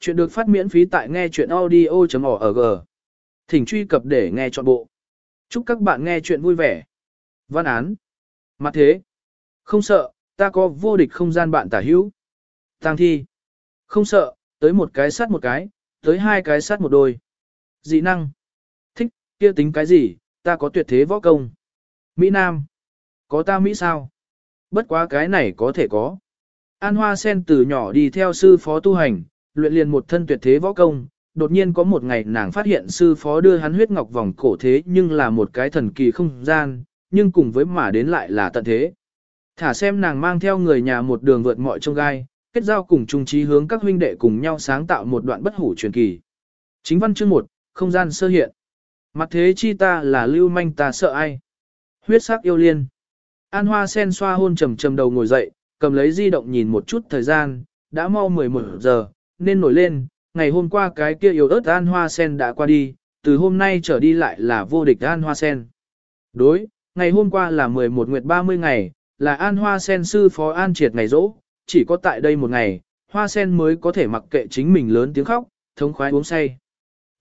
Chuyện được phát miễn phí tại nghe chuyện audio.org. Thỉnh truy cập để nghe trọn bộ. Chúc các bạn nghe chuyện vui vẻ. Văn án. Mặt thế. Không sợ, ta có vô địch không gian bạn tả hữu. Tăng thi. Không sợ, tới một cái sát một cái, tới hai cái sát một đôi. Dị năng. Thích, kia tính cái gì, ta có tuyệt thế võ công. Mỹ Nam. Có ta Mỹ sao? Bất quá cái này có thể có. An Hoa Sen từ nhỏ đi theo sư phó tu hành, luyện liền một thân tuyệt thế võ công. Đột nhiên có một ngày nàng phát hiện sư phó đưa hắn huyết ngọc vòng cổ thế nhưng là một cái thần kỳ không gian, nhưng cùng với mà đến lại là tận thế. Thả xem nàng mang theo người nhà một đường vượt mọi trông gai, kết giao cùng chung trí hướng các huynh đệ cùng nhau sáng tạo một đoạn bất hủ truyền kỳ. Chính văn chương 1, không gian sơ hiện. Mặt thế chi ta là lưu manh ta sợ ai. Huyết sắc yêu liên. An hoa sen xoa hôn trầm trầm đầu ngồi dậy, cầm lấy di động nhìn một chút thời gian, đã mau 11 giờ, nên nổi lên, ngày hôm qua cái kia yếu ớt an hoa sen đã qua đi, từ hôm nay trở đi lại là vô địch an hoa sen. Đối, ngày hôm qua là 11 nguyệt 30 ngày, là an hoa sen sư phó an triệt ngày rỗ, chỉ có tại đây một ngày, hoa sen mới có thể mặc kệ chính mình lớn tiếng khóc, thống khoái uống say.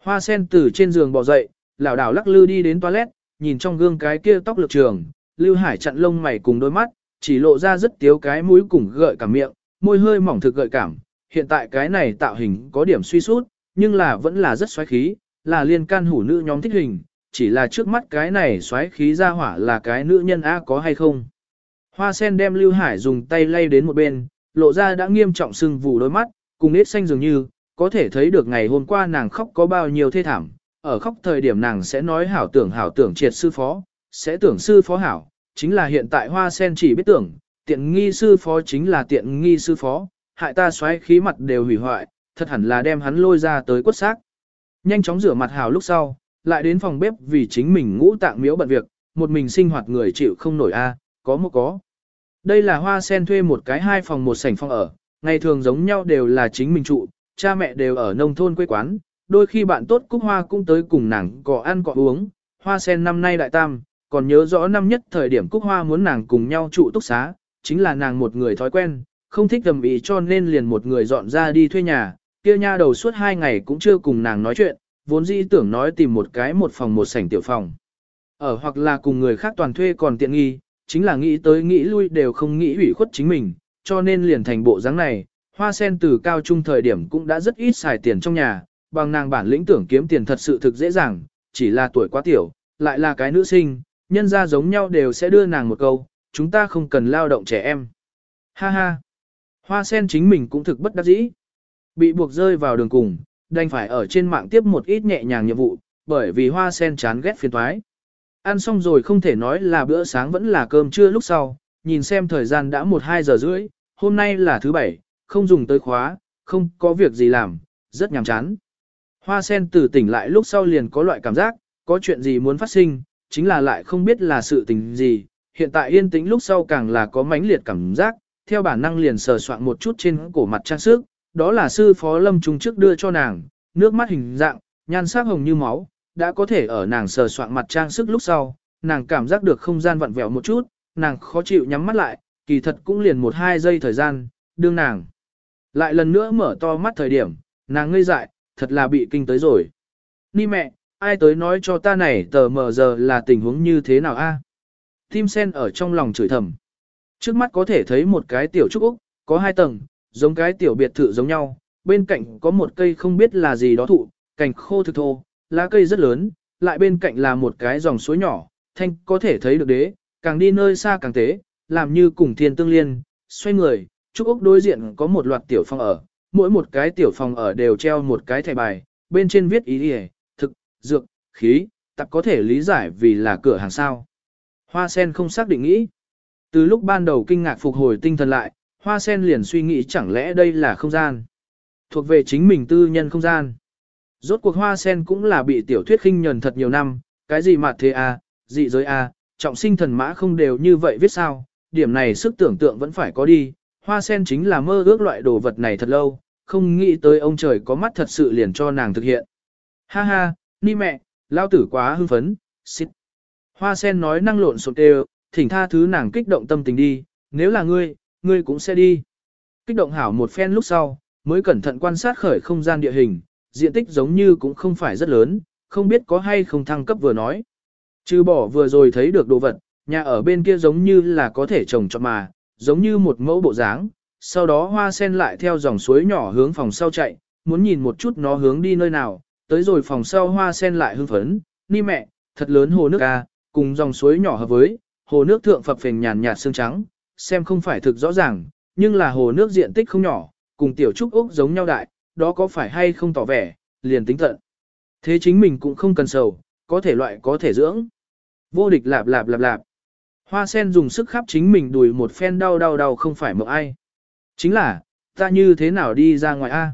Hoa sen từ trên giường bò dậy, lảo đảo lắc lư đi đến toilet, nhìn trong gương cái kia tóc lực trường, Lưu Hải chặn lông mày cùng đôi mắt, chỉ lộ ra rất tiếu cái mũi cùng gợi cả miệng, môi hơi mỏng thực gợi cảm. Hiện tại cái này tạo hình có điểm suy sút, nhưng là vẫn là rất xoáy khí, là liên can hủ nữ nhóm thích hình, chỉ là trước mắt cái này xoáy khí ra hỏa là cái nữ nhân A có hay không. Hoa sen đem Lưu Hải dùng tay lay đến một bên, lộ ra đã nghiêm trọng sưng vù đôi mắt, cùng nết xanh dường như, có thể thấy được ngày hôm qua nàng khóc có bao nhiêu thê thảm, ở khóc thời điểm nàng sẽ nói hảo tưởng hảo tưởng triệt sư phó, sẽ tưởng sư phó hảo, chính là hiện tại hoa sen chỉ biết tưởng, tiện nghi sư phó chính là tiện nghi sư phó, hại ta xoáy khí mặt đều hủy hoại, thật hẳn là đem hắn lôi ra tới quất xác. Nhanh chóng rửa mặt hào lúc sau, lại đến phòng bếp vì chính mình ngũ tạng miếu bận việc, một mình sinh hoạt người chịu không nổi a, có một có. Đây là hoa sen thuê một cái hai phòng một sảnh phòng ở, ngày thường giống nhau đều là chính mình trụ, cha mẹ đều ở nông thôn quê quán, đôi khi bạn tốt Cúc Hoa cũng tới cùng nàng cọ ăn cọ uống, hoa sen năm nay đại tam, còn nhớ rõ năm nhất thời điểm Cúc Hoa muốn nàng cùng nhau trụ túc xá, chính là nàng một người thói quen, không thích cầm ý cho nên liền một người dọn ra đi thuê nhà, kia nha đầu suốt hai ngày cũng chưa cùng nàng nói chuyện, vốn dĩ tưởng nói tìm một cái một phòng một sảnh tiểu phòng. Ở hoặc là cùng người khác toàn thuê còn tiện nghi, chính là nghĩ tới nghĩ lui đều không nghĩ ủy khuất chính mình, cho nên liền thành bộ dáng này, hoa sen từ cao trung thời điểm cũng đã rất ít xài tiền trong nhà, bằng nàng bản lĩnh tưởng kiếm tiền thật sự thực dễ dàng, chỉ là tuổi quá tiểu, lại là cái nữ sinh, nhân ra giống nhau đều sẽ đưa nàng một câu, chúng ta không cần lao động trẻ em. Ha ha! Hoa sen chính mình cũng thực bất đắc dĩ. Bị buộc rơi vào đường cùng, đành phải ở trên mạng tiếp một ít nhẹ nhàng nhiệm vụ, bởi vì hoa sen chán ghét phiền toái. Ăn xong rồi không thể nói là bữa sáng vẫn là cơm trưa lúc sau, nhìn xem thời gian đã 1-2 giờ rưỡi, hôm nay là thứ bảy, không dùng tới khóa, không có việc gì làm, rất nhàm chán. Hoa sen từ tỉnh lại lúc sau liền có loại cảm giác, có chuyện gì muốn phát sinh, chính là lại không biết là sự tình gì, hiện tại yên tĩnh lúc sau càng là có mãnh liệt cảm giác, theo bản năng liền sờ soạn một chút trên cổ mặt trang sức, đó là sư phó lâm trung trước đưa cho nàng, nước mắt hình dạng, nhan sắc hồng như máu, đã có thể ở nàng sờ soạn mặt trang sức lúc sau, nàng cảm giác được không gian vặn vẹo một chút, nàng khó chịu nhắm mắt lại, kỳ thật cũng liền một hai giây thời gian, đương nàng. Lại lần nữa mở to mắt thời điểm, nàng ngây dại, thật là bị kinh tới rồi. Ni mẹ, ai tới nói cho ta này tờ mờ giờ là tình huống như thế nào a? Tim sen ở trong lòng chửi thầm. Trước mắt có thể thấy một cái tiểu trúc Úc, có hai tầng, giống cái tiểu biệt thự giống nhau, bên cạnh có một cây không biết là gì đó thụ, cành khô thực thô, lá cây rất lớn, lại bên cạnh là một cái dòng suối nhỏ, thanh có thể thấy được đế, càng đi nơi xa càng tế, làm như cùng thiên tương liên, xoay người, trúc ốc đối diện có một loạt tiểu phòng ở, mỗi một cái tiểu phòng ở đều treo một cái thẻ bài, bên trên viết ý đi thực, dược, khí, tập có thể lý giải vì là cửa hàng sao. Hoa sen không xác định nghĩ. Từ lúc ban đầu kinh ngạc phục hồi tinh thần lại, hoa sen liền suy nghĩ chẳng lẽ đây là không gian. Thuộc về chính mình tư nhân không gian. Rốt cuộc hoa sen cũng là bị tiểu thuyết khinh nhần thật nhiều năm, cái gì mà thế à, dị giới à, trọng sinh thần mã không đều như vậy viết sao, điểm này sức tưởng tượng vẫn phải có đi, hoa sen chính là mơ ước loại đồ vật này thật lâu, không nghĩ tới ông trời có mắt thật sự liền cho nàng thực hiện. Ha ha, ni mẹ, lao tử quá hưng phấn, xít. Hoa sen nói năng lộn xộn đều, thỉnh tha thứ nàng kích động tâm tình đi, nếu là ngươi, ngươi cũng sẽ đi. Kích động hảo một phen lúc sau, Mới cẩn thận quan sát khởi không gian địa hình, diện tích giống như cũng không phải rất lớn, không biết có hay không thăng cấp vừa nói. Trừ bỏ vừa rồi thấy được đồ vật, nhà ở bên kia giống như là có thể trồng trọt mà, giống như một mẫu bộ dáng. Sau đó hoa sen lại theo dòng suối nhỏ hướng phòng sau chạy, muốn nhìn một chút nó hướng đi nơi nào, tới rồi phòng sau hoa sen lại hưng phấn, ni mẹ, thật lớn hồ nước ca cùng dòng suối nhỏ hợp với, hồ nước thượng phập phình nhàn nhạt sương trắng, xem không phải thực rõ ràng, nhưng là hồ nước diện tích không nhỏ, cùng tiểu trúc úc giống nhau đại, đó có phải hay không tỏ vẻ, liền tính tận. Thế chính mình cũng không cần sầu, có thể loại có thể dưỡng. Vô địch lạp lạp lạp lạp. Hoa sen dùng sức khắp chính mình đùi một phen đau đau đau không phải mộng ai. Chính là, ta như thế nào đi ra ngoài A.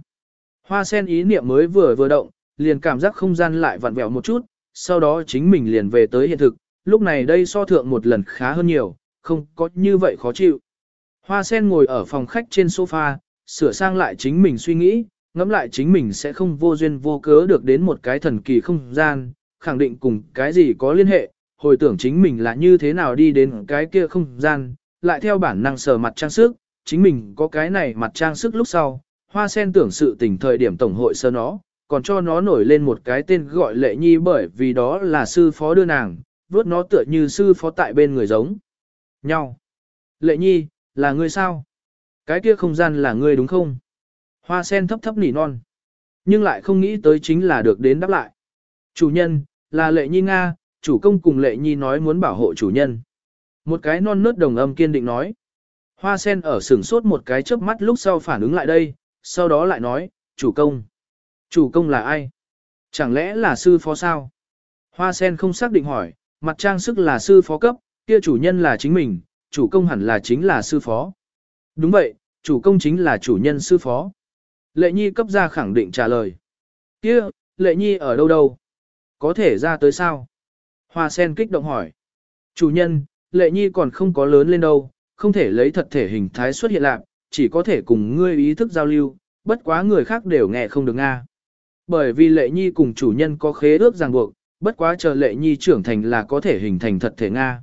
Hoa sen ý niệm mới vừa vừa động, liền cảm giác không gian lại vặn vẹo một chút, sau đó chính mình liền về tới hiện thực, lúc này đây so thượng một lần khá hơn nhiều, không có như vậy khó chịu. Hoa sen ngồi ở phòng khách trên sofa, sửa sang lại chính mình suy nghĩ, ngẫm lại chính mình sẽ không vô duyên vô cớ được đến một cái thần kỳ không gian, khẳng định cùng cái gì có liên hệ, hồi tưởng chính mình là như thế nào đi đến cái kia không gian, lại theo bản năng sờ mặt trang sức, chính mình có cái này mặt trang sức lúc sau, hoa sen tưởng sự tình thời điểm tổng hội sơ nó, còn cho nó nổi lên một cái tên gọi lệ nhi bởi vì đó là sư phó đưa nàng, vớt nó tựa như sư phó tại bên người giống nhau. Lệ nhi, là ngươi sao? Cái kia không gian là ngươi đúng không? Hoa sen thấp thấp nỉ non. Nhưng lại không nghĩ tới chính là được đến đáp lại. Chủ nhân, là lệ nhi Nga, chủ công cùng lệ nhi nói muốn bảo hộ chủ nhân. Một cái non nớt đồng âm kiên định nói. Hoa sen ở sửng sốt một cái chớp mắt lúc sau phản ứng lại đây, sau đó lại nói, chủ công. Chủ công là ai? Chẳng lẽ là sư phó sao? Hoa sen không xác định hỏi, mặt trang sức là sư phó cấp, kia chủ nhân là chính mình, chủ công hẳn là chính là sư phó. Đúng vậy, chủ công chính là chủ nhân sư phó. Lệ nhi cấp ra khẳng định trả lời. kia lệ nhi ở đâu đâu? Có thể ra tới sao? Hoa sen kích động hỏi. Chủ nhân, lệ nhi còn không có lớn lên đâu, không thể lấy thật thể hình thái xuất hiện lạc, chỉ có thể cùng ngươi ý thức giao lưu, bất quá người khác đều nghe không được nga. Bởi vì lệ nhi cùng chủ nhân có khế ước ràng buộc, bất quá chờ lệ nhi trưởng thành là có thể hình thành thật thể Nga.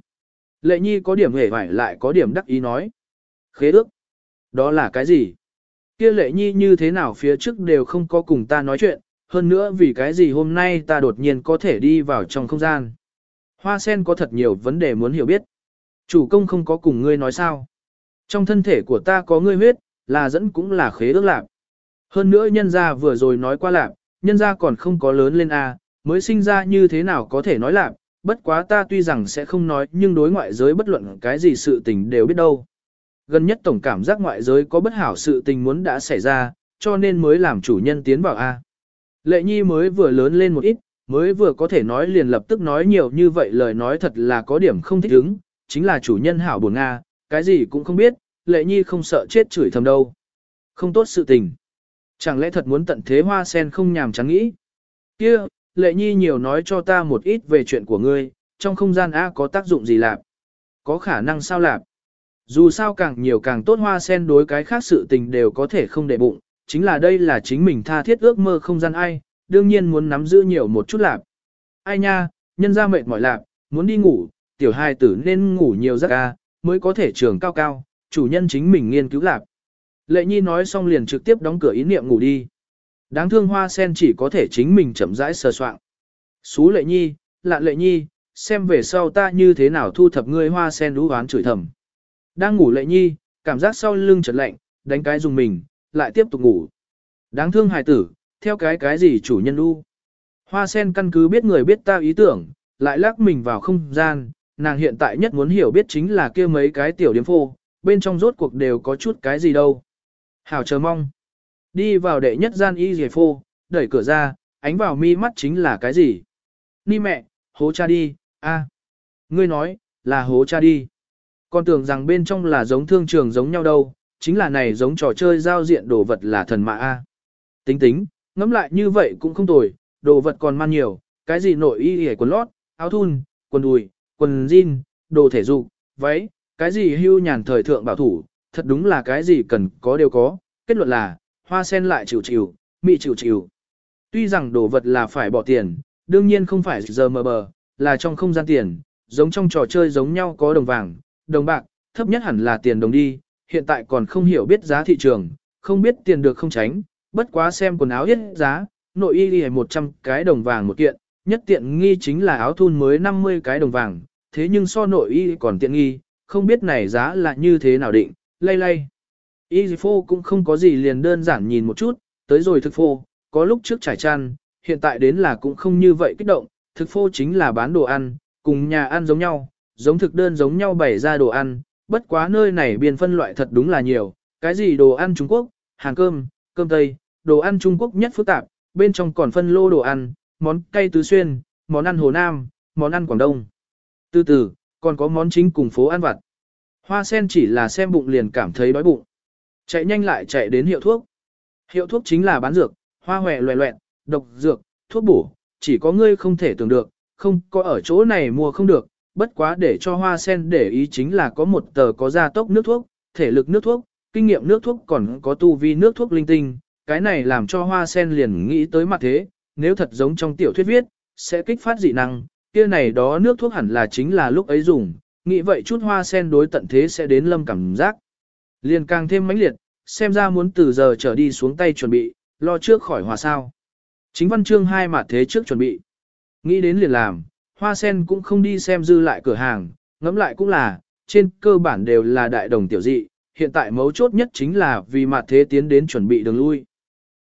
Lệ nhi có điểm hề hoài lại có điểm đắc ý nói. Khế ước. Đó là cái gì? Kia lệ nhi như thế nào phía trước đều không có cùng ta nói chuyện, hơn nữa vì cái gì hôm nay ta đột nhiên có thể đi vào trong không gian. Hoa sen có thật nhiều vấn đề muốn hiểu biết. Chủ công không có cùng ngươi nói sao. Trong thân thể của ta có ngươi huyết, là dẫn cũng là khế ước lạc. Hơn nữa nhân gia vừa rồi nói qua lạc, nhân gia còn không có lớn lên A, mới sinh ra như thế nào có thể nói lạc, bất quá ta tuy rằng sẽ không nói nhưng đối ngoại giới bất luận cái gì sự tình đều biết đâu. Gần nhất tổng cảm giác ngoại giới có bất hảo sự tình muốn đã xảy ra, cho nên mới làm chủ nhân tiến vào A. Lệ nhi mới vừa lớn lên một ít, mới vừa có thể nói liền lập tức nói nhiều như vậy lời nói thật là có điểm không thích ứng, chính là chủ nhân hảo buồn Nga, cái gì cũng không biết, lệ nhi không sợ chết chửi thầm đâu. Không tốt sự tình. Chẳng lẽ thật muốn tận thế hoa sen không nhàm chán nghĩ. kia lệ nhi nhiều nói cho ta một ít về chuyện của ngươi, trong không gian A có tác dụng gì lạp? Có khả năng sao lạp? Dù sao càng nhiều càng tốt hoa sen đối cái khác sự tình đều có thể không để bụng, chính là đây là chính mình tha thiết ước mơ không gian ai, đương nhiên muốn nắm giữ nhiều một chút lạp. Ai nha, nhân ra mệt mỏi lạp, muốn đi ngủ, tiểu hai tử nên ngủ nhiều giấc a, mới có thể trường cao cao, chủ nhân chính mình nghiên cứu lạp. Lệ nhi nói xong liền trực tiếp đóng cửa ý niệm ngủ đi. Đáng thương hoa sen chỉ có thể chính mình chậm rãi sờ soạn. Xú lệ nhi, lạ lệ nhi, xem về sau ta như thế nào thu thập ngươi hoa sen đú oán chửi thầm. Đang ngủ lệ nhi, cảm giác sau lưng chợt lạnh, đánh cái dùng mình, lại tiếp tục ngủ. Đáng thương hài tử, theo cái cái gì chủ nhân đu. Hoa sen căn cứ biết người biết ta ý tưởng, lại lắc mình vào không gian, nàng hiện tại nhất muốn hiểu biết chính là kia mấy cái tiểu điểm phô, bên trong rốt cuộc đều có chút cái gì đâu. Hảo chờ mong. Đi vào đệ nhất gian y dề phô, đẩy cửa ra, ánh vào mi mắt chính là cái gì? Ni mẹ, hố cha đi, a. Ngươi nói, là hố cha đi. Con tưởng rằng bên trong là giống thương trường giống nhau đâu, chính là này giống trò chơi giao diện đồ vật là thần mã a. Tính tính, ngẫm lại như vậy cũng không tồi, đồ vật còn man nhiều, cái gì nội y hề quần lót, áo thun, quần đùi, quần jean, đồ thể dục, váy, cái gì hưu nhàn thời thượng bảo thủ, thật đúng là cái gì cần có đều có, kết luận là, hoa sen lại chịu chịu, mị chịu chịu. Tuy rằng đồ vật là phải bỏ tiền, đương nhiên không phải giờ mờ bờ, là trong không gian tiền, giống trong trò chơi giống nhau có đồng vàng, đồng bạc, thấp nhất hẳn là tiền đồng đi, hiện tại còn không hiểu biết giá thị trường, không biết tiền được không tránh, bất quá xem quần áo hết giá, nội y đi 100 cái đồng vàng một kiện, nhất tiện nghi chính là áo thun mới 50 cái đồng vàng, thế nhưng so nội y còn tiện nghi, không biết này giá là như thế nào định, lay lay. Y phô cũng không có gì liền đơn giản nhìn một chút, tới rồi thực phô, có lúc trước trải chăn, hiện tại đến là cũng không như vậy kích động, thực phô chính là bán đồ ăn, cùng nhà ăn giống nhau, giống thực đơn giống nhau bày ra đồ ăn, bất quá nơi này biên phân loại thật đúng là nhiều, cái gì đồ ăn Trung Quốc, hàng cơm, cơm Tây, đồ ăn Trung Quốc nhất phức tạp, bên trong còn phân lô đồ ăn, món cay tứ xuyên, món ăn Hồ Nam, món ăn Quảng Đông. Từ từ, còn có món chính cùng phố ăn vặt. Hoa sen chỉ là xem bụng liền cảm thấy đói bụng. Chạy nhanh lại chạy đến hiệu thuốc. Hiệu thuốc chính là bán dược, hoa hòe loẹ loẹn, độc dược, thuốc bổ, chỉ có ngươi không thể tưởng được, không có ở chỗ này mua không được, bất quá để cho hoa sen để ý chính là có một tờ có gia tốc nước thuốc, thể lực nước thuốc, kinh nghiệm nước thuốc còn có tu vi nước thuốc linh tinh, cái này làm cho hoa sen liền nghĩ tới mặt thế, nếu thật giống trong tiểu thuyết viết, sẽ kích phát dị năng, kia này đó nước thuốc hẳn là chính là lúc ấy dùng, nghĩ vậy chút hoa sen đối tận thế sẽ đến lâm cảm giác. Liền càng thêm mãnh liệt, xem ra muốn từ giờ trở đi xuống tay chuẩn bị, lo trước khỏi hòa sao. Chính văn chương hai mặt thế trước chuẩn bị. Nghĩ đến liền làm, hoa sen cũng không đi xem dư lại cửa hàng, ngẫm lại cũng là, trên cơ bản đều là đại đồng tiểu dị, hiện tại mấu chốt nhất chính là vì mặt thế tiến đến chuẩn bị đường lui.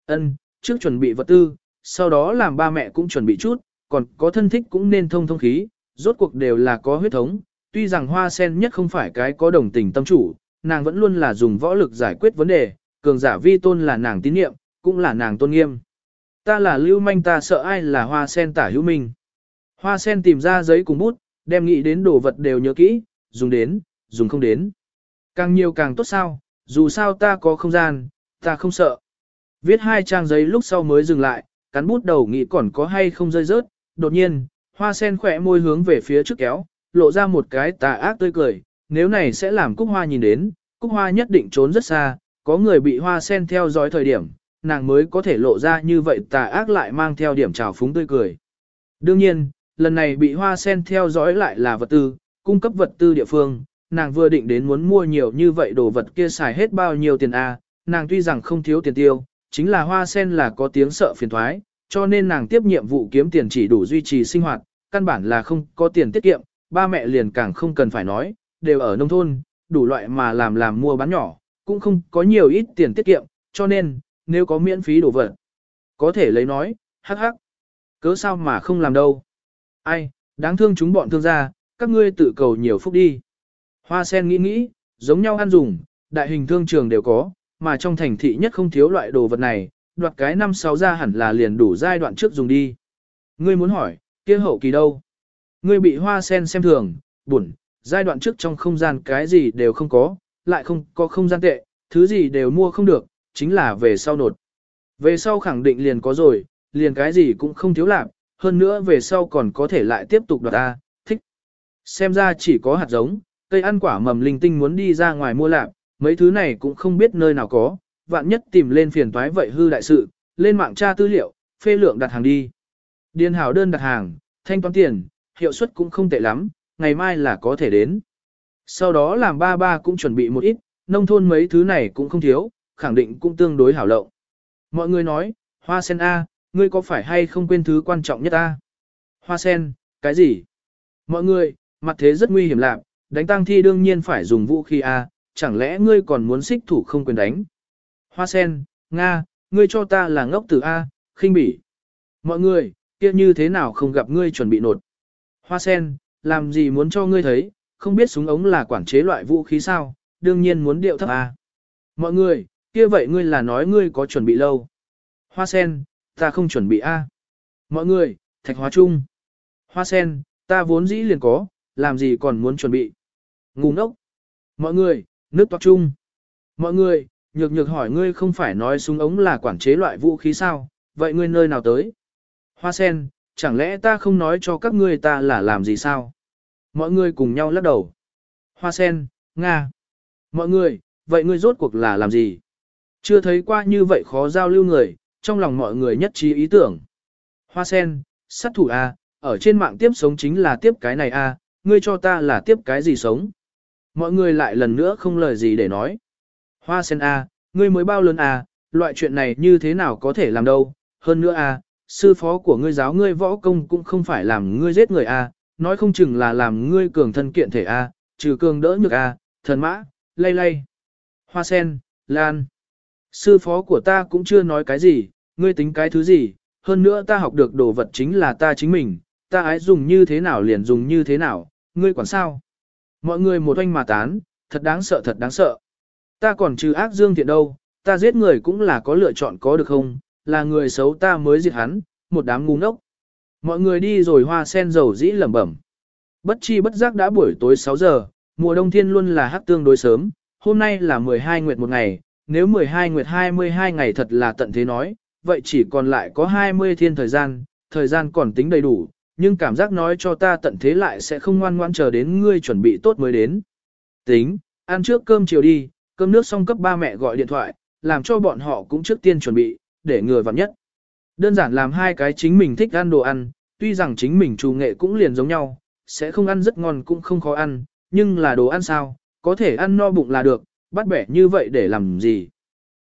Ân, trước chuẩn bị vật tư, sau đó làm ba mẹ cũng chuẩn bị chút, còn có thân thích cũng nên thông thông khí, rốt cuộc đều là có huyết thống, tuy rằng hoa sen nhất không phải cái có đồng tình tâm chủ, nàng vẫn luôn là dùng võ lực giải quyết vấn đề, cường giả vi tôn là nàng tín nhiệm, cũng là nàng tôn nghiêm. Ta là lưu manh ta sợ ai là hoa sen tả hữu minh. Hoa sen tìm ra giấy cùng bút, đem nghĩ đến đồ vật đều nhớ kỹ, dùng đến, dùng không đến. Càng nhiều càng tốt sao, dù sao ta có không gian, ta không sợ. Viết hai trang giấy lúc sau mới dừng lại, cắn bút đầu nghĩ còn có hay không rơi rớt, đột nhiên, hoa sen khỏe môi hướng về phía trước kéo, lộ ra một cái tà ác tươi cười, nếu này sẽ làm cúc hoa nhìn đến, cúc hoa nhất định trốn rất xa, có người bị hoa sen theo dõi thời điểm, nàng mới có thể lộ ra như vậy tà ác lại mang theo điểm trào phúng tươi cười. Đương nhiên, lần này bị hoa sen theo dõi lại là vật tư, cung cấp vật tư địa phương, nàng vừa định đến muốn mua nhiều như vậy đồ vật kia xài hết bao nhiêu tiền a, nàng tuy rằng không thiếu tiền tiêu, chính là hoa sen là có tiếng sợ phiền thoái, cho nên nàng tiếp nhiệm vụ kiếm tiền chỉ đủ duy trì sinh hoạt, căn bản là không có tiền tiết kiệm, ba mẹ liền càng không cần phải nói, đều ở nông thôn, đủ loại mà làm làm mua bán nhỏ, cũng không có nhiều ít tiền tiết kiệm, cho nên, nếu có miễn phí đồ vật, có thể lấy nói, hắc hắc. Cớ sao mà không làm đâu. Ai, đáng thương chúng bọn thương gia, các ngươi tự cầu nhiều phúc đi. Hoa sen nghĩ nghĩ, giống nhau ăn dùng, đại hình thương trường đều có, mà trong thành thị nhất không thiếu loại đồ vật này, đoạt cái năm sáu ra hẳn là liền đủ giai đoạn trước dùng đi. Ngươi muốn hỏi, kia hậu kỳ đâu? Ngươi bị hoa sen xem thường, buồn, giai đoạn trước trong không gian cái gì đều không có, lại không có không gian tệ, thứ gì đều mua không được, chính là về sau nột. Về sau khẳng định liền có rồi, liền cái gì cũng không thiếu lạc, hơn nữa về sau còn có thể lại tiếp tục đoạt ta, thích. Xem ra chỉ có hạt giống, cây ăn quả mầm linh tinh muốn đi ra ngoài mua lạc, mấy thứ này cũng không biết nơi nào có, vạn nhất tìm lên phiền toái vậy hư đại sự, lên mạng tra tư liệu, phê lượng đặt hàng đi. Điền hảo đơn đặt hàng, thanh toán tiền, hiệu suất cũng không tệ lắm, ngày mai là có thể đến. Sau đó làm ba ba cũng chuẩn bị một ít, nông thôn mấy thứ này cũng không thiếu, khẳng định cũng tương đối hảo lộng. Mọi người nói, hoa sen A, ngươi có phải hay không quên thứ quan trọng nhất A? Hoa sen, cái gì? Mọi người, mặt thế rất nguy hiểm lạc, đánh tăng thi đương nhiên phải dùng vũ khí A, chẳng lẽ ngươi còn muốn xích thủ không quyền đánh? Hoa sen, Nga, ngươi cho ta là ngốc tử A, khinh bỉ. Mọi người, kia như thế nào không gặp ngươi chuẩn bị nột? Hoa sen, làm gì muốn cho ngươi thấy, không biết súng ống là quản chế loại vũ khí sao, đương nhiên muốn điệu thấp à? Mọi người, kia vậy ngươi là nói ngươi có chuẩn bị lâu. Hoa sen, ta không chuẩn bị A. Mọi người, thạch hóa chung. Hoa sen, ta vốn dĩ liền có, làm gì còn muốn chuẩn bị. Ngu ngốc. Mọi người, nước toát chung. Mọi người, nhược nhược hỏi ngươi không phải nói súng ống là quản chế loại vũ khí sao, vậy ngươi nơi nào tới? Hoa sen, chẳng lẽ ta không nói cho các ngươi ta là làm gì sao? Mọi người cùng nhau lắc đầu. Hoa sen, Nga. Mọi người, vậy ngươi rốt cuộc là làm gì? Chưa thấy qua như vậy khó giao lưu người, trong lòng mọi người nhất trí ý tưởng. Hoa sen, sát thủ A, ở trên mạng tiếp sống chính là tiếp cái này A, ngươi cho ta là tiếp cái gì sống? Mọi người lại lần nữa không lời gì để nói. Hoa sen A, ngươi mới bao lớn a, loại chuyện này như thế nào có thể làm đâu, hơn nữa a sư phó của ngươi giáo ngươi võ công cũng không phải làm ngươi giết người à, nói không chừng là làm ngươi cường thân kiện thể à, trừ cường đỡ nhược à, thần mã, lay lay, hoa sen, lan. Sư phó của ta cũng chưa nói cái gì, ngươi tính cái thứ gì, hơn nữa ta học được đồ vật chính là ta chính mình, ta ái dùng như thế nào liền dùng như thế nào, ngươi quản sao. Mọi người một oanh mà tán, thật đáng sợ thật đáng sợ. Ta còn trừ ác dương thiện đâu, ta giết người cũng là có lựa chọn có được không, là người xấu ta mới diệt hắn, một đám ngu ngốc. Mọi người đi rồi hoa sen dầu dĩ lẩm bẩm. Bất chi bất giác đã buổi tối 6 giờ, mùa đông thiên luôn là hắc tương đối sớm, hôm nay là 12 nguyệt một ngày, nếu 12 nguyệt 22 ngày thật là tận thế nói, vậy chỉ còn lại có 20 thiên thời gian, thời gian còn tính đầy đủ, nhưng cảm giác nói cho ta tận thế lại sẽ không ngoan ngoan chờ đến ngươi chuẩn bị tốt mới đến. Tính, ăn trước cơm chiều đi, cơm nước xong cấp ba mẹ gọi điện thoại, làm cho bọn họ cũng trước tiên chuẩn bị, để người vặn nhất. Đơn giản làm hai cái chính mình thích ăn đồ ăn, tuy rằng chính mình trù nghệ cũng liền giống nhau, sẽ không ăn rất ngon cũng không khó ăn, nhưng là đồ ăn sao, có thể ăn no bụng là được, bắt bẻ như vậy để làm gì.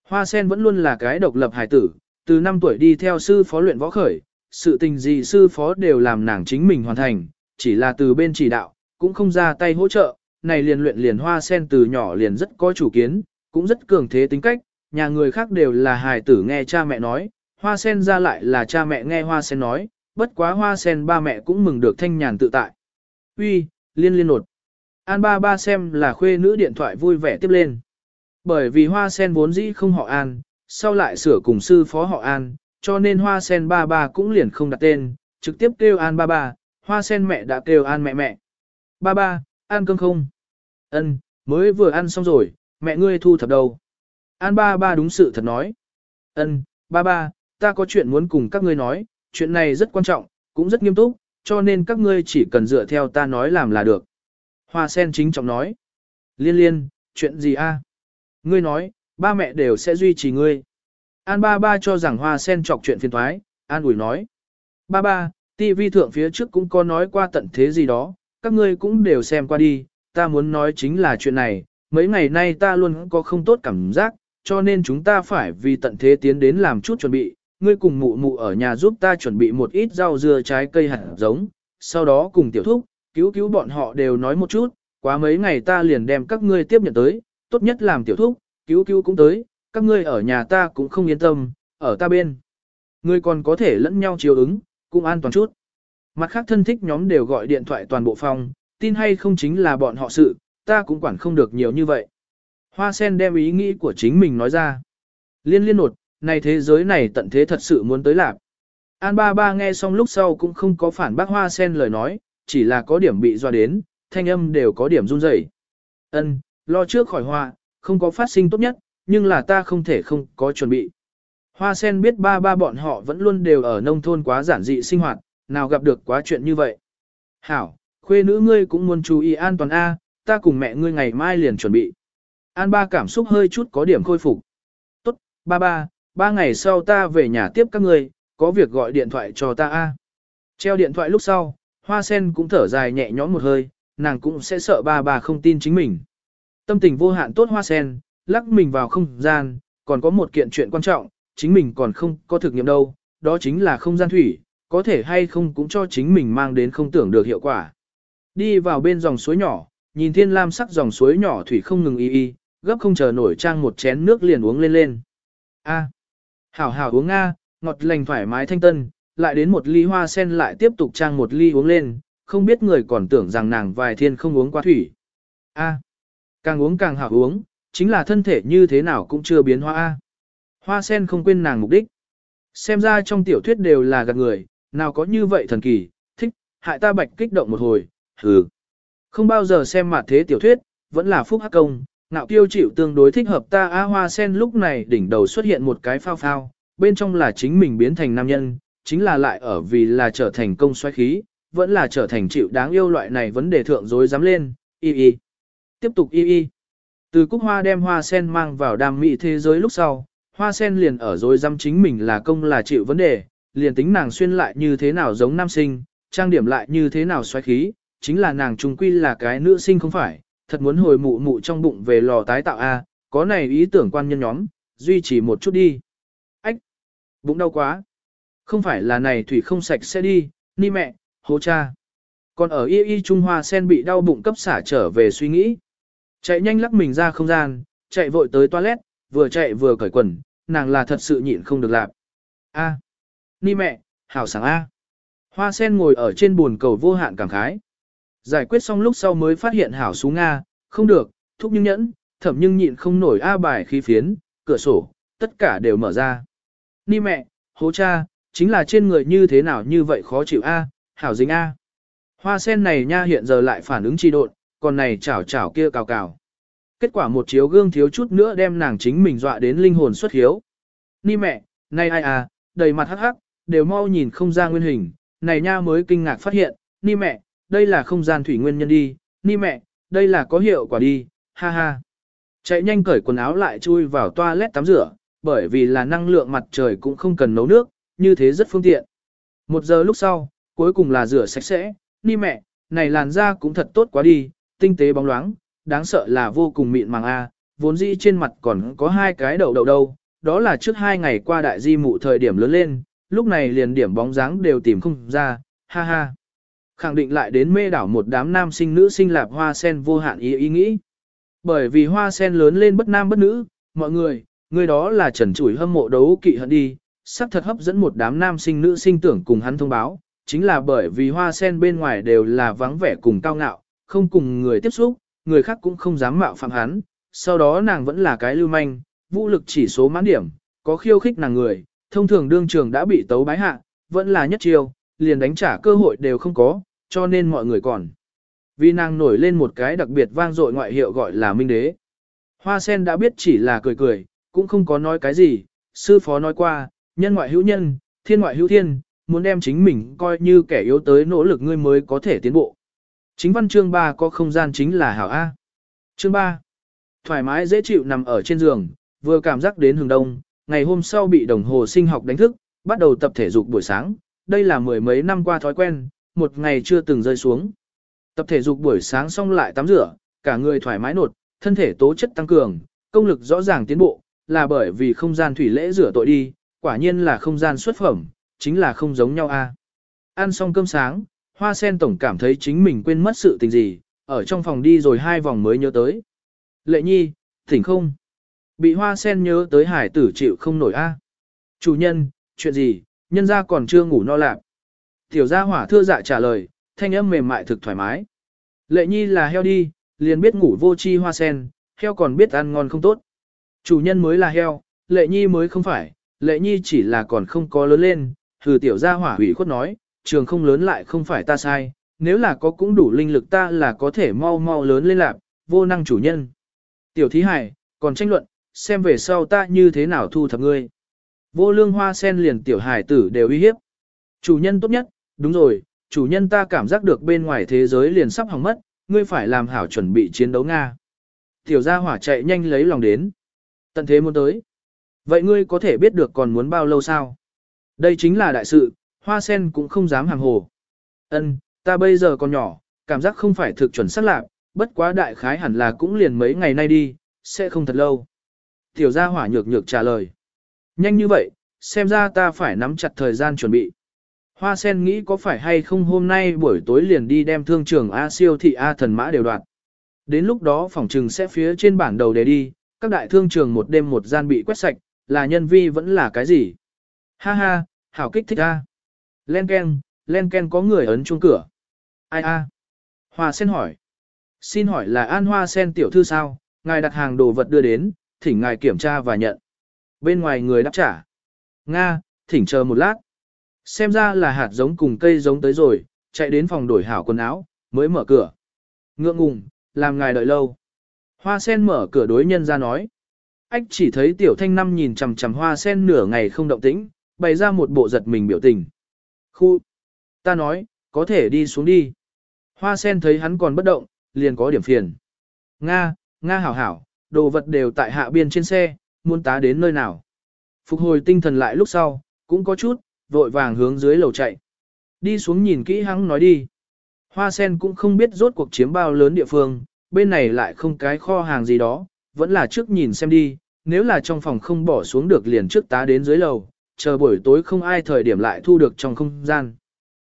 Hoa sen vẫn luôn là cái độc lập hài tử, từ 5 tuổi đi theo sư phó luyện võ khởi, sự tình gì sư phó đều làm nàng chính mình hoàn thành, chỉ là từ bên chỉ đạo, cũng không ra tay hỗ trợ, này liền luyện liền hoa sen từ nhỏ liền rất có chủ kiến, cũng rất cường thế tính cách, nhà người khác đều là hài tử nghe cha mẹ nói, hoa sen ra lại là cha mẹ nghe hoa sen nói, bất quá hoa sen ba mẹ cũng mừng được thanh nhàn tự tại. Uy, liên liên nột. An ba ba xem là khuê nữ điện thoại vui vẻ tiếp lên. Bởi vì hoa sen vốn dĩ không họ An, sau lại sửa cùng sư phó họ An, cho nên hoa sen ba ba cũng liền không đặt tên, trực tiếp kêu An ba ba, hoa sen mẹ đã kêu An mẹ mẹ. Ba ba, ăn cơm không? Ân, mới vừa ăn xong rồi, mẹ ngươi thu thập đâu? An ba ba đúng sự thật nói. Ân, ba ba, ta có chuyện muốn cùng các ngươi nói, chuyện này rất quan trọng, cũng rất nghiêm túc, cho nên các ngươi chỉ cần dựa theo ta nói làm là được. Hoa sen chính trọng nói. Liên liên, chuyện gì a? Ngươi nói, ba mẹ đều sẽ duy trì ngươi. An ba ba cho rằng hoa sen chọc chuyện phiền thoái, an ủi nói. Ba ba, TV thượng phía trước cũng có nói qua tận thế gì đó, các ngươi cũng đều xem qua đi, ta muốn nói chính là chuyện này, mấy ngày nay ta luôn có không tốt cảm giác, cho nên chúng ta phải vì tận thế tiến đến làm chút chuẩn bị, ngươi cùng mụ mụ ở nhà giúp ta chuẩn bị một ít rau dưa trái cây hạt giống, sau đó cùng tiểu thúc, cứu cứu bọn họ đều nói một chút, quá mấy ngày ta liền đem các ngươi tiếp nhận tới, tốt nhất làm tiểu thúc, cứu cứu cũng tới, các ngươi ở nhà ta cũng không yên tâm, ở ta bên. Ngươi còn có thể lẫn nhau chiều ứng, cũng an toàn chút. Mặt khác thân thích nhóm đều gọi điện thoại toàn bộ phòng, tin hay không chính là bọn họ sự, ta cũng quản không được nhiều như vậy. Hoa sen đem ý nghĩ của chính mình nói ra. Liên liên nột, này thế giới này tận thế thật sự muốn tới lạc. An ba ba nghe xong lúc sau cũng không có phản bác hoa sen lời nói, chỉ là có điểm bị doa đến, thanh âm đều có điểm run rẩy. Ân, lo trước khỏi hoa, không có phát sinh tốt nhất, nhưng là ta không thể không có chuẩn bị. Hoa sen biết ba ba bọn họ vẫn luôn đều ở nông thôn quá giản dị sinh hoạt, nào gặp được quá chuyện như vậy. Hảo, khuê nữ ngươi cũng muốn chú ý an toàn A, ta cùng mẹ ngươi ngày mai liền chuẩn bị. An ba cảm xúc hơi chút có điểm khôi phục. Tốt, ba ba, ba ngày sau ta về nhà tiếp các ngươi, có việc gọi điện thoại cho ta A. Treo điện thoại lúc sau, hoa sen cũng thở dài nhẹ nhõm một hơi, nàng cũng sẽ sợ ba ba không tin chính mình. Tâm tình vô hạn tốt hoa sen, lắc mình vào không gian, còn có một kiện chuyện quan trọng, chính mình còn không có thực nghiệm đâu, đó chính là không gian thủy, có thể hay không cũng cho chính mình mang đến không tưởng được hiệu quả. Đi vào bên dòng suối nhỏ, nhìn thiên lam sắc dòng suối nhỏ thủy không ngừng y y, gấp không chờ nổi trang một chén nước liền uống lên lên. A, hảo hảo uống a, ngọt lành thoải mái thanh tân, lại đến một ly hoa sen lại tiếp tục trang một ly uống lên, không biết người còn tưởng rằng nàng vài thiên không uống qua thủy. A, càng uống càng hảo uống, chính là thân thể như thế nào cũng chưa biến hóa A. Hoa sen không quên nàng mục đích. Xem ra trong tiểu thuyết đều là gạt người, nào có như vậy thần kỳ, thích, hại ta bạch kích động một hồi, hừ. Không bao giờ xem mặt thế tiểu thuyết, vẫn là phúc hắc công, ngạo kiêu chịu tương đối thích hợp ta A hoa sen lúc này đỉnh đầu xuất hiện một cái phao phao, bên trong là chính mình biến thành nam nhân, chính là lại ở vì là trở thành công xoay khí, vẫn là trở thành chịu đáng yêu loại này vấn đề thượng dối dám lên, y y. Tiếp tục y y. Từ cúc hoa đem hoa sen mang vào đam mỹ thế giới lúc sau, hoa sen liền ở dối dám chính mình là công là chịu vấn đề, liền tính nàng xuyên lại như thế nào giống nam sinh, trang điểm lại như thế nào xoay khí, chính là nàng trung quy là cái nữ sinh không phải, thật muốn hồi mụ mụ trong bụng về lò tái tạo A, có này ý tưởng quan nhân nhóm, duy trì một chút đi. Ách! Bụng đau quá. Không phải là này thủy không sạch sẽ đi, ni mẹ, hố cha. Còn ở y y Trung Hoa sen bị đau bụng cấp xả trở về suy nghĩ. Chạy nhanh lắc mình ra không gian, chạy vội tới toilet, vừa chạy vừa cởi quần, nàng là thật sự nhịn không được làm. A, ni mẹ, hảo sáng A. Hoa sen ngồi ở trên bồn cầu vô hạn cảm khái. Giải quyết xong lúc sau mới phát hiện hảo xuống Nga, không được, thúc nhưng nhẫn, thẩm nhưng nhịn không nổi A bài khí phiến, cửa sổ, tất cả đều mở ra. Ni mẹ, hố cha, chính là trên người như thế nào như vậy khó chịu A, hảo dính A. Hoa sen này nha hiện giờ lại phản ứng trì độn, còn này chảo chảo kia cào cào. Kết quả một chiếu gương thiếu chút nữa đem nàng chính mình dọa đến linh hồn xuất hiếu. Ni mẹ, này ai à, đầy mặt hắc hắc, đều mau nhìn không ra nguyên hình, này nha mới kinh ngạc phát hiện, ni mẹ, đây là không gian thủy nguyên nhân đi, ni mẹ, đây là có hiệu quả đi, ha ha. Chạy nhanh cởi quần áo lại chui vào toilet tắm rửa, bởi vì là năng lượng mặt trời cũng không cần nấu nước, như thế rất phương tiện. Một giờ lúc sau, cuối cùng là rửa sạch sẽ, ni mẹ, này làn da cũng thật tốt quá đi, tinh tế bóng loáng, đáng sợ là vô cùng mịn màng a, vốn dĩ trên mặt còn có hai cái đầu đầu đâu, đó là trước hai ngày qua đại di mụ thời điểm lớn lên, lúc này liền điểm bóng dáng đều tìm không ra, ha ha. Khẳng định lại đến mê đảo một đám nam sinh nữ sinh lạp hoa sen vô hạn ý ý nghĩ. Bởi vì hoa sen lớn lên bất nam bất nữ, mọi người, người đó là trần chủi hâm mộ đấu kỵ hận đi, sắc thật hấp dẫn một đám nam sinh nữ sinh tưởng cùng hắn thông báo, chính là bởi vì hoa sen bên ngoài đều là vắng vẻ cùng cao ngạo, không cùng người tiếp xúc, người khác cũng không dám mạo phạm hắn, sau đó nàng vẫn là cái lưu manh, vũ lực chỉ số mãn điểm, có khiêu khích nàng người, thông thường đương trường đã bị tấu bái hạ, vẫn là nhất chiêu, liền đánh trả cơ hội đều không có, cho nên mọi người còn. Vì nàng nổi lên một cái đặc biệt vang dội ngoại hiệu gọi là Minh Đế. Hoa sen đã biết chỉ là cười cười, cũng không có nói cái gì, sư phó nói qua, nhân ngoại hữu nhân, thiên ngoại hữu thiên, muốn đem chính mình coi như kẻ yếu tới nỗ lực ngươi mới có thể tiến bộ. Chính văn chương 3 có không gian chính là hảo A. Chương 3. Thoải mái dễ chịu nằm ở trên giường, vừa cảm giác đến hừng đông, ngày hôm sau bị đồng hồ sinh học đánh thức, bắt đầu tập thể dục buổi sáng, đây là mười mấy năm qua thói quen, một ngày chưa từng rơi xuống. Tập thể dục buổi sáng xong lại tắm rửa, cả người thoải mái nột, thân thể tố chất tăng cường, công lực rõ ràng tiến bộ, là bởi vì không gian thủy lễ rửa tội đi, quả nhiên là không gian xuất phẩm, chính là không giống nhau a. Ăn xong cơm sáng, Hoa Sen tổng cảm thấy chính mình quên mất sự tình gì, ở trong phòng đi rồi hai vòng mới nhớ tới. Lệ nhi, thỉnh không? Bị Hoa Sen nhớ tới hải tử chịu không nổi a. Chủ nhân, chuyện gì, nhân ra còn chưa ngủ no lạc. Tiểu gia hỏa thưa dạ trả lời, thanh âm mềm mại thực thoải mái. Lệ nhi là heo đi, liền biết ngủ vô chi hoa sen, heo còn biết ăn ngon không tốt. Chủ nhân mới là heo, lệ nhi mới không phải, lệ nhi chỉ là còn không có lớn lên, thử tiểu gia hỏa hủy khuất nói, trường không lớn lại không phải ta sai, nếu là có cũng đủ linh lực ta là có thể mau mau lớn lên lạc, vô năng chủ nhân. Tiểu thí hải, còn tranh luận, xem về sau ta như thế nào thu thập ngươi. Vô lương hoa sen liền tiểu hải tử đều uy hiếp. Chủ nhân tốt nhất, đúng rồi, chủ nhân ta cảm giác được bên ngoài thế giới liền sắp hỏng mất, ngươi phải làm hảo chuẩn bị chiến đấu Nga. Tiểu gia hỏa chạy nhanh lấy lòng đến. Tận thế muốn tới. Vậy ngươi có thể biết được còn muốn bao lâu sao? Đây chính là đại sự, hoa sen cũng không dám hàng hồ. Ân, ta bây giờ còn nhỏ, cảm giác không phải thực chuẩn xác lạc, bất quá đại khái hẳn là cũng liền mấy ngày nay đi, sẽ không thật lâu. Tiểu gia hỏa nhược nhược trả lời. Nhanh như vậy, xem ra ta phải nắm chặt thời gian chuẩn bị. Hoa sen nghĩ có phải hay không hôm nay buổi tối liền đi đem thương trường A siêu thị A thần mã đều đoạt. Đến lúc đó phòng trừng sẽ phía trên bản đầu để đi, các đại thương trường một đêm một gian bị quét sạch, là nhân vi vẫn là cái gì? Ha ha, hảo kích thích a. Len ken, len ken có người ấn chuông cửa. Ai a? Hoa sen hỏi. Xin hỏi là An Hoa sen tiểu thư sao? Ngài đặt hàng đồ vật đưa đến, thỉnh ngài kiểm tra và nhận. Bên ngoài người đáp trả. Nga, thỉnh chờ một lát. Xem ra là hạt giống cùng cây giống tới rồi, chạy đến phòng đổi hảo quần áo, mới mở cửa. Ngượng ngùng, làm ngài đợi lâu. Hoa sen mở cửa đối nhân ra nói. Ách chỉ thấy tiểu thanh năm nhìn chằm chằm hoa sen nửa ngày không động tĩnh, bày ra một bộ giật mình biểu tình. Khu! Ta nói, có thể đi xuống đi. Hoa sen thấy hắn còn bất động, liền có điểm phiền. Nga, Nga hảo hảo, đồ vật đều tại hạ biên trên xe, muốn tá đến nơi nào. Phục hồi tinh thần lại lúc sau, cũng có chút, vội vàng hướng dưới lầu chạy. Đi xuống nhìn kỹ hắn nói đi. Hoa sen cũng không biết rốt cuộc chiếm bao lớn địa phương, bên này lại không cái kho hàng gì đó, vẫn là trước nhìn xem đi, nếu là trong phòng không bỏ xuống được liền trước tá đến dưới lầu, chờ buổi tối không ai thời điểm lại thu được trong không gian.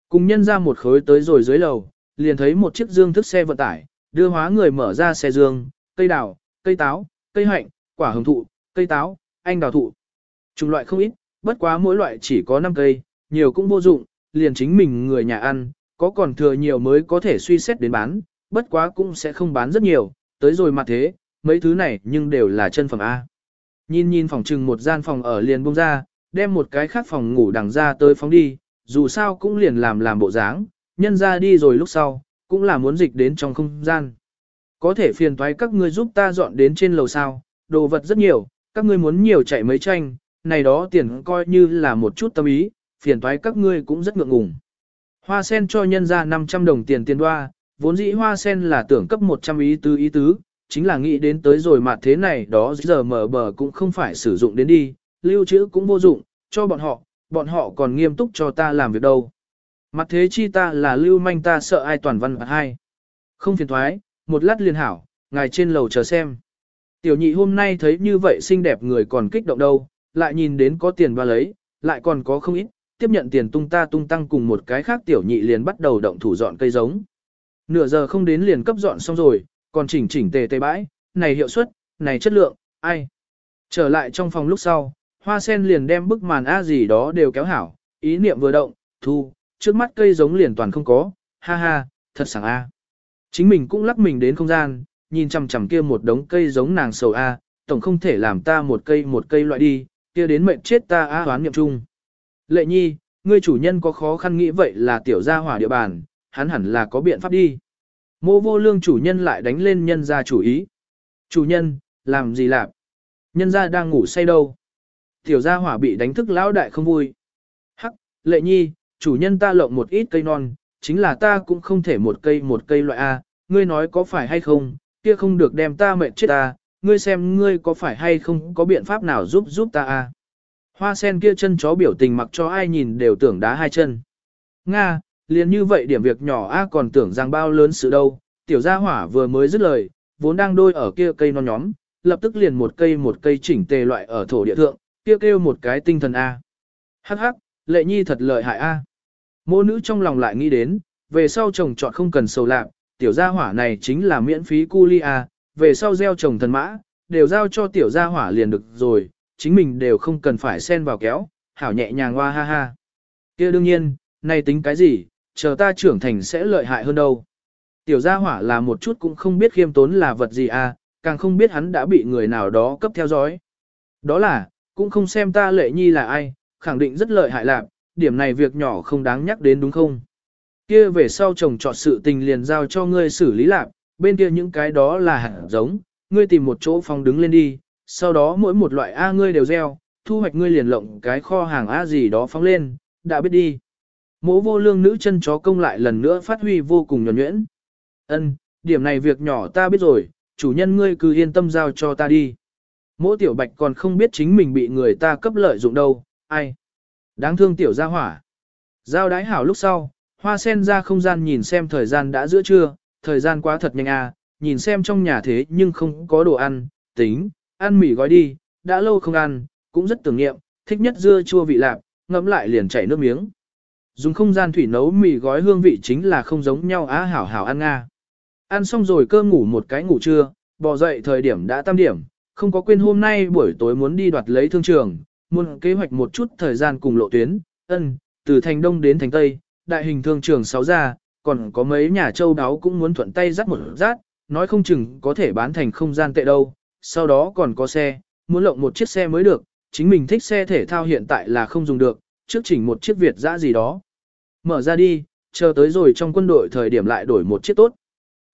Cùng nhân ra một khối tới rồi dưới lầu, liền thấy một chiếc dương thức xe vận tải, đưa hóa người mở ra xe dương, cây đào, cây táo, cây hạnh, quả hồng thụ, cây táo, anh đào thụ. Chủng loại không ít, bất quá mỗi loại chỉ có 5 cây, nhiều cũng vô dụng, liền chính mình người nhà ăn, có còn thừa nhiều mới có thể suy xét đến bán, bất quá cũng sẽ không bán rất nhiều, tới rồi mà thế, mấy thứ này nhưng đều là chân phẩm A. Nhìn nhìn phòng trừng một gian phòng ở liền bông ra, đem một cái khác phòng ngủ đằng ra tới phóng đi, dù sao cũng liền làm làm bộ dáng, nhân ra đi rồi lúc sau, cũng là muốn dịch đến trong không gian. Có thể phiền toái các ngươi giúp ta dọn đến trên lầu sao, đồ vật rất nhiều, các ngươi muốn nhiều chạy mấy tranh, này đó tiền coi như là một chút tâm ý, phiền toái các ngươi cũng rất ngượng ngùng. Hoa sen cho nhân ra 500 đồng tiền tiền đoa, vốn dĩ hoa sen là tưởng cấp 100 ý tứ ý tứ, chính là nghĩ đến tới rồi mà thế này đó giờ mở bờ cũng không phải sử dụng đến đi, lưu trữ cũng vô dụng, cho bọn họ, bọn họ còn nghiêm túc cho ta làm việc đâu. Mặt thế chi ta là lưu manh ta sợ ai toàn văn và hai. Không phiền thoái, một lát liền hảo, ngài trên lầu chờ xem. Tiểu nhị hôm nay thấy như vậy xinh đẹp người còn kích động đâu, lại nhìn đến có tiền ba lấy, lại còn có không ít, tiếp nhận tiền tung ta tung tăng cùng một cái khác tiểu nhị liền bắt đầu động thủ dọn cây giống. Nửa giờ không đến liền cấp dọn xong rồi, còn chỉnh chỉnh tề tề bãi, này hiệu suất, này chất lượng, ai. Trở lại trong phòng lúc sau, hoa sen liền đem bức màn A gì đó đều kéo hảo, ý niệm vừa động, thu, trước mắt cây giống liền toàn không có, ha ha, thật sảng A. Chính mình cũng lắc mình đến không gian, nhìn chằm chằm kia một đống cây giống nàng sầu A, tổng không thể làm ta một cây một cây loại đi, kia đến mệnh chết ta A hoán niệm chung. Lệ nhi, ngươi chủ nhân có khó khăn nghĩ vậy là tiểu gia hỏa địa bàn, hắn hẳn là có biện pháp đi. Mô vô lương chủ nhân lại đánh lên nhân gia chủ ý. Chủ nhân, làm gì làm? Nhân gia đang ngủ say đâu? Tiểu gia hỏa bị đánh thức lão đại không vui. Hắc, lệ nhi, chủ nhân ta lộng một ít cây non, chính là ta cũng không thể một cây một cây loại A, ngươi nói có phải hay không, kia không được đem ta mệt chết ta, ngươi xem ngươi có phải hay không có biện pháp nào giúp giúp ta A. Hoa sen kia chân chó biểu tình mặc cho ai nhìn đều tưởng đá hai chân. Nga, liền như vậy điểm việc nhỏ A còn tưởng rằng bao lớn sự đâu, tiểu gia hỏa vừa mới dứt lời, vốn đang đôi ở kia cây non nhóm, lập tức liền một cây một cây chỉnh tề loại ở thổ địa thượng, kia kêu một cái tinh thần A. Hắc hắc, lệ nhi thật lợi hại A. Mô nữ trong lòng lại nghĩ đến, về sau chồng chọn không cần sầu lạc, tiểu gia hỏa này chính là miễn phí cu li A, về sau gieo trồng thần mã, đều giao cho tiểu gia hỏa liền được rồi, chính mình đều không cần phải xen vào kéo, hảo nhẹ nhàng hoa ha ha. kia đương nhiên, nay tính cái gì, chờ ta trưởng thành sẽ lợi hại hơn đâu. Tiểu gia hỏa là một chút cũng không biết khiêm tốn là vật gì à, càng không biết hắn đã bị người nào đó cấp theo dõi. Đó là, cũng không xem ta lệ nhi là ai, khẳng định rất lợi hại lạc, điểm này việc nhỏ không đáng nhắc đến đúng không? Kia về sau chồng chọn sự tình liền giao cho ngươi xử lý lạc, bên kia những cái đó là hạt giống, ngươi tìm một chỗ phong đứng lên đi, sau đó mỗi một loại A ngươi đều gieo, thu hoạch ngươi liền lộng cái kho hàng A gì đó phóng lên, đã biết đi. Mỗ vô lương nữ chân chó công lại lần nữa phát huy vô cùng nhuẩn nhuyễn. Ân, điểm này việc nhỏ ta biết rồi, chủ nhân ngươi cứ yên tâm giao cho ta đi. Mỗ tiểu bạch còn không biết chính mình bị người ta cấp lợi dụng đâu, ai. Đáng thương tiểu gia hỏa. Giao đái hảo lúc sau, hoa sen ra không gian nhìn xem thời gian đã giữa trưa, thời gian quá thật nhanh à, nhìn xem trong nhà thế nhưng không có đồ ăn, tính, ăn mì gói đi, đã lâu không ăn, cũng rất tưởng niệm, thích nhất dưa chua vị lạp, ngẫm lại liền chảy nước miếng. Dùng không gian thủy nấu mì gói hương vị chính là không giống nhau á hảo hảo ăn nga. Ăn xong rồi cơm ngủ một cái ngủ trưa, bò dậy thời điểm đã tam điểm, không có quên hôm nay buổi tối muốn đi đoạt lấy thương trường, muốn kế hoạch một chút thời gian cùng lộ tuyến, ân, từ thành đông đến thành tây, đại hình thương trường sáu ra, còn có mấy nhà châu đáo cũng muốn thuận tay dắt một rát, nói không chừng có thể bán thành không gian tệ đâu, sau đó còn có xe, muốn lộng một chiếc xe mới được, chính mình thích xe thể thao hiện tại là không dùng được, trước chỉnh một chiếc Việt dã gì đó. Mở ra đi, chờ tới rồi trong quân đội thời điểm lại đổi một chiếc tốt.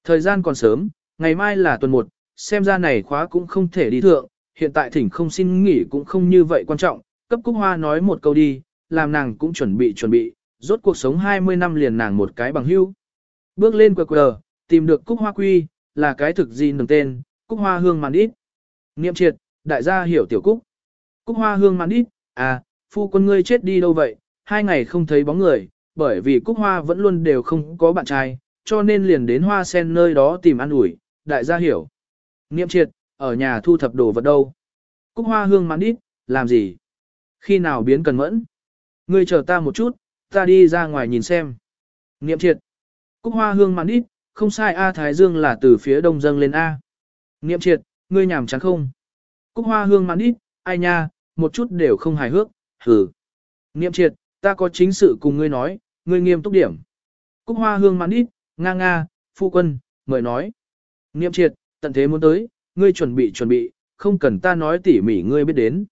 Thời gian còn sớm, ngày mai là tuần 1, xem ra này khóa cũng không thể đi thượng, hiện tại thỉnh không xin nghỉ cũng không như vậy quan trọng, cấp Cúc Hoa nói một câu đi, làm nàng cũng chuẩn bị chuẩn bị, rốt cuộc sống 20 năm liền nàng một cái bằng hưu. Bước lên quờ quờ, tìm được Cúc Hoa Quy, là cái thực gì nừng tên, Cúc Hoa Hương Màn ít. Niệm triệt, đại gia hiểu tiểu Cúc. Cúc Hoa Hương Màn ít, à, phu quân ngươi chết đi đâu vậy, hai ngày không thấy bóng người, bởi vì Cúc Hoa vẫn luôn đều không có bạn trai, cho nên liền đến hoa sen nơi đó tìm ăn ủi, đại gia hiểu. Niệm triệt, ở nhà thu thập đồ vật đâu. Cúc hoa hương màn ít, làm gì? Khi nào biến cần mẫn? Ngươi chờ ta một chút, ta đi ra ngoài nhìn xem. Niệm triệt. Cúc hoa hương mặn ít. không sai A Thái Dương là từ phía đông dâng lên A. Niệm triệt, ngươi nhảm chán không? Cúc hoa hương mặn ít. ai nha, một chút đều không hài hước, hừ. Niệm triệt, ta có chính sự cùng ngươi nói, ngươi nghiêm túc điểm. Cúc hoa hương mặn ít. nga nga, phu quân, mời nói. Niệm triệt, tận thế muốn tới, ngươi chuẩn bị chuẩn bị, không cần ta nói tỉ mỉ ngươi biết đến.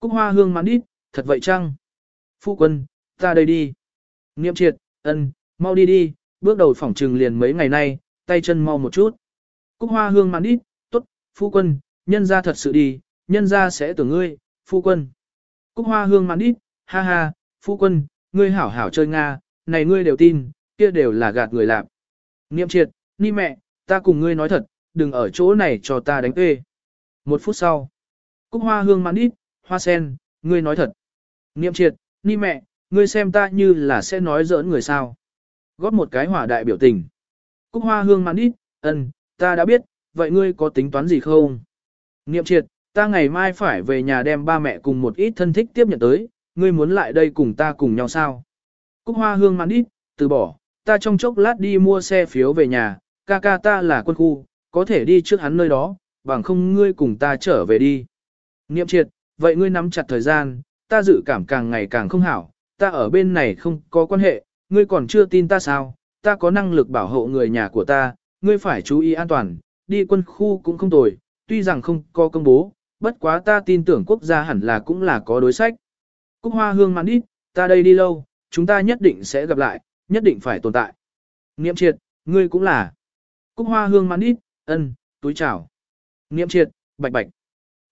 Cúc hoa hương mặn ít. thật vậy chăng? Phu quân, ta đây đi. Niệm triệt, ân, mau đi đi, bước đầu phỏng trừng liền mấy ngày nay, tay chân mau một chút. Cúc hoa hương mãn đít, tốt, phu quân, nhân ra thật sự đi, nhân ra sẽ tưởng ngươi, phu quân. Cúc hoa hương mãn đít, ha ha, phu quân, ngươi hảo hảo chơi Nga, này ngươi đều tin, kia đều là gạt người làm. Niệm triệt, ni mẹ, ta cùng ngươi nói thật, đừng ở chỗ này cho ta đánh tê. Một phút sau, Cúc hoa hương mãn đít, hoa sen, ngươi nói thật. Niệm triệt, ni mẹ, ngươi xem ta như là sẽ nói giỡn người sao. Góp một cái hỏa đại biểu tình. Cúc hoa hương mãn ít, ân, ta đã biết, vậy ngươi có tính toán gì không? Niệm triệt, ta ngày mai phải về nhà đem ba mẹ cùng một ít thân thích tiếp nhận tới, ngươi muốn lại đây cùng ta cùng nhau sao? Cúc hoa hương mãn ít, từ bỏ, ta trong chốc lát đi mua xe phiếu về nhà, ca ca ta là quân khu, có thể đi trước hắn nơi đó, bằng không ngươi cùng ta trở về đi. Niệm triệt, vậy ngươi nắm chặt thời gian, ta dự cảm càng ngày càng không hảo, ta ở bên này không có quan hệ, ngươi còn chưa tin ta sao, ta có năng lực bảo hộ người nhà của ta, ngươi phải chú ý an toàn, đi quân khu cũng không tồi, tuy rằng không có công bố, bất quá ta tin tưởng quốc gia hẳn là cũng là có đối sách. Cúc hoa hương mạn ít, ta đây đi lâu, chúng ta nhất định sẽ gặp lại, nhất định phải tồn tại. Niệm triệt, ngươi cũng là. Cúc hoa hương mạn ít, ân, túi chào. Niệm triệt, bạch bạch.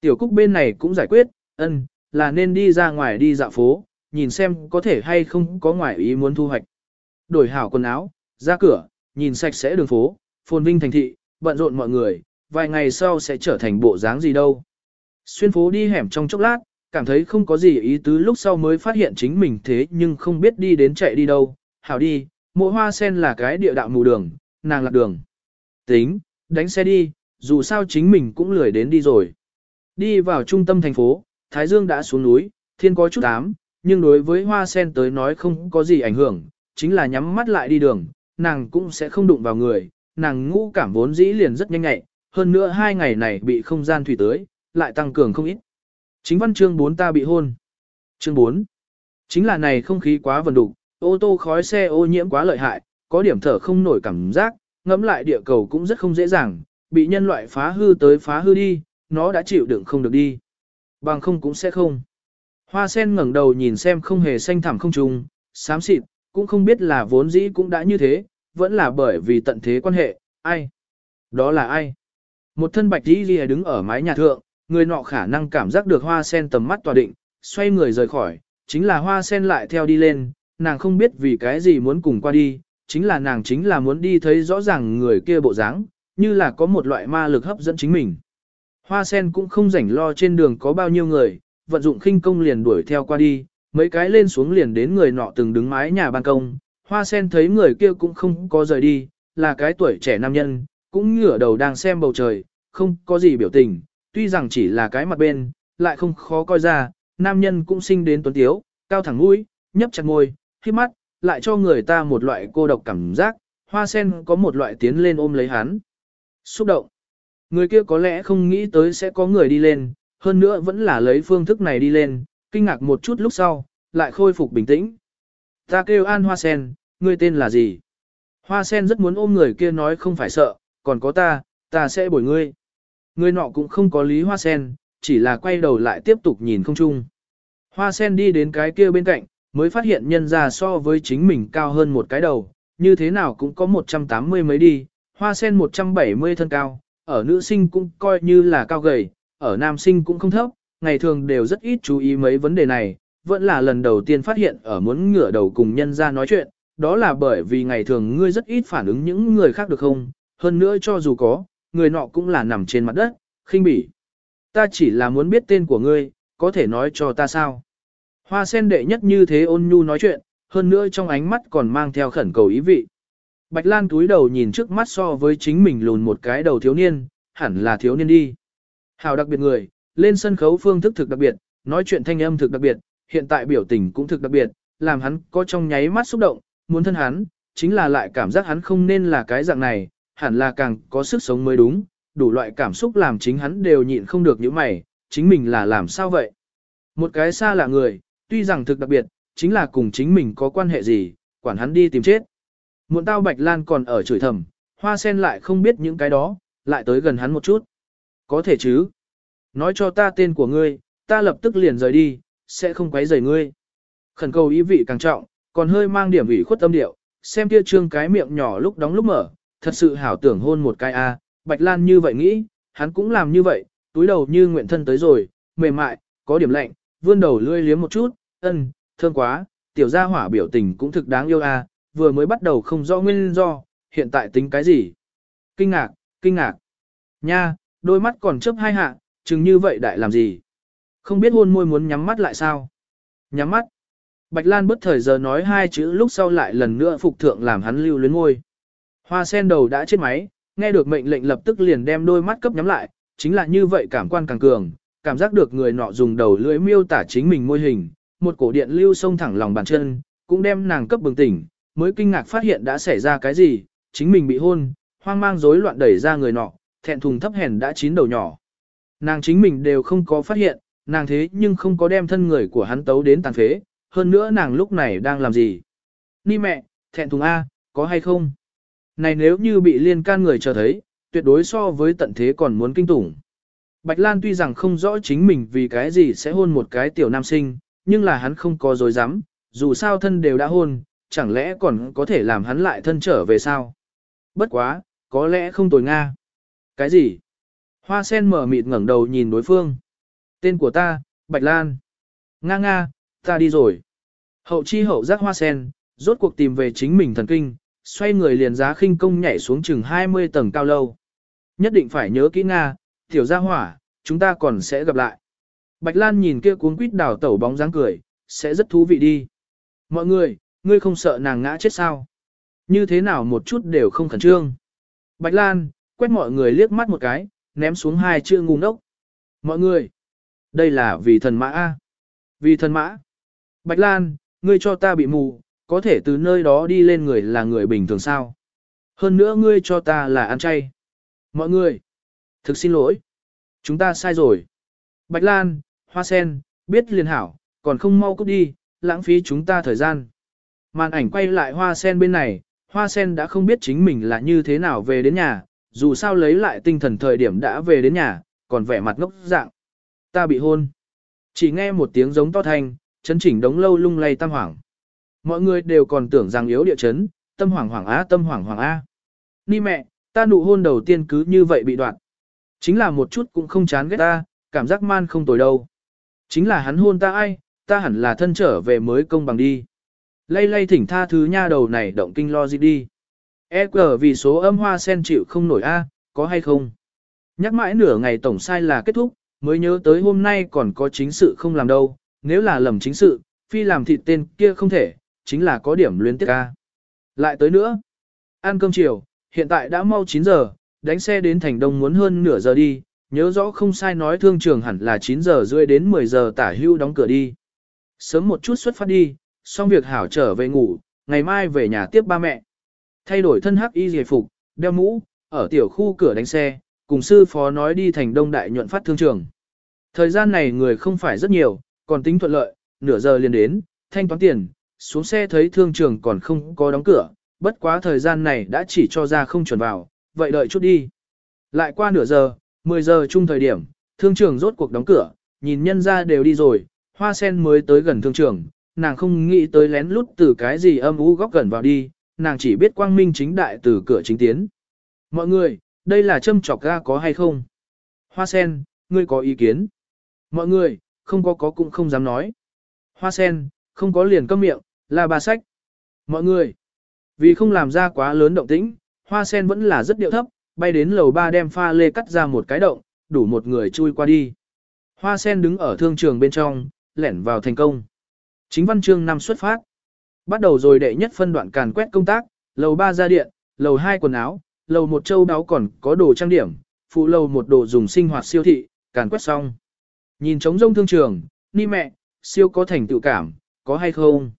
Tiểu cúc bên này cũng giải quyết, ân, là nên đi ra ngoài đi dạo phố, nhìn xem có thể hay không có ngoại ý muốn thu hoạch. Đổi hảo quần áo, ra cửa, nhìn sạch sẽ đường phố, phồn vinh thành thị, bận rộn mọi người, vài ngày sau sẽ trở thành bộ dáng gì đâu. Xuyên phố đi hẻm trong chốc lát, cảm thấy không có gì ý tứ lúc sau mới phát hiện chính mình thế nhưng không biết đi đến chạy đi đâu. Hảo đi, mộ hoa sen là cái địa đạo mù đường, nàng lạc đường. Tính, đánh xe đi, dù sao chính mình cũng lười đến đi rồi. Đi vào trung tâm thành phố, Thái Dương đã xuống núi, thiên có chút ám, nhưng đối với hoa sen tới nói không có gì ảnh hưởng, chính là nhắm mắt lại đi đường, nàng cũng sẽ không đụng vào người, nàng ngũ cảm vốn dĩ liền rất nhanh nhạy, hơn nữa hai ngày này bị không gian thủy tới, lại tăng cường không ít. Chính văn chương 4 ta bị hôn. Chương 4. Chính là này không khí quá vần đục, ô tô khói xe ô nhiễm quá lợi hại, có điểm thở không nổi cảm giác, ngẫm lại địa cầu cũng rất không dễ dàng, bị nhân loại phá hư tới phá hư đi, nó đã chịu đựng không được đi. Bằng không cũng sẽ không. Hoa sen ngẩng đầu nhìn xem không hề xanh thẳm không trùng, xám xịt, cũng không biết là vốn dĩ cũng đã như thế, vẫn là bởi vì tận thế quan hệ, ai? Đó là ai? Một thân bạch đi ghi đứng ở mái nhà thượng, người nọ khả năng cảm giác được hoa sen tầm mắt tòa định, xoay người rời khỏi, chính là hoa sen lại theo đi lên, nàng không biết vì cái gì muốn cùng qua đi, chính là nàng chính là muốn đi thấy rõ ràng người kia bộ dáng, như là có một loại ma lực hấp dẫn chính mình. Hoa sen cũng không rảnh lo trên đường có bao nhiêu người, vận dụng khinh công liền đuổi theo qua đi, mấy cái lên xuống liền đến người nọ từng đứng mái nhà ban công. Hoa sen thấy người kia cũng không có rời đi, là cái tuổi trẻ nam nhân, cũng ngửa đầu đang xem bầu trời, không có gì biểu tình, tuy rằng chỉ là cái mặt bên, lại không khó coi ra, nam nhân cũng sinh đến tuấn tiếu, cao thẳng mũi, nhấp chặt môi, khi mắt, lại cho người ta một loại cô độc cảm giác, hoa sen có một loại tiến lên ôm lấy hắn. Xúc động. Người kia có lẽ không nghĩ tới sẽ có người đi lên, hơn nữa vẫn là lấy phương thức này đi lên, kinh ngạc một chút lúc sau, lại khôi phục bình tĩnh. Ta kêu An Hoa Sen, ngươi tên là gì? Hoa Sen rất muốn ôm người kia nói không phải sợ, còn có ta, ta sẽ bồi ngươi. Người nọ cũng không có lý Hoa Sen, chỉ là quay đầu lại tiếp tục nhìn không chung. Hoa Sen đi đến cái kia bên cạnh, mới phát hiện nhân ra so với chính mình cao hơn một cái đầu, như thế nào cũng có 180 mấy đi, Hoa Sen 170 thân cao, ở nữ sinh cũng coi như là cao gầy, ở nam sinh cũng không thấp, ngày thường đều rất ít chú ý mấy vấn đề này, vẫn là lần đầu tiên phát hiện ở muốn ngửa đầu cùng nhân ra nói chuyện, đó là bởi vì ngày thường ngươi rất ít phản ứng những người khác được không, hơn nữa cho dù có, người nọ cũng là nằm trên mặt đất, khinh bỉ. Ta chỉ là muốn biết tên của ngươi, có thể nói cho ta sao. Hoa sen đệ nhất như thế ôn nhu nói chuyện, hơn nữa trong ánh mắt còn mang theo khẩn cầu ý vị. Bạch Lan túi đầu nhìn trước mắt so với chính mình lùn một cái đầu thiếu niên, hẳn là thiếu niên đi. Hào đặc biệt người, lên sân khấu phương thức thực đặc biệt, nói chuyện thanh âm thực đặc biệt, hiện tại biểu tình cũng thực đặc biệt, làm hắn có trong nháy mắt xúc động, muốn thân hắn, chính là lại cảm giác hắn không nên là cái dạng này, hẳn là càng có sức sống mới đúng, đủ loại cảm xúc làm chính hắn đều nhịn không được những mày, chính mình là làm sao vậy? Một cái xa lạ người, tuy rằng thực đặc biệt, chính là cùng chính mình có quan hệ gì, quản hắn đi tìm chết. Muộn tao Bạch Lan còn ở chửi thầm, hoa sen lại không biết những cái đó, lại tới gần hắn một chút. Có thể chứ? Nói cho ta tên của ngươi, ta lập tức liền rời đi, sẽ không quấy rầy ngươi. Khẩn cầu ý vị càng trọng, còn hơi mang điểm ủy khuất âm điệu, xem kia trương cái miệng nhỏ lúc đóng lúc mở, thật sự hảo tưởng hôn một cái a. Bạch Lan như vậy nghĩ, hắn cũng làm như vậy, túi đầu như nguyện thân tới rồi, mềm mại, có điểm lạnh, vươn đầu lươi liếm một chút, ân, thương quá, tiểu gia hỏa biểu tình cũng thực đáng yêu a, vừa mới bắt đầu không rõ nguyên do, hiện tại tính cái gì? Kinh ngạc, kinh ngạc. Nha, đôi mắt còn chớp hai hạ, chừng như vậy đại làm gì? Không biết hôn môi muốn nhắm mắt lại sao? Nhắm mắt. Bạch Lan bất thời giờ nói hai chữ lúc sau lại lần nữa phục thượng làm hắn lưu luyến ngôi. Hoa sen đầu đã chết máy, nghe được mệnh lệnh lập tức liền đem đôi mắt cấp nhắm lại, chính là như vậy cảm quan càng cường, cảm giác được người nọ dùng đầu lưỡi miêu tả chính mình môi hình, một cổ điện lưu sông thẳng lòng bàn chân, cũng đem nàng cấp bừng tỉnh, mới kinh ngạc phát hiện đã xảy ra cái gì, chính mình bị hôn, hoang mang rối loạn đẩy ra người nọ, thẹn thùng thấp hèn đã chín đầu nhỏ. Nàng chính mình đều không có phát hiện, nàng thế nhưng không có đem thân người của hắn tấu đến tàn phế, hơn nữa nàng lúc này đang làm gì. Ni mẹ, thẹn thùng A, có hay không? Này nếu như bị liên can người chờ thấy, tuyệt đối so với tận thế còn muốn kinh tủng. Bạch Lan tuy rằng không rõ chính mình vì cái gì sẽ hôn một cái tiểu nam sinh, nhưng là hắn không có dối dám, dù sao thân đều đã hôn, chẳng lẽ còn có thể làm hắn lại thân trở về sao? Bất quá, có lẽ không tồi Nga. Cái gì? Hoa sen mở mịt ngẩng đầu nhìn đối phương. Tên của ta, Bạch Lan. Nga nga, ta đi rồi. Hậu chi hậu giác hoa sen, rốt cuộc tìm về chính mình thần kinh, xoay người liền giá khinh công nhảy xuống chừng 20 tầng cao lâu. Nhất định phải nhớ kỹ Nga, tiểu gia hỏa, chúng ta còn sẽ gặp lại. Bạch Lan nhìn kia cuốn quýt đào tẩu bóng dáng cười, sẽ rất thú vị đi. Mọi người, ngươi không sợ nàng ngã chết sao? Như thế nào một chút đều không khẩn trương. Bạch Lan, quét mọi người liếc mắt một cái, ném xuống hai chữ ngu ngốc. Mọi người, đây là vì thần mã A. Vì thần mã. Bạch Lan, ngươi cho ta bị mù, có thể từ nơi đó đi lên người là người bình thường sao? Hơn nữa ngươi cho ta là ăn chay. Mọi người, thực xin lỗi. Chúng ta sai rồi. Bạch Lan, Hoa Sen, biết liền hảo, còn không mau cút đi, lãng phí chúng ta thời gian. Màn ảnh quay lại Hoa Sen bên này, Hoa Sen đã không biết chính mình là như thế nào về đến nhà, dù sao lấy lại tinh thần thời điểm đã về đến nhà, còn vẻ mặt ngốc dạng. Ta bị hôn. Chỉ nghe một tiếng giống to thanh, chấn chỉnh đống lâu lung lay tam hoảng. Mọi người đều còn tưởng rằng yếu địa chấn, tâm hoảng hoảng á tâm hoảng hoảng a. Ni mẹ, ta nụ hôn đầu tiên cứ như vậy bị đoạn. Chính là một chút cũng không chán ghét ta, cảm giác man không tồi đâu. Chính là hắn hôn ta ai, ta hẳn là thân trở về mới công bằng đi. Lây lây thỉnh tha thứ nha đầu này động kinh lo gì đi. E cờ vì số âm hoa sen chịu không nổi a, có hay không? Nhắc mãi nửa ngày tổng sai là kết thúc, mới nhớ tới hôm nay còn có chính sự không làm đâu, nếu là lầm chính sự, phi làm thịt tên kia không thể, chính là có điểm luyến tiếc a. Lại tới nữa, ăn cơm chiều, hiện tại đã mau 9 giờ, đánh xe đến thành đông muốn hơn nửa giờ đi, nhớ rõ không sai nói thương trường hẳn là 9 giờ rưỡi đến 10 giờ tả hưu đóng cửa đi. Sớm một chút xuất phát đi, xong việc hảo trở về ngủ, ngày mai về nhà tiếp ba mẹ. Thay đổi thân hắc y giải phục, đeo mũ, ở tiểu khu cửa đánh xe, cùng sư phó nói đi thành đông đại nhuận phát thương trường. Thời gian này người không phải rất nhiều, còn tính thuận lợi, nửa giờ liền đến, thanh toán tiền, xuống xe thấy thương trường còn không có đóng cửa, bất quá thời gian này đã chỉ cho ra không chuẩn vào, vậy đợi chút đi. Lại qua nửa giờ, 10 giờ chung thời điểm, thương trường rốt cuộc đóng cửa, nhìn nhân ra đều đi rồi, hoa sen mới tới gần thương trường, nàng không nghĩ tới lén lút từ cái gì âm u góc gần vào đi, nàng chỉ biết quang minh chính đại từ cửa chính tiến. Mọi người, đây là châm chọc ga có hay không? Hoa sen, ngươi có ý kiến? Mọi người, không có có cũng không dám nói. Hoa sen, không có liền câm miệng, là bà sách. Mọi người, vì không làm ra quá lớn động tĩnh, hoa sen vẫn là rất điệu thấp, bay đến lầu ba đem pha lê cắt ra một cái động, đủ một người chui qua đi. Hoa sen đứng ở thương trường bên trong, lẻn vào thành công. Chính văn chương năm xuất phát. Bắt đầu rồi đệ nhất phân đoạn càn quét công tác, lầu 3 ra điện, lầu 2 quần áo, lầu 1 châu đáo còn có đồ trang điểm, phụ lầu một đồ dùng sinh hoạt siêu thị, càn quét xong. Nhìn trống rông thương trường, ni mẹ, siêu có thành tựu cảm, có hay không?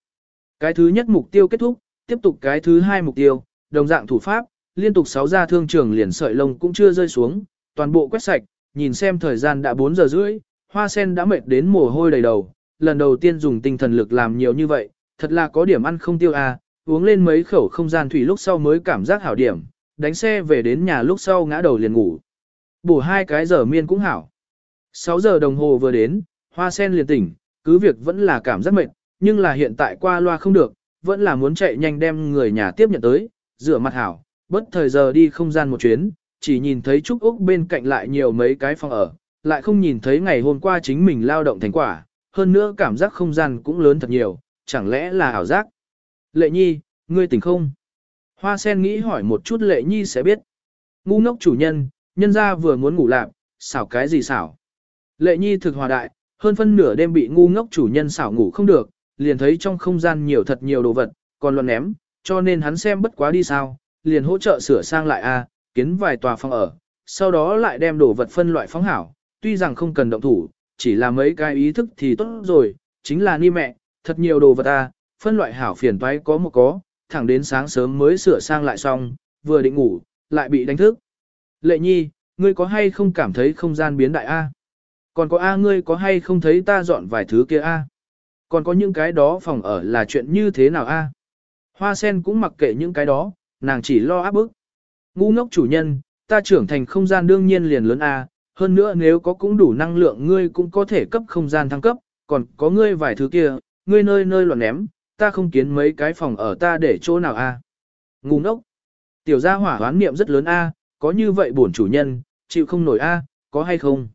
Cái thứ nhất mục tiêu kết thúc, tiếp tục cái thứ hai mục tiêu, đồng dạng thủ pháp, liên tục sáu ra thương trường liền sợi lông cũng chưa rơi xuống, toàn bộ quét sạch, nhìn xem thời gian đã 4 giờ rưỡi, hoa sen đã mệt đến mồ hôi đầy đầu, lần đầu tiên dùng tinh thần lực làm nhiều như vậy, thật là có điểm ăn không tiêu à, uống lên mấy khẩu không gian thủy lúc sau mới cảm giác hảo điểm, đánh xe về đến nhà lúc sau ngã đầu liền ngủ. Bổ hai cái giờ miên cũng hảo. 6 giờ đồng hồ vừa đến, hoa sen liền tỉnh, cứ việc vẫn là cảm giác mệt, nhưng là hiện tại qua loa không được, vẫn là muốn chạy nhanh đem người nhà tiếp nhận tới, rửa mặt hảo, bất thời giờ đi không gian một chuyến, chỉ nhìn thấy Trúc Úc bên cạnh lại nhiều mấy cái phòng ở, lại không nhìn thấy ngày hôm qua chính mình lao động thành quả, hơn nữa cảm giác không gian cũng lớn thật nhiều, chẳng lẽ là ảo giác. Lệ nhi, ngươi tỉnh không? Hoa sen nghĩ hỏi một chút lệ nhi sẽ biết. Ngu ngốc chủ nhân, nhân ra vừa muốn ngủ lạp, xảo cái gì xảo. Lệ nhi thực hòa đại, hơn phân nửa đêm bị ngu ngốc chủ nhân xảo ngủ không được, liền thấy trong không gian nhiều thật nhiều đồ vật, còn luận ném, cho nên hắn xem bất quá đi sao, liền hỗ trợ sửa sang lại a, kiến vài tòa phòng ở, sau đó lại đem đồ vật phân loại phóng hảo, tuy rằng không cần động thủ, chỉ là mấy cái ý thức thì tốt rồi, chính là ni mẹ, thật nhiều đồ vật a, phân loại hảo phiền toái có một có, thẳng đến sáng sớm mới sửa sang lại xong, vừa định ngủ, lại bị đánh thức. Lệ nhi, ngươi có hay không cảm thấy không gian biến đại a? Còn có a ngươi có hay không thấy ta dọn vài thứ kia a? Còn có những cái đó phòng ở là chuyện như thế nào a? Hoa sen cũng mặc kệ những cái đó, nàng chỉ lo áp bức. Ngu ngốc chủ nhân, ta trưởng thành không gian đương nhiên liền lớn a, hơn nữa nếu có cũng đủ năng lượng ngươi cũng có thể cấp không gian thăng cấp, còn có ngươi vài thứ kia, ngươi nơi nơi loạn ném, ta không kiến mấy cái phòng ở ta để chỗ nào a? Ngu ngốc. Tiểu gia hỏa hoán niệm rất lớn a, có như vậy bổn chủ nhân, chịu không nổi a, có hay không?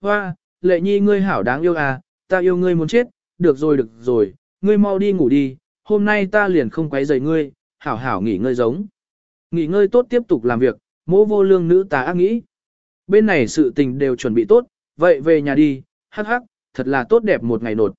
Hoa, lệ nhi ngươi hảo đáng yêu a, ta yêu ngươi muốn chết, được rồi được rồi, ngươi mau đi ngủ đi, hôm nay ta liền không quấy rầy ngươi, hảo hảo nghỉ ngơi giống. Nghỉ ngơi tốt tiếp tục làm việc, mỗ vô lương nữ ta ác nghĩ. Bên này sự tình đều chuẩn bị tốt, vậy về nhà đi, hắc hắc, thật là tốt đẹp một ngày nột.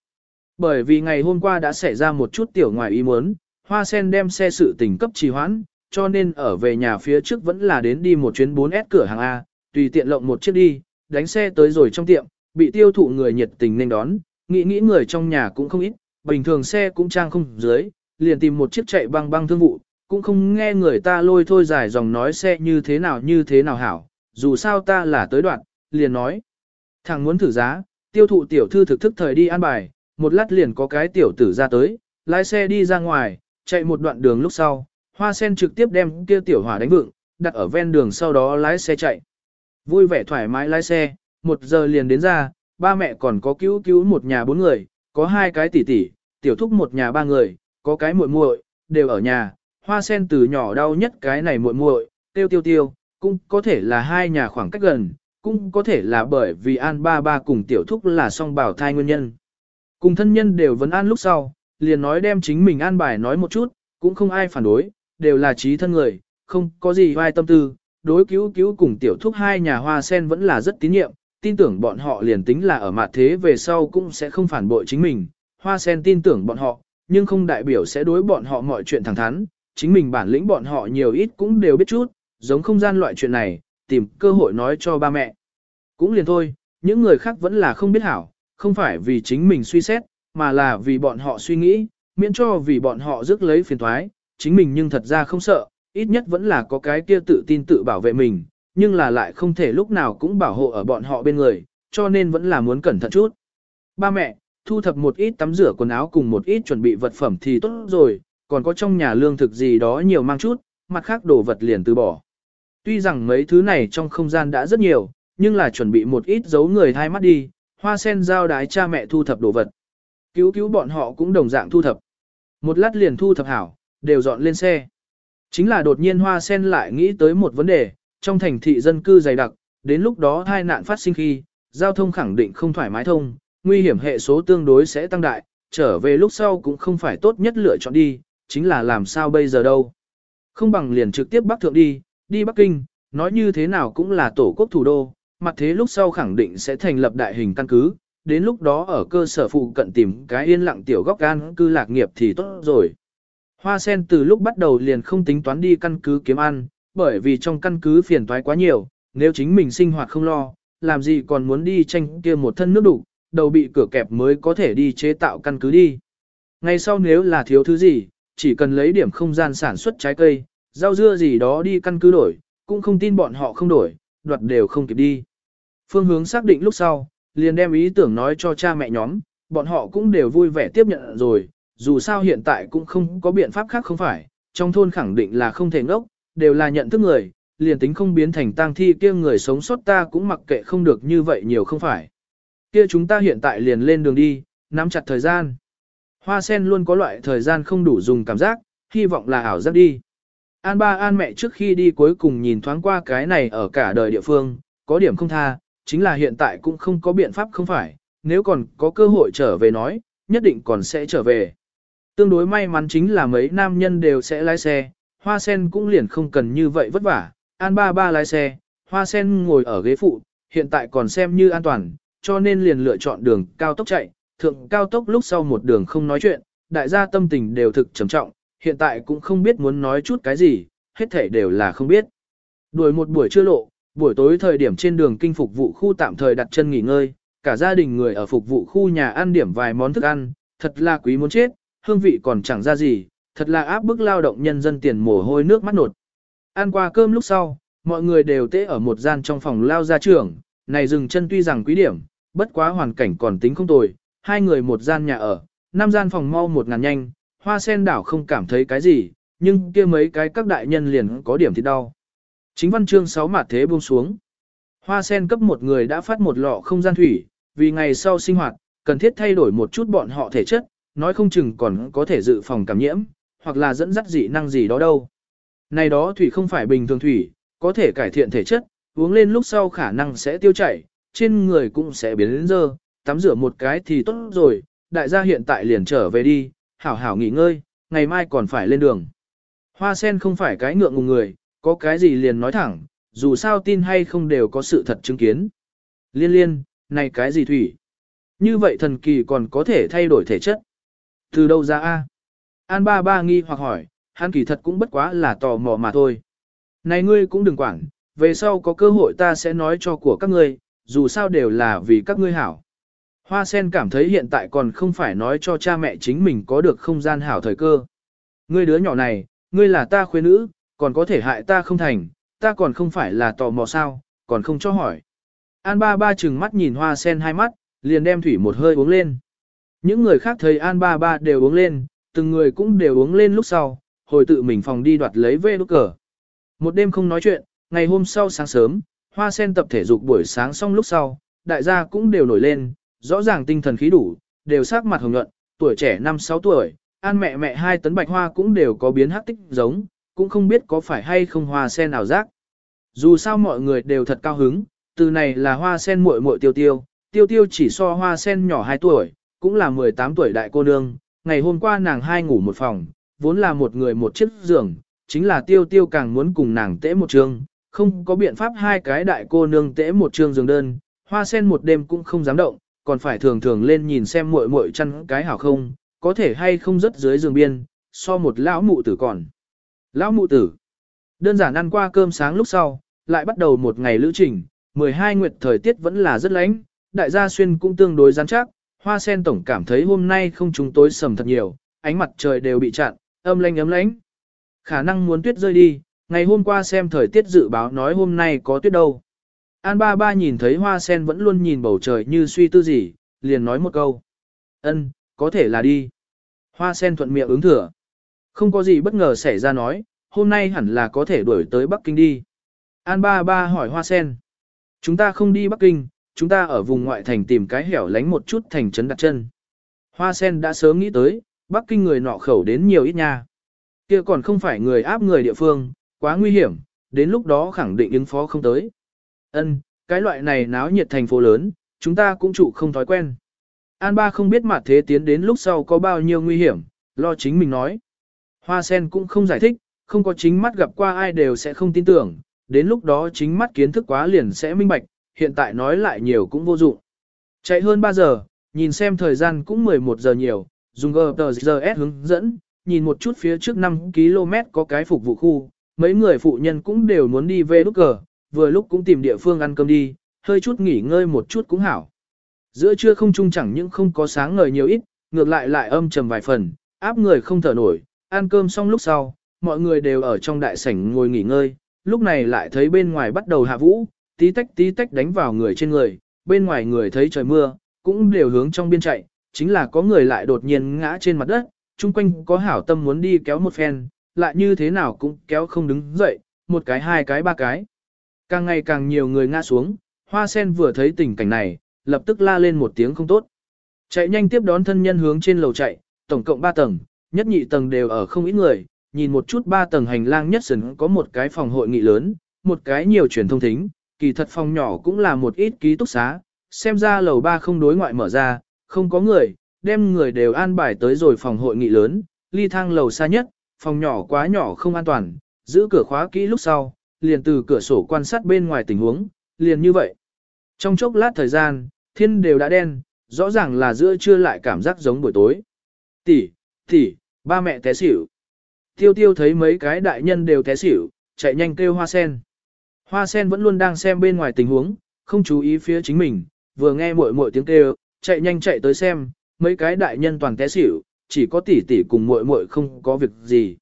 Bởi vì ngày hôm qua đã xảy ra một chút tiểu ngoài ý muốn, hoa sen đem xe sự tình cấp trì hoãn, cho nên ở về nhà phía trước vẫn là đến đi một chuyến 4S cửa hàng A, tùy tiện lộng một chiếc đi, đánh xe tới rồi trong tiệm, bị tiêu thụ người nhiệt tình nên đón, nghĩ nghĩ người trong nhà cũng không ít, bình thường xe cũng trang không dưới, liền tìm một chiếc chạy băng băng thương vụ, cũng không nghe người ta lôi thôi dài dòng nói xe như thế nào như thế nào hảo, dù sao ta là tới đoạn, liền nói. Thằng muốn thử giá, tiêu thụ tiểu thư thực thức thời đi an bài, một lát liền có cái tiểu tử ra tới, lái xe đi ra ngoài, chạy một đoạn đường lúc sau, hoa sen trực tiếp đem kia tiểu hỏa đánh vựng, đặt ở ven đường sau đó lái xe chạy. Vui vẻ thoải mái lái xe, một giờ liền đến ra, ba mẹ còn có cứu cứu một nhà bốn người, có hai cái tỷ tỷ, tiểu thúc một nhà ba người, có cái muội muội, đều ở nhà, hoa sen từ nhỏ đau nhất cái này muội muội, tiêu tiêu tiêu, cũng có thể là hai nhà khoảng cách gần, cũng có thể là bởi vì an ba ba cùng tiểu thúc là song bảo thai nguyên nhân. Cùng thân nhân đều vấn an lúc sau, liền nói đem chính mình an bài nói một chút, cũng không ai phản đối, đều là trí thân người, không có gì vai tâm tư, đối cứu cứu cùng tiểu thúc hai nhà hoa sen vẫn là rất tín nhiệm, tin tưởng bọn họ liền tính là ở mặt thế về sau cũng sẽ không phản bội chính mình. Hoa sen tin tưởng bọn họ, nhưng không đại biểu sẽ đối bọn họ mọi chuyện thẳng thắn, chính mình bản lĩnh bọn họ nhiều ít cũng đều biết chút, giống không gian loại chuyện này, tìm cơ hội nói cho ba mẹ. Cũng liền thôi, những người khác vẫn là không biết hảo, không phải vì chính mình suy xét, mà là vì bọn họ suy nghĩ, miễn cho vì bọn họ rước lấy phiền thoái, chính mình nhưng thật ra không sợ, ít nhất vẫn là có cái kia tự tin tự bảo vệ mình, nhưng là lại không thể lúc nào cũng bảo hộ ở bọn họ bên người, cho nên vẫn là muốn cẩn thận chút. Ba mẹ, thu thập một ít tắm rửa quần áo cùng một ít chuẩn bị vật phẩm thì tốt rồi, còn có trong nhà lương thực gì đó nhiều mang chút, mặt khác đồ vật liền từ bỏ. Tuy rằng mấy thứ này trong không gian đã rất nhiều, nhưng là chuẩn bị một ít giấu người thay mắt đi, hoa sen giao đái cha mẹ thu thập đồ vật. Cứu cứu bọn họ cũng đồng dạng thu thập. Một lát liền thu thập hảo, đều dọn lên xe. Chính là đột nhiên hoa sen lại nghĩ tới một vấn đề, trong thành thị dân cư dày đặc, đến lúc đó hai nạn phát sinh khi, giao thông khẳng định không thoải mái thông, nguy hiểm hệ số tương đối sẽ tăng đại, trở về lúc sau cũng không phải tốt nhất lựa chọn đi, chính là làm sao bây giờ đâu. Không bằng liền trực tiếp Bắc Thượng đi, đi Bắc Kinh, nói như thế nào cũng là tổ quốc thủ đô, mặt thế lúc sau khẳng định sẽ thành lập đại hình căn cứ, đến lúc đó ở cơ sở phụ cận tìm cái yên lặng tiểu góc gan cư lạc nghiệp thì tốt rồi. Hoa sen từ lúc bắt đầu liền không tính toán đi căn cứ kiếm ăn, bởi vì trong căn cứ phiền toái quá nhiều, nếu chính mình sinh hoạt không lo, làm gì còn muốn đi tranh kia một thân nước đủ, đầu bị cửa kẹp mới có thể đi chế tạo căn cứ đi. Ngày sau nếu là thiếu thứ gì, chỉ cần lấy điểm không gian sản xuất trái cây, rau dưa gì đó đi căn cứ đổi, cũng không tin bọn họ không đổi, đoạt đều không kịp đi. Phương hướng xác định lúc sau, liền đem ý tưởng nói cho cha mẹ nhóm, bọn họ cũng đều vui vẻ tiếp nhận rồi, dù sao hiện tại cũng không có biện pháp khác không phải, trong thôn khẳng định là không thể ngốc, đều là nhận thức người, liền tính không biến thành tang thi kia người sống sót ta cũng mặc kệ không được như vậy nhiều không phải. Kia chúng ta hiện tại liền lên đường đi, nắm chặt thời gian. Hoa sen luôn có loại thời gian không đủ dùng cảm giác, hy vọng là ảo giác đi. An ba an mẹ trước khi đi cuối cùng nhìn thoáng qua cái này ở cả đời địa phương, có điểm không tha, chính là hiện tại cũng không có biện pháp không phải, nếu còn có cơ hội trở về nói, nhất định còn sẽ trở về. Tương đối may mắn chính là mấy nam nhân đều sẽ lái xe, hoa sen cũng liền không cần như vậy vất vả, an ba ba lái xe, hoa sen ngồi ở ghế phụ, hiện tại còn xem như an toàn, cho nên liền lựa chọn đường cao tốc chạy, thượng cao tốc lúc sau một đường không nói chuyện, đại gia tâm tình đều thực trầm trọng, hiện tại cũng không biết muốn nói chút cái gì, hết thể đều là không biết. Đuổi một buổi trưa lộ, buổi tối thời điểm trên đường kinh phục vụ khu tạm thời đặt chân nghỉ ngơi, cả gia đình người ở phục vụ khu nhà ăn điểm vài món thức ăn, thật là quý muốn chết, hương vị còn chẳng ra gì, thật là áp bức lao động nhân dân tiền mồ hôi nước mắt nột. Ăn qua cơm lúc sau, mọi người đều tễ ở một gian trong phòng lao ra trường, này dừng chân tuy rằng quý điểm, bất quá hoàn cảnh còn tính không tồi, hai người một gian nhà ở, năm gian phòng mau một ngàn nhanh, hoa sen đảo không cảm thấy cái gì, nhưng kia mấy cái các đại nhân liền có điểm thì đau. Chính văn chương 6 mặt thế buông xuống. Hoa sen cấp một người đã phát một lọ không gian thủy, vì ngày sau sinh hoạt, cần thiết thay đổi một chút bọn họ thể chất, nói không chừng còn có thể dự phòng cảm nhiễm, hoặc là dẫn dắt dị năng gì đó đâu. Này đó thủy không phải bình thường thủy, có thể cải thiện thể chất, uống lên lúc sau khả năng sẽ tiêu chảy, trên người cũng sẽ biến đến dơ, tắm rửa một cái thì tốt rồi, đại gia hiện tại liền trở về đi, hảo hảo nghỉ ngơi, ngày mai còn phải lên đường. Hoa sen không phải cái ngượng ngùng người, có cái gì liền nói thẳng, dù sao tin hay không đều có sự thật chứng kiến. Liên liên, này cái gì thủy? Như vậy thần kỳ còn có thể thay đổi thể chất. Từ đâu ra a? An ba ba nghi hoặc hỏi, hắn kỳ thật cũng bất quá là tò mò mà thôi. Này ngươi cũng đừng quản, về sau có cơ hội ta sẽ nói cho của các ngươi, dù sao đều là vì các ngươi hảo. Hoa sen cảm thấy hiện tại còn không phải nói cho cha mẹ chính mình có được không gian hảo thời cơ. Ngươi đứa nhỏ này, ngươi là ta khuê nữ, còn có thể hại ta không thành, ta còn không phải là tò mò sao, còn không cho hỏi. An ba ba chừng mắt nhìn hoa sen hai mắt, liền đem thủy một hơi uống lên. Những người khác thấy An ba ba đều uống lên, từng người cũng đều uống lên lúc sau, hồi tự mình phòng đi đoạt lấy về đốt cờ. Một đêm không nói chuyện, ngày hôm sau sáng sớm, hoa sen tập thể dục buổi sáng xong lúc sau, đại gia cũng đều nổi lên, rõ ràng tinh thần khí đủ, đều sắc mặt hồng nhuận, tuổi trẻ 5-6 tuổi, an mẹ mẹ hai tấn bạch hoa cũng đều có biến hắc tích giống, cũng không biết có phải hay không hoa sen nào rác. Dù sao mọi người đều thật cao hứng, từ này là hoa sen muội muội tiêu tiêu, tiêu tiêu chỉ so hoa sen nhỏ 2 tuổi, cũng là 18 tuổi đại cô nương, ngày hôm qua nàng hai ngủ một phòng, vốn là một người một chiếc giường, chính là tiêu tiêu càng muốn cùng nàng tễ một trường, không có biện pháp hai cái đại cô nương tễ một trường giường đơn, hoa sen một đêm cũng không dám động, còn phải thường thường lên nhìn xem muội muội chăn cái hảo không, có thể hay không rất dưới giường biên, so một lão mụ tử còn. Lão mụ tử, đơn giản ăn qua cơm sáng lúc sau, lại bắt đầu một ngày lữ trình, 12 nguyệt thời tiết vẫn là rất lạnh, đại gia xuyên cũng tương đối rắn chắc, hoa sen tổng cảm thấy hôm nay không chúng tối sầm thật nhiều, ánh mặt trời đều bị chặn, âm lanh ấm lánh. Khả năng muốn tuyết rơi đi, ngày hôm qua xem thời tiết dự báo nói hôm nay có tuyết đâu. An ba ba nhìn thấy hoa sen vẫn luôn nhìn bầu trời như suy tư gì, liền nói một câu. ân, có thể là đi. Hoa sen thuận miệng ứng thừa. Không có gì bất ngờ xảy ra nói, hôm nay hẳn là có thể đuổi tới Bắc Kinh đi. An ba ba hỏi hoa sen. Chúng ta không đi Bắc Kinh, chúng ta ở vùng ngoại thành tìm cái hẻo lánh một chút thành trấn đặt chân. Hoa sen đã sớm nghĩ tới, Bắc Kinh người nọ khẩu đến nhiều ít nha. kia còn không phải người áp người địa phương, quá nguy hiểm, đến lúc đó khẳng định ứng phó không tới. Ân, cái loại này náo nhiệt thành phố lớn, chúng ta cũng trụ không thói quen. An ba không biết mặt thế tiến đến lúc sau có bao nhiêu nguy hiểm, lo chính mình nói. Hoa sen cũng không giải thích, không có chính mắt gặp qua ai đều sẽ không tin tưởng, đến lúc đó chính mắt kiến thức quá liền sẽ minh bạch, hiện tại nói lại nhiều cũng vô dụng. Chạy hơn 3 giờ, nhìn xem thời gian cũng 11 giờ nhiều, dùng GPS hướng dẫn, nhìn một chút phía trước 5 km có cái phục vụ khu, mấy người phụ nhân cũng đều muốn đi về lúc cờ, vừa lúc cũng tìm địa phương ăn cơm đi, hơi chút nghỉ ngơi một chút cũng hảo. Giữa trưa không trung chẳng những không có sáng ngời nhiều ít, ngược lại lại âm trầm vài phần, áp người không thở nổi, ăn cơm xong lúc sau, mọi người đều ở trong đại sảnh ngồi nghỉ ngơi, lúc này lại thấy bên ngoài bắt đầu hạ vũ, tí tách tí tách đánh vào người trên người, bên ngoài người thấy trời mưa, cũng đều hướng trong biên chạy, chính là có người lại đột nhiên ngã trên mặt đất, chung quanh có hảo tâm muốn đi kéo một phen, lại như thế nào cũng kéo không đứng dậy, một cái hai cái ba cái. Càng ngày càng nhiều người ngã xuống, hoa sen vừa thấy tình cảnh này, lập tức la lên một tiếng không tốt. Chạy nhanh tiếp đón thân nhân hướng trên lầu chạy, tổng cộng 3 tầng, nhất nhị tầng đều ở không ít người, nhìn một chút ba tầng hành lang nhất sừng có một cái phòng hội nghị lớn, một cái nhiều truyền thông thính, kỳ thật phòng nhỏ cũng là một ít ký túc xá, xem ra lầu ba không đối ngoại mở ra, không có người, đem người đều an bài tới rồi phòng hội nghị lớn, ly thang lầu xa nhất, phòng nhỏ quá nhỏ không an toàn, giữ cửa khóa kỹ lúc sau, liền từ cửa sổ quan sát bên ngoài tình huống, liền như vậy. Trong chốc lát thời gian, thiên đều đã đen, rõ ràng là giữa trưa lại cảm giác giống buổi tối. Tỷ, tỷ, ba mẹ té xỉu. Tiêu tiêu thấy mấy cái đại nhân đều té xỉu, chạy nhanh kêu hoa sen. Hoa sen vẫn luôn đang xem bên ngoài tình huống, không chú ý phía chính mình, vừa nghe muội muội tiếng kêu, chạy nhanh chạy tới xem, mấy cái đại nhân toàn té xỉu, chỉ có tỷ tỷ cùng muội muội không có việc gì.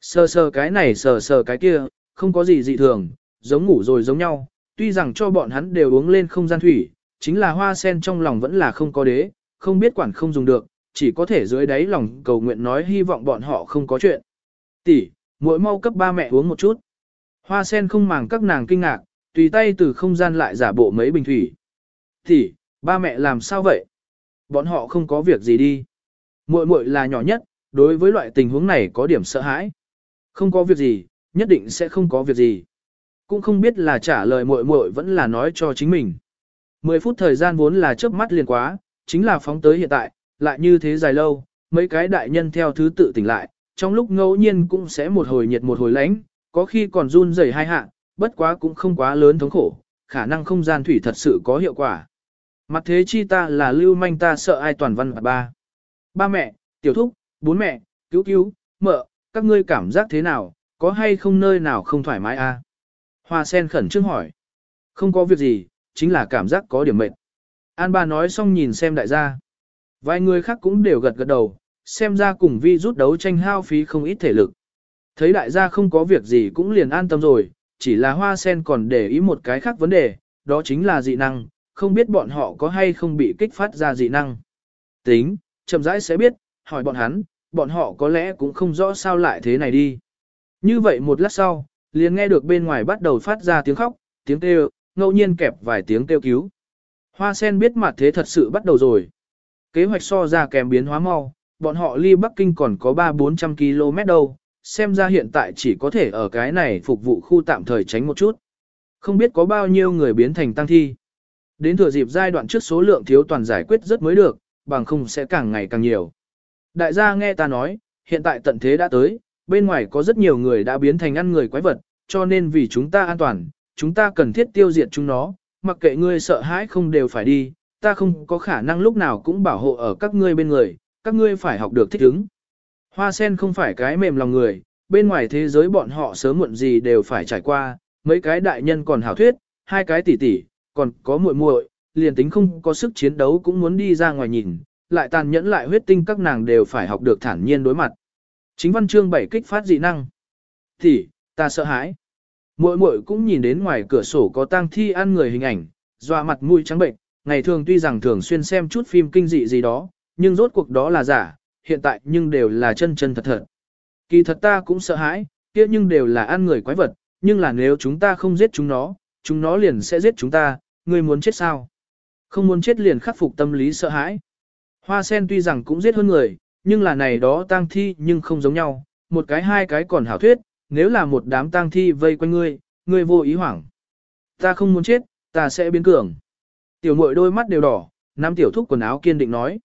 Sờ sờ cái này sờ sờ cái kia, không có gì dị thường, giống ngủ rồi giống nhau, tuy rằng cho bọn hắn đều uống lên không gian thủy, chính là hoa sen trong lòng vẫn là không có đế, không biết quản không dùng được, chỉ có thể dưới đáy lòng cầu nguyện nói hy vọng bọn họ không có chuyện. Tỷ, muội mau cấp ba mẹ uống một chút. Hoa sen không màng các nàng kinh ngạc, tùy tay từ không gian lại giả bộ mấy bình thủy. Tỷ, ba mẹ làm sao vậy? Bọn họ không có việc gì đi. Muội muội là nhỏ nhất, đối với loại tình huống này có điểm sợ hãi. Không có việc gì, nhất định sẽ không có việc gì. Cũng không biết là trả lời muội muội vẫn là nói cho chính mình. 10 phút thời gian vốn là chớp mắt liền quá, chính là phóng tới hiện tại, lại như thế dài lâu, mấy cái đại nhân theo thứ tự tỉnh lại, trong lúc ngẫu nhiên cũng sẽ một hồi nhiệt một hồi lạnh, có khi còn run rẩy hai hạ, bất quá cũng không quá lớn thống khổ, khả năng không gian thủy thật sự có hiệu quả. Mặt thế chi ta là lưu manh ta sợ ai toàn văn ba. Ba mẹ, tiểu thúc, bốn mẹ, cứu cứu, mợ, các ngươi cảm giác thế nào, có hay không nơi nào không thoải mái a? À? Hoa sen khẩn trương hỏi. Không có việc gì, chính là cảm giác có điểm mệt. An ba nói xong nhìn xem đại gia. Vài người khác cũng đều gật gật đầu, xem ra cùng vi rút đấu tranh hao phí không ít thể lực. Thấy đại gia không có việc gì cũng liền an tâm rồi, chỉ là hoa sen còn để ý một cái khác vấn đề, đó chính là dị năng, không biết bọn họ có hay không bị kích phát ra dị năng. Tính, chậm rãi sẽ biết, hỏi bọn hắn, bọn họ có lẽ cũng không rõ sao lại thế này đi. Như vậy một lát sau, liền nghe được bên ngoài bắt đầu phát ra tiếng khóc, tiếng kêu, ngẫu nhiên kẹp vài tiếng kêu cứu. Hoa sen biết mặt thế thật sự bắt đầu rồi. Kế hoạch so ra kèm biến hóa mau, bọn họ ly Bắc Kinh còn có 3-400 km đâu, xem ra hiện tại chỉ có thể ở cái này phục vụ khu tạm thời tránh một chút. Không biết có bao nhiêu người biến thành tăng thi. Đến thừa dịp giai đoạn trước số lượng thiếu toàn giải quyết rất mới được, bằng không sẽ càng ngày càng nhiều. Đại gia nghe ta nói, hiện tại tận thế đã tới, bên ngoài có rất nhiều người đã biến thành ăn người quái vật, cho nên vì chúng ta an toàn, chúng ta cần thiết tiêu diệt chúng nó, mặc kệ ngươi sợ hãi không đều phải đi, ta không có khả năng lúc nào cũng bảo hộ ở các ngươi bên người, các ngươi phải học được thích ứng. Hoa sen không phải cái mềm lòng người, bên ngoài thế giới bọn họ sớm muộn gì đều phải trải qua, mấy cái đại nhân còn hảo thuyết, hai cái tỷ tỷ, còn có muội muội, liền tính không có sức chiến đấu cũng muốn đi ra ngoài nhìn, lại tàn nhẫn lại huyết tinh các nàng đều phải học được thản nhiên đối mặt. Chính văn chương bảy kích phát dị năng. tỷ, ta sợ hãi. Muội muội cũng nhìn đến ngoài cửa sổ có tang thi ăn người hình ảnh, doa mặt mũi trắng bệnh, ngày thường tuy rằng thường xuyên xem chút phim kinh dị gì đó, nhưng rốt cuộc đó là giả, hiện tại nhưng đều là chân chân thật thật. Kỳ thật ta cũng sợ hãi, kia nhưng đều là ăn người quái vật, nhưng là nếu chúng ta không giết chúng nó, chúng nó liền sẽ giết chúng ta, ngươi muốn chết sao? Không muốn chết liền khắc phục tâm lý sợ hãi. Hoa sen tuy rằng cũng giết hơn người, nhưng là này đó tang thi nhưng không giống nhau, một cái hai cái còn hảo thuyết, nếu là một đám tang thi vây quanh ngươi, ngươi vô ý hoảng. Ta không muốn chết, ta sẽ biến cường. Tiểu muội đôi mắt đều đỏ, nam tiểu thúc quần áo kiên định nói.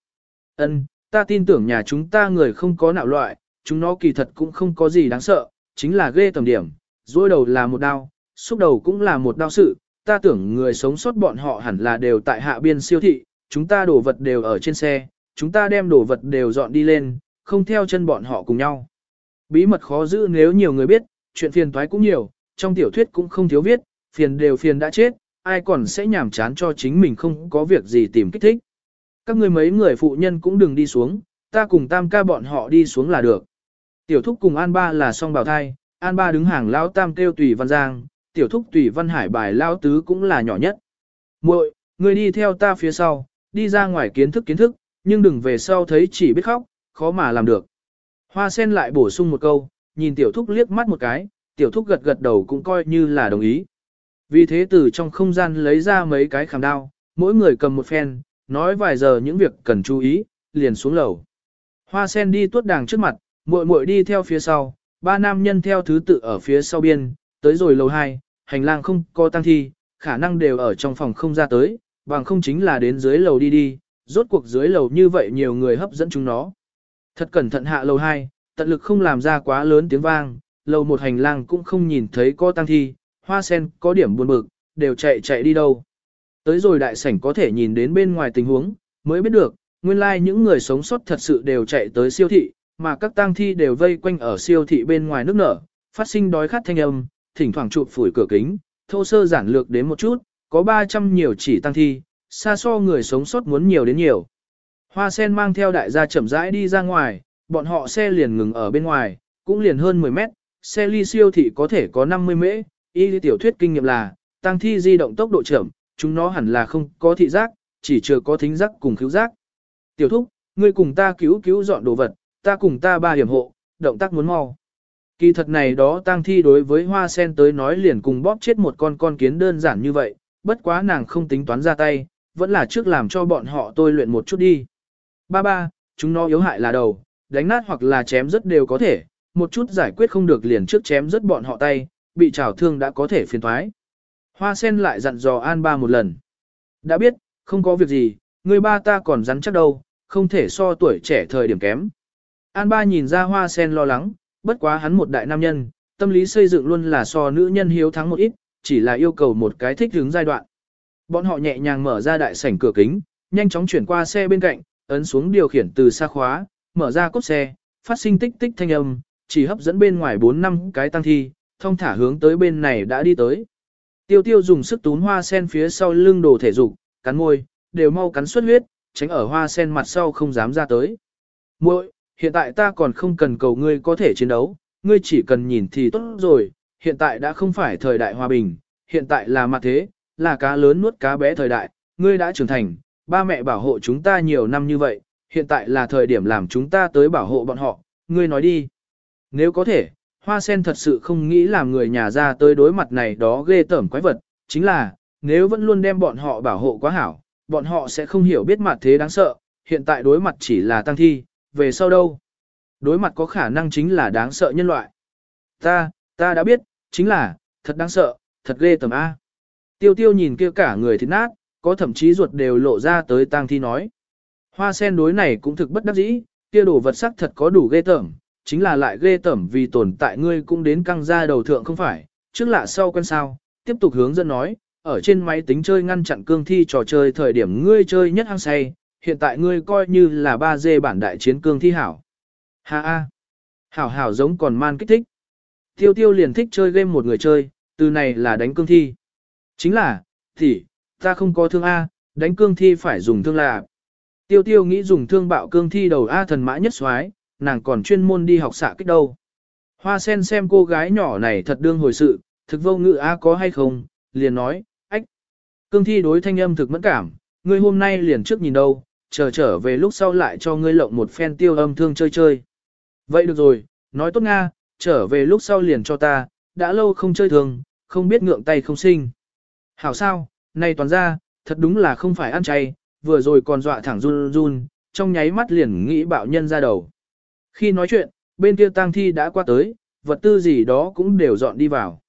Ân, ta tin tưởng nhà chúng ta người không có nạo loại, chúng nó kỳ thật cũng không có gì đáng sợ, chính là ghê tầm điểm, dối đầu là một đau, xúc đầu cũng là một đau sự, ta tưởng người sống sót bọn họ hẳn là đều tại hạ biên siêu thị, chúng ta đổ vật đều ở trên xe, chúng ta đem đồ vật đều dọn đi lên, không theo chân bọn họ cùng nhau. Bí mật khó giữ nếu nhiều người biết, chuyện phiền toái cũng nhiều, trong tiểu thuyết cũng không thiếu viết, phiền đều phiền đã chết, ai còn sẽ nhảm chán cho chính mình không có việc gì tìm kích thích. Các ngươi mấy người phụ nhân cũng đừng đi xuống, ta cùng tam ca bọn họ đi xuống là được. Tiểu thúc cùng An ba là song bào thai, An ba đứng hàng lão tam kêu tùy văn giang, tiểu thúc tùy văn hải bài lão tứ cũng là nhỏ nhất. muội người đi theo ta phía sau, đi ra ngoài kiến thức kiến thức, nhưng đừng về sau thấy chỉ biết khóc, khó mà làm được. Hoa sen lại bổ sung một câu, nhìn tiểu thúc liếc mắt một cái, tiểu thúc gật gật đầu cũng coi như là đồng ý. Vì thế từ trong không gian lấy ra mấy cái khảm đao, mỗi người cầm một phen, nói vài giờ những việc cần chú ý, liền xuống lầu. Hoa sen đi tuốt đàng trước mặt, muội muội đi theo phía sau, ba nam nhân theo thứ tự ở phía sau biên, tới rồi lầu 2, hành lang không có tăng thi, khả năng đều ở trong phòng không ra tới, bằng không chính là đến dưới lầu đi đi, rốt cuộc dưới lầu như vậy nhiều người hấp dẫn chúng nó. Thật cẩn thận hạ lầu 2, tận lực không làm ra quá lớn tiếng vang, lầu một hành lang cũng không nhìn thấy có tăng thi, hoa sen có điểm buồn bực, đều chạy chạy đi đâu. Tới rồi đại sảnh có thể nhìn đến bên ngoài tình huống, mới biết được, nguyên lai like những người sống sót thật sự đều chạy tới siêu thị, mà các tang thi đều vây quanh ở siêu thị bên ngoài nước nở, phát sinh đói khát thanh âm, thỉnh thoảng chụp phủi cửa kính, thô sơ giản lược đến một chút, có 300 nhiều chỉ tang thi, xa so người sống sót muốn nhiều đến nhiều. Hoa sen mang theo đại gia chậm rãi đi ra ngoài, bọn họ xe liền ngừng ở bên ngoài, cũng liền hơn 10 mét, xe ly siêu thị có thể có 50 mễ, y tiểu thuyết kinh nghiệm là, tăng thi di động tốc độ chậm, chúng nó hẳn là không có thị giác, chỉ chưa có thính giác cùng cứu giác. Tiểu thúc, ngươi cùng ta cứu cứu dọn đồ vật, ta cùng ta ba hiểm hộ, động tác muốn mau. Kỳ thật này đó tang thi đối với hoa sen tới nói liền cùng bóp chết một con con kiến đơn giản như vậy, bất quá nàng không tính toán ra tay, vẫn là trước làm cho bọn họ tôi luyện một chút đi. Ba ba, chúng nó yếu hại là đầu, đánh nát hoặc là chém rất đều có thể, một chút giải quyết không được liền trước chém rất bọn họ tay, bị trào thương đã có thể phiền thoái. Hoa sen lại dặn dò an ba một lần. Đã biết, không có việc gì, người ba ta còn rắn chắc đâu, không thể so tuổi trẻ thời điểm kém. An ba nhìn ra hoa sen lo lắng, bất quá hắn một đại nam nhân, tâm lý xây dựng luôn là so nữ nhân hiếu thắng một ít, chỉ là yêu cầu một cái thích hướng giai đoạn. Bọn họ nhẹ nhàng mở ra đại sảnh cửa kính, nhanh chóng chuyển qua xe bên cạnh, ấn xuống điều khiển từ xa khóa, mở ra cốt xe, phát sinh tích tích thanh âm, chỉ hấp dẫn bên ngoài 4 năm cái tăng thi, thông thả hướng tới bên này đã đi tới. Tiêu tiêu dùng sức tún hoa sen phía sau lưng đồ thể dục, cắn môi, đều mau cắn xuất huyết, tránh ở hoa sen mặt sau không dám ra tới. Muội, hiện tại ta còn không cần cầu ngươi có thể chiến đấu, ngươi chỉ cần nhìn thì tốt rồi, hiện tại đã không phải thời đại hòa bình, hiện tại là mặt thế, là cá lớn nuốt cá bé thời đại, ngươi đã trưởng thành, ba mẹ bảo hộ chúng ta nhiều năm như vậy, hiện tại là thời điểm làm chúng ta tới bảo hộ bọn họ, ngươi nói đi. Nếu có thể, hoa sen thật sự không nghĩ làm người nhà ra tới đối mặt này đó ghê tởm quái vật, chính là, nếu vẫn luôn đem bọn họ bảo hộ quá hảo, bọn họ sẽ không hiểu biết mặt thế đáng sợ, hiện tại đối mặt chỉ là tăng thi, về sau đâu? Đối mặt có khả năng chính là đáng sợ nhân loại. Ta, ta đã biết, chính là, thật đáng sợ, thật ghê tởm A. Tiêu tiêu nhìn kia cả người thịt nát, có thậm chí ruột đều lộ ra tới tang thi nói. Hoa sen đối này cũng thực bất đắc dĩ, kia đồ vật sắc thật có đủ ghê tởm, chính là lại ghê tởm vì tồn tại ngươi cũng đến căng ra đầu thượng không phải, trước lạ sau quen sao, tiếp tục hướng dẫn nói, ở trên máy tính chơi ngăn chặn cương thi trò chơi thời điểm ngươi chơi nhất hăng say, hiện tại ngươi coi như là 3D bản đại chiến cương thi hảo. Ha ha, hảo hảo giống còn man kích thích. Tiêu tiêu liền thích chơi game một người chơi, từ này là đánh cương thi. Chính là, thì, ta không có thương A, đánh cương thi phải dùng thương là. Tiêu tiêu nghĩ dùng thương bạo cương thi đầu A thần mã nhất xoái, nàng còn chuyên môn đi học xạ kích đâu. Hoa sen xem cô gái nhỏ này thật đương hồi sự, thực vô ngự á có hay không, liền nói, ách. Cương thi đối thanh âm thực mẫn cảm, ngươi hôm nay liền trước nhìn đâu, chờ trở về lúc sau lại cho ngươi lộng một phen tiêu âm thương chơi chơi. Vậy được rồi, nói tốt Nga, trở về lúc sau liền cho ta, đã lâu không chơi thường, không biết ngượng tay không sinh. Hảo sao, nay toàn ra, thật đúng là không phải ăn chay, vừa rồi còn dọa thẳng run run, trong nháy mắt liền nghĩ bạo nhân ra đầu. Khi nói chuyện, bên kia tang thi đã qua tới, vật tư gì đó cũng đều dọn đi vào.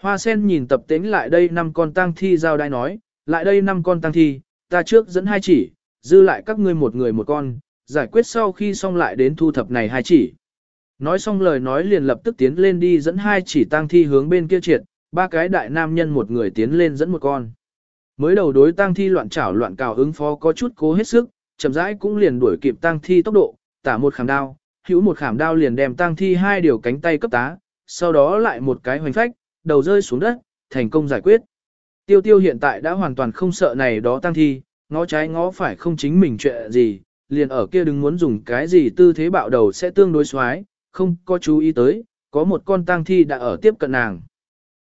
Hoa sen nhìn tập tính lại đây năm con tang thi giao đai nói, lại đây năm con tang thi, ta trước dẫn hai chỉ, dư lại các ngươi một người một con, giải quyết sau khi xong lại đến thu thập này hai chỉ. Nói xong lời nói liền lập tức tiến lên đi dẫn hai chỉ tang thi hướng bên kia triệt, ba cái đại nam nhân một người tiến lên dẫn một con. Mới đầu đối tang thi loạn chảo loạn cào ứng phó có chút cố hết sức, chậm rãi cũng liền đuổi kịp tang thi tốc độ, tả một khảm đao, hữu một khảm đao liền đem tang thi hai điều cánh tay cấp tá, sau đó lại một cái hoành phách, đầu rơi xuống đất, thành công giải quyết. Tiêu tiêu hiện tại đã hoàn toàn không sợ này đó tang thi, ngó trái ngó phải không chính mình chuyện gì, liền ở kia đừng muốn dùng cái gì tư thế bạo đầu sẽ tương đối xoái, không có chú ý tới, có một con tang thi đã ở tiếp cận nàng.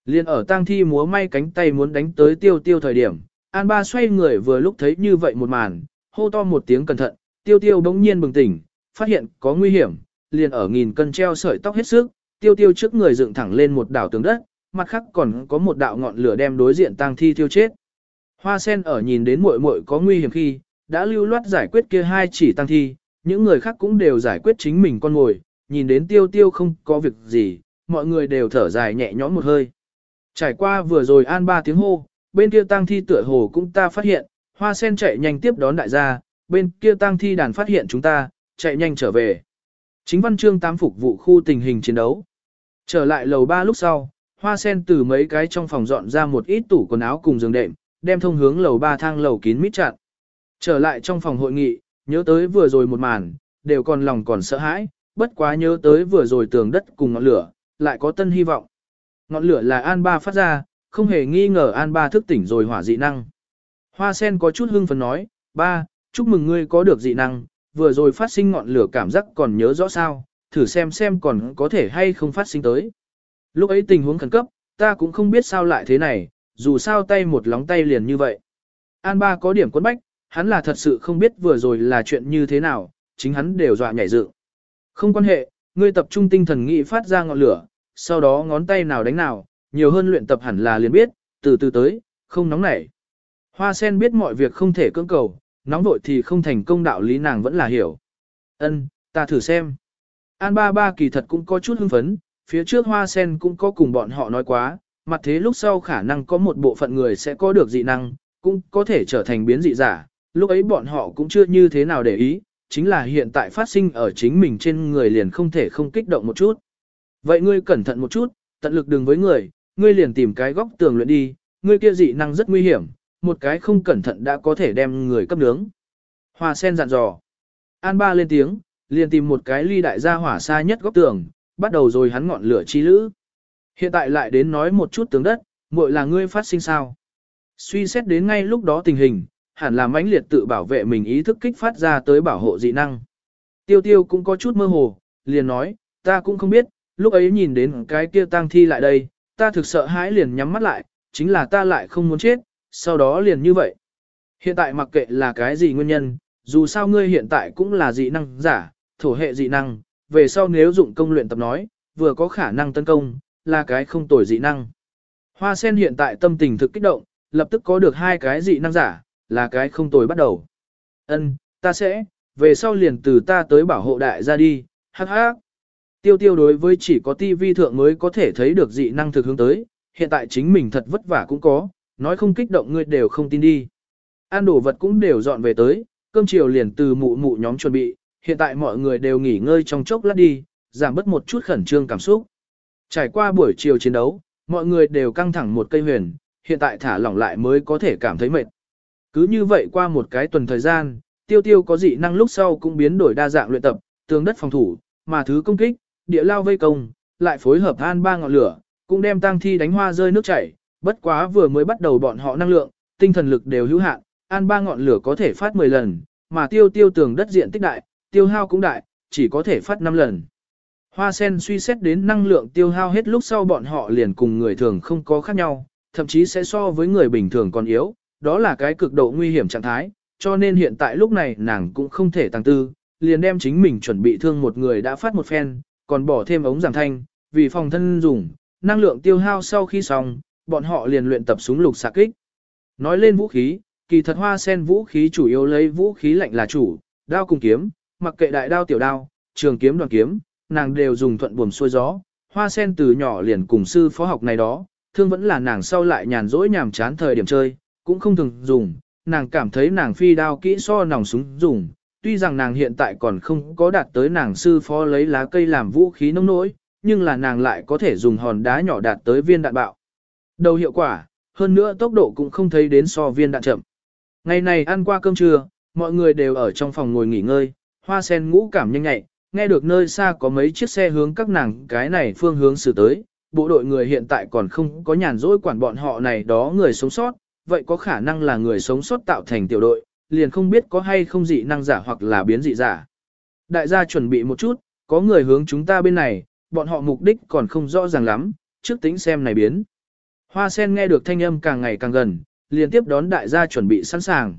Liền ở tang thi múa may cánh tay muốn đánh tới tiêu tiêu thời điểm, An Ba xoay người vừa lúc thấy như vậy một màn, hô to một tiếng cẩn thận, tiêu tiêu bỗng nhiên bừng tỉnh, phát hiện có nguy hiểm, liền ở nghìn cân treo sợi tóc hết sức, tiêu tiêu trước người dựng thẳng lên một đảo tường đất, mặt khác còn có một đạo ngọn lửa đem đối diện tang thi tiêu chết. Hoa sen ở nhìn đến muội muội có nguy hiểm khi, đã lưu loát giải quyết kia hai chỉ tang thi, những người khác cũng đều giải quyết chính mình con ngồi, nhìn đến tiêu tiêu không có việc gì, mọi người đều thở dài nhẹ nhõm một hơi. Trải qua vừa rồi an ba tiếng hô, bên kia tang thi tựa hồ cũng ta phát hiện, hoa sen chạy nhanh tiếp đón đại gia, bên kia tang thi đàn phát hiện chúng ta, chạy nhanh trở về. Chính văn chương tám phục vụ khu tình hình chiến đấu. Trở lại lầu ba lúc sau, hoa sen từ mấy cái trong phòng dọn ra một ít tủ quần áo cùng giường đệm, đem thông hướng lầu ba thang lầu kín mít chặt. Trở lại trong phòng hội nghị, nhớ tới vừa rồi một màn, đều còn lòng còn sợ hãi, bất quá nhớ tới vừa rồi tường đất cùng ngọn lửa, lại có tân hy vọng. Ngọn lửa là An Ba phát ra, không hề nghi ngờ An Ba thức tỉnh rồi hỏa dị năng. Hoa sen có chút hưng phấn nói, ba, chúc mừng ngươi có được dị năng, vừa rồi phát sinh ngọn lửa cảm giác còn nhớ rõ sao, thử xem xem còn có thể hay không phát sinh tới. Lúc ấy tình huống khẩn cấp, ta cũng không biết sao lại thế này, dù sao tay một lóng tay liền như vậy. An ba có điểm quân bách, hắn là thật sự không biết vừa rồi là chuyện như thế nào, chính hắn đều dọa nhảy dựng. Không quan hệ, ngươi tập trung tinh thần nghĩ phát ra ngọn lửa, sau đó ngón tay nào đánh nào, nhiều hơn luyện tập hẳn là liền biết, từ từ tới, không nóng nảy. Hoa sen biết mọi việc không thể cưỡng cầu, nóng vội thì không thành công đạo lý nàng vẫn là hiểu. Ân, ta thử xem. An ba ba kỳ thật cũng có chút hưng phấn, phía trước hoa sen cũng có cùng bọn họ nói quá, mặt thế lúc sau khả năng có một bộ phận người sẽ có được dị năng, cũng có thể trở thành biến dị giả, lúc ấy bọn họ cũng chưa như thế nào để ý, chính là hiện tại phát sinh ở chính mình trên người liền không thể không kích động một chút. Vậy ngươi cẩn thận một chút, tận lực đừng với người, ngươi liền tìm cái góc tường luyện đi, ngươi kia dị năng rất nguy hiểm, một cái không cẩn thận đã có thể đem người cấp nướng. Hoa sen dặn dò. An ba lên tiếng, liền tìm một cái ly đại gia hỏa xa nhất góc tường, bắt đầu rồi hắn ngọn lửa chi lữ. Hiện tại lại đến nói một chút tướng đất, muội là ngươi phát sinh sao. Suy xét đến ngay lúc đó tình hình, hẳn là mãnh liệt tự bảo vệ mình ý thức kích phát ra tới bảo hộ dị năng. Tiêu tiêu cũng có chút mơ hồ, liền nói, ta cũng không biết, lúc ấy nhìn đến cái kia tang thi lại đây, ta thực sợ hãi liền nhắm mắt lại, chính là ta lại không muốn chết, sau đó liền như vậy. Hiện tại mặc kệ là cái gì nguyên nhân, dù sao ngươi hiện tại cũng là dị năng giả, thổ hệ dị năng, về sau nếu dụng công luyện tập nói, vừa có khả năng tấn công, là cái không tồi dị năng. Hoa sen hiện tại tâm tình thực kích động, lập tức có được hai cái dị năng giả, là cái không tồi bắt đầu. Ân, ta sẽ, về sau liền từ ta tới bảo hộ đại gia đi, hắc hắc. Tiêu tiêu đối với chỉ có TV thượng mới có thể thấy được dị năng thực hướng tới, hiện tại chính mình thật vất vả cũng có, nói không kích động ngươi đều không tin đi. Ăn đồ vật cũng đều dọn về tới, cơm chiều liền từ mụ mụ nhóm chuẩn bị, hiện tại mọi người đều nghỉ ngơi trong chốc lát đi, giảm bớt một chút khẩn trương cảm xúc. Trải qua buổi chiều chiến đấu, mọi người đều căng thẳng một cây huyền, hiện tại thả lỏng lại mới có thể cảm thấy mệt. Cứ như vậy qua một cái tuần thời gian, tiêu tiêu có dị năng lúc sau cũng biến đổi đa dạng luyện tập, tường đất phòng thủ, mà thứ công kích, địa lao vây công, lại phối hợp an ba ngọn lửa, cũng đem tăng thi đánh hoa rơi nước chảy, bất quá vừa mới bắt đầu bọn họ năng lượng, tinh thần lực đều hữu hạn, an ba ngọn lửa có thể phát 10 lần, mà tiêu tiêu tường đất diện tích đại, tiêu hao cũng đại, chỉ có thể phát 5 lần. Hoa sen suy xét đến năng lượng tiêu hao hết lúc sau bọn họ liền cùng người thường không có khác nhau, thậm chí sẽ so với người bình thường còn yếu, đó là cái cực độ nguy hiểm trạng thái, cho nên hiện tại lúc này nàng cũng không thể tăng tư, liền đem chính mình chuẩn bị thương một người đã phát một phen, còn bỏ thêm ống giảm thanh, vì phòng thân dùng, năng lượng tiêu hao sau khi xong, bọn họ liền luyện tập súng lục xạ kích. Nói lên vũ khí, kỳ thật hoa sen vũ khí chủ yếu lấy vũ khí lạnh là chủ, đao cùng kiếm, mặc kệ đại đao tiểu đao, trường kiếm đoàn kiếm, nàng đều dùng thuận buồm xuôi gió. Hoa sen từ nhỏ liền cùng sư phó học này đó, thương vẫn là nàng sau lại nhàn rỗi nhàm chán thời điểm chơi, cũng không thường dùng, nàng cảm thấy nàng phi đao kỹ so nòng súng dùng, tuy rằng nàng hiện tại còn không có đạt tới nàng sư phó lấy lá cây làm vũ khí nông nỗi, nhưng là nàng lại có thể dùng hòn đá nhỏ đạt tới viên đạn bạo. Đầu hiệu quả, hơn nữa tốc độ cũng không thấy đến so viên đạn chậm. Ngày này ăn qua cơm trưa, mọi người đều ở trong phòng ngồi nghỉ ngơi, hoa sen ngũ cảm nhanh nhạy, nghe được nơi xa có mấy chiếc xe hướng các nàng cái này phương hướng xử tới, bộ đội người hiện tại còn không có nhàn rỗi quản bọn họ này đó người sống sót, vậy có khả năng là người sống sót tạo thành tiểu đội, liền không biết có hay không dị năng giả hoặc là biến dị giả. Đại gia chuẩn bị một chút, có người hướng chúng ta bên này, bọn họ mục đích còn không rõ ràng lắm, trước tính xem này biến. Hoa sen nghe được thanh âm càng ngày càng gần, liên tiếp đón đại gia chuẩn bị sẵn sàng.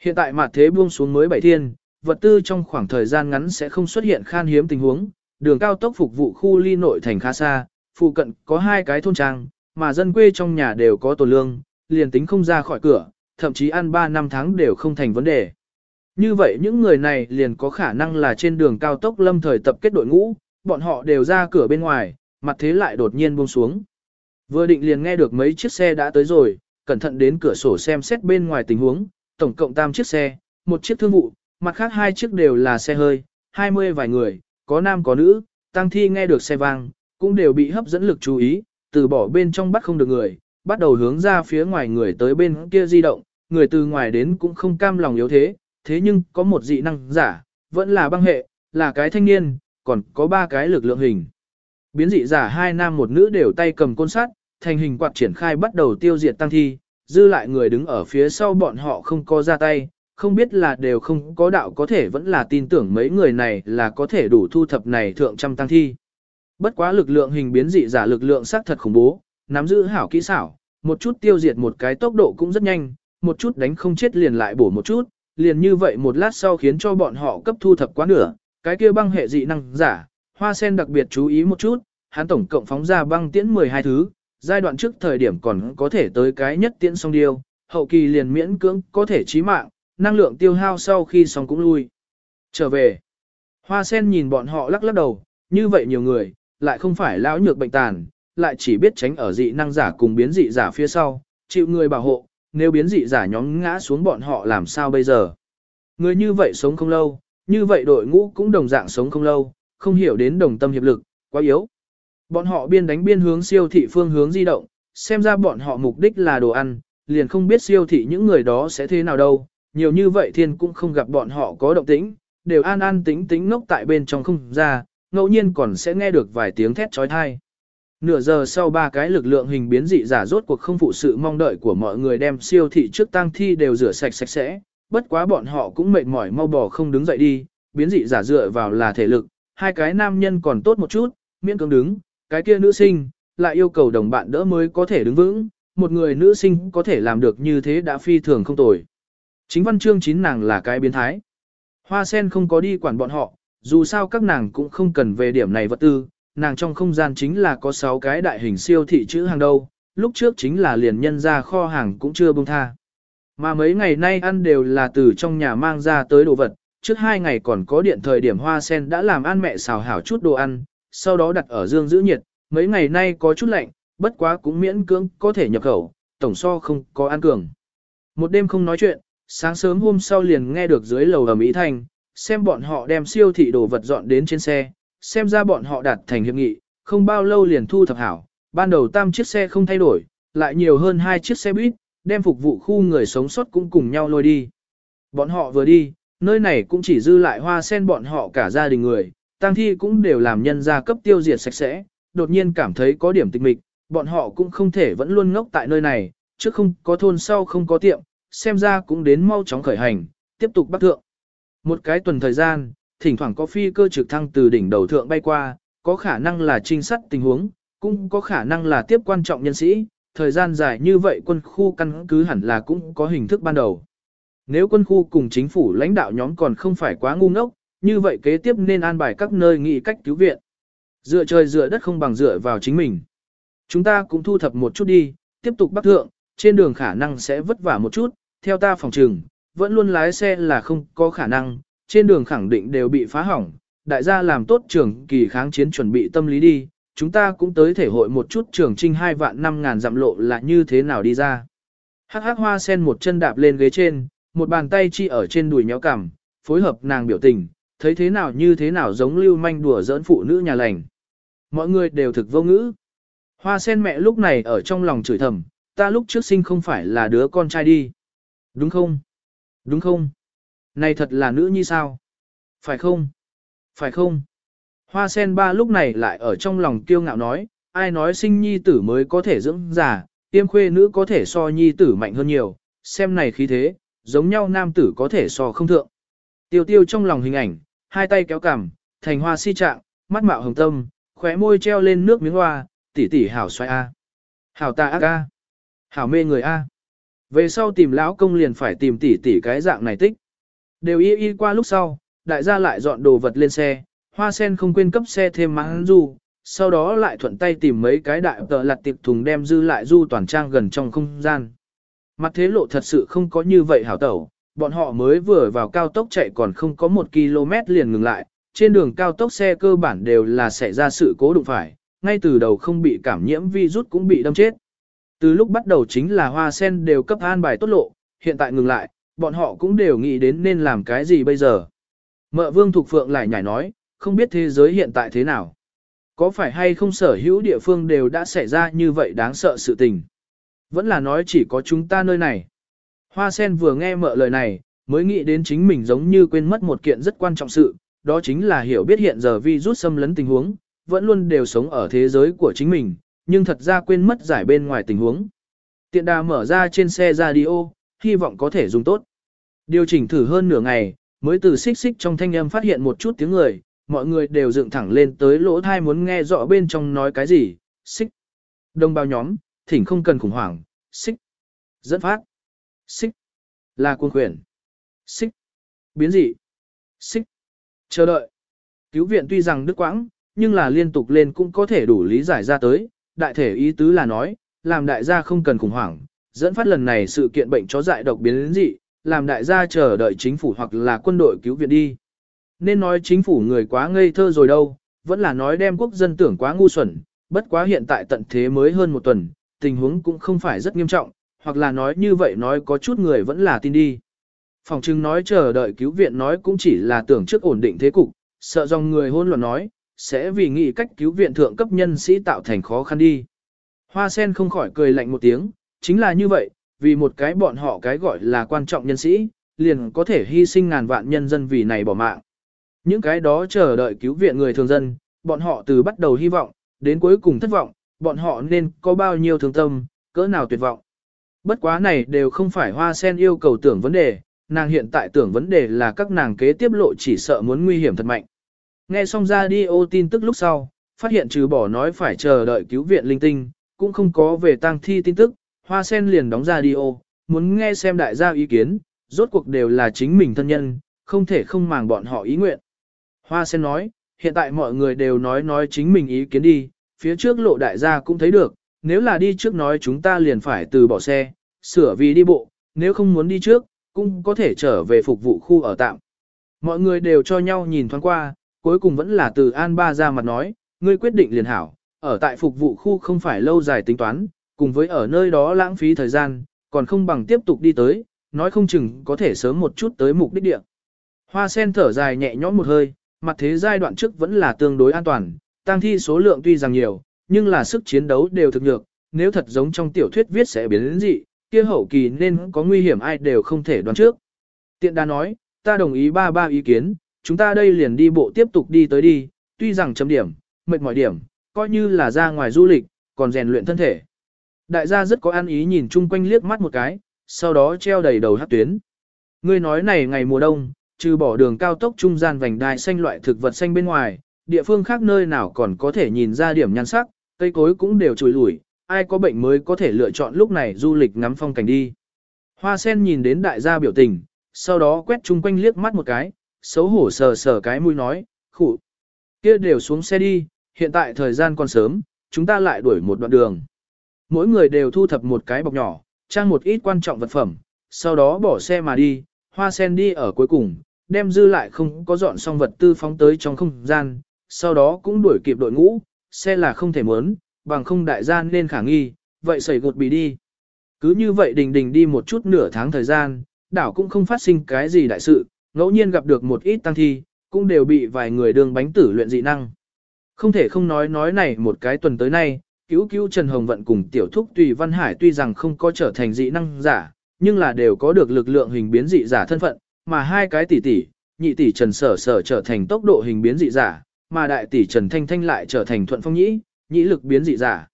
Hiện tại mặt thế buông xuống mới bảy thiên, vật tư trong khoảng thời gian ngắn sẽ không xuất hiện khan hiếm tình huống, đường cao tốc phục vụ khu ly nội thành khá xa, phụ cận có hai cái thôn trang, mà dân quê trong nhà đều có tổ lương, liền tính không ra khỏi cửa, thậm chí ăn 3 năm tháng đều không thành vấn đề. Như vậy những người này liền có khả năng là trên đường cao tốc lâm thời tập kết đội ngũ, bọn họ đều ra cửa bên ngoài, mặt thế lại đột nhiên buông xuống. Vừa định liền nghe được mấy chiếc xe đã tới rồi, cẩn thận đến cửa sổ xem xét bên ngoài tình huống, tổng cộng tam chiếc xe, một chiếc thương vụ, mặt khác hai chiếc đều là xe hơi, 20 vài người, có nam có nữ, tăng thi nghe được xe vang, cũng đều bị hấp dẫn lực chú ý, từ bỏ bên trong bắt không được người, bắt đầu hướng ra phía ngoài người tới bên kia di động, người từ ngoài đến cũng không cam lòng yếu thế, thế nhưng có một dị năng giả, vẫn là băng hệ, là cái thanh niên, còn có ba cái lực lượng hình. Biến dị giả hai nam một nữ đều tay cầm côn sắt, thành hình quạt triển khai bắt đầu tiêu diệt tăng thi, dư lại người đứng ở phía sau bọn họ không có ra tay, không biết là đều không có đạo có thể vẫn là tin tưởng mấy người này là có thể đủ thu thập này thượng trăm tăng thi. Bất quá lực lượng hình biến dị giả lực lượng xác thật khủng bố, nắm giữ hảo kỹ xảo, một chút tiêu diệt một cái tốc độ cũng rất nhanh, một chút đánh không chết liền lại bổ một chút, liền như vậy một lát sau khiến cho bọn họ cấp thu thập quá nửa, cái kia băng hệ dị năng giả, hoa sen đặc biệt chú ý một chút, hắn tổng cộng phóng ra băng tiễn 12 thứ, giai đoạn trước thời điểm còn có thể tới cái nhất tiễn song điêu, hậu kỳ liền miễn cưỡng có thể chí mạng, năng lượng tiêu hao sau khi xong cũng lui. Trở về, hoa sen nhìn bọn họ lắc lắc đầu, như vậy nhiều người, lại không phải lão nhược bệnh tàn, lại chỉ biết tránh ở dị năng giả cùng biến dị giả phía sau, chịu người bảo hộ, nếu biến dị giả nhóm ngã xuống bọn họ làm sao bây giờ. Người như vậy sống không lâu, như vậy đội ngũ cũng đồng dạng sống không lâu, không hiểu đến đồng tâm hiệp lực, quá yếu. Bọn họ biên đánh biên hướng siêu thị phương hướng di động, xem ra bọn họ mục đích là đồ ăn, liền không biết siêu thị những người đó sẽ thế nào đâu, nhiều như vậy thiên cũng không gặp bọn họ có động tĩnh, đều an an tính tính ngốc tại bên trong không ra, ngẫu nhiên còn sẽ nghe được vài tiếng thét trói thai. Nửa giờ sau ba cái lực lượng hình biến dị giả rốt cuộc không phụ sự mong đợi của mọi người đem siêu thị trước tang thi đều rửa sạch sạch sẽ, bất quá bọn họ cũng mệt mỏi mau bò không đứng dậy đi, biến dị giả dựa vào là thể lực, hai cái nam nhân còn tốt một chút, miễn cưỡng đứng, cái kia nữ sinh, lại yêu cầu đồng bạn đỡ mới có thể đứng vững, một người nữ sinh có thể làm được như thế đã phi thường không tồi. Chính văn chương chín nàng là cái biến thái. Hoa sen không có đi quản bọn họ, dù sao các nàng cũng không cần về điểm này vật tư, nàng trong không gian chính là có 6 cái đại hình siêu thị chữ hàng đầu. lúc trước chính là liền nhân ra kho hàng cũng chưa bông tha. Mà mấy ngày nay ăn đều là từ trong nhà mang ra tới đồ vật, trước hai ngày còn có điện thời điểm hoa sen đã làm ăn mẹ xào hảo chút đồ ăn, sau đó đặt ở dương giữ nhiệt, mấy ngày nay có chút lạnh, bất quá cũng miễn cưỡng có thể nhập khẩu, tổng so không có ăn cường. Một đêm không nói chuyện, sáng sớm hôm sau liền nghe được dưới lầu ở Mỹ Thành, xem bọn họ đem siêu thị đồ vật dọn đến trên xe, xem ra bọn họ đạt thành hiệp nghị, không bao lâu liền thu thập hảo, ban đầu tam chiếc xe không thay đổi, lại nhiều hơn hai chiếc xe buýt, đem phục vụ khu người sống sót cũng cùng nhau lôi đi. Bọn họ vừa đi, nơi này cũng chỉ dư lại hoa sen bọn họ cả gia đình người, tang thi cũng đều làm nhân gia cấp tiêu diệt sạch sẽ, đột nhiên cảm thấy có điểm tịch mịch, bọn họ cũng không thể vẫn luôn ngốc tại nơi này, trước không có thôn sau không có tiệm, xem ra cũng đến mau chóng khởi hành, tiếp tục bắt thượng. Một cái tuần thời gian, thỉnh thoảng có phi cơ trực thăng từ đỉnh đầu thượng bay qua, có khả năng là trinh sát tình huống, cũng có khả năng là tiếp quan trọng nhân sĩ, thời gian dài như vậy quân khu căn cứ hẳn là cũng có hình thức ban đầu. Nếu quân khu cùng chính phủ lãnh đạo nhóm còn không phải quá ngu ngốc, như vậy kế tiếp nên an bài các nơi nghị cách cứu viện. Dựa trời dựa đất không bằng dựa vào chính mình. Chúng ta cũng thu thập một chút đi, tiếp tục bắc thượng, trên đường khả năng sẽ vất vả một chút, theo ta phòng trừng, vẫn luôn lái xe là không có khả năng, trên đường khẳng định đều bị phá hỏng, đại gia làm tốt trường kỳ kháng chiến chuẩn bị tâm lý đi, chúng ta cũng tới thể hội một chút trường trinh hai vạn năm ngàn dặm lộ là như thế nào đi ra. Hắc hắc hoa sen một chân đạp lên ghế trên, một bàn tay chi ở trên đùi nhéo cằm, phối hợp nàng biểu tình, thấy thế nào như thế nào giống lưu manh đùa giỡn phụ nữ nhà lành. Mọi người đều thực vô ngữ. Hoa sen mẹ lúc này ở trong lòng chửi thầm, ta lúc trước sinh không phải là đứa con trai đi. Đúng không? Đúng không? Này thật là nữ như sao? Phải không? Phải không? Hoa sen ba lúc này lại ở trong lòng kiêu ngạo nói, ai nói sinh nhi tử mới có thể dưỡng già, tiêm khuê nữ có thể so nhi tử mạnh hơn nhiều, xem này khí thế, giống nhau nam tử có thể so không thượng. Tiêu tiêu trong lòng hình ảnh, hai tay kéo cằm, thành hoa si trạng, mắt mạo hồng tâm, khóe môi treo lên nước miếng hoa, tỷ tỷ hảo xoay A. Hảo ta ác A. Hảo mê người A. Về sau tìm lão công liền phải tìm tỷ tỷ cái dạng này tích. Đều y y qua lúc sau, đại gia lại dọn đồ vật lên xe, hoa sen không quên cấp xe thêm mãn du, sau đó lại thuận tay tìm mấy cái đại tờ lặt tiệp thùng đem dư lại du toàn trang gần trong không gian. Mặt thế lộ thật sự không có như vậy hảo tẩu, bọn họ mới vừa vào cao tốc chạy còn không có một km liền ngừng lại, trên đường cao tốc xe cơ bản đều là xảy ra sự cố đụng phải, ngay từ đầu không bị cảm nhiễm virus cũng bị đâm chết. Từ lúc bắt đầu chính là hoa sen đều cấp an bài tốt lộ, hiện tại ngừng lại, bọn họ cũng đều nghĩ đến nên làm cái gì bây giờ. Mợ vương Thục Phượng lại nhảy nói, không biết thế giới hiện tại thế nào. Có phải hay không sở hữu địa phương đều đã xảy ra như vậy đáng sợ sự tình. Vẫn là nói chỉ có chúng ta nơi này. Hoa sen vừa nghe mợ lời này, mới nghĩ đến chính mình giống như quên mất một kiện rất quan trọng sự, đó chính là hiểu biết hiện giờ Vi Rút xâm lấn tình huống, vẫn luôn đều sống ở thế giới của chính mình, nhưng thật ra quên mất giải bên ngoài tình huống. Tiện đà mở ra trên xe radio, hy vọng có thể dùng tốt. Điều chỉnh thử hơn nửa ngày, mới từ xích xích trong thanh âm phát hiện một chút tiếng người, mọi người đều dựng thẳng lên tới lỗ thai muốn nghe rõ bên trong nói cái gì, xích. Đồng bào nhóm, thỉnh không cần khủng hoảng, xích. Dẫn phát. Xích. Là quân quyền. Xích. Biến dị. Xích. Chờ đợi. Cứu viện tuy rằng đứt quãng, nhưng là liên tục lên cũng có thể đủ lý giải ra tới. Đại thể ý tứ là nói, làm đại gia không cần khủng hoảng, dẫn phát lần này sự kiện bệnh chó dại độc biến dị, làm đại gia chờ đợi chính phủ hoặc là quân đội cứu viện đi. Nên nói chính phủ người quá ngây thơ rồi đâu, vẫn là nói đem quốc dân tưởng quá ngu xuẩn, bất quá hiện tại tận thế mới hơn một tuần, tình huống cũng không phải rất nghiêm trọng, hoặc là nói như vậy nói có chút người vẫn là tin đi. Phòng chứng nói chờ đợi cứu viện nói cũng chỉ là tưởng trước ổn định thế cục, sợ dòng người hôn luận nói, sẽ vì nghĩ cách cứu viện thượng cấp nhân sĩ tạo thành khó khăn đi. Hoa sen không khỏi cười lạnh một tiếng, chính là như vậy, vì một cái bọn họ cái gọi là quan trọng nhân sĩ, liền có thể hy sinh ngàn vạn nhân dân vì này bỏ mạng. Những cái đó chờ đợi cứu viện người thường dân, bọn họ từ bắt đầu hy vọng, đến cuối cùng thất vọng, bọn họ nên có bao nhiêu thương tâm, cỡ nào tuyệt vọng. Bất quá này đều không phải hoa sen yêu cầu tưởng vấn đề, nàng hiện tại tưởng vấn đề là các nàng kế tiếp lộ chỉ sợ muốn nguy hiểm thật mạnh. Nghe xong ra đi ô tin tức lúc sau, phát hiện trừ bỏ nói phải chờ đợi cứu viện linh tinh, cũng không có về tang thi tin tức, hoa sen liền đóng ra đi ô, muốn nghe xem đại gia ý kiến, rốt cuộc đều là chính mình thân nhân, không thể không màng bọn họ ý nguyện. Hoa sen nói, hiện tại mọi người đều nói nói chính mình ý kiến đi, phía trước lộ đại gia cũng thấy được, nếu là đi trước nói chúng ta liền phải từ bỏ xe, sửa vì đi bộ, nếu không muốn đi trước, cũng có thể trở về phục vụ khu ở tạm. Mọi người đều cho nhau nhìn thoáng qua, cuối cùng vẫn là từ An Ba ra mặt nói, ngươi quyết định liền hảo, ở tại phục vụ khu không phải lâu dài tính toán, cùng với ở nơi đó lãng phí thời gian, còn không bằng tiếp tục đi tới, nói không chừng có thể sớm một chút tới mục đích địa. Hoa sen thở dài nhẹ nhõm một hơi, mặt thế giai đoạn trước vẫn là tương đối an toàn, tăng thi số lượng tuy rằng nhiều, nhưng là sức chiến đấu đều thực nhược, nếu thật giống trong tiểu thuyết viết sẽ biến đến dị, kia hậu kỳ nên có nguy hiểm ai đều không thể đoán trước. Tiện đa nói, ta đồng ý ba ba ý kiến, chúng ta đây liền đi bộ tiếp tục đi tới đi, tuy rằng chấm điểm, mệt mỏi điểm, coi như là ra ngoài du lịch, còn rèn luyện thân thể. Đại gia rất có an ý nhìn chung quanh liếc mắt một cái, sau đó treo đầy đầu hát tuyến. Ngươi nói này ngày mùa đông, trừ bỏ đường cao tốc trung gian vành đai xanh loại thực vật xanh bên ngoài, địa phương khác nơi nào còn có thể nhìn ra điểm nhan sắc, cây cối cũng đều trùi lủi, ai có bệnh mới có thể lựa chọn lúc này du lịch ngắm phong cảnh đi. Hoa sen nhìn đến đại gia biểu tình, sau đó quét chung quanh liếc mắt một cái, xấu hổ sờ sờ cái mũi nói, khủ. kia đều xuống xe đi, hiện tại thời gian còn sớm, chúng ta lại đuổi một đoạn đường. Mỗi người đều thu thập một cái bọc nhỏ, trang một ít quan trọng vật phẩm, sau đó bỏ xe mà đi, hoa sen đi ở cuối cùng, đem dư lại không có dọn xong vật tư phóng tới trong không gian, sau đó cũng đuổi kịp đội ngũ, xe là không thể muốn, bằng không đại gian nên khả nghi, vậy sẩy gột bị đi. Cứ như vậy đình đình đi một chút nửa tháng thời gian, đảo cũng không phát sinh cái gì đại sự, ngẫu nhiên gặp được một ít tăng thi, cũng đều bị vài người đường bánh tử luyện dị năng. Không thể không nói nói này một cái tuần tới nay, cứu cứu Trần Hồng Vận cùng tiểu thúc Tùy Văn Hải tuy rằng không có trở thành dị năng giả, nhưng là đều có được lực lượng hình biến dị giả thân phận, mà hai cái tỷ tỷ, nhị tỷ Trần Sở Sở trở thành tốc độ hình biến dị giả, mà đại tỷ Trần Thanh Thanh lại trở thành thuận phong nhĩ, nhĩ lực biến dị giả.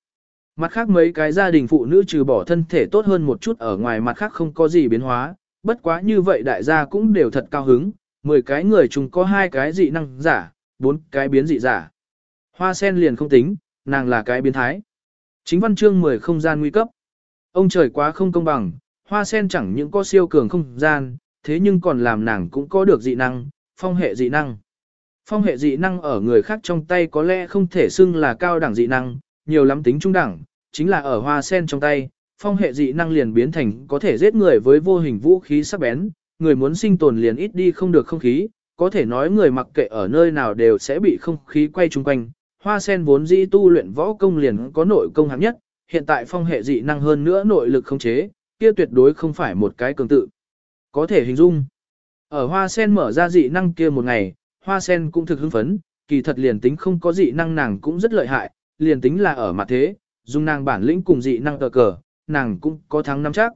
Mặt khác mấy cái gia đình phụ nữ trừ bỏ thân thể tốt hơn một chút ở ngoài mặt khác không có gì biến hóa, bất quá như vậy đại gia cũng đều thật cao hứng, 10 cái người chúng có hai cái dị năng giả, bốn cái biến dị giả. Hoa sen liền không tính, nàng là cái biến thái. Chính văn chương 10 không gian nguy cấp. Ông trời quá không công bằng, hoa sen chẳng những có siêu cường không gian, thế nhưng còn làm nàng cũng có được dị năng, phong hệ dị năng. Phong hệ dị năng ở người khác trong tay có lẽ không thể xưng là cao đẳng dị năng, nhiều lắm tính trung đẳng, chính là ở hoa sen trong tay, phong hệ dị năng liền biến thành có thể giết người với vô hình vũ khí sắc bén, người muốn sinh tồn liền ít đi không được không khí, có thể nói người mặc kệ ở nơi nào đều sẽ bị không khí quay chung quanh. Hoa sen vốn dĩ tu luyện võ công liền có nội công hạng nhất, hiện tại phong hệ dị năng hơn nữa nội lực không chế, kia tuyệt đối không phải một cái cường tự. Có thể hình dung. Ở hoa sen mở ra dị năng kia một ngày, hoa sen cũng thực hưng phấn, kỳ thật liền tính không có dị năng nàng cũng rất lợi hại, liền tính là ở mặt thế, dùng nàng bản lĩnh cùng dị năng cờ cờ, nàng cũng có thắng năm chắc.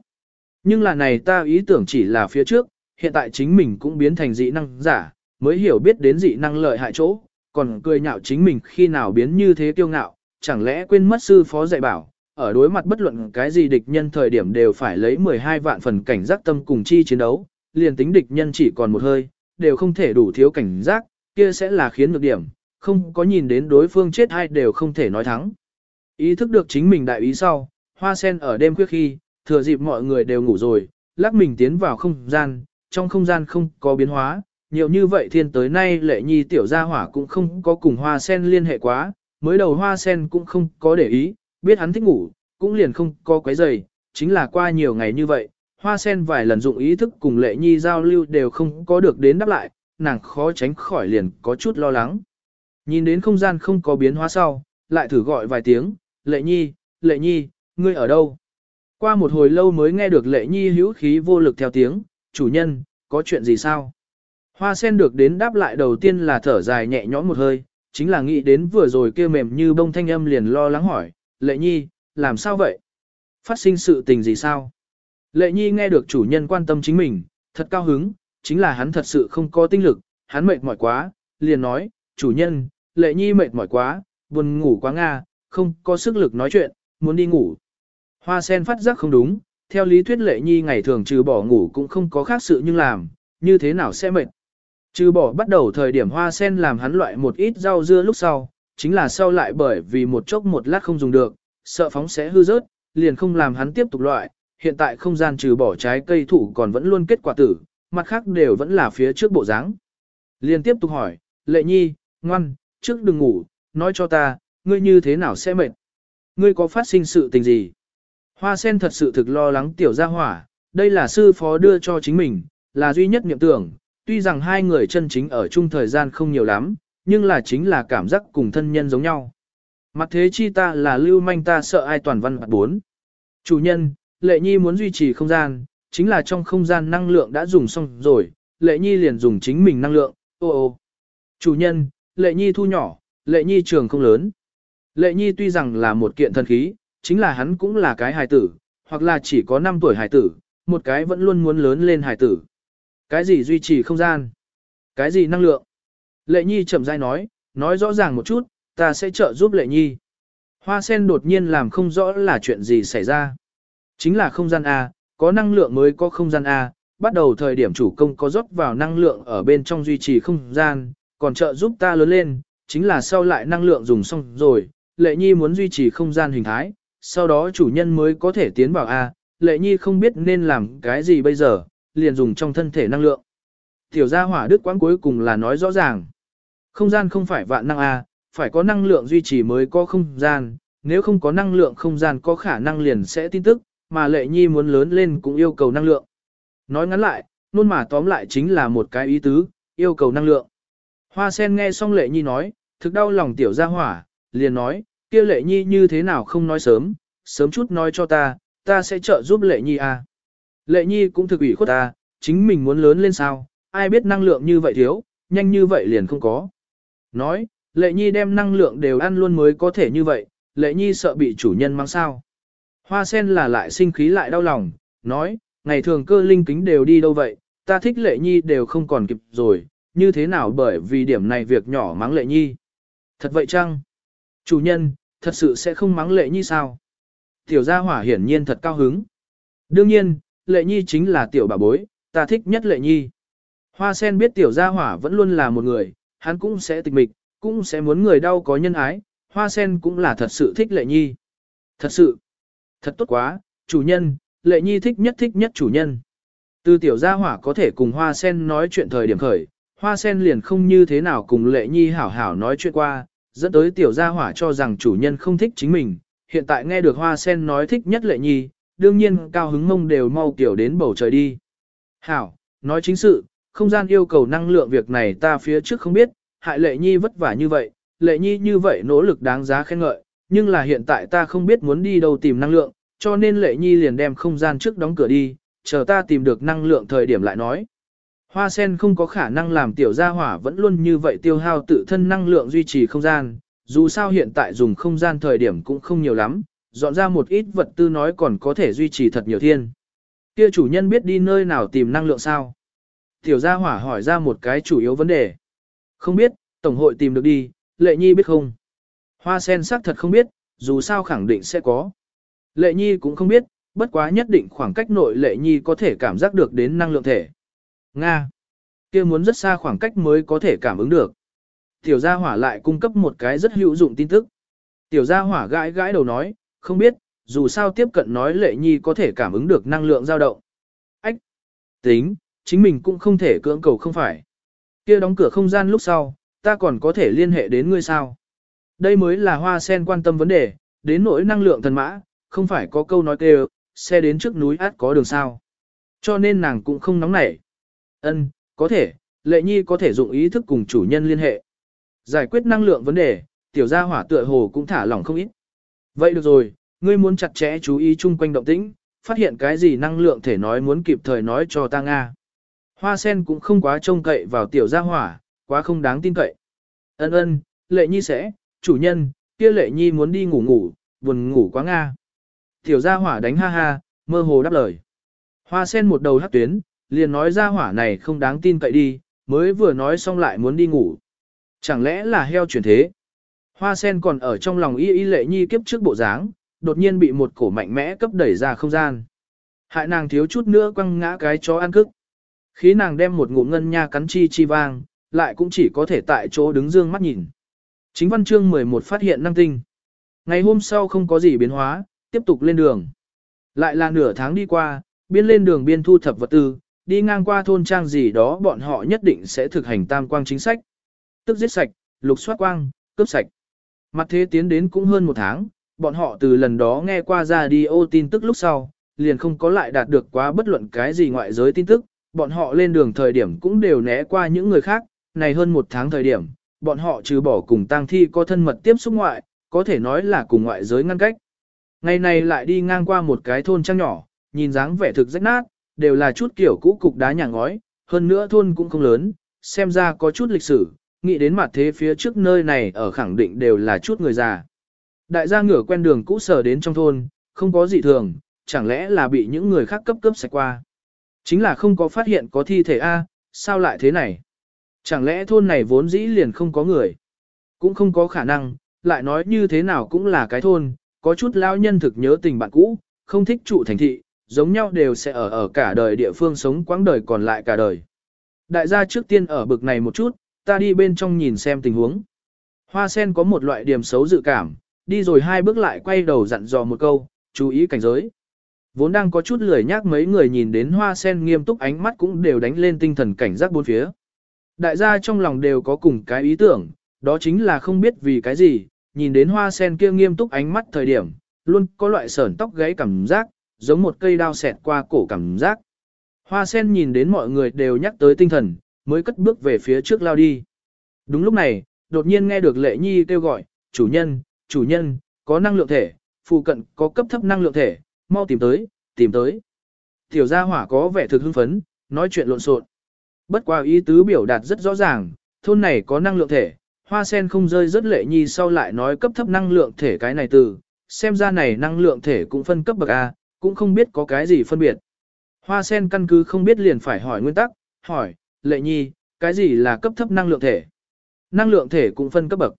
Nhưng là này ta ý tưởng chỉ là phía trước, hiện tại chính mình cũng biến thành dị năng giả, mới hiểu biết đến dị năng lợi hại chỗ, còn cười nhạo chính mình khi nào biến như thế kiêu ngạo, chẳng lẽ quên mất sư phó dạy bảo, ở đối mặt bất luận cái gì địch nhân thời điểm đều phải lấy 12 vạn phần cảnh giác tâm cùng chi chiến đấu, liền tính địch nhân chỉ còn một hơi, đều không thể đủ thiếu cảnh giác, kia sẽ là khiến được điểm, không có nhìn đến đối phương chết hay đều không thể nói thắng. Ý thức được chính mình đại ý sau, hoa sen ở đêm khuya khi, thừa dịp mọi người đều ngủ rồi, lắc mình tiến vào không gian, trong không gian không có biến hóa, nhiều như vậy thiên tới nay lệ nhi tiểu gia hỏa cũng không có cùng hoa sen liên hệ quá, mới đầu hoa sen cũng không có để ý, biết hắn thích ngủ, cũng liền không có quấy giày, chính là qua nhiều ngày như vậy, hoa sen vài lần dụng ý thức cùng lệ nhi giao lưu đều không có được đến đáp lại, nàng khó tránh khỏi liền có chút lo lắng. Nhìn đến không gian không có biến hóa sau, lại thử gọi vài tiếng, lệ nhi, lệ nhi, ngươi ở đâu? Qua một hồi lâu mới nghe được lệ nhi hữu khí vô lực theo tiếng, chủ nhân, có chuyện gì sao? Hoa sen được đến đáp lại đầu tiên là thở dài nhẹ nhõm một hơi, chính là nghĩ đến vừa rồi kia mềm như bông thanh âm liền lo lắng hỏi, lệ nhi, làm sao vậy? Phát sinh sự tình gì sao? Lệ nhi nghe được chủ nhân quan tâm chính mình, thật cao hứng, chính là hắn thật sự không có tinh lực, hắn mệt mỏi quá, liền nói, chủ nhân, lệ nhi mệt mỏi quá, buồn ngủ quá nga, không có sức lực nói chuyện, muốn đi ngủ. Hoa sen phát giác không đúng, theo lý thuyết lệ nhi ngày thường trừ bỏ ngủ cũng không có khác sự nhưng làm, như thế nào sẽ mệt. Trừ bỏ bắt đầu thời điểm hoa sen làm hắn loại một ít rau dưa lúc sau, chính là sau lại bởi vì một chốc một lát không dùng được, sợ phóng sẽ hư rớt, liền không làm hắn tiếp tục loại, hiện tại không gian trừ bỏ trái cây thủ còn vẫn luôn kết quả tử, mặt khác đều vẫn là phía trước bộ dáng. liên tiếp tục hỏi, lệ nhi, ngoan, trước đừng ngủ, nói cho ta, ngươi như thế nào sẽ mệt? Ngươi có phát sinh sự tình gì? Hoa sen thật sự thực lo lắng tiểu gia hỏa, đây là sư phó đưa cho chính mình, là duy nhất niệm tưởng, tuy rằng hai người chân chính ở chung thời gian không nhiều lắm, nhưng là chính là cảm giác cùng thân nhân giống nhau. Mặt thế chi ta là lưu manh ta sợ ai toàn văn mặt bốn. Chủ nhân, lệ nhi muốn duy trì không gian, chính là trong không gian năng lượng đã dùng xong rồi, lệ nhi liền dùng chính mình năng lượng, ô ô. Chủ nhân, lệ nhi thu nhỏ, lệ nhi trường không lớn. Lệ nhi tuy rằng là một kiện thần khí, chính là hắn cũng là cái hài tử, hoặc là chỉ có 5 tuổi hài tử, một cái vẫn luôn muốn lớn lên hài tử. Cái gì duy trì không gian? Cái gì năng lượng? Lệ nhi chậm rãi nói, nói rõ ràng một chút, ta sẽ trợ giúp lệ nhi. Hoa sen đột nhiên làm không rõ là chuyện gì xảy ra. Chính là không gian A, có năng lượng mới có không gian A, bắt đầu thời điểm chủ công có rót vào năng lượng ở bên trong duy trì không gian, còn trợ giúp ta lớn lên, chính là sau lại năng lượng dùng xong rồi, lệ nhi muốn duy trì không gian hình thái, sau đó chủ nhân mới có thể tiến vào A, lệ nhi không biết nên làm cái gì bây giờ, liền dùng trong thân thể năng lượng. Tiểu gia hỏa đức quãng cuối cùng là nói rõ ràng. Không gian không phải vạn năng A, phải có năng lượng duy trì mới có không gian, nếu không có năng lượng không gian có khả năng liền sẽ tin tức, mà lệ nhi muốn lớn lên cũng yêu cầu năng lượng. Nói ngắn lại, nôn mà tóm lại chính là một cái ý tứ, yêu cầu năng lượng. Hoa sen nghe xong lệ nhi nói, thực đau lòng tiểu gia hỏa, liền nói, kia lệ nhi như thế nào không nói sớm, sớm chút nói cho ta, ta sẽ trợ giúp lệ nhi à. Lệ nhi cũng thực ủy khuất ta, chính mình muốn lớn lên sao, ai biết năng lượng như vậy thiếu, nhanh như vậy liền không có. Nói, lệ nhi đem năng lượng đều ăn luôn mới có thể như vậy, lệ nhi sợ bị chủ nhân mang sao. Hoa sen là lại sinh khí lại đau lòng, nói, ngày thường cơ linh kính đều đi đâu vậy, ta thích lệ nhi đều không còn kịp rồi, như thế nào bởi vì điểm này việc nhỏ mắng lệ nhi. Thật vậy chăng? Chủ nhân, thật sự sẽ không mắng lệ nhi sao? Tiểu gia hỏa hiển nhiên thật cao hứng. Đương nhiên, lệ nhi chính là tiểu bà bối, ta thích nhất lệ nhi. Hoa sen biết tiểu gia hỏa vẫn luôn là một người, hắn cũng sẽ tịch mịch, cũng sẽ muốn người đau có nhân ái, hoa sen cũng là thật sự thích lệ nhi. Thật sự, thật tốt quá, chủ nhân, lệ nhi thích nhất thích nhất chủ nhân. Từ tiểu gia hỏa có thể cùng hoa sen nói chuyện thời điểm khởi, hoa sen liền không như thế nào cùng lệ nhi hảo hảo nói chuyện qua, dẫn tới tiểu gia hỏa cho rằng chủ nhân không thích chính mình, hiện tại nghe được hoa sen nói thích nhất lệ nhi, đương nhiên cao hứng mông đều mau tiểu đến bầu trời đi. Hảo, nói chính sự, không gian yêu cầu năng lượng việc này ta phía trước không biết, hại lệ nhi vất vả như vậy, lệ nhi như vậy nỗ lực đáng giá khen ngợi, nhưng là hiện tại ta không biết muốn đi đâu tìm năng lượng, cho nên lệ nhi liền đem không gian trước đóng cửa đi, chờ ta tìm được năng lượng thời điểm lại nói. Hoa sen không có khả năng làm tiểu gia hỏa vẫn luôn như vậy tiêu hao tự thân năng lượng duy trì không gian, dù sao hiện tại dùng không gian thời điểm cũng không nhiều lắm, dọn ra một ít vật tư nói còn có thể duy trì thật nhiều thiên. Kia chủ nhân biết đi nơi nào tìm năng lượng sao? Tiểu gia hỏa hỏi ra một cái chủ yếu vấn đề. Không biết, Tổng hội tìm được đi, Lệ Nhi biết không? Hoa sen xác thật không biết, dù sao khẳng định sẽ có. Lệ Nhi cũng không biết, bất quá nhất định khoảng cách nội Lệ Nhi có thể cảm giác được đến năng lượng thể. Nga. kia muốn rất xa khoảng cách mới có thể cảm ứng được. Tiểu gia hỏa lại cung cấp một cái rất hữu dụng tin tức. Tiểu gia hỏa gãi gãi đầu nói, không biết, dù sao tiếp cận nói Lệ Nhi có thể cảm ứng được năng lượng dao động. Ách. Tính, chính mình cũng không thể cưỡng cầu không phải. Kia đóng cửa không gian lúc sau, ta còn có thể liên hệ đến ngươi sao? Đây mới là hoa sen quan tâm vấn đề, đến nỗi năng lượng thần mã, không phải có câu nói kêu, xe đến trước núi át có đường sao. Cho nên nàng cũng không nóng nảy. Ân, có thể, lệ nhi có thể dụng ý thức cùng chủ nhân liên hệ. Giải quyết năng lượng vấn đề, tiểu gia hỏa tựa hồ cũng thả lỏng không ít. Vậy được rồi, ngươi muốn chặt chẽ chú ý chung quanh động tĩnh, phát hiện cái gì năng lượng thể nói muốn kịp thời nói cho ta Nga. Hoa sen cũng không quá trông cậy vào tiểu gia hỏa, quá không đáng tin cậy. Ân ân, lệ nhi sẽ, chủ nhân, kia lệ nhi muốn đi ngủ ngủ, buồn ngủ quá Nga. Tiểu gia hỏa đánh ha ha, mơ hồ đáp lời. Hoa sen một đầu hắc tuyến, liền nói gia hỏa này không đáng tin cậy đi, mới vừa nói xong lại muốn đi ngủ. Chẳng lẽ là heo chuyển thế? Hoa sen còn ở trong lòng y y lệ nhi kiếp trước bộ dáng, đột nhiên bị một cổ mạnh mẽ cấp đẩy ra không gian. Hại nàng thiếu chút nữa quăng ngã cái chó ăn cức. Khi nàng đem một ngụm ngân nha cắn chi chi vang, lại cũng chỉ có thể tại chỗ đứng dương mắt nhìn. Chính văn chương 11 phát hiện năng tinh. Ngày hôm sau không có gì biến hóa, tiếp tục lên đường. Lại là nửa tháng đi qua, biên lên đường biên thu thập vật tư, đi ngang qua thôn trang gì đó bọn họ nhất định sẽ thực hành tam quang chính sách. Tức giết sạch, lục soát quang, cướp sạch. Mặt thế tiến đến cũng hơn một tháng, bọn họ từ lần đó nghe qua ra đi ô tin tức lúc sau, liền không có lại đạt được quá bất luận cái gì ngoại giới tin tức, bọn họ lên đường thời điểm cũng đều né qua những người khác, này hơn một tháng thời điểm, bọn họ trừ bỏ cùng tang thi có thân mật tiếp xúc ngoại, có thể nói là cùng ngoại giới ngăn cách. Ngày này lại đi ngang qua một cái thôn trang nhỏ, nhìn dáng vẻ thực rách nát, đều là chút kiểu cũ cục đá nhà ngói, hơn nữa thôn cũng không lớn, xem ra có chút lịch sử, nghĩ đến mặt thế phía trước nơi này ở khẳng định đều là chút người già. Đại gia ngửa quen đường cũ sở đến trong thôn, không có gì thường, chẳng lẽ là bị những người khác cấp cấp sạch qua. Chính là không có phát hiện có thi thể A, sao lại thế này? Chẳng lẽ thôn này vốn dĩ liền không có người? Cũng không có khả năng, lại nói như thế nào cũng là cái thôn, có chút lao nhân thực nhớ tình bạn cũ, không thích trụ thành thị, giống nhau đều sẽ ở ở cả đời địa phương sống quãng đời còn lại cả đời. Đại gia trước tiên ở bực này một chút, ta đi bên trong nhìn xem tình huống. Hoa sen có một loại điểm xấu dự cảm, đi rồi hai bước lại quay đầu dặn dò một câu, chú ý cảnh giới. Vốn đang có chút lười nhác mấy người nhìn đến hoa sen nghiêm túc ánh mắt cũng đều đánh lên tinh thần cảnh giác bốn phía. Đại gia trong lòng đều có cùng cái ý tưởng, đó chính là không biết vì cái gì, nhìn đến hoa sen kia nghiêm túc ánh mắt thời điểm, luôn có loại sởn tóc gáy cảm giác, giống một cây đao xẹt qua cổ cảm giác. Hoa sen nhìn đến mọi người đều nhắc tới tinh thần, mới cất bước về phía trước lao đi. Đúng lúc này, đột nhiên nghe được lệ nhi kêu gọi, chủ nhân, chủ nhân, có năng lượng thể, phụ cận có cấp thấp năng lượng thể, mau tìm tới, tìm tới. Tiểu gia hỏa có vẻ thực hưng phấn, nói chuyện lộn xộn. Bất qua ý tứ biểu đạt rất rõ ràng, thôn này có năng lượng thể, hoa sen không rơi rất lệ nhi sau lại nói cấp thấp năng lượng thể cái này từ, xem ra này năng lượng thể cũng phân cấp bậc A, cũng không biết có cái gì phân biệt. Hoa sen căn cứ không biết liền phải hỏi nguyên tắc, hỏi, lệ nhi, cái gì là cấp thấp năng lượng thể? Năng lượng thể cũng phân cấp bậc.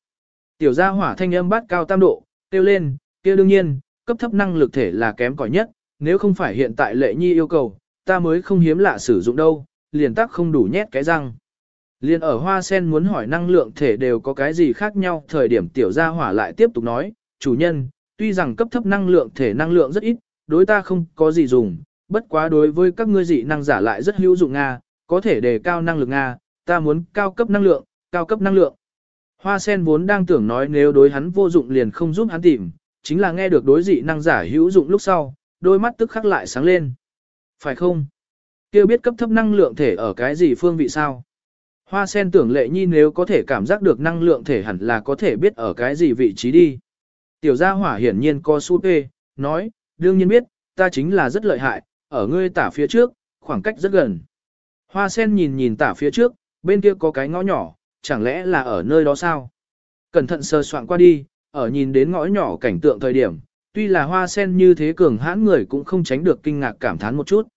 Tiểu gia hỏa thanh âm bát cao tam độ, Tiêu lên, kia đương nhiên, cấp thấp năng lực thể là kém cỏi nhất, nếu không phải hiện tại lệ nhi yêu cầu, ta mới không hiếm lạ sử dụng đâu, liền tắc không đủ nhét cái răng. Liên ở hoa sen muốn hỏi năng lượng thể đều có cái gì khác nhau, thời điểm tiểu gia hỏa lại tiếp tục nói, chủ nhân, tuy rằng cấp thấp năng lượng thể năng lượng rất ít, đối ta không có gì dùng, bất quá đối với các ngươi dị năng giả lại rất hữu dụng Nga, có thể đề cao năng lực Nga, ta muốn cao cấp năng lượng, cao cấp năng lượng. Hoa sen vốn đang tưởng nói nếu đối hắn vô dụng liền không giúp hắn tìm, chính là nghe được đối dị năng giả hữu dụng lúc sau, đôi mắt tức khắc lại sáng lên. Phải không? Kêu biết cấp thấp năng lượng thể ở cái gì phương vị sao? Hoa sen tưởng lệ nhi nếu có thể cảm giác được năng lượng thể hẳn là có thể biết ở cái gì vị trí đi. Tiểu gia hỏa hiển nhiên co su tê, nói, đương nhiên biết, ta chính là rất lợi hại, ở ngươi tả phía trước, khoảng cách rất gần. Hoa sen nhìn nhìn tả phía trước, bên kia có cái ngõ nhỏ, chẳng lẽ là ở nơi đó sao? Cẩn thận sơ soạn qua đi, ở nhìn đến ngõ nhỏ cảnh tượng thời điểm, tuy là hoa sen như thế cường hãn người cũng không tránh được kinh ngạc cảm thán một chút.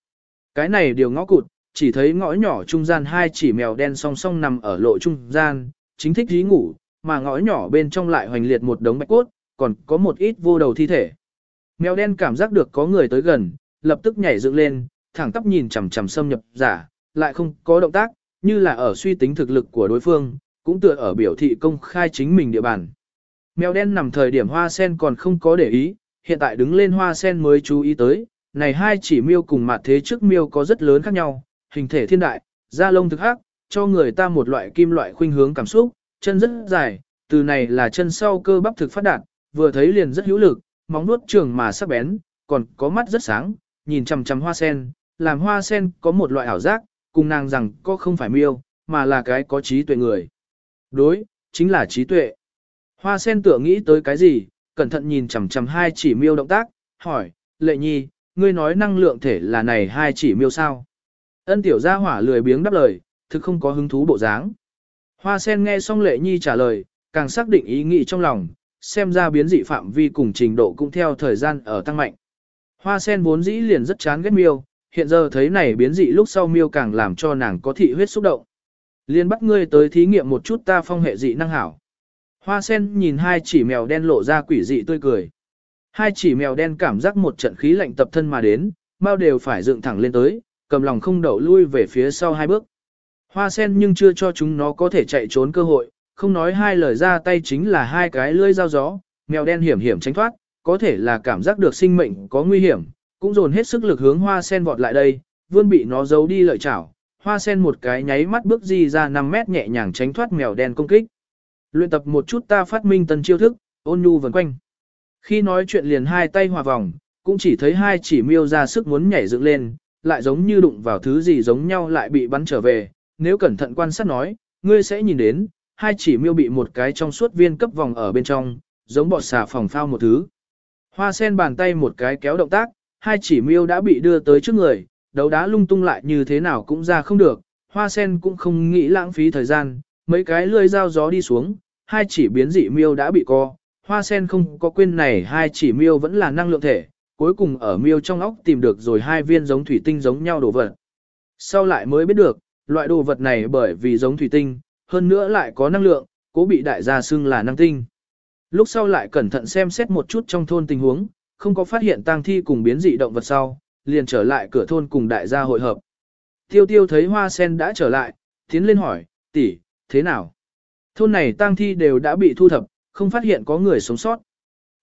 Cái này điều ngõ cụt, chỉ thấy ngõ nhỏ trung gian hai chỉ mèo đen song song nằm ở lộ trung gian, chính thích dí ngủ, mà ngõ nhỏ bên trong lại hoành liệt một đống bạch cốt, còn có một ít vô đầu thi thể. Mèo đen cảm giác được có người tới gần, lập tức nhảy dựng lên, thẳng tắp nhìn chằm chằm xâm nhập giả, lại không có động tác, như là ở suy tính thực lực của đối phương, cũng tựa ở biểu thị công khai chính mình địa bàn. Mèo đen nằm thời điểm hoa sen còn không có để ý, hiện tại đứng lên hoa sen mới chú ý tới, này hai chỉ miêu cùng mặt thế trước miêu có rất lớn khác nhau, hình thể thiên đại, da lông thực hắc, cho người ta một loại kim loại khuynh hướng cảm xúc, chân rất dài, từ này là chân sau cơ bắp thực phát đạt, vừa thấy liền rất hữu lực, móng nuốt trường mà sắc bén, còn có mắt rất sáng, nhìn chằm chằm hoa sen, làm hoa sen có một loại ảo giác, cùng nàng rằng có không phải miêu, mà là cái có trí tuệ người. Đối, chính là trí tuệ. Hoa sen tựa nghĩ tới cái gì, cẩn thận nhìn chằm chằm hai chỉ miêu động tác, hỏi, lệ nhi, ngươi nói năng lượng thể là này hai chỉ miêu sao? Ân tiểu gia hỏa lười biếng đáp lời, thực không có hứng thú bộ dáng. Hoa sen nghe xong lệ nhi trả lời, càng xác định ý nghĩ trong lòng, xem ra biến dị phạm vi cùng trình độ cũng theo thời gian ở tăng mạnh. Hoa sen vốn dĩ liền rất chán ghét miêu, hiện giờ thấy này biến dị lúc sau miêu càng làm cho nàng có thị huyết xúc động. Liên bắt ngươi tới thí nghiệm một chút ta phong hệ dị năng hảo. Hoa sen nhìn hai chỉ mèo đen lộ ra quỷ dị tươi cười. Hai chỉ mèo đen cảm giác một trận khí lạnh tập thân mà đến, mau đều phải dựng thẳng lên tới, cầm lòng không đậu lui về phía sau hai bước. Hoa sen nhưng chưa cho chúng nó có thể chạy trốn cơ hội, không nói hai lời ra tay chính là hai cái lưỡi dao gió, mèo đen hiểm hiểm tránh thoát, có thể là cảm giác được sinh mệnh có nguy hiểm, cũng dồn hết sức lực hướng hoa sen vọt lại đây, vươn bị nó giấu đi lợi chảo. Hoa sen một cái nháy mắt bước di ra 5 mét nhẹ nhàng tránh thoát mèo đen công kích. Luyện tập một chút ta phát minh tân chiêu thức, ôn nhu vần quanh. Khi nói chuyện liền hai tay hòa vòng, cũng chỉ thấy hai chỉ miêu ra sức muốn nhảy dựng lên, lại giống như đụng vào thứ gì giống nhau lại bị bắn trở về. Nếu cẩn thận quan sát nói, ngươi sẽ nhìn đến, hai chỉ miêu bị một cái trong suốt viên cấp vòng ở bên trong, giống bọt xà phòng phao một thứ. Hoa sen bàn tay một cái kéo động tác, hai chỉ miêu đã bị đưa tới trước người, đấu đá lung tung lại như thế nào cũng ra không được, hoa sen cũng không nghĩ lãng phí thời gian, mấy cái lươi dao gió đi xuống, hai chỉ biến dị miêu đã bị co, hoa sen không có quên này hai chỉ miêu vẫn là năng lượng thể, cuối cùng ở miêu trong óc tìm được rồi hai viên giống thủy tinh giống nhau đồ vật. Sau lại mới biết được, loại đồ vật này bởi vì giống thủy tinh, hơn nữa lại có năng lượng, cố bị đại gia xưng là năng tinh. Lúc sau lại cẩn thận xem xét một chút trong thôn tình huống, không có phát hiện tang thi cùng biến dị động vật sau, liền trở lại cửa thôn cùng đại gia hội hợp. Tiêu tiêu thấy hoa sen đã trở lại, tiến lên hỏi, tỷ, thế nào? Thôn này tang thi đều đã bị thu thập, không phát hiện có người sống sót.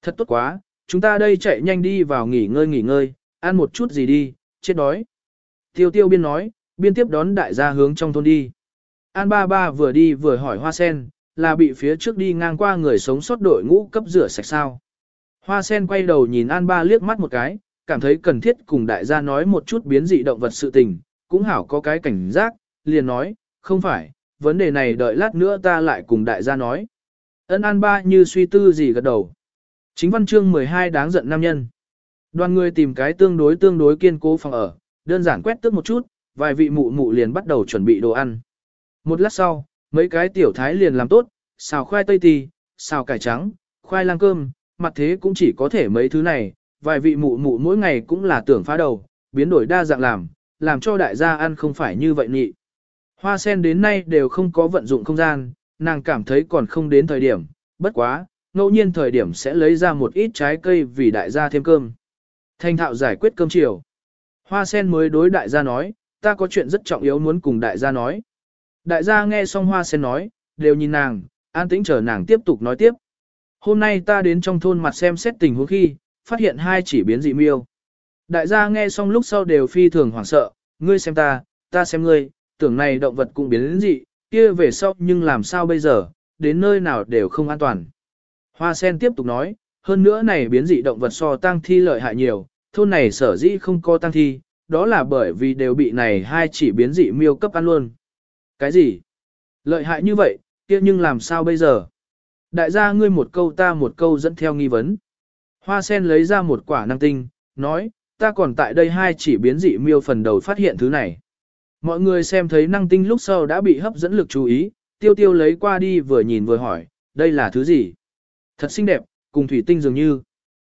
Thật tốt quá, chúng ta đây chạy nhanh đi vào nghỉ ngơi nghỉ ngơi, ăn một chút gì đi, chết đói. Tiêu tiêu biên nói, biên tiếp đón đại gia hướng trong thôn đi. An ba ba vừa đi vừa hỏi hoa sen, là bị phía trước đi ngang qua người sống sót đội ngũ cấp rửa sạch sao. Hoa sen quay đầu nhìn An ba liếc mắt một cái, cảm thấy cần thiết cùng đại gia nói một chút biến dị động vật sự tình, cũng hảo có cái cảnh giác, liền nói, không phải, vấn đề này đợi lát nữa ta lại cùng đại gia nói. Ân An ba như suy tư gì gật đầu. Chính văn chương 12 đáng giận nam nhân. Đoàn người tìm cái tương đối tương đối kiên cố phòng ở, đơn giản quét tước một chút, vài vị mụ mụ liền bắt đầu chuẩn bị đồ ăn. Một lát sau, mấy cái tiểu thái liền làm tốt, xào khoai tây tì, xào cải trắng, khoai lang cơm, mặt thế cũng chỉ có thể mấy thứ này, vài vị mụ mụ mỗi ngày cũng là tưởng phá đầu, biến đổi đa dạng làm, làm cho đại gia ăn không phải như vậy nhị. Hoa sen đến nay đều không có vận dụng không gian, nàng cảm thấy còn không đến thời điểm, bất quá, ngẫu nhiên thời điểm sẽ lấy ra một ít trái cây vì đại gia thêm cơm. Thanh thạo giải quyết cơm chiều. Hoa sen mới đối đại gia nói, ta có chuyện rất trọng yếu muốn cùng đại gia nói. Đại gia nghe xong hoa sen nói, đều nhìn nàng, an tĩnh chờ nàng tiếp tục nói tiếp. Hôm nay ta đến trong thôn mặt xem xét tình huống khi, phát hiện hai chỉ biến dị miêu. Đại gia nghe xong lúc sau đều phi thường hoảng sợ, ngươi xem ta, ta xem ngươi, tưởng này động vật cũng biến dị, kia về sau nhưng làm sao bây giờ, đến nơi nào đều không an toàn. Hoa sen tiếp tục nói, hơn nữa này biến dị động vật so tăng thi lợi hại nhiều, thôn này sở dĩ không có tăng thi, đó là bởi vì đều bị này hai chỉ biến dị miêu cấp ăn luôn. Cái gì? Lợi hại như vậy, kia nhưng làm sao bây giờ? Đại gia ngươi một câu ta một câu dẫn theo nghi vấn. Hoa sen lấy ra một quả năng tinh, nói, ta còn tại đây hai chỉ biến dị miêu phần đầu phát hiện thứ này. Mọi người xem thấy năng tinh lúc sau đã bị hấp dẫn lực chú ý, tiêu tiêu lấy qua đi vừa nhìn vừa hỏi, đây là thứ gì? Thật xinh đẹp, cùng thủy tinh dường như.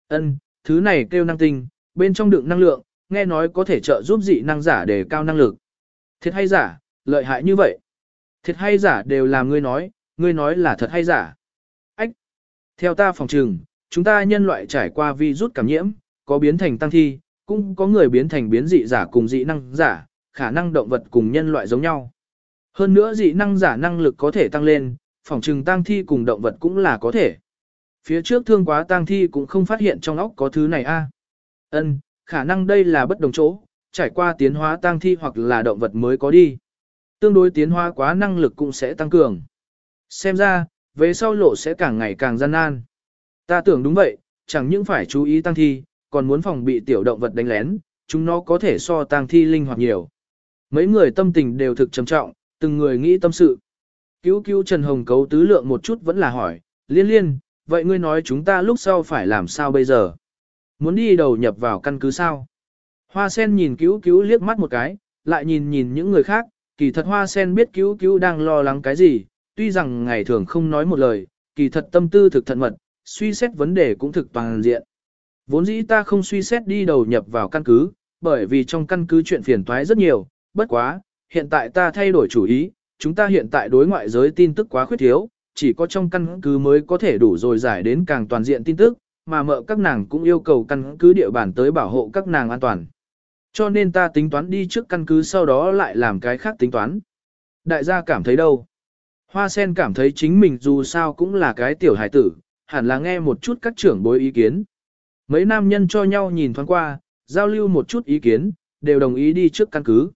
Ân, thứ này kêu năng tinh, bên trong đựng năng lượng, nghe nói có thể trợ giúp dị năng giả để cao năng lực. Thiệt hay giả, lợi hại như vậy. Thiệt hay giả đều là ngươi nói, ngươi nói là thật hay giả. Ách! Theo ta phòng trừng, chúng ta nhân loại trải qua vi rút cảm nhiễm, có biến thành tăng thi, cũng có người biến thành biến dị giả cùng dị năng giả, khả năng động vật cùng nhân loại giống nhau. Hơn nữa dị năng giả năng lực có thể tăng lên, phòng trừng tăng thi cùng động vật cũng là có thể. Phía trước thương quá tăng thi cũng không phát hiện trong óc có thứ này a. Ân, khả năng đây là bất đồng chỗ, trải qua tiến hóa tăng thi hoặc là động vật mới có đi. Tương đối tiến hóa quá năng lực cũng sẽ tăng cường. Xem ra, về sau lộ sẽ càng ngày càng gian nan. Ta tưởng đúng vậy, chẳng những phải chú ý tăng thi, còn muốn phòng bị tiểu động vật đánh lén, chúng nó có thể so tăng thi linh hoạt nhiều. Mấy người tâm tình đều thực trầm trọng, từng người nghĩ tâm sự. Cứu cứu Trần Hồng cấu tứ lượng một chút vẫn là hỏi, liên liên, vậy ngươi nói chúng ta lúc sau phải làm sao bây giờ? Muốn đi đầu nhập vào căn cứ sao? Hoa sen nhìn cứu cứu liếc mắt một cái, lại nhìn nhìn những người khác, kỳ thật hoa sen biết cứu cứu đang lo lắng cái gì, tuy rằng ngày thường không nói một lời, kỳ thật tâm tư thực thận mật, suy xét vấn đề cũng thực toàn diện. Vốn dĩ ta không suy xét đi đầu nhập vào căn cứ, bởi vì trong căn cứ chuyện phiền toái rất nhiều, bất quá, hiện tại ta thay đổi chủ ý, chúng ta hiện tại đối ngoại giới tin tức quá khuyết thiếu, chỉ có trong căn cứ mới có thể đủ rồi giải đến càng toàn diện tin tức, mà mợ các nàng cũng yêu cầu căn cứ địa bàn tới bảo hộ các nàng an toàn. Cho nên ta tính toán đi trước căn cứ sau đó lại làm cái khác tính toán. Đại gia cảm thấy đâu? Hoa sen cảm thấy chính mình dù sao cũng là cái tiểu hải tử, hẳn là nghe một chút các trưởng bối ý kiến. Mấy nam nhân cho nhau nhìn thoáng qua, giao lưu một chút ý kiến, đều đồng ý đi trước căn cứ.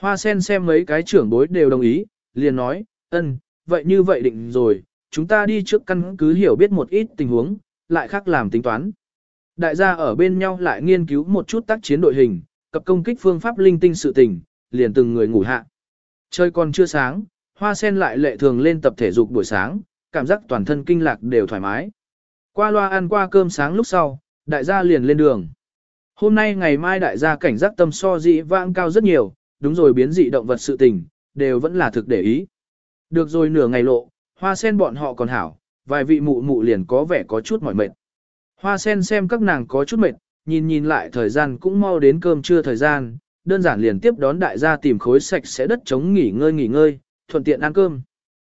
Hoa sen xem mấy cái trưởng bối đều đồng ý, liền nói, ân, vậy như vậy định rồi, chúng ta đi trước căn cứ hiểu biết một ít tình huống, lại khác làm tính toán. Đại gia ở bên nhau lại nghiên cứu một chút tác chiến đội hình, cập công kích phương pháp linh tinh sự tình, liền từng người ngủ hạ. Trời còn chưa sáng, hoa sen lại lệ thường lên tập thể dục buổi sáng, cảm giác toàn thân kinh lạc đều thoải mái. Qua loa ăn qua cơm sáng lúc sau, đại gia liền lên đường. Hôm nay ngày mai đại gia cảnh giác tâm so dị vãng cao rất nhiều, đúng rồi biến dị động vật sự tình, đều vẫn là thực để ý. Được rồi nửa ngày lộ, hoa sen bọn họ còn hảo, vài vị mụ mụ liền có vẻ có chút mỏi mệt. Hoa sen xem các nàng có chút mệt, nhìn nhìn lại thời gian cũng mau đến cơm trưa thời gian, đơn giản liền tiếp đón đại gia tìm khối sạch sẽ đất chống nghỉ ngơi nghỉ ngơi, thuận tiện ăn cơm.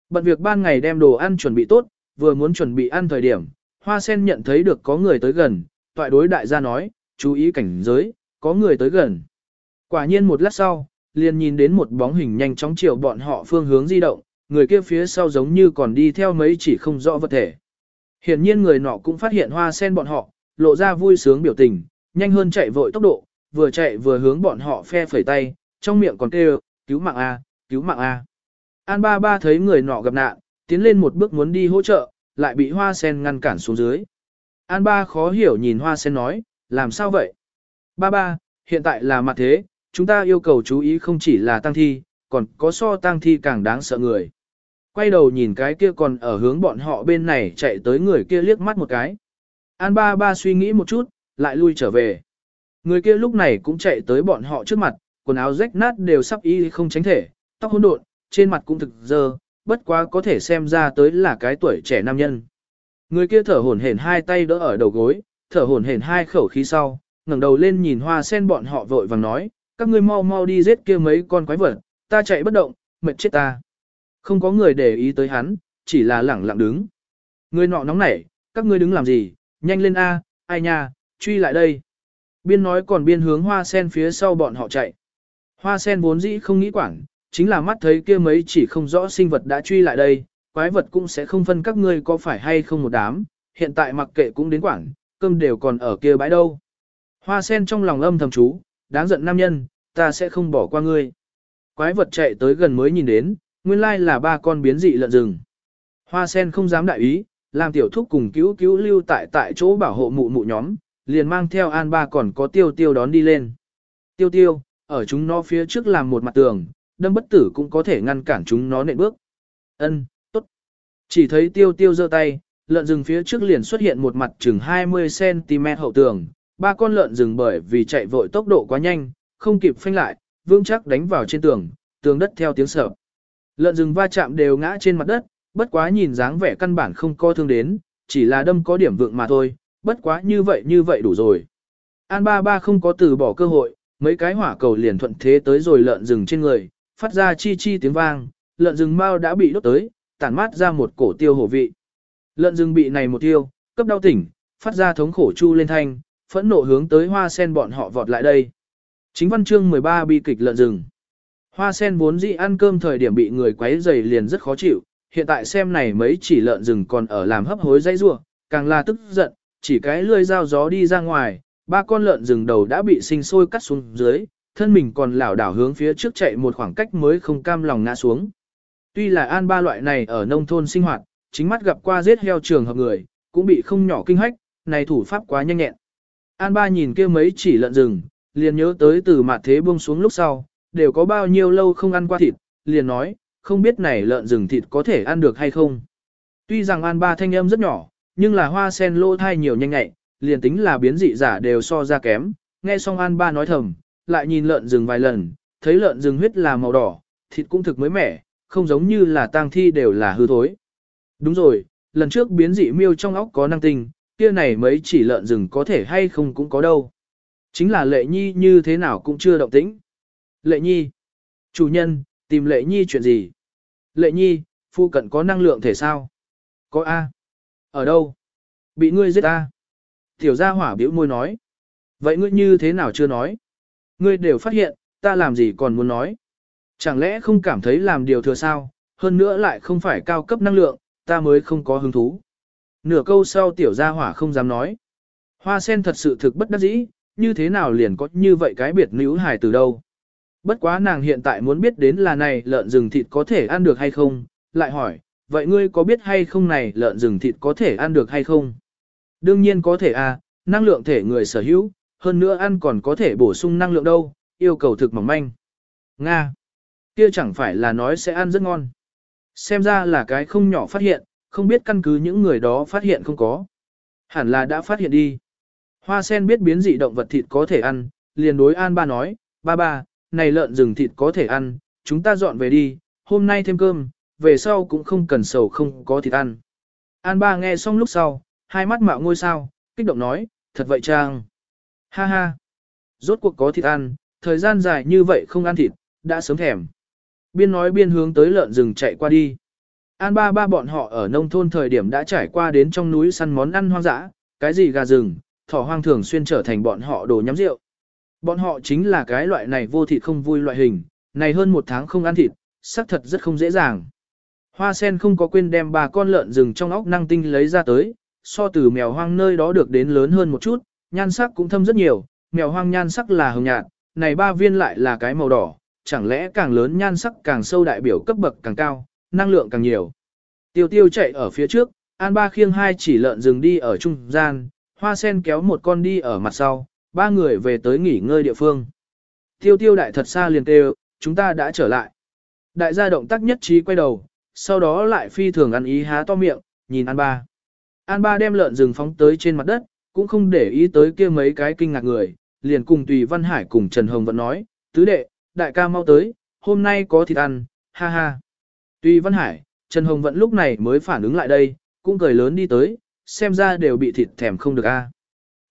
Bận việc ban ngày đem đồ ăn chuẩn bị tốt, vừa muốn chuẩn bị ăn thời điểm, hoa sen nhận thấy được có người tới gần, toại đối đại gia nói, chú ý cảnh giới, có người tới gần. Quả nhiên một lát sau, liền nhìn đến một bóng hình nhanh chóng chiều bọn họ phương hướng di động, người kia phía sau giống như còn đi theo mấy chỉ không rõ vật thể. Hiển nhiên người nọ cũng phát hiện hoa sen bọn họ, lộ ra vui sướng biểu tình, nhanh hơn chạy vội tốc độ, vừa chạy vừa hướng bọn họ phe phẩy tay, trong miệng còn kêu, cứu mạng A, cứu mạng A. An ba ba thấy người nọ gặp nạn, tiến lên một bước muốn đi hỗ trợ, lại bị hoa sen ngăn cản xuống dưới. An ba khó hiểu nhìn hoa sen nói, làm sao vậy? Ba ba, hiện tại là mặt thế, chúng ta yêu cầu chú ý không chỉ là tăng thi, còn có so tăng thi càng đáng sợ người. Quay đầu nhìn cái kia còn ở hướng bọn họ bên này chạy tới người kia liếc mắt một cái. An ba ba suy nghĩ một chút, lại lui trở về. Người kia lúc này cũng chạy tới bọn họ trước mặt, quần áo rách nát đều sắp y không tránh thể, tóc hỗn độn, trên mặt cũng thực dơ, bất quá có thể xem ra tới là cái tuổi trẻ nam nhân. Người kia thở hổn hển hai tay đỡ ở đầu gối, thở hổn hển hai khẩu khí sau, ngẩng đầu lên nhìn hoa sen bọn họ vội vàng nói, các ngươi mau mau đi giết kia mấy con quái vật, ta chạy bất động, mệt chết ta. Không có người để ý tới hắn, chỉ là lẳng lặng đứng. Người nọ nóng nảy, các ngươi đứng làm gì, nhanh lên A, ai nha, truy lại đây. Biên nói còn biên hướng hoa sen phía sau bọn họ chạy. Hoa sen vốn dĩ không nghĩ quản, chính là mắt thấy kia mấy chỉ không rõ sinh vật đã truy lại đây, quái vật cũng sẽ không phân các ngươi có phải hay không một đám, hiện tại mặc kệ cũng đến quản, cơm đều còn ở kia bãi đâu. Hoa sen trong lòng âm thầm chú, đáng giận nam nhân, ta sẽ không bỏ qua ngươi. Quái vật chạy tới gần mới nhìn đến, nguyên lai là ba con biến dị lợn rừng. Hoa sen không dám đại ý, làm tiểu thúc cùng cứu cứu lưu tại tại chỗ bảo hộ mụ mụ nhóm, liền mang theo an ba còn có tiêu tiêu đón đi lên. Tiêu tiêu, ở chúng nó phía trước làm một mặt tường, đâm bất tử cũng có thể ngăn cản chúng nó nện bước. Ân, tốt. Chỉ thấy tiêu tiêu giơ tay, lợn rừng phía trước liền xuất hiện một mặt chừng 20cm hậu tường, ba con lợn rừng bởi vì chạy vội tốc độ quá nhanh, không kịp phanh lại, vương chắc đánh vào trên tường, tường đất theo tiếng sợ. Lợn rừng va chạm đều ngã trên mặt đất, bất quá nhìn dáng vẻ căn bản không co thương đến, chỉ là đâm có điểm vượng mà thôi, bất quá như vậy như vậy đủ rồi. An ba ba không có từ bỏ cơ hội, mấy cái hỏa cầu liền thuận thế tới rồi lợn rừng trên người, phát ra chi chi tiếng vang, lợn rừng mau đã bị đốt tới, tản mát ra một cổ tiêu hổ vị. Lợn rừng bị này một tiêu, cấp đau tỉnh, phát ra thống khổ chu lên thanh, phẫn nộ hướng tới hoa sen bọn họ vọt lại đây. Chính văn chương 13 bi kịch lợn rừng. Hoa sen vốn dĩ ăn cơm thời điểm bị người quấy rầy liền rất khó chịu, hiện tại xem này mấy chỉ lợn rừng còn ở làm hấp hối dây rua, càng là tức giận, chỉ cái lươi dao gió đi ra ngoài, ba con lợn rừng đầu đã bị sinh sôi cắt xuống dưới, thân mình còn lảo đảo hướng phía trước chạy một khoảng cách mới không cam lòng ngã xuống. Tuy là an ba loại này ở nông thôn sinh hoạt, chính mắt gặp qua giết heo trường hợp người, cũng bị không nhỏ kinh hách, này thủ pháp quá nhanh nhẹn. An ba nhìn kia mấy chỉ lợn rừng, liền nhớ tới từ mặt thế buông xuống lúc sau, đều có bao nhiêu lâu không ăn qua thịt, liền nói, không biết này lợn rừng thịt có thể ăn được hay không. Tuy rằng an ba thanh âm rất nhỏ, nhưng là hoa sen lô thai nhiều nhanh nhẹ, liền tính là biến dị giả đều so ra kém, nghe xong an ba nói thầm, lại nhìn lợn rừng vài lần, thấy lợn rừng huyết là màu đỏ, thịt cũng thực mới mẻ, không giống như là tang thi đều là hư thối. Đúng rồi, lần trước biến dị miêu trong óc có năng tinh, kia này mấy chỉ lợn rừng có thể hay không cũng có đâu. Chính là lệ nhi như thế nào cũng chưa động tĩnh. Lệ nhi. Chủ nhân, tìm lệ nhi chuyện gì? Lệ nhi, phu cận có năng lượng thể sao? Có A. Ở đâu? Bị ngươi giết A. Tiểu gia hỏa biểu môi nói. Vậy ngươi như thế nào chưa nói? Ngươi đều phát hiện, ta làm gì còn muốn nói? Chẳng lẽ không cảm thấy làm điều thừa sao? Hơn nữa lại không phải cao cấp năng lượng, ta mới không có hứng thú. Nửa câu sau tiểu gia hỏa không dám nói. Hoa sen thật sự thực bất đắc dĩ, như thế nào liền có như vậy cái biệt nữ hài từ đâu. Bất quá nàng hiện tại muốn biết đến là này lợn rừng thịt có thể ăn được hay không, lại hỏi, vậy ngươi có biết hay không này lợn rừng thịt có thể ăn được hay không? Đương nhiên có thể à, năng lượng thể người sở hữu, hơn nữa ăn còn có thể bổ sung năng lượng đâu, yêu cầu thực mỏng manh. Nga, kia chẳng phải là nói sẽ ăn rất ngon. Xem ra là cái không nhỏ phát hiện, không biết căn cứ những người đó phát hiện không có. Hẳn là đã phát hiện đi. Hoa sen biết biến dị động vật thịt có thể ăn, liền đối an ba nói, ba ba, này lợn rừng thịt có thể ăn, chúng ta dọn về đi, hôm nay thêm cơm, về sau cũng không cần sầu không có thịt ăn. An ba nghe xong lúc sau, hai mắt mạo ngôi sao, kích động nói, thật vậy trang. Ha ha, rốt cuộc có thịt ăn, thời gian dài như vậy không ăn thịt, đã sớm thèm. Biên nói biên hướng tới lợn rừng chạy qua đi. An ba ba bọn họ ở nông thôn thời điểm đã trải qua đến trong núi săn món ăn hoang dã, cái gì gà rừng, thỏ hoang thường xuyên trở thành bọn họ đồ nhắm rượu. Bọn họ chính là cái loại này vô thịt không vui loại hình, này hơn một tháng không ăn thịt, xác thật rất không dễ dàng. Hoa sen không có quên đem ba con lợn rừng trong óc năng tinh lấy ra tới, so từ mèo hoang nơi đó được đến lớn hơn một chút, nhan sắc cũng thâm rất nhiều, mèo hoang nhan sắc là hồng nhạt, này ba viên lại là cái màu đỏ, chẳng lẽ càng lớn nhan sắc càng sâu đại biểu cấp bậc càng cao, năng lượng càng nhiều. Tiêu tiêu chạy ở phía trước, an ba khiêng hai chỉ lợn rừng đi ở trung gian, hoa sen kéo một con đi ở mặt sau, ba người về tới nghỉ ngơi địa phương. Tiêu tiêu đại thật xa liền kêu, chúng ta đã trở lại. Đại gia động tác nhất trí quay đầu, sau đó lại phi thường ăn ý há to miệng, nhìn An Ba. An Ba đem lợn rừng phóng tới trên mặt đất, cũng không để ý tới kia mấy cái kinh ngạc người, liền cùng Tùy Văn Hải cùng Trần Hồng vẫn nói, tứ đệ, đại ca mau tới, hôm nay có thịt ăn, ha ha. Tùy Văn Hải, Trần Hồng vẫn lúc này mới phản ứng lại đây, cũng cười lớn đi tới, xem ra đều bị thịt thèm không được a.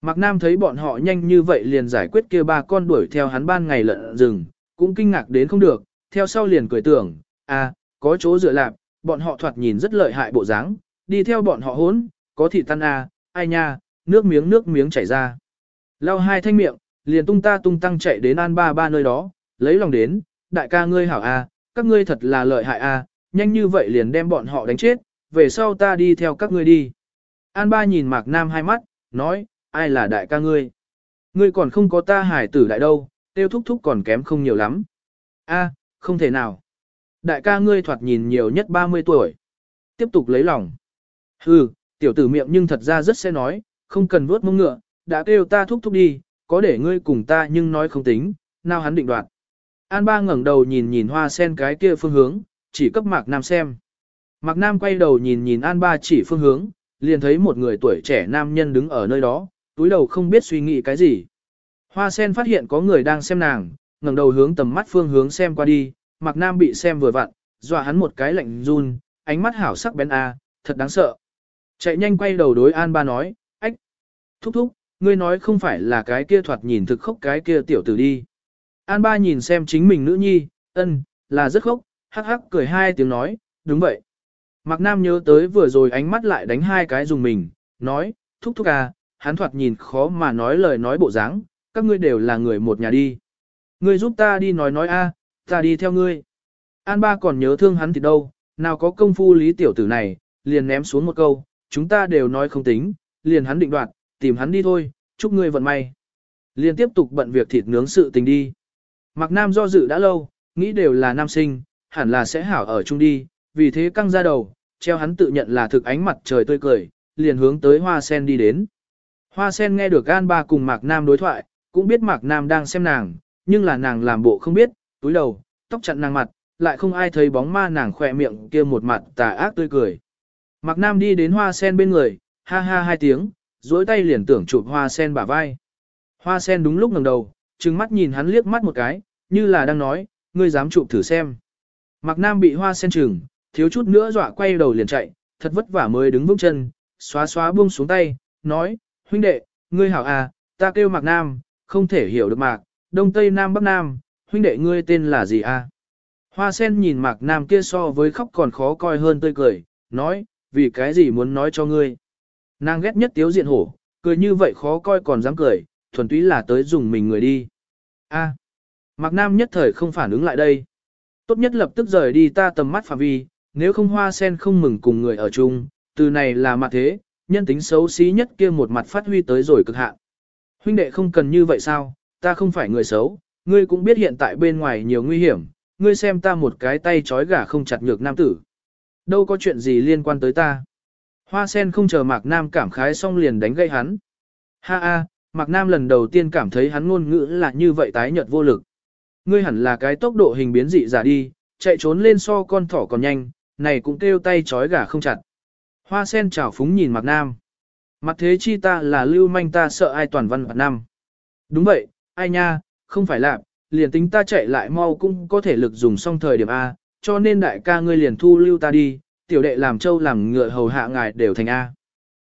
Mạc Nam thấy bọn họ nhanh như vậy liền giải quyết kia ba con đuổi theo hắn ban ngày lợn rừng, cũng kinh ngạc đến không được, theo sau liền cười tưởng, à, có chỗ dựa lạc, bọn họ thoạt nhìn rất lợi hại bộ dáng, đi theo bọn họ hốn, có thịt tan a, ai nha, nước miếng nước miếng chảy ra. Lao hai thanh miệng, liền tung ta tung tăng chạy đến an ba ba nơi đó, lấy lòng đến, đại ca ngươi hảo a, các ngươi thật là lợi hại a, nhanh như vậy liền đem bọn họ đánh chết, về sau ta đi theo các ngươi đi. An ba nhìn Mạc Nam hai mắt, nói, ai là đại ca ngươi? Ngươi còn không có ta hải tử đại đâu, tiêu thúc thúc còn kém không nhiều lắm. A, không thể nào. Đại ca ngươi thoạt nhìn nhiều nhất 30 tuổi. Tiếp tục lấy lòng. Hừ, tiểu tử miệng nhưng thật ra rất sẽ nói, không cần vuốt mông ngựa, đã kêu ta thúc thúc đi, có để ngươi cùng ta nhưng nói không tính, nào hắn định đoạt. An ba ngẩng đầu nhìn nhìn hoa sen cái kia phương hướng, chỉ cấp Mạc Nam xem. Mạc Nam quay đầu nhìn nhìn An ba chỉ phương hướng, liền thấy một người tuổi trẻ nam nhân đứng ở nơi đó, túi đầu không biết suy nghĩ cái gì. Hoa sen phát hiện có người đang xem nàng, ngẩng đầu hướng tầm mắt phương hướng xem qua đi, mặc Nam bị xem vừa vặn, dọa hắn một cái lạnh run, ánh mắt hảo sắc bén a, thật đáng sợ. Chạy nhanh quay đầu đối An Ba nói, ách, thúc thúc, ngươi nói không phải là cái kia thoạt nhìn thực khốc cái kia tiểu tử đi. An Ba nhìn xem chính mình nữ nhi, ân, là rất khốc, hắc hắc cười hai tiếng nói, đúng vậy. Mạc Nam nhớ tới vừa rồi ánh mắt lại đánh hai cái dùng mình, nói, thúc thúc à, hắn thoạt nhìn khó mà nói lời nói bộ dáng, các ngươi đều là người một nhà đi. Ngươi giúp ta đi nói nói a, ta đi theo ngươi. An ba còn nhớ thương hắn thì đâu, nào có công phu lý tiểu tử này, liền ném xuống một câu, chúng ta đều nói không tính, liền hắn định đoạt, tìm hắn đi thôi, chúc ngươi vận may. Liền tiếp tục bận việc thịt nướng sự tình đi. Mạc Nam do dự đã lâu, nghĩ đều là nam sinh, hẳn là sẽ hảo ở chung đi, vì thế căng ra đầu, treo hắn tự nhận là thực ánh mặt trời tươi cười, liền hướng tới hoa sen đi đến. Hoa sen nghe được An ba cùng Mạc Nam đối thoại, cũng biết Mạc Nam đang xem nàng, nhưng là nàng làm bộ không biết, túi đầu, tóc chặn nàng mặt, lại không ai thấy bóng ma nàng khỏe miệng kia một mặt tà ác tươi cười. Mạc Nam đi đến hoa sen bên người, ha ha hai tiếng, duỗi tay liền tưởng chụp hoa sen bả vai. Hoa sen đúng lúc ngẩng đầu, trừng mắt nhìn hắn liếc mắt một cái, như là đang nói, ngươi dám chụp thử xem. Mạc Nam bị hoa sen trừng, thiếu chút nữa dọa quay đầu liền chạy, thật vất vả mới đứng vững chân, xóa xóa buông xuống tay, nói, huynh đệ, ngươi hảo à, ta kêu Mạc Nam, không thể hiểu được Mạc, Đông Tây Nam Bắc Nam, huynh đệ ngươi tên là gì à? Hoa sen nhìn Mạc Nam kia so với khóc còn khó coi hơn tươi cười, nói, vì cái gì muốn nói cho ngươi. Nàng ghét nhất tiếu diện hổ, cười như vậy khó coi còn dám cười, thuần túy là tới dùng mình người đi. A, à, Mạc Nam nhất thời không phản ứng lại đây. Tốt nhất lập tức rời đi ta tầm mắt phạm vi, nếu không hoa sen không mừng cùng người ở chung, từ này là mặt thế, nhân tính xấu xí nhất kia một mặt phát huy tới rồi cực hạn. Huynh đệ không cần như vậy sao, ta không phải người xấu, ngươi cũng biết hiện tại bên ngoài nhiều nguy hiểm, ngươi xem ta một cái tay trói gà không chặt nhược nam tử. Đâu có chuyện gì liên quan tới ta. Hoa sen không chờ Mạc Nam cảm khái xong liền đánh gây hắn. Ha ha, Mạc Nam lần đầu tiên cảm thấy hắn ngôn ngữ là như vậy tái nhợt vô lực. Ngươi hẳn là cái tốc độ hình biến dị giả đi, chạy trốn lên so con thỏ còn nhanh, này cũng kêu tay trói gà không chặt. Hoa sen trào phúng nhìn Mạc Nam. Mặt thế chi ta là lưu manh ta sợ ai toàn văn Mạc Nam. Đúng vậy, ai nha, không phải lạc, liền tính ta chạy lại mau cũng có thể lực dùng xong thời điểm A, cho nên đại ca ngươi liền thu lưu ta đi, tiểu đệ làm châu làm ngựa hầu hạ ngài đều thành A.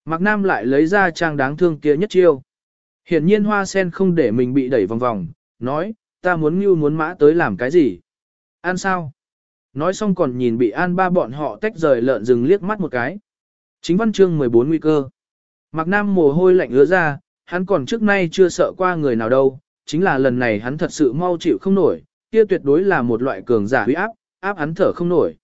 Mạc Nam lại lấy ra trang đáng thương kia nhất chiêu. Hiển nhiên hoa sen không để mình bị đẩy vòng vòng, nói, ta muốn ngưu muốn mã tới làm cái gì? An sao? Nói xong còn nhìn bị an ba bọn họ tách rời lợn rừng liếc mắt một cái. Chính văn chương 14 nguy cơ. Mạc Nam mồ hôi lạnh ứa ra, hắn còn trước nay chưa sợ qua người nào đâu, chính là lần này hắn thật sự mau chịu không nổi, kia tuyệt đối là một loại cường giả huy áp, áp hắn thở không nổi.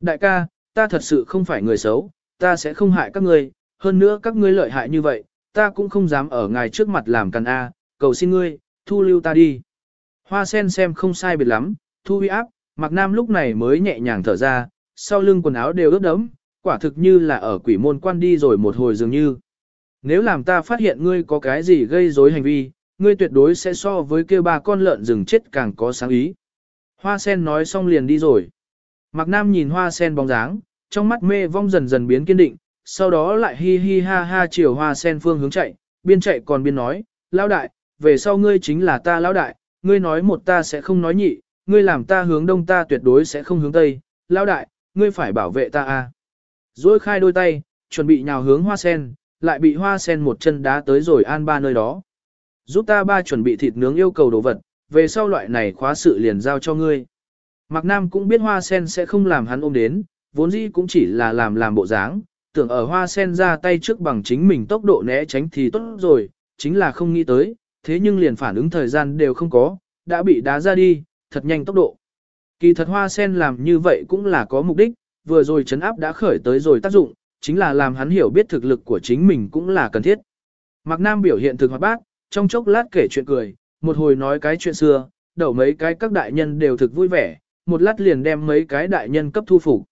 Đại ca, ta thật sự không phải người xấu, ta sẽ không hại các ngươi, hơn nữa các ngươi lợi hại như vậy, ta cũng không dám ở ngài trước mặt làm càn A, cầu xin ngươi, thu lưu ta đi. Hoa sen xem không sai biệt lắm, thu huy áp, Mạc Nam lúc này mới nhẹ nhàng thở ra, sau lưng quần áo đều ướt đẫm, quả thực như là ở quỷ môn quan đi rồi một hồi dường như. Nếu làm ta phát hiện ngươi có cái gì gây rối hành vi, ngươi tuyệt đối sẽ so với kia ba con lợn rừng chết càng có sáng ý. Hoa sen nói xong liền đi rồi. Mạc Nam nhìn hoa sen bóng dáng, trong mắt mê vong dần dần biến kiên định, sau đó lại hi hi ha ha chiều hoa sen phương hướng chạy, biên chạy còn biên nói, lão đại, về sau ngươi chính là ta lão đại, ngươi nói một ta sẽ không nói nhị, ngươi làm ta hướng đông ta tuyệt đối sẽ không hướng tây, lão đại, ngươi phải bảo vệ ta a. Rồi khai đôi tay, chuẩn bị nhào hướng hoa sen, lại bị hoa sen một chân đá tới rồi an ba nơi đó. Giúp ta ba chuẩn bị thịt nướng yêu cầu đồ vật, về sau loại này khóa sự liền giao cho ngươi. Mạc Nam cũng biết hoa sen sẽ không làm hắn ôm đến, vốn dĩ cũng chỉ là làm làm bộ dáng, tưởng ở hoa sen ra tay trước bằng chính mình tốc độ né tránh thì tốt rồi, chính là không nghĩ tới, thế nhưng liền phản ứng thời gian đều không có, đã bị đá ra đi, thật nhanh tốc độ. Kỳ thật hoa sen làm như vậy cũng là có mục đích, vừa rồi chấn áp đã khởi tới rồi tác dụng, chính là làm hắn hiểu biết thực lực của chính mình cũng là cần thiết. Mạc Nam biểu hiện thực hoạt bát, trong chốc lát kể chuyện cười, một hồi nói cái chuyện xưa, đầu mấy cái các đại nhân đều thực vui vẻ, một lát liền đem mấy cái đại nhân cấp thu phục.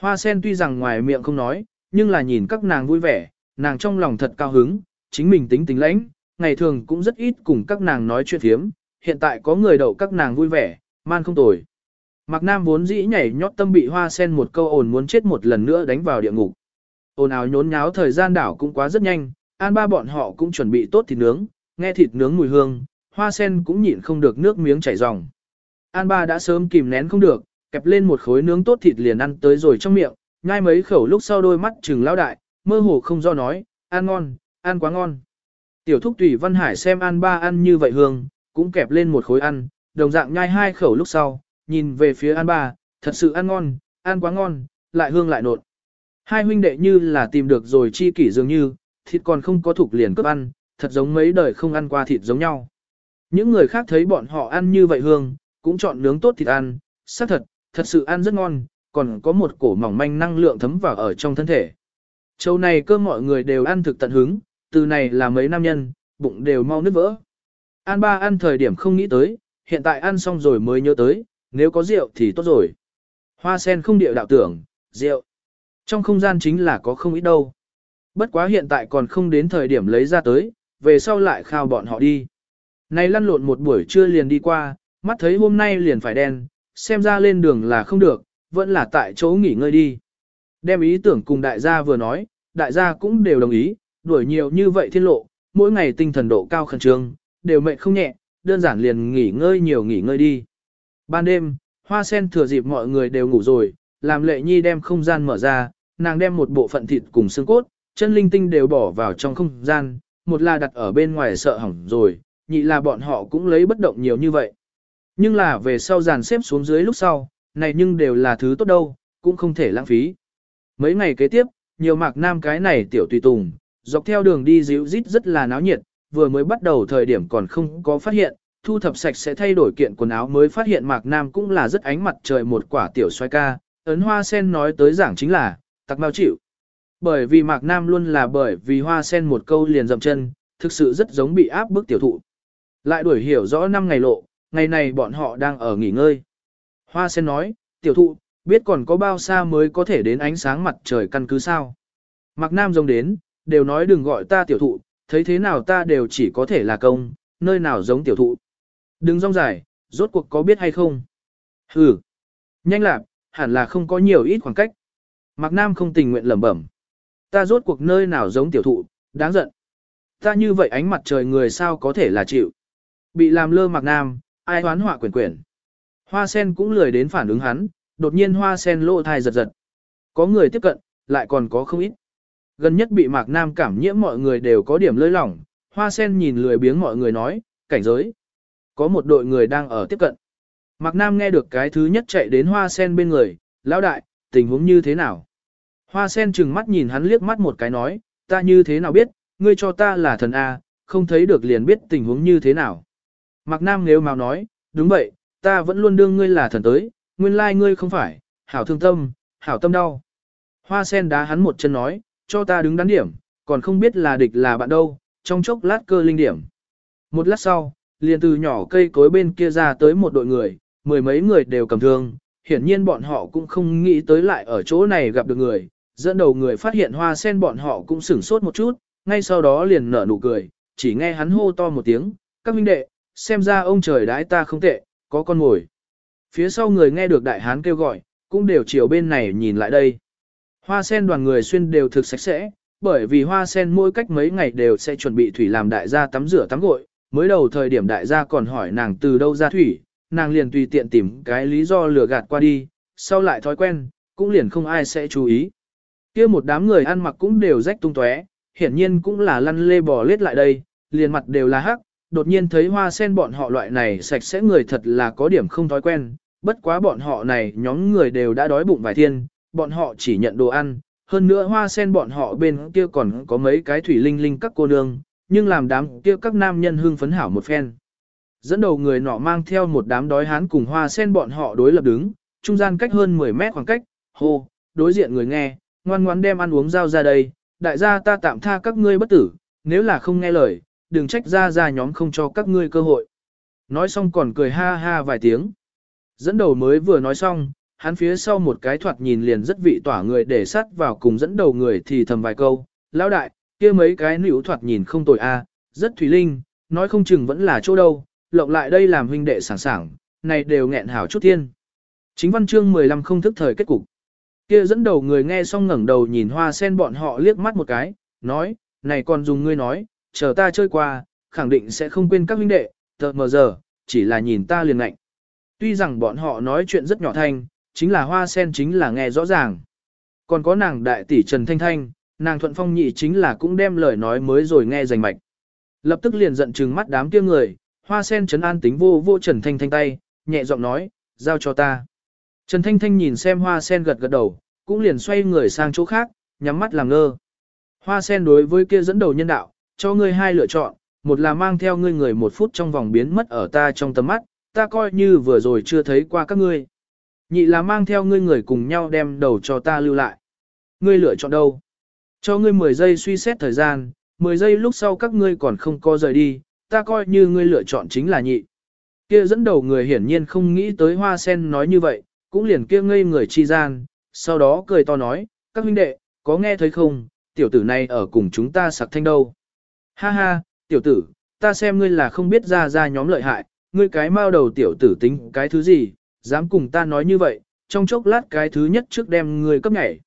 Hoa sen tuy rằng ngoài miệng không nói, nhưng là nhìn các nàng vui vẻ, nàng trong lòng thật cao hứng, chính mình tính tính lãnh, ngày thường cũng rất ít cùng các nàng nói chuyện thiếm, hiện tại có người đậu các nàng vui vẻ, man không tồi. Mạc Nam vốn dĩ nhảy nhót tâm bị hoa sen một câu ồn muốn chết một lần nữa đánh vào địa ngục. Ồn ào nhốn nháo thời gian đảo cũng quá rất nhanh, an ba bọn họ cũng chuẩn bị tốt thịt nướng, nghe thịt nướng mùi hương, hoa sen cũng nhịn không được nước miếng chảy ròng. An ba đã sớm kìm nén không được, kẹp lên một khối nướng tốt thịt liền ăn tới rồi trong miệng, nhai mấy khẩu lúc sau đôi mắt trừng lao đại, mơ hồ không do nói, ăn ngon, ăn quá ngon. Tiểu thúc tùy Văn Hải xem An ba ăn như vậy hương, cũng kẹp lên một khối ăn, đồng dạng nhai hai khẩu lúc sau, nhìn về phía An ba, thật sự ăn ngon, ăn quá ngon, lại hương lại nột. Hai huynh đệ như là tìm được rồi chi kỷ dường như, thịt còn không có thuộc liền cướp ăn, thật giống mấy đời không ăn qua thịt giống nhau. Những người khác thấy bọn họ ăn như vậy hương, cũng chọn nướng tốt thịt ăn, xác thật, thật sự ăn rất ngon, còn có một cổ mỏng manh năng lượng thấm vào ở trong thân thể. Châu này cơ mọi người đều ăn thực tận hứng, từ này là mấy nam nhân, bụng đều mau nứt vỡ. An ba ăn thời điểm không nghĩ tới, hiện tại ăn xong rồi mới nhớ tới, nếu có rượu thì tốt rồi. Hoa sen không điệu đạo tưởng, rượu. Trong không gian chính là có không ít đâu. Bất quá hiện tại còn không đến thời điểm lấy ra tới, về sau lại khao bọn họ đi. Này lăn lộn một buổi trưa liền đi qua, mắt thấy hôm nay liền phải đen, xem ra lên đường là không được, vẫn là tại chỗ nghỉ ngơi đi. Đem ý tưởng cùng đại gia vừa nói, đại gia cũng đều đồng ý, đuổi nhiều như vậy thiên lộ, mỗi ngày tinh thần độ cao khẩn trương, đều mệt không nhẹ, đơn giản liền nghỉ ngơi nhiều nghỉ ngơi đi. Ban đêm, hoa sen thừa dịp mọi người đều ngủ rồi, làm lệ nhi đem không gian mở ra, nàng đem một bộ phận thịt cùng xương cốt, chân linh tinh đều bỏ vào trong không gian, một là đặt ở bên ngoài sợ hỏng rồi, nhị là bọn họ cũng lấy bất động nhiều như vậy. Nhưng là về sau dàn xếp xuống dưới lúc sau, này nhưng đều là thứ tốt đâu, cũng không thể lãng phí. Mấy ngày kế tiếp, nhiều mạc nam cái này tiểu tùy tùng, dọc theo đường đi dịu rít rất là náo nhiệt, vừa mới bắt đầu thời điểm còn không có phát hiện, thu thập sạch sẽ thay đổi kiện quần áo mới phát hiện mạc nam cũng là rất ánh mặt trời một quả tiểu xoay ca, ấn hoa sen nói tới giảng chính là, tặc mau chịu. Bởi vì mạc nam luôn là bởi vì hoa sen một câu liền dầm chân, thực sự rất giống bị áp bức tiểu thụ. Lại đuổi hiểu rõ năm ngày lộ, ngày này bọn họ đang ở nghỉ ngơi. Hoa sen nói, tiểu thụ, biết còn có bao xa mới có thể đến ánh sáng mặt trời căn cứ sao. Mạc Nam rông đến, đều nói đừng gọi ta tiểu thụ, thấy thế nào ta đều chỉ có thể là công, nơi nào giống tiểu thụ. Đừng rong dài, rốt cuộc có biết hay không. Hừ, nhanh lạc, hẳn là không có nhiều ít khoảng cách. Mạc Nam không tình nguyện lẩm bẩm. Ta rốt cuộc nơi nào giống tiểu thụ, đáng giận. Ta như vậy ánh mặt trời người sao có thể là chịu. Bị làm lơ Mạc Nam, ai hoán họa quyển quyển. Hoa sen cũng lười đến phản ứng hắn, đột nhiên hoa sen lỗ thai giật giật. Có người tiếp cận, lại còn có không ít. Gần nhất bị Mạc Nam cảm nhiễm mọi người đều có điểm lơi lỏng, hoa sen nhìn lười biếng mọi người nói, cảnh giới. Có một đội người đang ở tiếp cận. Mạc Nam nghe được cái thứ nhất chạy đến hoa sen bên người, lão đại, tình huống như thế nào? Hoa sen chừng mắt nhìn hắn liếc mắt một cái nói, ta như thế nào biết, ngươi cho ta là thần A, không thấy được liền biết tình huống như thế nào. Mạc Nam nếu mau nói, đúng vậy, ta vẫn luôn đương ngươi là thần tới, nguyên lai ngươi không phải, hảo thương tâm, hảo tâm đau. Hoa sen đá hắn một chân nói, cho ta đứng đắn điểm, còn không biết là địch là bạn đâu, trong chốc lát cơ linh điểm. Một lát sau, liền từ nhỏ cây cối bên kia ra tới một đội người, mười mấy người đều cầm thương, hiển nhiên bọn họ cũng không nghĩ tới lại ở chỗ này gặp được người, dẫn đầu người phát hiện hoa sen bọn họ cũng sửng sốt một chút, ngay sau đó liền nở nụ cười, chỉ nghe hắn hô to một tiếng, các minh đệ, xem ra ông trời đãi ta không tệ, có con ngồi. Phía sau người nghe được đại hán kêu gọi, cũng đều chiều bên này nhìn lại đây. Hoa sen đoàn người xuyên đều thực sạch sẽ, bởi vì hoa sen mỗi cách mấy ngày đều sẽ chuẩn bị thủy làm đại gia tắm rửa tắm gội, mới đầu thời điểm đại gia còn hỏi nàng từ đâu ra thủy, nàng liền tùy tiện tìm cái lý do lừa gạt qua đi, sau lại thói quen, cũng liền không ai sẽ chú ý. kia một đám người ăn mặc cũng đều rách tung tóe, hiển nhiên cũng là lăn lê bò lết lại đây, liền mặt đều là hắc, đột nhiên thấy hoa sen bọn họ loại này sạch sẽ người thật là có điểm không thói quen, bất quá bọn họ này nhóm người đều đã đói bụng vài thiên, bọn họ chỉ nhận đồ ăn, hơn nữa hoa sen bọn họ bên kia còn có mấy cái thủy linh linh các cô nương, nhưng làm đám kia các nam nhân hưng phấn hảo một phen. Dẫn đầu người nọ mang theo một đám đói hán cùng hoa sen bọn họ đối lập đứng, trung gian cách hơn 10 mét khoảng cách, hô, đối diện người nghe, ngoan ngoãn đem ăn uống giao ra đây, đại gia ta tạm tha các ngươi bất tử, nếu là không nghe lời, đừng trách ra ra nhóm không cho các ngươi cơ hội. Nói xong còn cười ha ha vài tiếng. Dẫn đầu mới vừa nói xong, hắn phía sau một cái thoạt nhìn liền rất vị tỏa người để sát vào cùng dẫn đầu người thì thầm vài câu, lão đại, kia mấy cái nữ thoạt nhìn không tồi a, rất thủy linh, nói không chừng vẫn là chỗ đâu, lộng lại đây làm huynh đệ sảng sảng, này đều nghẹn hảo chút thiên. Chính văn chương 15 không thức thời kết cục. Kia dẫn đầu người nghe xong ngẩng đầu nhìn hoa sen bọn họ liếc mắt một cái, nói, này còn dùng ngươi nói, chờ ta chơi qua, khẳng định sẽ không quên các huynh đệ, tờ mờ giờ, chỉ là nhìn ta liền ngạnh. Tuy rằng bọn họ nói chuyện rất nhỏ thanh, chính là hoa sen chính là nghe rõ ràng. Còn có nàng đại tỷ Trần Thanh Thanh, nàng thuận phong nhị chính là cũng đem lời nói mới rồi nghe rành mạch. Lập tức liền giận trừng mắt đám kia người, hoa sen trấn an tính vô vô Trần Thanh Thanh tay, nhẹ giọng nói, giao cho ta. Trần Thanh Thanh nhìn xem hoa sen gật gật đầu, cũng liền xoay người sang chỗ khác, nhắm mắt làm ngơ. Hoa sen đối với kia dẫn đầu nhân đạo, cho ngươi hai lựa chọn, một là mang theo ngươi người một phút trong vòng biến mất ở ta trong tầm mắt, ta coi như vừa rồi chưa thấy qua các ngươi. Nhị là mang theo ngươi người cùng nhau đem đầu cho ta lưu lại. Ngươi lựa chọn đâu? Cho ngươi 10 giây suy xét thời gian, 10 giây lúc sau các ngươi còn không có rời đi, ta coi như ngươi lựa chọn chính là nhị. Kia dẫn đầu người hiển nhiên không nghĩ tới hoa sen nói như vậy, cũng liền kia ngây người chi gian, sau đó cười to nói, các huynh đệ, có nghe thấy không, tiểu tử này ở cùng chúng ta sặc thanh đâu. Ha ha, tiểu tử, ta xem ngươi là không biết ra ra nhóm lợi hại, ngươi cái mao đầu tiểu tử tính cái thứ gì, dám cùng ta nói như vậy, trong chốc lát cái thứ nhất trước đem người cấp nhảy.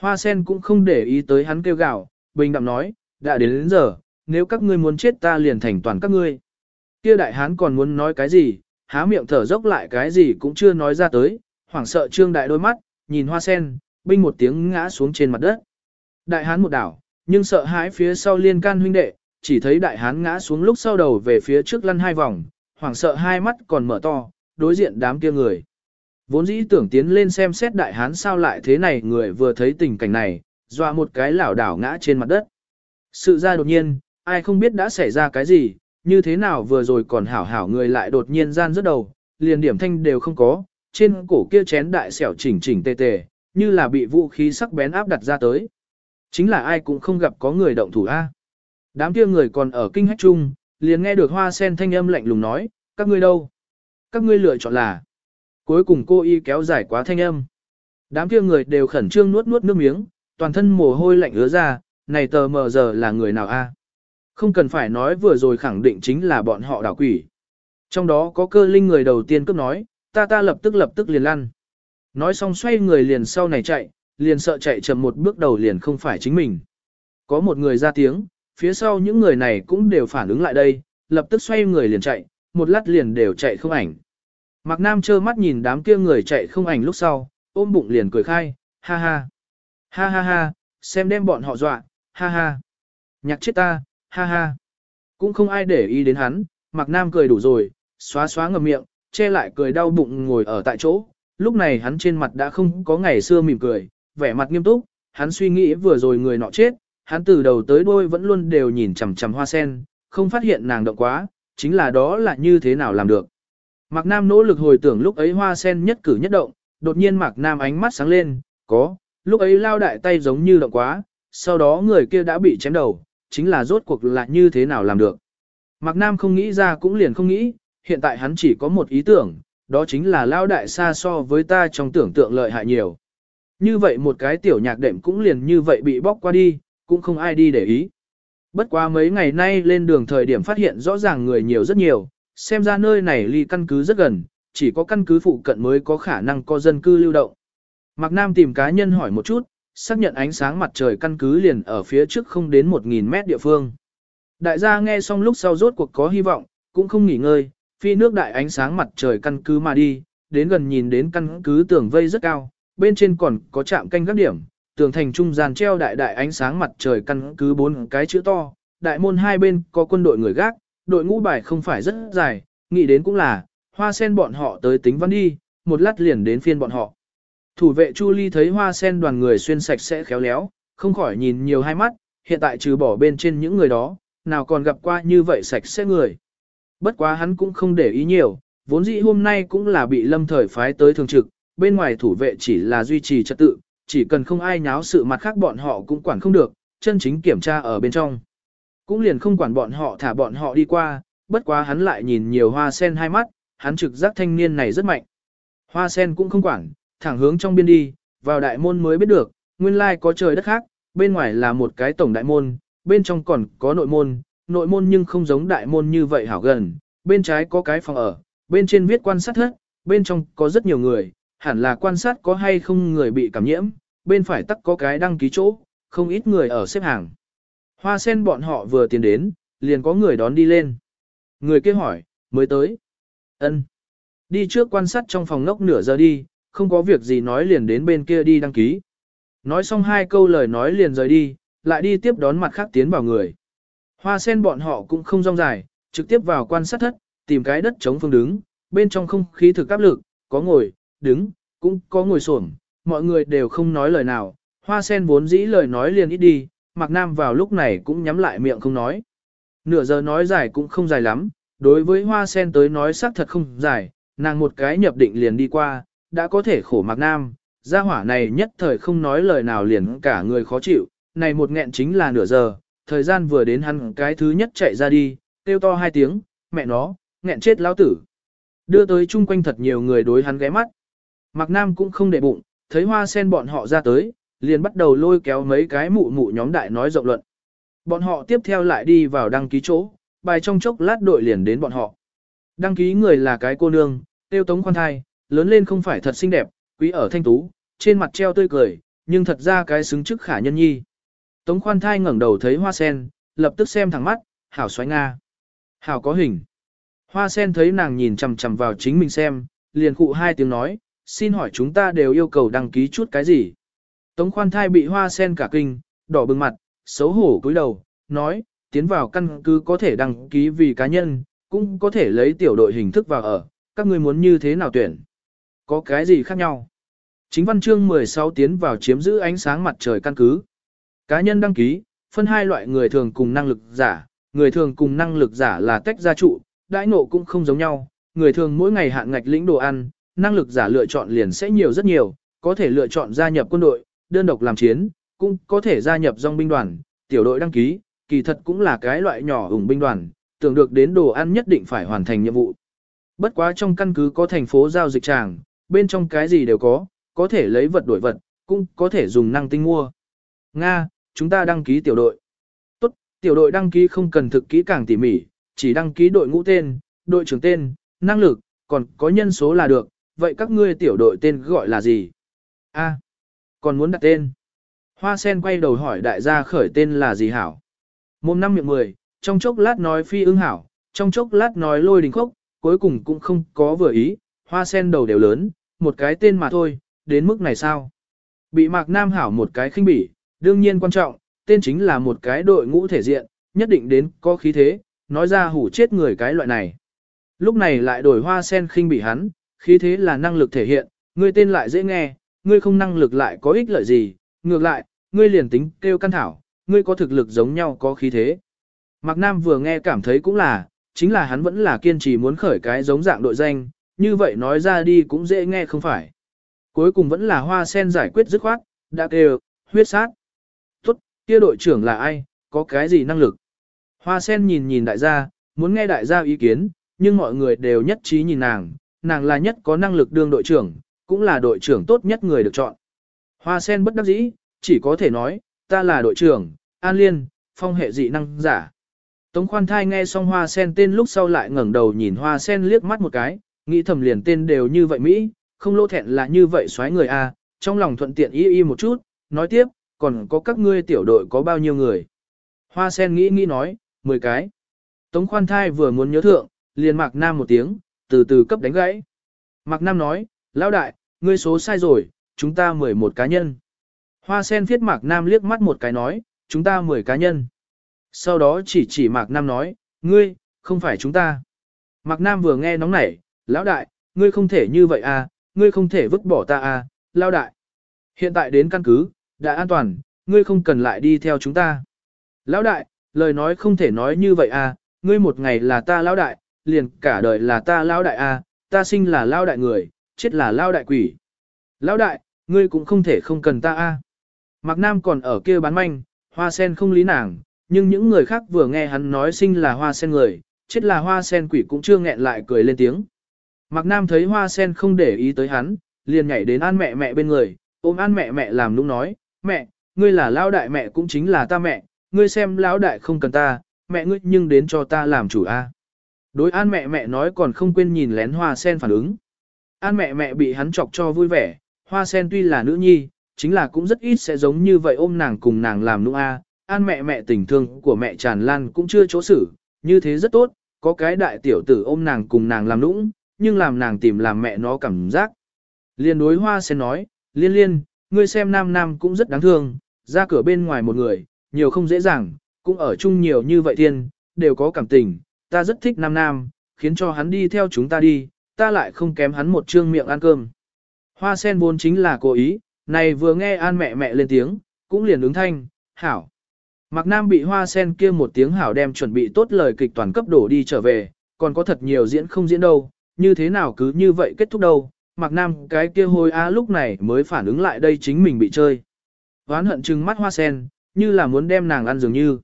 Hoa sen cũng không để ý tới hắn kêu gào, bình đạm nói, đã đến đến giờ, nếu các ngươi muốn chết ta liền thành toàn các ngươi. Kia đại hán còn muốn nói cái gì, há miệng thở dốc lại cái gì cũng chưa nói ra tới, hoảng sợ trương đại đôi mắt, nhìn hoa sen, binh một tiếng ngã xuống trên mặt đất. Đại hán một đảo, nhưng sợ hãi phía sau liên can huynh đệ, chỉ thấy đại hán ngã xuống lúc sau đầu về phía trước lăn hai vòng, hoảng sợ hai mắt còn mở to, đối diện đám kia người. Vốn dĩ tưởng tiến lên xem xét đại hán sao lại thế này người vừa thấy tình cảnh này, dọa một cái lảo đảo ngã trên mặt đất. Sự ra đột nhiên, ai không biết đã xảy ra cái gì, như thế nào vừa rồi còn hảo hảo người lại đột nhiên gian rớt đầu, liền điểm thanh đều không có, trên cổ kia chén đại xẻo chỉnh chỉnh tề tề, như là bị vũ khí sắc bén áp đặt ra tới. Chính là ai cũng không gặp có người động thủ A. Đám kia người còn ở kinh hách chung, liền nghe được hoa sen thanh âm lạnh lùng nói, các ngươi đâu? Các ngươi lựa chọn là. Cuối cùng cô y kéo dài quá thanh âm. Đám kia người đều khẩn trương nuốt nuốt nước miếng, toàn thân mồ hôi lạnh ứa ra, này tờ mờ giờ là người nào a? Không cần phải nói vừa rồi khẳng định chính là bọn họ đảo quỷ. Trong đó có cơ linh người đầu tiên cấp nói, ta ta lập tức lập tức liền lăn. Nói xong xoay người liền sau này chạy, liền sợ chạy chậm một bước đầu liền không phải chính mình. Có một người ra tiếng, phía sau những người này cũng đều phản ứng lại đây, lập tức xoay người liền chạy, một lát liền đều chạy không ảnh. Mạc Nam trơ mắt nhìn đám kia người chạy không ảnh lúc sau, ôm bụng liền cười khai, ha ha. Ha ha ha, xem đem bọn họ dọa, ha ha. Nhạc chết ta, ha ha. Cũng không ai để ý đến hắn, Mạc Nam cười đủ rồi, xóa xóa ngầm miệng, che lại cười đau bụng ngồi ở tại chỗ. Lúc này hắn trên mặt đã không có ngày xưa mỉm cười, vẻ mặt nghiêm túc, hắn suy nghĩ vừa rồi người nọ chết, hắn từ đầu tới đuôi vẫn luôn đều nhìn chằm chằm hoa sen, không phát hiện nàng động quá, chính là đó là như thế nào làm được. Mạc Nam nỗ lực hồi tưởng lúc ấy hoa sen nhất cử nhất động, đột nhiên Mạc Nam ánh mắt sáng lên, có, lúc ấy lao đại tay giống như động quá, sau đó người kia đã bị chém đầu, chính là rốt cuộc là như thế nào làm được. Mạc Nam không nghĩ ra cũng liền không nghĩ, hiện tại hắn chỉ có một ý tưởng, đó chính là lao đại xa so với ta trong tưởng tượng lợi hại nhiều. Như vậy một cái tiểu nhạc đệm cũng liền như vậy bị bóc qua đi, cũng không ai đi để ý. Bất quá mấy ngày nay lên đường thời điểm phát hiện rõ ràng người nhiều rất nhiều, xem ra nơi này ly căn cứ rất gần, chỉ có căn cứ phụ cận mới có khả năng có dân cư lưu động. Mạc Nam tìm cá nhân hỏi một chút, xác nhận ánh sáng mặt trời căn cứ liền ở phía trước không đến 1.000 mét địa phương. Đại gia nghe xong lúc sau rốt cuộc có hy vọng, cũng không nghỉ ngơi, phi nước đại ánh sáng mặt trời căn cứ mà đi, đến gần nhìn đến căn cứ tường vây rất cao, bên trên còn có chạm canh gác điểm, tường thành trung gian treo đại đại ánh sáng mặt trời căn cứ bốn cái chữ to, đại môn hai bên có quân đội người gác, đội ngũ bài không phải rất dài, nghĩ đến cũng là, hoa sen bọn họ tới tính văn đi, một lát liền đến phiên bọn họ. Thủ vệ Chu Ly thấy hoa sen đoàn người xuyên sạch sẽ khéo léo, không khỏi nhìn nhiều hai mắt, hiện tại trừ bỏ bên trên những người đó, nào còn gặp qua như vậy sạch sẽ người. Bất quá hắn cũng không để ý nhiều, vốn dĩ hôm nay cũng là bị lâm thời phái tới thường trực, bên ngoài thủ vệ chỉ là duy trì trật tự, chỉ cần không ai nháo sự mặt khác bọn họ cũng quản không được, chân chính kiểm tra ở bên trong. Cũng liền không quản bọn họ thả bọn họ đi qua, bất quá hắn lại nhìn nhiều hoa sen hai mắt, hắn trực giác thanh niên này rất mạnh. Hoa sen cũng không quản, thẳng hướng trong biên đi, vào đại môn mới biết được, nguyên lai có trời đất khác, bên ngoài là một cái tổng đại môn, bên trong còn có nội môn, nội môn nhưng không giống đại môn như vậy hảo gần, bên trái có cái phòng ở, bên trên viết quan sát thất, bên trong có rất nhiều người, hẳn là quan sát có hay không người bị cảm nhiễm, bên phải tắc có cái đăng ký chỗ, không ít người ở xếp hàng. Hoa sen bọn họ vừa tiến đến, liền có người đón đi lên. Người kia hỏi, mới tới. ân Đi trước quan sát trong phòng ngốc nửa giờ đi, không có việc gì nói liền đến bên kia đi đăng ký. Nói xong hai câu lời nói liền rời đi, lại đi tiếp đón mặt khác tiến vào người. Hoa sen bọn họ cũng không rong dài, trực tiếp vào quan sát thất, tìm cái đất chống phương đứng, bên trong không khí thực áp lực, có ngồi, đứng, cũng có ngồi xổm, mọi người đều không nói lời nào, hoa sen vốn dĩ lời nói liền ít đi, Mạc Nam vào lúc này cũng nhắm lại miệng không nói. Nửa giờ nói dài cũng không dài lắm, đối với hoa sen tới nói xác thật không dài, nàng một cái nhập định liền đi qua, đã có thể khổ Mạc Nam, gia hỏa này nhất thời không nói lời nào liền cả người khó chịu, này một nghẹn chính là nửa giờ, thời gian vừa đến hắn cái thứ nhất chạy ra đi, kêu to hai tiếng, mẹ nó, nghẹn chết lão tử. Đưa tới chung quanh thật nhiều người đối hắn ghé mắt. Mạc Nam cũng không để bụng, thấy hoa sen bọn họ ra tới, liền bắt đầu lôi kéo mấy cái mụ mụ nhóm đại nói rộng luận. Bọn họ tiếp theo lại đi vào đăng ký chỗ, bài trong chốc lát đội liền đến bọn họ. Đăng ký người là cái cô nương, tiêu tống khoan thai, lớn lên không phải thật xinh đẹp, quý ở thanh tú, trên mặt treo tươi cười, nhưng thật ra cái xứng chức khả nhân nhi. Tống khoan thai ngẩng đầu thấy hoa sen, lập tức xem thẳng mắt, hảo xoáy Nga. Hảo có hình. Hoa sen thấy nàng nhìn chằm chằm vào chính mình xem, liền cụ hai tiếng nói, xin hỏi chúng ta đều yêu cầu đăng ký chút cái gì. Tống khoan thai bị hoa sen cả kinh, đỏ bừng mặt, xấu hổ cúi đầu, nói, tiến vào căn cứ có thể đăng ký vì cá nhân, cũng có thể lấy tiểu đội hình thức vào ở, các ngươi muốn như thế nào tuyển. Có cái gì khác nhau? Chính văn chương 16 tiến vào chiếm giữ ánh sáng mặt trời căn cứ. Cá nhân đăng ký, phân hai loại người thường cùng năng lực giả, người thường cùng năng lực giả là tách gia trụ, đãi ngộ cũng không giống nhau, người thường mỗi ngày hạn ngạch lĩnh đồ ăn, năng lực giả lựa chọn liền sẽ nhiều rất nhiều, có thể lựa chọn gia nhập quân đội, đơn độc làm chiến, cũng có thể gia nhập dòng binh đoàn, tiểu đội đăng ký, kỳ thật cũng là cái loại nhỏ ủng binh đoàn, tưởng được đến đồ ăn nhất định phải hoàn thành nhiệm vụ. Bất quá trong căn cứ có thành phố giao dịch tràng, bên trong cái gì đều có, có thể lấy vật đổi vật, cũng có thể dùng năng tinh mua. Nga, chúng ta đăng ký tiểu đội. Tốt, tiểu đội đăng ký không cần thực kỹ càng tỉ mỉ, chỉ đăng ký đội ngũ tên, đội trưởng tên, năng lực, còn có nhân số là được, vậy các ngươi tiểu đội tên gọi là gì? A, còn muốn đặt tên. Hoa sen quay đầu hỏi đại gia khởi tên là gì hảo? Mồm năm miệng mười, trong chốc lát nói phi ưng hảo, trong chốc lát nói lôi đình khốc, cuối cùng cũng không có vừa ý, hoa sen đầu đều lớn, một cái tên mà thôi, đến mức này sao? Bị Mạc Nam hảo một cái khinh bỉ, đương nhiên quan trọng, tên chính là một cái đội ngũ thể diện, nhất định đến có khí thế, nói ra hủ chết người cái loại này. Lúc này lại đổi hoa sen khinh bỉ hắn, khí thế là năng lực thể hiện, ngươi tên lại dễ nghe, ngươi không năng lực lại có ích lợi gì, ngược lại, ngươi liền tính kêu căn thảo, ngươi có thực lực giống nhau có khí thế. Mạc Nam vừa nghe cảm thấy cũng là, chính là hắn vẫn là kiên trì muốn khởi cái giống dạng đội danh, như vậy nói ra đi cũng dễ nghe không phải. Cuối cùng vẫn là hoa sen giải quyết dứt khoát, đã kêu, huyết sát. Tốt, kia đội trưởng là ai, có cái gì năng lực? Hoa sen nhìn nhìn đại gia, muốn nghe đại gia ý kiến, nhưng mọi người đều nhất trí nhìn nàng, nàng là nhất có năng lực đương đội trưởng, cũng là đội trưởng tốt nhất người được chọn. Hoa sen bất đắc dĩ, chỉ có thể nói, ta là đội trưởng, An Liên, phong hệ dị năng giả. Tống khoan thai nghe xong hoa sen tên lúc sau lại ngẩng đầu nhìn hoa sen liếc mắt một cái, nghĩ thầm liền tên đều như vậy Mỹ, không lỗ thẹn là như vậy xoáy người A, trong lòng thuận tiện y y một chút, nói tiếp, còn có các ngươi tiểu đội có bao nhiêu người. Hoa sen nghĩ nghĩ nói, 10 cái. Tống khoan thai vừa muốn nhớ thượng, liền Mạc Nam một tiếng, từ từ cấp đánh gãy. Mạc Nam nói, lão đại, ngươi số sai rồi, chúng ta 11 cá nhân. Hoa sen viết Mạc Nam liếc mắt một cái nói, chúng ta 10 cá nhân. Sau đó chỉ chỉ Mạc Nam nói, ngươi, không phải chúng ta. Mạc Nam vừa nghe nóng nảy, lão đại, ngươi không thể như vậy à, ngươi không thể vứt bỏ ta à, Lão đại. Hiện tại đến căn cứ, đã an toàn, ngươi không cần lại đi theo chúng ta. Lão đại, lời nói không thể nói như vậy à, ngươi một ngày là ta lão đại, liền cả đời là ta lão đại à, ta sinh là lão đại người, chết là lão đại quỷ. Lão đại, ngươi cũng không thể không cần ta à. Mạc Nam còn ở kia bán manh, hoa sen không lý nàng, nhưng những người khác vừa nghe hắn nói sinh là hoa sen người, chết là hoa sen quỷ cũng chưa nghẹn lại cười lên tiếng. Mạc Nam thấy hoa sen không để ý tới hắn, liền nhảy đến an mẹ mẹ bên người, ôm an mẹ mẹ làm nũng nói, mẹ, ngươi là lão đại mẹ cũng chính là ta mẹ, ngươi xem lão đại không cần ta, mẹ ngươi nhưng đến cho ta làm chủ a. Đối an mẹ mẹ nói còn không quên nhìn lén hoa sen phản ứng. An mẹ mẹ bị hắn chọc cho vui vẻ, hoa sen tuy là nữ nhi, chính là cũng rất ít sẽ giống như vậy ôm nàng cùng nàng làm nụ a. An mẹ mẹ tình thương của mẹ tràn lan cũng chưa chỗ xử, như thế rất tốt, có cái đại tiểu tử ôm nàng cùng nàng làm nũng, nhưng làm nàng tìm làm mẹ nó cảm giác. Liên đối hoa sen nói, liên liên, ngươi xem nam nam cũng rất đáng thương, ra cửa bên ngoài một người, nhiều không dễ dàng, cũng ở chung nhiều như vậy thiên, đều có cảm tình, ta rất thích nam nam, khiến cho hắn đi theo chúng ta đi, ta lại không kém hắn một trương miệng ăn cơm. Hoa sen vốn chính là cố ý, này vừa nghe an mẹ mẹ lên tiếng, cũng liền ứng thanh, hảo. Mạc Nam bị hoa sen kia một tiếng hảo đem chuẩn bị tốt lời kịch toàn cấp đổ đi trở về, còn có thật nhiều diễn không diễn đâu, như thế nào cứ như vậy kết thúc đâu. Mạc Nam cái kia hôi á lúc này mới phản ứng lại đây chính mình bị chơi. Hoán hận trừng mắt hoa sen, như là muốn đem nàng ăn dường như.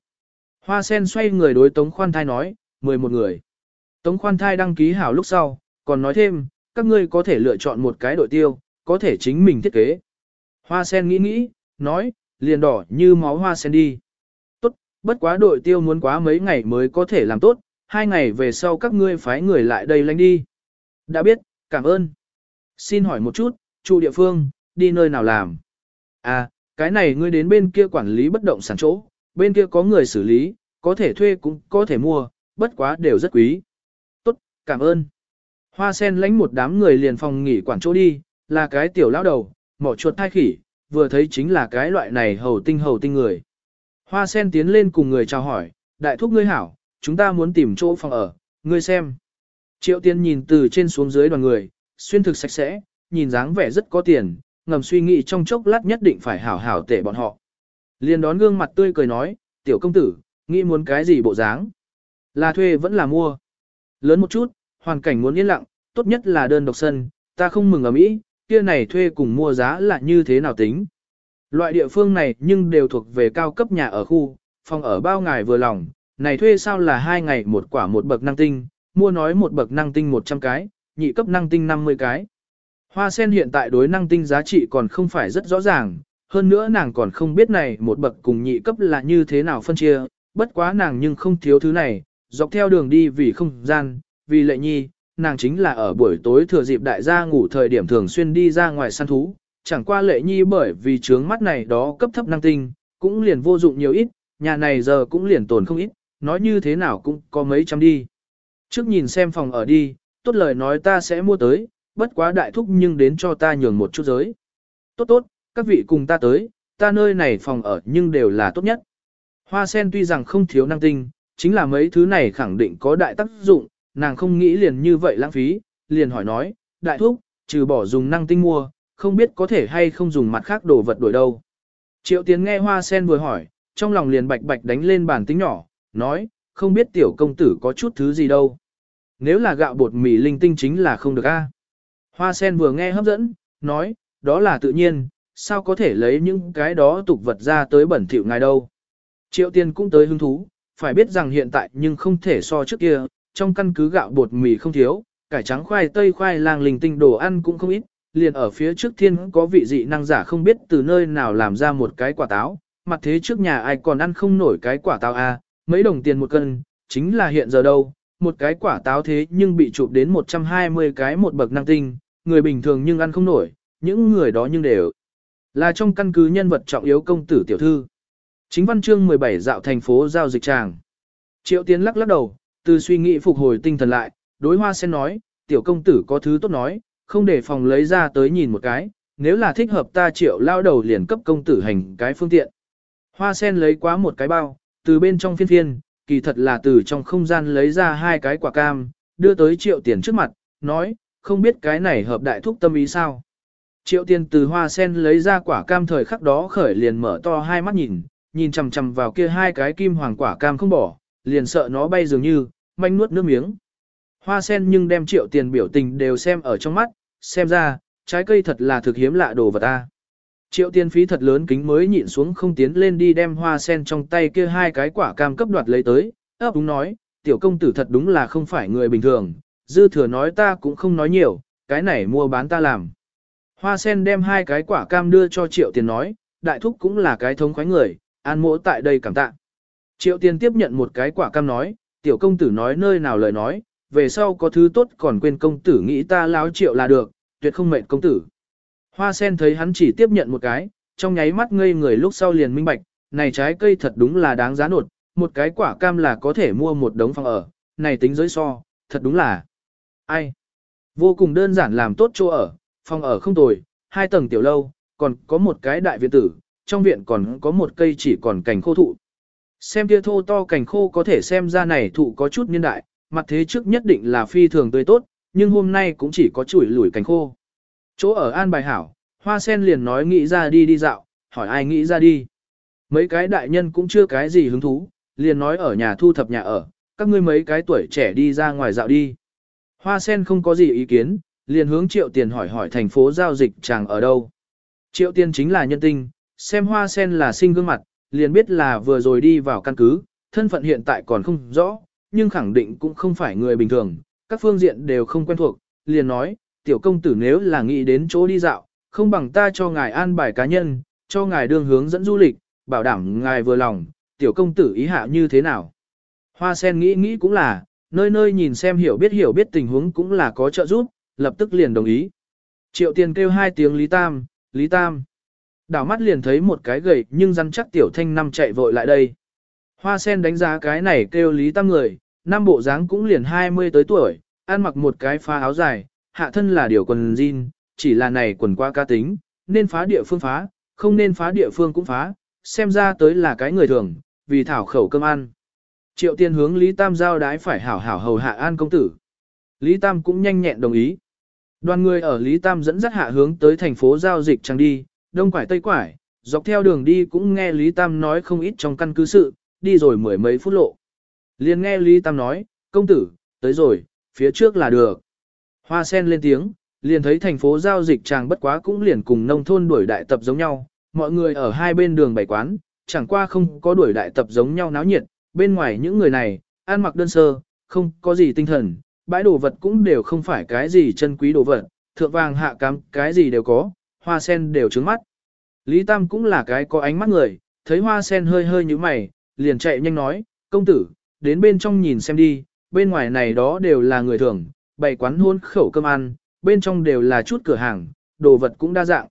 Hoa sen xoay người đối Tống Khoan Thai nói, 11 người. Tống Khoan Thai đăng ký hảo lúc sau, còn nói thêm, các ngươi có thể lựa chọn một cái đội tiêu, có thể chính mình thiết kế. Hoa sen nghĩ nghĩ, nói, liền đỏ như máu hoa sen đi. Tốt, bất quá đội tiêu muốn quá mấy ngày mới có thể làm tốt, hai ngày về sau các ngươi phái người lại đây lánh đi. Đã biết, cảm ơn. Xin hỏi một chút, chủ địa phương, đi nơi nào làm? À, cái này ngươi đến bên kia quản lý bất động sản chỗ, bên kia có người xử lý, có thể thuê cũng có thể mua, bất quá đều rất quý. Tốt, cảm ơn. Hoa sen lãnh một đám người liền phòng nghỉ quản chỗ đi, là cái tiểu lão đầu, mỏ chuột thai khỉ, vừa thấy chính là cái loại này hầu tinh hầu tinh người. Hoa sen tiến lên cùng người chào hỏi, đại thúc ngươi hảo, chúng ta muốn tìm chỗ phòng ở, ngươi xem. Triệu tiên nhìn từ trên xuống dưới đoàn người, xuyên thực sạch sẽ, nhìn dáng vẻ rất có tiền, ngầm suy nghĩ trong chốc lát nhất định phải hảo hảo tể bọn họ. Liền đón gương mặt tươi cười nói, tiểu công tử, nghĩ muốn cái gì bộ dáng? Là thuê vẫn là mua. Lớn một chút, hoàn cảnh muốn yên lặng, tốt nhất là đơn độc sân, ta không mừng ở Mỹ, kia này thuê cùng mua giá là như thế nào tính. Loại địa phương này nhưng đều thuộc về cao cấp nhà ở khu, phòng ở bao ngày vừa lòng, này thuê sao là hai ngày một quả một bậc năng tinh, mua nói một bậc năng tinh 100 cái, nhị cấp năng tinh 50 cái. Hoa sen hiện tại đối năng tinh giá trị còn không phải rất rõ ràng, hơn nữa nàng còn không biết này một bậc cùng nhị cấp là như thế nào phân chia, bất quá nàng nhưng không thiếu thứ này, dọc theo đường đi vì không gian, vì lệ nhi, nàng chính là ở buổi tối thừa dịp đại gia ngủ thời điểm thường xuyên đi ra ngoài săn thú, chẳng qua lệ nhi bởi vì trướng mắt này đó cấp thấp năng tinh, cũng liền vô dụng nhiều ít, nhà này giờ cũng liền tồn không ít, nói như thế nào cũng có mấy trăm đi. Trước nhìn xem phòng ở đi, tốt lời nói ta sẽ mua tới, bất quá đại thúc nhưng đến cho ta nhường một chút giới. Tốt tốt, các vị cùng ta tới, ta nơi này phòng ở nhưng đều là tốt nhất. Hoa sen tuy rằng không thiếu năng tinh, chính là mấy thứ này khẳng định có đại tác dụng, nàng không nghĩ liền như vậy lãng phí, liền hỏi nói, đại thúc, trừ bỏ dùng năng tinh mua, không biết có thể hay không dùng mặt khác đồ vật đổi đâu. Triệu tiến nghe hoa sen vừa hỏi, trong lòng liền bạch bạch đánh lên bàn tính nhỏ, nói, không biết tiểu công tử có chút thứ gì đâu. Nếu là gạo bột mì linh tinh chính là không được a. Hoa sen vừa nghe hấp dẫn, nói, đó là tự nhiên, sao có thể lấy những cái đó tục vật ra tới bẩn thỉu ngài đâu. Triệu tiên cũng tới hứng thú, phải biết rằng hiện tại nhưng không thể so trước kia, trong căn cứ gạo bột mì không thiếu, cải trắng khoai tây khoai lang linh tinh đồ ăn cũng không ít, liền ở phía trước thiên có vị dị năng giả không biết từ nơi nào làm ra một cái quả táo, mặt thế trước nhà ai còn ăn không nổi cái quả táo a, à, mấy đồng tiền một cân, chính là hiện giờ đâu, một cái quả táo thế nhưng bị chụp đến 120 cái một bậc năng tinh, người bình thường nhưng ăn không nổi, những người đó nhưng đều là trong căn cứ nhân vật trọng yếu công tử tiểu thư. Chính văn chương 17 dạo thành phố giao dịch tràng. Triệu Tiến lắc lắc đầu, từ suy nghĩ phục hồi tinh thần lại, đối hoa sen nói, tiểu công tử có thứ tốt nói, không để phòng lấy ra tới nhìn một cái, nếu là thích hợp ta triệu lao đầu liền cấp công tử hành cái phương tiện. Hoa sen lấy quá một cái bao, từ bên trong phiên phiên, kỳ thật là từ trong không gian lấy ra hai cái quả cam, đưa tới triệu tiền trước mặt, nói, không biết cái này hợp đại thúc tâm ý sao. Triệu tiền từ hoa sen lấy ra quả cam thời khắc đó khởi liền mở to hai mắt nhìn, nhìn chằm chằm vào kia hai cái kim hoàng quả cam không bỏ, liền sợ nó bay dường như, manh nuốt nước miếng. Hoa sen nhưng đem triệu tiền biểu tình đều xem ở trong mắt, xem ra, trái cây thật là thực hiếm lạ đồ vật ta. Triệu tiền phí thật lớn kính mới nhịn xuống không tiến lên đi đem hoa sen trong tay kia hai cái quả cam cấp đoạt lấy tới, ấp đúng nói, tiểu công tử thật đúng là không phải người bình thường, dư thừa nói ta cũng không nói nhiều, cái này mua bán ta làm. Hoa sen đem hai cái quả cam đưa cho triệu tiền nói, đại thúc cũng là cái thống khoái người, an mỗ tại đây cảm tạ. Triệu tiền tiếp nhận một cái quả cam nói, tiểu công tử nói nơi nào lời nói, về sau có thứ tốt còn quên công tử nghĩ ta láo triệu là được, tuyệt không mệt công tử. Hoa sen thấy hắn chỉ tiếp nhận một cái, trong nháy mắt ngây người lúc sau liền minh bạch, này trái cây thật đúng là đáng giá nột, một cái quả cam là có thể mua một đống phòng ở, này tính giới so, thật đúng là. Ai? Vô cùng đơn giản làm tốt chỗ ở, phòng ở không tồi, hai tầng tiểu lâu, còn có một cái đại viện tử, trong viện còn có một cây chỉ còn cành khô thụ. Xem kia thô to cành khô có thể xem ra này thụ có chút niên đại, mặt thế trước nhất định là phi thường tươi tốt, nhưng hôm nay cũng chỉ có chuỗi lủi cành khô. Chỗ ở an bài hảo, hoa sen liền nói nghĩ ra đi đi dạo, hỏi ai nghĩ ra đi. Mấy cái đại nhân cũng chưa cái gì hứng thú, liền nói ở nhà thu thập nhà ở, các ngươi mấy cái tuổi trẻ đi ra ngoài dạo đi. Hoa sen không có gì ý kiến, liền hướng triệu tiền hỏi hỏi thành phố giao dịch chàng ở đâu. Triệu tiền chính là nhân tinh, xem hoa sen là sinh gương mặt, liền biết là vừa rồi đi vào căn cứ, thân phận hiện tại còn không rõ, nhưng khẳng định cũng không phải người bình thường, các phương diện đều không quen thuộc, liền nói, tiểu công tử nếu là nghĩ đến chỗ đi dạo, không bằng ta cho ngài an bài cá nhân, cho ngài đường hướng dẫn du lịch, bảo đảm ngài vừa lòng, tiểu công tử ý hạ như thế nào. Hoa sen nghĩ nghĩ cũng là, nơi nơi nhìn xem hiểu biết hiểu biết tình huống cũng là có trợ giúp, lập tức liền đồng ý. Triệu tiền kêu hai tiếng Lý Tam, Lý Tam. Đảo mắt liền thấy một cái gầy nhưng rắn chắc tiểu thanh năm chạy vội lại đây. Hoa sen đánh giá cái này kêu Lý Tam người, năm bộ dáng cũng liền 20 tới tuổi, ăn mặc một cái phá áo dài, hạ thân là điều quần jean, chỉ là này quần qua ca tính, nên phá địa phương phá, không nên phá địa phương cũng phá, xem ra tới là cái người thường, vì thảo khẩu cơm ăn. Triệu tiên hướng Lý Tam giao đái phải hảo hảo hầu hạ an công tử. Lý Tam cũng nhanh nhẹn đồng ý. Đoàn người ở Lý Tam dẫn dắt hạ hướng tới thành phố giao dịch trang đi, đông quải tây quải, dọc theo đường đi cũng nghe Lý Tam nói không ít trong căn cứ sự, đi rồi mười mấy phút lộ. Liền nghe Lý Tam nói, công tử, tới rồi, phía trước là được. Hoa sen lên tiếng, liền thấy thành phố giao dịch chàng bất quá cũng liền cùng nông thôn đuổi đại tập giống nhau, mọi người ở hai bên đường bày quán, chẳng qua không có đuổi đại tập giống nhau náo nhiệt, bên ngoài những người này, ăn mặc đơn sơ, không có gì tinh thần, bãi đồ vật cũng đều không phải cái gì chân quý đồ vật, thượng vàng hạ cám cái gì đều có, hoa sen đều trứng mắt. Lý Tam cũng là cái có ánh mắt người, thấy hoa sen hơi hơi như mày, liền chạy nhanh nói, công tử, đến bên trong nhìn xem đi, bên ngoài này đó đều là người thường, bày quán hôn khẩu cơm ăn, bên trong đều là chút cửa hàng, đồ vật cũng đa dạng.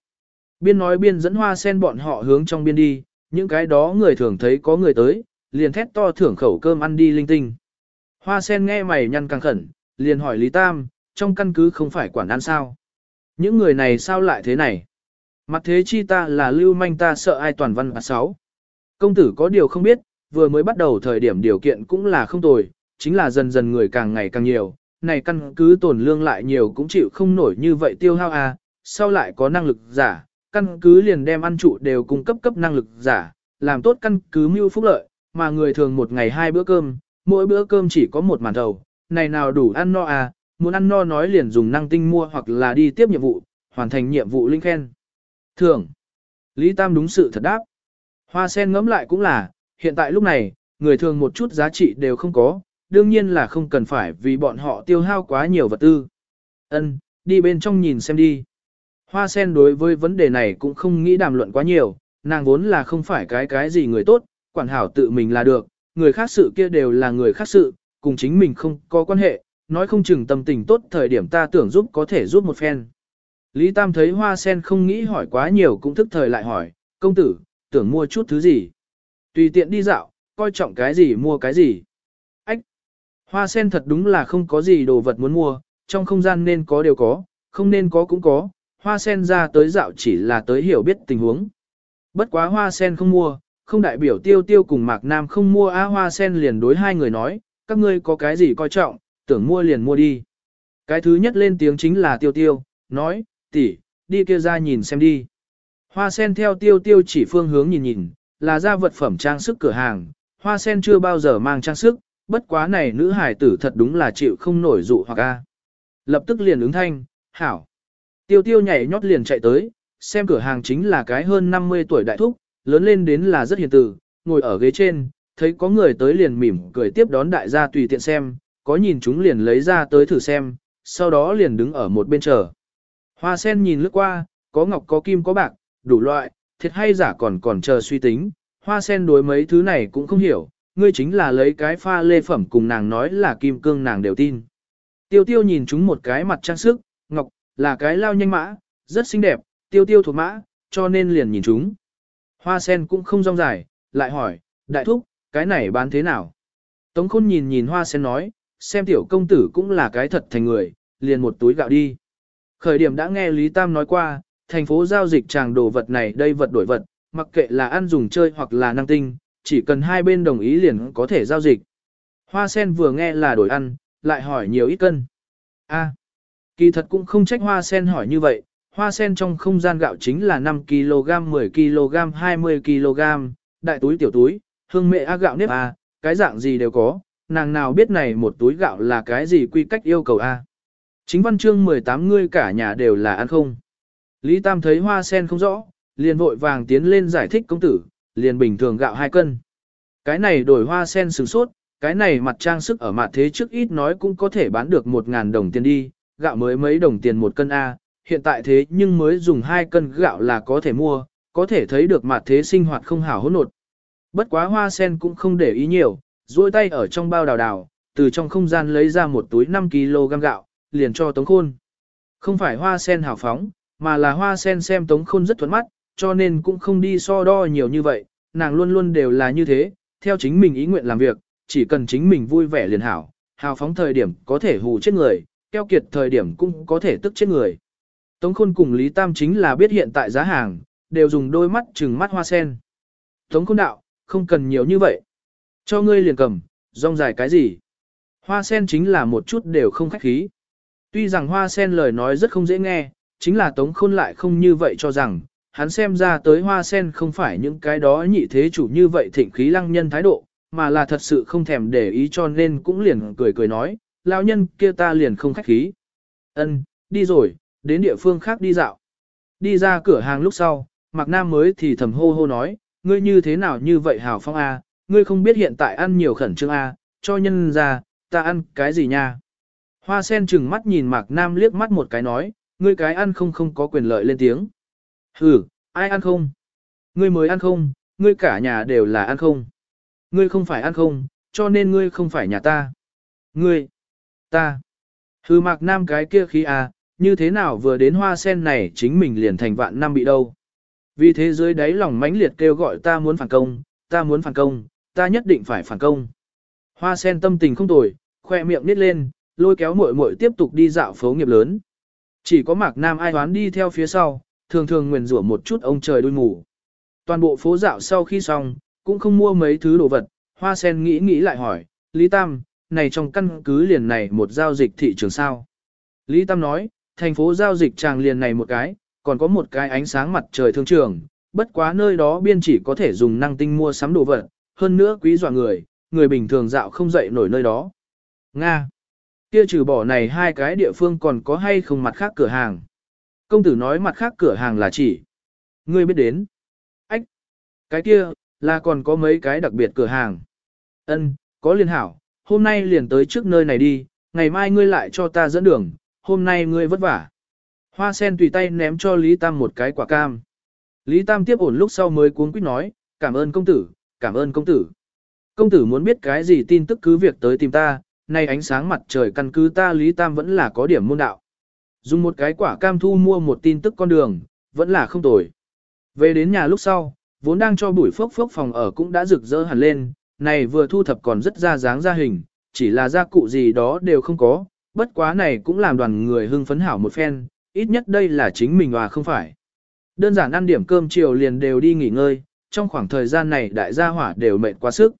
Biên nói biên dẫn hoa sen bọn họ hướng trong biên đi, những cái đó người thường thấy có người tới, liền thét to thưởng khẩu cơm ăn đi linh tinh. Hoa sen nghe mày nhăn căng khẩn, liền hỏi Lý Tam, trong căn cứ không phải quản ăn sao. Những người này sao lại thế này? Mặt thế chi ta là lưu manh ta sợ ai toàn văn bạc sáu. Công tử có điều không biết, vừa mới bắt đầu thời điểm điều kiện cũng là không tồi, chính là dần dần người càng ngày càng nhiều, này căn cứ tổn lương lại nhiều cũng chịu không nổi như vậy tiêu hao à, sau lại có năng lực giả, căn cứ liền đem ăn trụ đều cung cấp cấp năng lực giả, làm tốt căn cứ mưu phúc lợi, mà người thường một ngày hai bữa cơm, mỗi bữa cơm chỉ có một màn thầu, này nào đủ ăn no à, muốn ăn no nói liền dùng năng tinh mua hoặc là đi tiếp nhiệm vụ, hoàn thành nhiệm vụ linh khen. Thường, Lý Tam đúng sự thật đáp. Hoa sen ngẫm lại cũng là, hiện tại lúc này, người thường một chút giá trị đều không có, đương nhiên là không cần phải vì bọn họ tiêu hao quá nhiều vật tư. Ân, đi bên trong nhìn xem đi. Hoa sen đối với vấn đề này cũng không nghĩ đàm luận quá nhiều, nàng vốn là không phải cái cái gì người tốt, quản hảo tự mình là được, người khác sự kia đều là người khác sự, cùng chính mình không có quan hệ, nói không chừng tâm tình tốt thời điểm ta tưởng giúp có thể giúp một phen. Lý Tam thấy hoa sen không nghĩ hỏi quá nhiều cũng thức thời lại hỏi, công tử, tưởng mua chút thứ gì? Tùy tiện đi dạo, coi trọng cái gì mua cái gì. Ách! Hoa sen thật đúng là không có gì đồ vật muốn mua, trong không gian nên có đều có, không nên có cũng có, hoa sen ra tới dạo chỉ là tới hiểu biết tình huống. Bất quá hoa sen không mua, không đại biểu tiêu tiêu cùng mạc nam không mua á hoa sen liền đối hai người nói, các ngươi có cái gì coi trọng, tưởng mua liền mua đi. Cái thứ nhất lên tiếng chính là tiêu tiêu, nói, tỷ, đi kia ra nhìn xem đi. Hoa sen theo tiêu tiêu chỉ phương hướng nhìn nhìn, là ra vật phẩm trang sức cửa hàng, hoa sen chưa bao giờ mang trang sức, bất quá này nữ hải tử thật đúng là chịu không nổi dụ hoặc a. Lập tức liền ứng thanh, hảo. Tiêu tiêu nhảy nhót liền chạy tới, xem cửa hàng chính là cái hơn 50 tuổi đại thúc, lớn lên đến là rất hiền tử, ngồi ở ghế trên, thấy có người tới liền mỉm cười tiếp đón đại gia tùy tiện xem, có nhìn chúng liền lấy ra tới thử xem, sau đó liền đứng ở một bên chờ. Hoa sen nhìn lướt qua, có ngọc có kim có bạc, đủ loại, thiệt hay giả còn còn chờ suy tính, hoa sen đối mấy thứ này cũng không hiểu, ngươi chính là lấy cái pha lê phẩm cùng nàng nói là kim cương nàng đều tin. Tiêu tiêu nhìn chúng một cái mặt trang sức, ngọc, là cái lao nhanh mã, rất xinh đẹp, tiêu tiêu thuộc mã, cho nên liền nhìn chúng. Hoa sen cũng không rong dài, lại hỏi, đại thúc, cái này bán thế nào? Tống khôn nhìn nhìn hoa sen nói, xem tiểu công tử cũng là cái thật thành người, liền một túi gạo đi. Khởi điểm đã nghe Lý Tam nói qua, thành phố giao dịch tràng đồ vật này đây vật đổi vật, mặc kệ là ăn dùng chơi hoặc là năng tinh, chỉ cần hai bên đồng ý liền có thể giao dịch. Hoa sen vừa nghe là đổi ăn, lại hỏi nhiều ít cân. A, kỳ thật cũng không trách hoa sen hỏi như vậy, hoa sen trong không gian gạo chính là 5 kg, 10 kg, 20 kg, đại túi tiểu túi, hương mẹ a gạo nếp a, cái dạng gì đều có, nàng nào biết này một túi gạo là cái gì quy cách yêu cầu a. Chính văn chương 18 ngươi cả nhà đều là ăn không. Lý Tam thấy hoa sen không rõ, liền vội vàng tiến lên giải thích công tử, liền bình thường gạo 2 cân. Cái này đổi hoa sen sừng sốt, cái này mặt trang sức ở mặt thế trước ít nói cũng có thể bán được 1.000 đồng tiền đi, gạo mới mấy đồng tiền một cân A, hiện tại thế nhưng mới dùng 2 cân gạo là có thể mua, có thể thấy được mặt thế sinh hoạt không hảo hỗn nột. Bất quá hoa sen cũng không để ý nhiều, duỗi tay ở trong bao đào đào, từ trong không gian lấy ra một túi 5 kg gạo, liền cho Tống Khôn. Không phải hoa sen hào phóng, mà là hoa sen xem Tống Khôn rất thuận mắt, cho nên cũng không đi so đo nhiều như vậy, nàng luôn luôn đều là như thế, theo chính mình ý nguyện làm việc, chỉ cần chính mình vui vẻ liền hảo, hào phóng thời điểm có thể hù chết người, keo kiệt thời điểm cũng có thể tức chết người. Tống Khôn cùng Lý Tam chính là biết hiện tại giá hàng, đều dùng đôi mắt trừng mắt hoa sen. Tống Khôn đạo, không cần nhiều như vậy. Cho ngươi liền cầm, rong dài cái gì. Hoa sen chính là một chút đều không khách khí. Tuy rằng hoa sen lời nói rất không dễ nghe, chính là Tống Khôn lại không như vậy cho rằng, hắn xem ra tới hoa sen không phải những cái đó nhị thế chủ như vậy thịnh khí lăng nhân thái độ, mà là thật sự không thèm để ý cho nên cũng liền cười cười nói, lão nhân kia ta liền không khách khí. Ân, đi rồi, đến địa phương khác đi dạo. Đi ra cửa hàng lúc sau, Mạc Nam mới thì thầm hô hô nói, ngươi như thế nào như vậy hào phong A, ngươi không biết hiện tại ăn nhiều khẩn trương A, cho nhân ra, ta ăn cái gì nha. Hoa sen chừng mắt nhìn Mạc Nam liếc mắt một cái nói, ngươi cái ăn không không có quyền lợi lên tiếng. Hử, ai ăn không? Ngươi mới ăn không, ngươi cả nhà đều là ăn không. Ngươi không phải ăn không, cho nên ngươi không phải nhà ta. Ngươi, ta. Hừ mạc nam cái kia khí à, như thế nào vừa đến hoa sen này chính mình liền thành vạn năm bị đâu. Vì thế dưới đáy lòng mãnh liệt kêu gọi ta muốn phản công, ta muốn phản công, ta nhất định phải phản công. Hoa sen tâm tình không tồi, khoe miệng nít lên, lôi kéo muội muội tiếp tục đi dạo phố nghiệp lớn. Chỉ có mạc nam ai đoán đi theo phía sau, thường thường nguyền rủa một chút ông trời đuôi ngủ. Toàn bộ phố dạo sau khi xong, cũng không mua mấy thứ đồ vật, hoa sen nghĩ nghĩ lại hỏi, Lý Tam, này trong căn cứ liền này một giao dịch thị trường sao? Lý Tam nói, thành phố giao dịch tràng liền này một cái, còn có một cái ánh sáng mặt trời thương trường, bất quá nơi đó biên chỉ có thể dùng năng tinh mua sắm đồ vật, hơn nữa quý dọa người, người bình thường dạo không dậy nổi nơi đó. Nga. Kia trừ bỏ này hai cái địa phương còn có hay không mặt khác cửa hàng. Công tử nói mặt khác cửa hàng là chỉ. Ngươi biết đến. Ách. Cái kia, là còn có mấy cái đặc biệt cửa hàng. Ân, có liên hảo, hôm nay liền tới trước nơi này đi, ngày mai ngươi lại cho ta dẫn đường, hôm nay ngươi vất vả. Hoa sen tùy tay ném cho Lý Tam một cái quả cam. Lý Tam tiếp ổn lúc sau mới cuống quýt nói, cảm ơn công tử, cảm ơn công tử. Công tử muốn biết cái gì tin tức cứ việc tới tìm ta, nay ánh sáng mặt trời căn cứ ta Lý Tam vẫn là có điểm môn đạo. Dùng một cái quả cam thu mua một tin tức con đường, vẫn là không tồi. Về đến nhà lúc sau, vốn đang cho bụi phốc phốc phòng ở cũng đã rực rỡ hẳn lên, này vừa thu thập còn rất ra dáng ra hình, chỉ là gia cụ gì đó đều không có, bất quá này cũng làm đoàn người hưng phấn hảo một phen, ít nhất đây là chính mình và không phải. Đơn giản ăn điểm cơm chiều liền đều đi nghỉ ngơi, trong khoảng thời gian này đại gia hỏa đều mệt quá sức.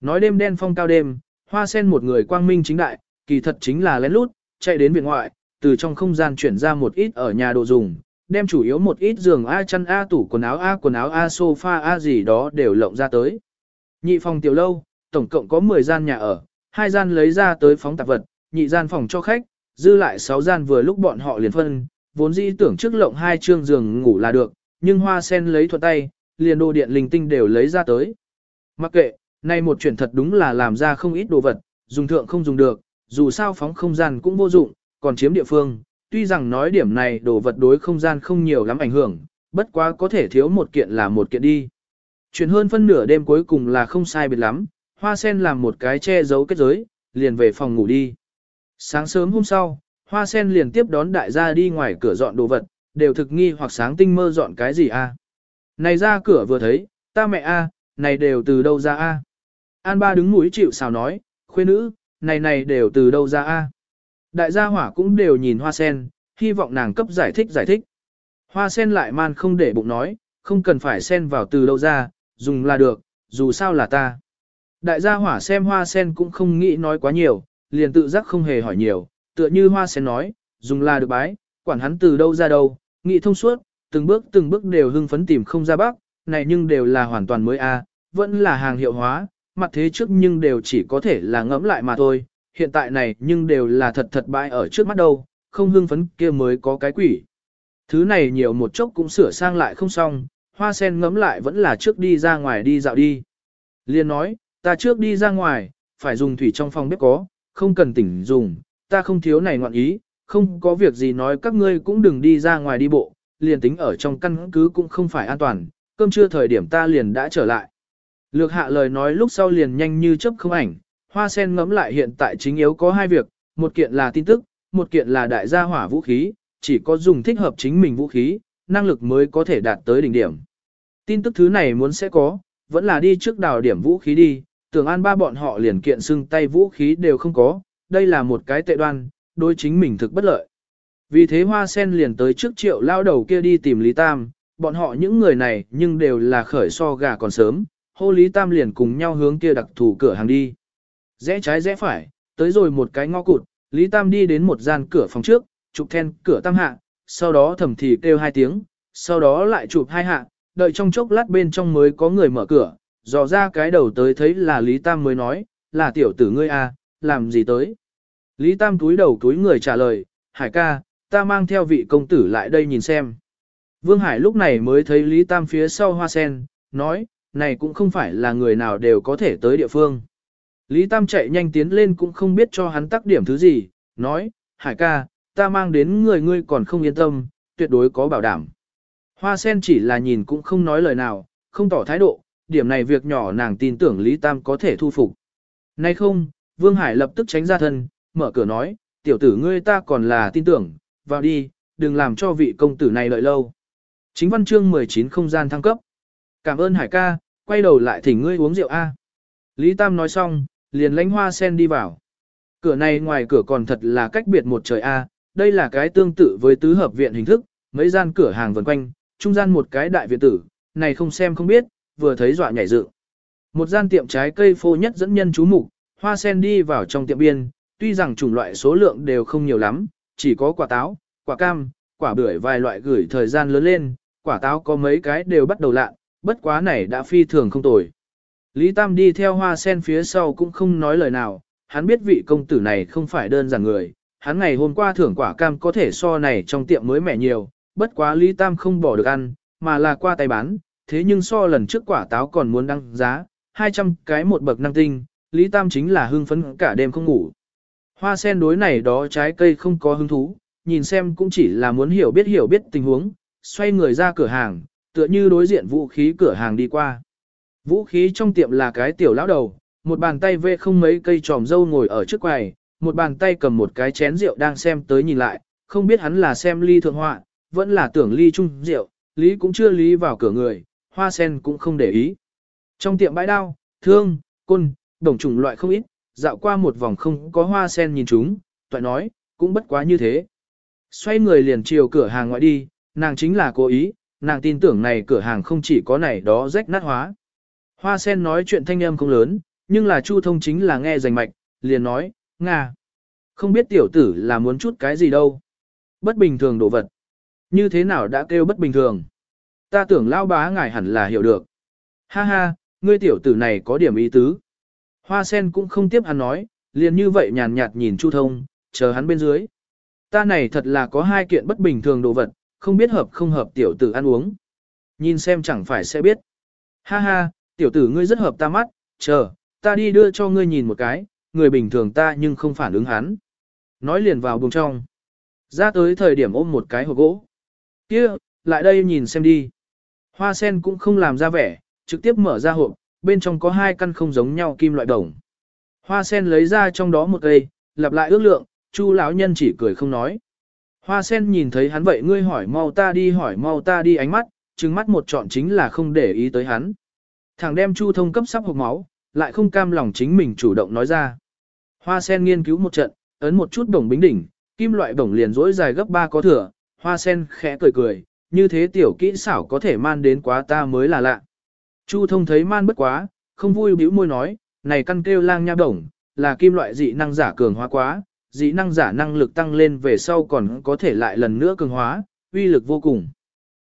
Nói đêm đen phong cao đêm, hoa sen một người quang minh chính đại, kỳ thật chính là lén lút, chạy đến viện ngoại, từ trong không gian chuyển ra một ít ở nhà đồ dùng, đem chủ yếu một ít giường A chăn A tủ quần áo A quần áo A sofa A gì đó đều lộng ra tới. Nhị phòng tiểu lâu, tổng cộng có 10 gian nhà ở, hai gian lấy ra tới phóng tạp vật, nhị gian phòng cho khách, dư lại 6 gian vừa lúc bọn họ liền phân, vốn dĩ tưởng trước lộng hai trương giường ngủ là được, nhưng hoa sen lấy thuận tay, liền đồ điện linh tinh đều lấy ra tới. Mặc kệ, nay một chuyện thật đúng là làm ra không ít đồ vật, dùng thượng không dùng được, dù sao phóng không gian cũng vô dụng, còn chiếm địa phương, tuy rằng nói điểm này đồ vật đối không gian không nhiều lắm ảnh hưởng, bất quá có thể thiếu một kiện là một kiện đi. chuyện hơn phân nửa đêm cuối cùng là không sai biệt lắm, hoa sen làm một cái che giấu kết giới, liền về phòng ngủ đi. Sáng sớm hôm sau, hoa sen liền tiếp đón đại gia đi ngoài cửa dọn đồ vật, đều thực nghi hoặc sáng tinh mơ dọn cái gì a? Này ra cửa vừa thấy, ta mẹ a, này đều từ đâu ra a? An ba đứng mũi chịu xào nói, khuê nữ, này này đều từ đâu ra a? Đại gia hỏa cũng đều nhìn hoa sen, hy vọng nàng cấp giải thích giải thích. Hoa sen lại man không để bụng nói, không cần phải sen vào từ đâu ra, dùng là được, dù sao là ta. Đại gia hỏa xem hoa sen cũng không nghĩ nói quá nhiều, liền tự giác không hề hỏi nhiều, tựa như hoa sen nói, dùng là được bái, quản hắn từ đâu ra đâu, nghĩ thông suốt, từng bước từng bước đều hưng phấn tìm không ra bắc, này nhưng đều là hoàn toàn mới a, vẫn là hàng hiệu hóa, mặt thế trước nhưng đều chỉ có thể là ngẫm lại mà thôi, hiện tại này nhưng đều là thật thật bại ở trước mắt đâu, không hưng phấn kia mới có cái quỷ. Thứ này nhiều một chốc cũng sửa sang lại không xong, hoa sen ngẫm lại vẫn là trước đi ra ngoài đi dạo đi. Liên nói, ta trước đi ra ngoài, phải dùng thủy trong phòng bếp có, không cần tỉnh dùng, ta không thiếu này ngoạn ý, không có việc gì nói các ngươi cũng đừng đi ra ngoài đi bộ, liền tính ở trong căn cứ cũng không phải an toàn, cơm trưa thời điểm ta liền đã trở lại. Lược hạ lời nói lúc sau liền nhanh như chớp không ảnh, hoa sen ngẫm lại hiện tại chính yếu có hai việc, một kiện là tin tức, một kiện là đại gia hỏa vũ khí, chỉ có dùng thích hợp chính mình vũ khí, năng lực mới có thể đạt tới đỉnh điểm. Tin tức thứ này muốn sẽ có, vẫn là đi trước đào điểm vũ khí đi, tưởng an ba bọn họ liền kiện xưng tay vũ khí đều không có, đây là một cái tệ đoan, đối chính mình thực bất lợi. Vì thế hoa sen liền tới trước triệu lao đầu kia đi tìm Lý Tam, bọn họ những người này nhưng đều là khởi so gà còn sớm, hô Lý Tam liền cùng nhau hướng kia đặc thù cửa hàng đi. Rẽ trái rẽ phải, tới rồi một cái ngõ cụt, Lý Tam đi đến một gian cửa phòng trước, chụp then cửa tam hạ, sau đó thầm thì kêu hai tiếng, sau đó lại chụp hai hạ, đợi trong chốc lát bên trong mới có người mở cửa, dò ra cái đầu tới thấy là Lý Tam mới nói, là tiểu tử ngươi à, làm gì tới. Lý Tam túi đầu túi người trả lời, Hải ca, ta mang theo vị công tử lại đây nhìn xem. Vương Hải lúc này mới thấy Lý Tam phía sau hoa sen, nói, này cũng không phải là người nào đều có thể tới địa phương. Lý Tam chạy nhanh tiến lên cũng không biết cho hắn tác điểm thứ gì, nói, Hải ca, ta mang đến người ngươi còn không yên tâm, tuyệt đối có bảo đảm. Hoa sen chỉ là nhìn cũng không nói lời nào, không tỏ thái độ, điểm này việc nhỏ nàng tin tưởng Lý Tam có thể thu phục. Nay không, Vương Hải lập tức tránh ra thân, mở cửa nói, tiểu tử ngươi ta còn là tin tưởng, vào đi, đừng làm cho vị công tử này lợi lâu. Chính văn chương 19 không gian thăng cấp. Cảm ơn Hải ca, quay đầu lại thỉnh ngươi uống rượu A. Lý Tam nói xong, liền lánh hoa sen đi vào. Cửa này ngoài cửa còn thật là cách biệt một trời A, đây là cái tương tự với tứ hợp viện hình thức, mấy gian cửa hàng vần quanh, trung gian một cái đại viện tử, này không xem không biết, vừa thấy dọa nhảy dựng. Một gian tiệm trái cây phô nhất dẫn nhân chú mục, hoa sen đi vào trong tiệm biên, tuy rằng chủng loại số lượng đều không nhiều lắm, chỉ có quả táo, quả cam, quả bưởi vài loại gửi thời gian lớn lên, quả táo có mấy cái đều bắt đầu lạ, bất quá này đã phi thường không tồi. Lý Tam đi theo hoa sen phía sau cũng không nói lời nào, hắn biết vị công tử này không phải đơn giản người, hắn ngày hôm qua thưởng quả cam có thể so này trong tiệm mới mẻ nhiều, bất quá Lý Tam không bỏ được ăn, mà là qua tay bán, thế nhưng so lần trước quả táo còn muốn đăng giá, 200 cái một bậc năng tinh, Lý Tam chính là hưng phấn cả đêm không ngủ. Hoa sen đối này đó trái cây không có hứng thú, nhìn xem cũng chỉ là muốn hiểu biết hiểu biết tình huống, xoay người ra cửa hàng, tựa như đối diện vũ khí cửa hàng đi qua. Vũ khí trong tiệm là cái tiểu lão đầu, một bàn tay vê không mấy cây tròm dâu ngồi ở trước quầy, một bàn tay cầm một cái chén rượu đang xem tới nhìn lại, không biết hắn là xem ly thượng họa, vẫn là tưởng ly chung rượu, lý cũng chưa lý vào cửa người, hoa sen cũng không để ý. Trong tiệm bãi đao, thương, côn, đồng chủng loại không ít, dạo qua một vòng không có hoa sen nhìn chúng, toại nói, cũng bất quá như thế. Xoay người liền chiều cửa hàng ngoại đi, nàng chính là cố ý, nàng tin tưởng này cửa hàng không chỉ có này đó rách nát hóa. Hoa sen nói chuyện thanh âm không lớn, nhưng là Chu thông chính là nghe rành mạch, liền nói, Nga. Không biết tiểu tử là muốn chút cái gì đâu. Bất bình thường đồ vật. Như thế nào đã kêu bất bình thường? Ta tưởng lao bá ngài hẳn là hiểu được. Ha ha, ngươi tiểu tử này có điểm ý tứ. Hoa sen cũng không tiếp hắn nói, liền như vậy nhàn nhạt nhìn Chu Thông, chờ hắn bên dưới. Ta này thật là có hai kiện bất bình thường đồ vật, không biết hợp không hợp tiểu tử ăn uống. Nhìn xem chẳng phải sẽ biết. Ha ha, tiểu tử ngươi rất hợp ta mắt, chờ, ta đi đưa cho ngươi nhìn một cái, người bình thường ta nhưng không phản ứng hắn. Nói liền vào buồng trong. Ra tới thời điểm ôm một cái hộp gỗ. kia lại đây nhìn xem đi. Hoa sen cũng không làm ra vẻ, trực tiếp mở ra hộp, bên trong có hai căn không giống nhau kim loại đồng. Hoa sen lấy ra trong đó một cây, lặp lại ước lượng, chu lão nhân chỉ cười không nói. Hoa sen nhìn thấy hắn vậy ngươi hỏi mau ta đi hỏi mau ta đi ánh mắt, trừng mắt một trọn chính là không để ý tới hắn. Thằng đem chu thông cấp sắp hộp máu, lại không cam lòng chính mình chủ động nói ra. Hoa sen nghiên cứu một trận, ấn một chút đồng bính đỉnh, kim loại bổng liền rỗi dài gấp ba có thừa, hoa sen khẽ cười cười, như thế tiểu kỹ xảo có thể man đến quá ta mới là lạ. Chu thông thấy man bất quá, không vui bĩu môi nói, này căn kêu lang nha bổng, là kim loại dị năng giả cường hóa quá, dị năng giả năng lực tăng lên về sau còn có thể lại lần nữa cường hóa, uy lực vô cùng.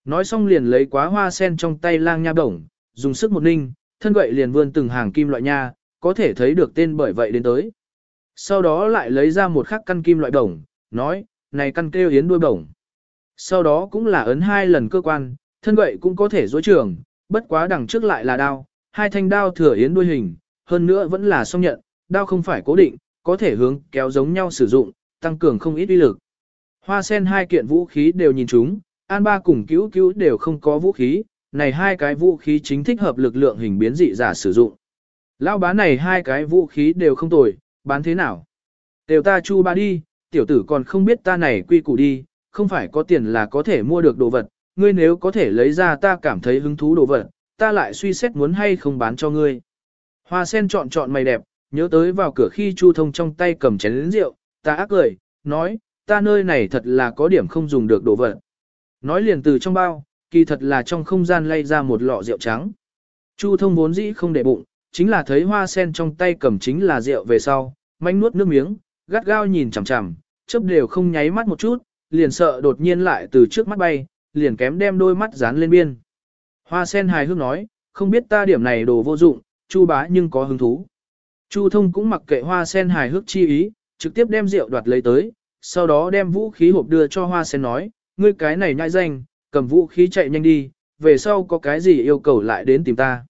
Nói xong liền lấy quá hoa sen trong tay lang nha bổng, dùng sức một ninh, thân gậy liền vươn từng hàng kim loại nha, có thể thấy được tên bởi vậy đến tới. Sau đó lại lấy ra một khắc căn kim loại bổng, nói, này căn kêu yến đuôi bổng. Sau đó cũng là ấn hai lần cơ quan, thân gậy cũng có thể dối trường, bất quá đằng trước lại là đao, hai thanh đao thừa yến đuôi hình, hơn nữa vẫn là song nhận, đao không phải cố định, có thể hướng kéo giống nhau sử dụng, tăng cường không ít uy lực. Hoa sen hai kiện vũ khí đều nhìn chúng, an ba cùng cứu cứu đều không có vũ khí, này hai cái vũ khí chính thích hợp lực lượng hình biến dị giả sử dụng. Lão bá này hai cái vũ khí đều không tồi, bán thế nào? Đều ta chu ba đi, tiểu tử còn không biết ta này quy củ đi, không phải có tiền là có thể mua được đồ vật, ngươi nếu có thể lấy ra ta cảm thấy hứng thú đồ vật, ta lại suy xét muốn hay không bán cho ngươi. Hoa sen chọn chọn mày đẹp, nhớ tới vào cửa khi Chu Thông trong tay cầm chén lĩnh rượu, ta ác cười, nói, ta nơi này thật là có điểm không dùng được đồ vật. Nói liền từ trong bao, kỳ thật là trong không gian lay ra một lọ rượu trắng. Chu Thông vốn dĩ không để bụng, chính là thấy hoa sen trong tay cầm chính là rượu về sau, manh nuốt nước miếng, gắt gao nhìn chằm chằm, chớp đều không nháy mắt một chút, liền sợ đột nhiên lại từ trước mắt bay, liền kém đem đôi mắt dán lên biên. Hoa sen hài hước nói, không biết ta điểm này đồ vô dụng, Chu bá nhưng có hứng thú. Chu thông cũng mặc kệ hoa sen hài hước chi ý, trực tiếp đem rượu đoạt lấy tới, sau đó đem vũ khí hộp đưa cho hoa sen nói, ngươi cái này nhai danh, cầm vũ khí chạy nhanh đi, về sau có cái gì yêu cầu lại đến tìm ta.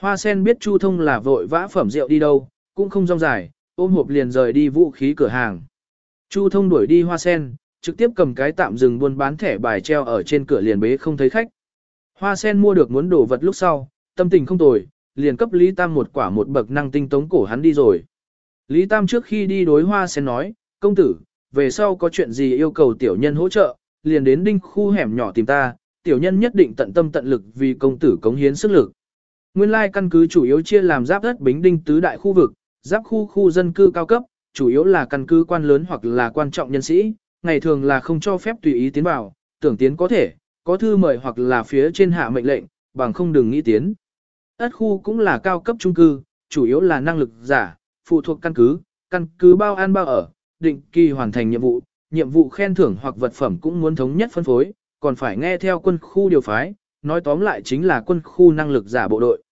Hoa sen biết Chu thông là vội vã phẩm rượu đi đâu, cũng không rong dài, ôm hộp liền rời đi vũ khí cửa hàng. Chu thông đuổi đi hoa sen, trực tiếp cầm cái tạm dừng buôn bán thẻ bài treo ở trên cửa liền bế không thấy khách. Hoa sen mua được muốn đồ vật lúc sau, tâm tình không tồi, liền cấp Lý Tam một quả một bậc năng tinh tống cổ hắn đi rồi. Lý Tam trước khi đi đối hoa sen nói, công tử, về sau có chuyện gì yêu cầu tiểu nhân hỗ trợ, liền đến đinh khu hẻm nhỏ tìm ta, tiểu nhân nhất định tận tâm tận lực vì công tử cống hiến sức lực. Nguyên lai căn cứ chủ yếu chia làm giáp đất bính đinh tứ đại khu vực, giáp khu khu dân cư cao cấp, chủ yếu là căn cứ quan lớn hoặc là quan trọng nhân sĩ, ngày thường là không cho phép tùy ý tiến vào, tưởng tiến có thể, có thư mời hoặc là phía trên hạ mệnh lệnh, bằng không đừng nghĩ tiến. Ất khu cũng là cao cấp trung cư, chủ yếu là năng lực giả, phụ thuộc căn cứ, căn cứ bao ăn bao ở, định kỳ hoàn thành nhiệm vụ, nhiệm vụ khen thưởng hoặc vật phẩm cũng muốn thống nhất phân phối, còn phải nghe theo quân khu điều phái, nói tóm lại chính là quân khu năng lực giả bộ đội.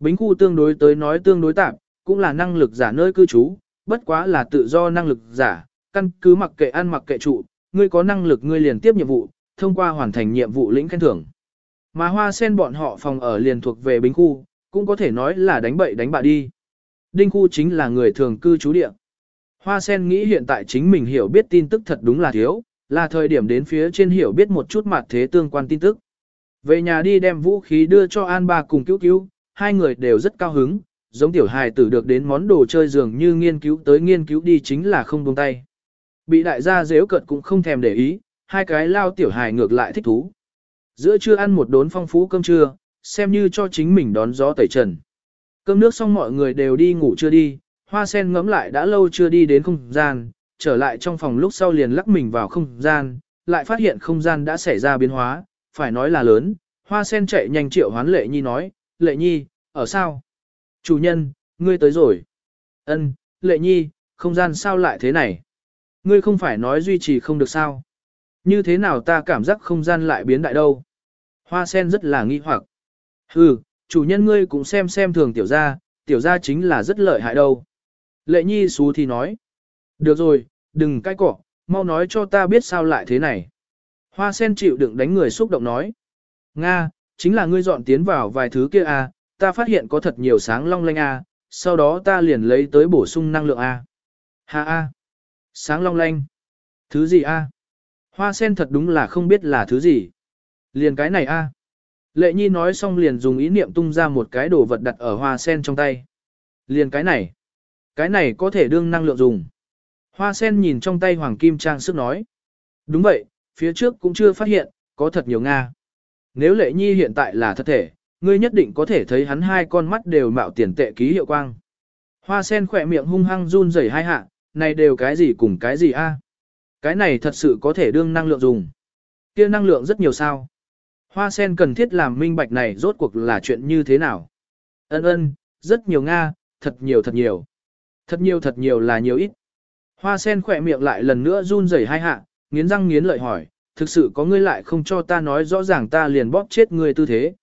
Bính khu tương đối tới nói tương đối tạm, cũng là năng lực giả nơi cư trú, bất quá là tự do năng lực giả, căn cứ mặc kệ ăn mặc kệ trụ, ngươi có năng lực ngươi liền tiếp nhiệm vụ, thông qua hoàn thành nhiệm vụ lĩnh khen thưởng. Mà hoa sen bọn họ phòng ở liền thuộc về bính khu, cũng có thể nói là đánh bậy đánh bạ đi. Đinh khu chính là người thường cư trú địa. Hoa sen nghĩ hiện tại chính mình hiểu biết tin tức thật đúng là thiếu, là thời điểm đến phía trên hiểu biết một chút mặt thế tương quan tin tức. Về nhà đi đem vũ khí đưa cho An Ba cùng cứu cứu, hai người đều rất cao hứng, giống tiểu hài tử được đến món đồ chơi dường như nghiên cứu tới nghiên cứu đi chính là không buông tay. Bị đại gia dễu cợt cũng không thèm để ý, hai cái lao tiểu hài ngược lại thích thú. Giữa trưa ăn một đốn phong phú cơm trưa, xem như cho chính mình đón gió tẩy trần. Cơm nước xong mọi người đều đi ngủ chưa đi, hoa sen ngẫm lại đã lâu chưa đi đến không gian, trở lại trong phòng lúc sau liền lắc mình vào không gian, lại phát hiện không gian đã xảy ra biến hóa, phải nói là lớn, hoa sen chạy nhanh triệu hoán lệ nhi nói, lệ nhi, ở sao? Chủ nhân, ngươi tới rồi. Ân, lệ nhi, không gian sao lại thế này? Ngươi không phải nói duy trì không được sao? Như thế nào ta cảm giác không gian lại biến đại đâu? Hoa sen rất là nghi hoặc. Hừ, chủ nhân ngươi cũng xem xem thường tiểu gia, tiểu gia chính là rất lợi hại đâu. Lệ nhi xú thì nói. Được rồi, đừng cãi cỏ, mau nói cho ta biết sao lại thế này. Hoa sen chịu đựng đánh người xúc động nói. Nga, chính là ngươi dọn tiến vào vài thứ kia à, ta phát hiện có thật nhiều sáng long lanh à, sau đó ta liền lấy tới bổ sung năng lượng à. Ha a, sáng long lanh. Thứ gì a? À? Hoa sen thật đúng là không biết là thứ gì. Liền cái này a. À? Lệ nhi nói xong liền dùng ý niệm tung ra một cái đồ vật đặt ở hoa sen trong tay. Liền cái này. Cái này có thể đương năng lượng dùng. Hoa sen nhìn trong tay hoàng kim trang sức nói. Đúng vậy, phía trước cũng chưa phát hiện, có thật nhiều Nga. Nếu lệ nhi hiện tại là thật thể, ngươi nhất định có thể thấy hắn hai con mắt đều mạo tiền tệ ký hiệu quang. Hoa sen khỏe miệng hung hăng run rẩy hai hạ, này đều cái gì cùng cái gì a? Cái này thật sự có thể đương năng lượng dùng. Kia năng lượng rất nhiều sao. Hoa sen cần thiết làm minh bạch này rốt cuộc là chuyện như thế nào. Ân ân, rất nhiều Nga, thật nhiều thật nhiều. Thật nhiều thật nhiều là nhiều ít. Hoa sen khỏe miệng lại lần nữa run rẩy hai hạ, nghiến răng nghiến lợi hỏi, thực sự có ngươi lại không cho ta nói rõ ràng ta liền bóp chết ngươi tư thế.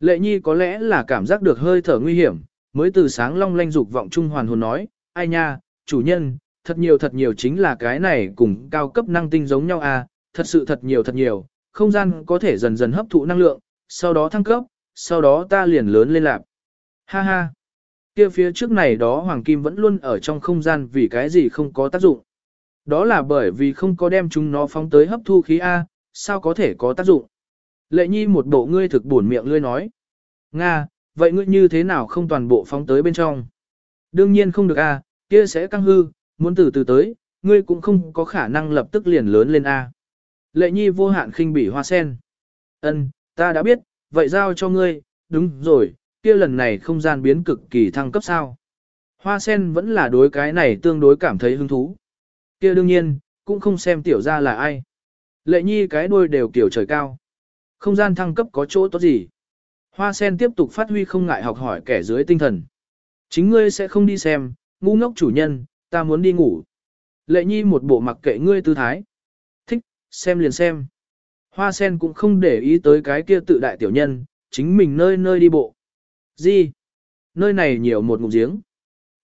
Lệ nhi có lẽ là cảm giác được hơi thở nguy hiểm, mới từ sáng long lanh dục vọng trung hoàn hồn nói, ai nha, chủ nhân, thật nhiều thật nhiều chính là cái này cùng cao cấp năng tinh giống nhau à, thật sự thật nhiều thật nhiều, không gian có thể dần dần hấp thụ năng lượng, sau đó thăng cấp, sau đó ta liền lớn lên lạc. Ha ha, kia phía trước này đó hoàng kim vẫn luôn ở trong không gian vì cái gì không có tác dụng. Đó là bởi vì không có đem chúng nó phóng tới hấp thu khí A, sao có thể có tác dụng. Lệ nhi một bộ ngươi thực buồn miệng ngươi nói. Nga, vậy ngươi như thế nào không toàn bộ phóng tới bên trong? Đương nhiên không được A, kia sẽ căng hư, muốn từ từ tới, ngươi cũng không có khả năng lập tức liền lớn lên A. Lệ nhi vô hạn khinh bỉ hoa sen. Ân, ta đã biết, vậy giao cho ngươi, đúng rồi, kia lần này không gian biến cực kỳ thăng cấp sao. Hoa sen vẫn là đối cái này tương đối cảm thấy hứng thú. kia đương nhiên, cũng không xem tiểu ra là ai. Lệ nhi cái đuôi đều kiểu trời cao. Không gian thăng cấp có chỗ tốt gì. Hoa sen tiếp tục phát huy không ngại học hỏi kẻ dưới tinh thần. Chính ngươi sẽ không đi xem, ngu ngốc chủ nhân, ta muốn đi ngủ. Lệ nhi một bộ mặc kệ ngươi tư thái. Thích, xem liền xem. Hoa sen cũng không để ý tới cái kia tự đại tiểu nhân, chính mình nơi nơi đi bộ. Gì? Nơi này nhiều một ngụm giếng.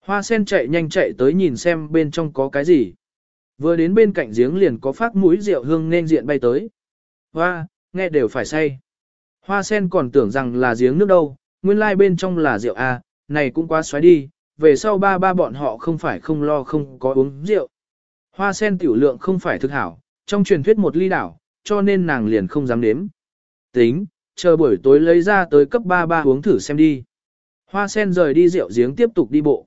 Hoa sen chạy nhanh chạy tới nhìn xem bên trong có cái gì. Vừa đến bên cạnh giếng liền có phát mũi rượu hương nên diện bay tới. Hoa, nghe đều phải say. Hoa sen còn tưởng rằng là giếng nước đâu, nguyên lai like bên trong là rượu à, này cũng quá xoáy đi, về sau ba ba bọn họ không phải không lo không có uống rượu. Hoa sen tiểu lượng không phải thực hảo, trong truyền thuyết một ly đảo, cho nên nàng liền không dám nếm Tính, chờ buổi tối lấy ra tới cấp 33 uống thử xem đi. Hoa sen rời đi rượu giếng tiếp tục đi bộ.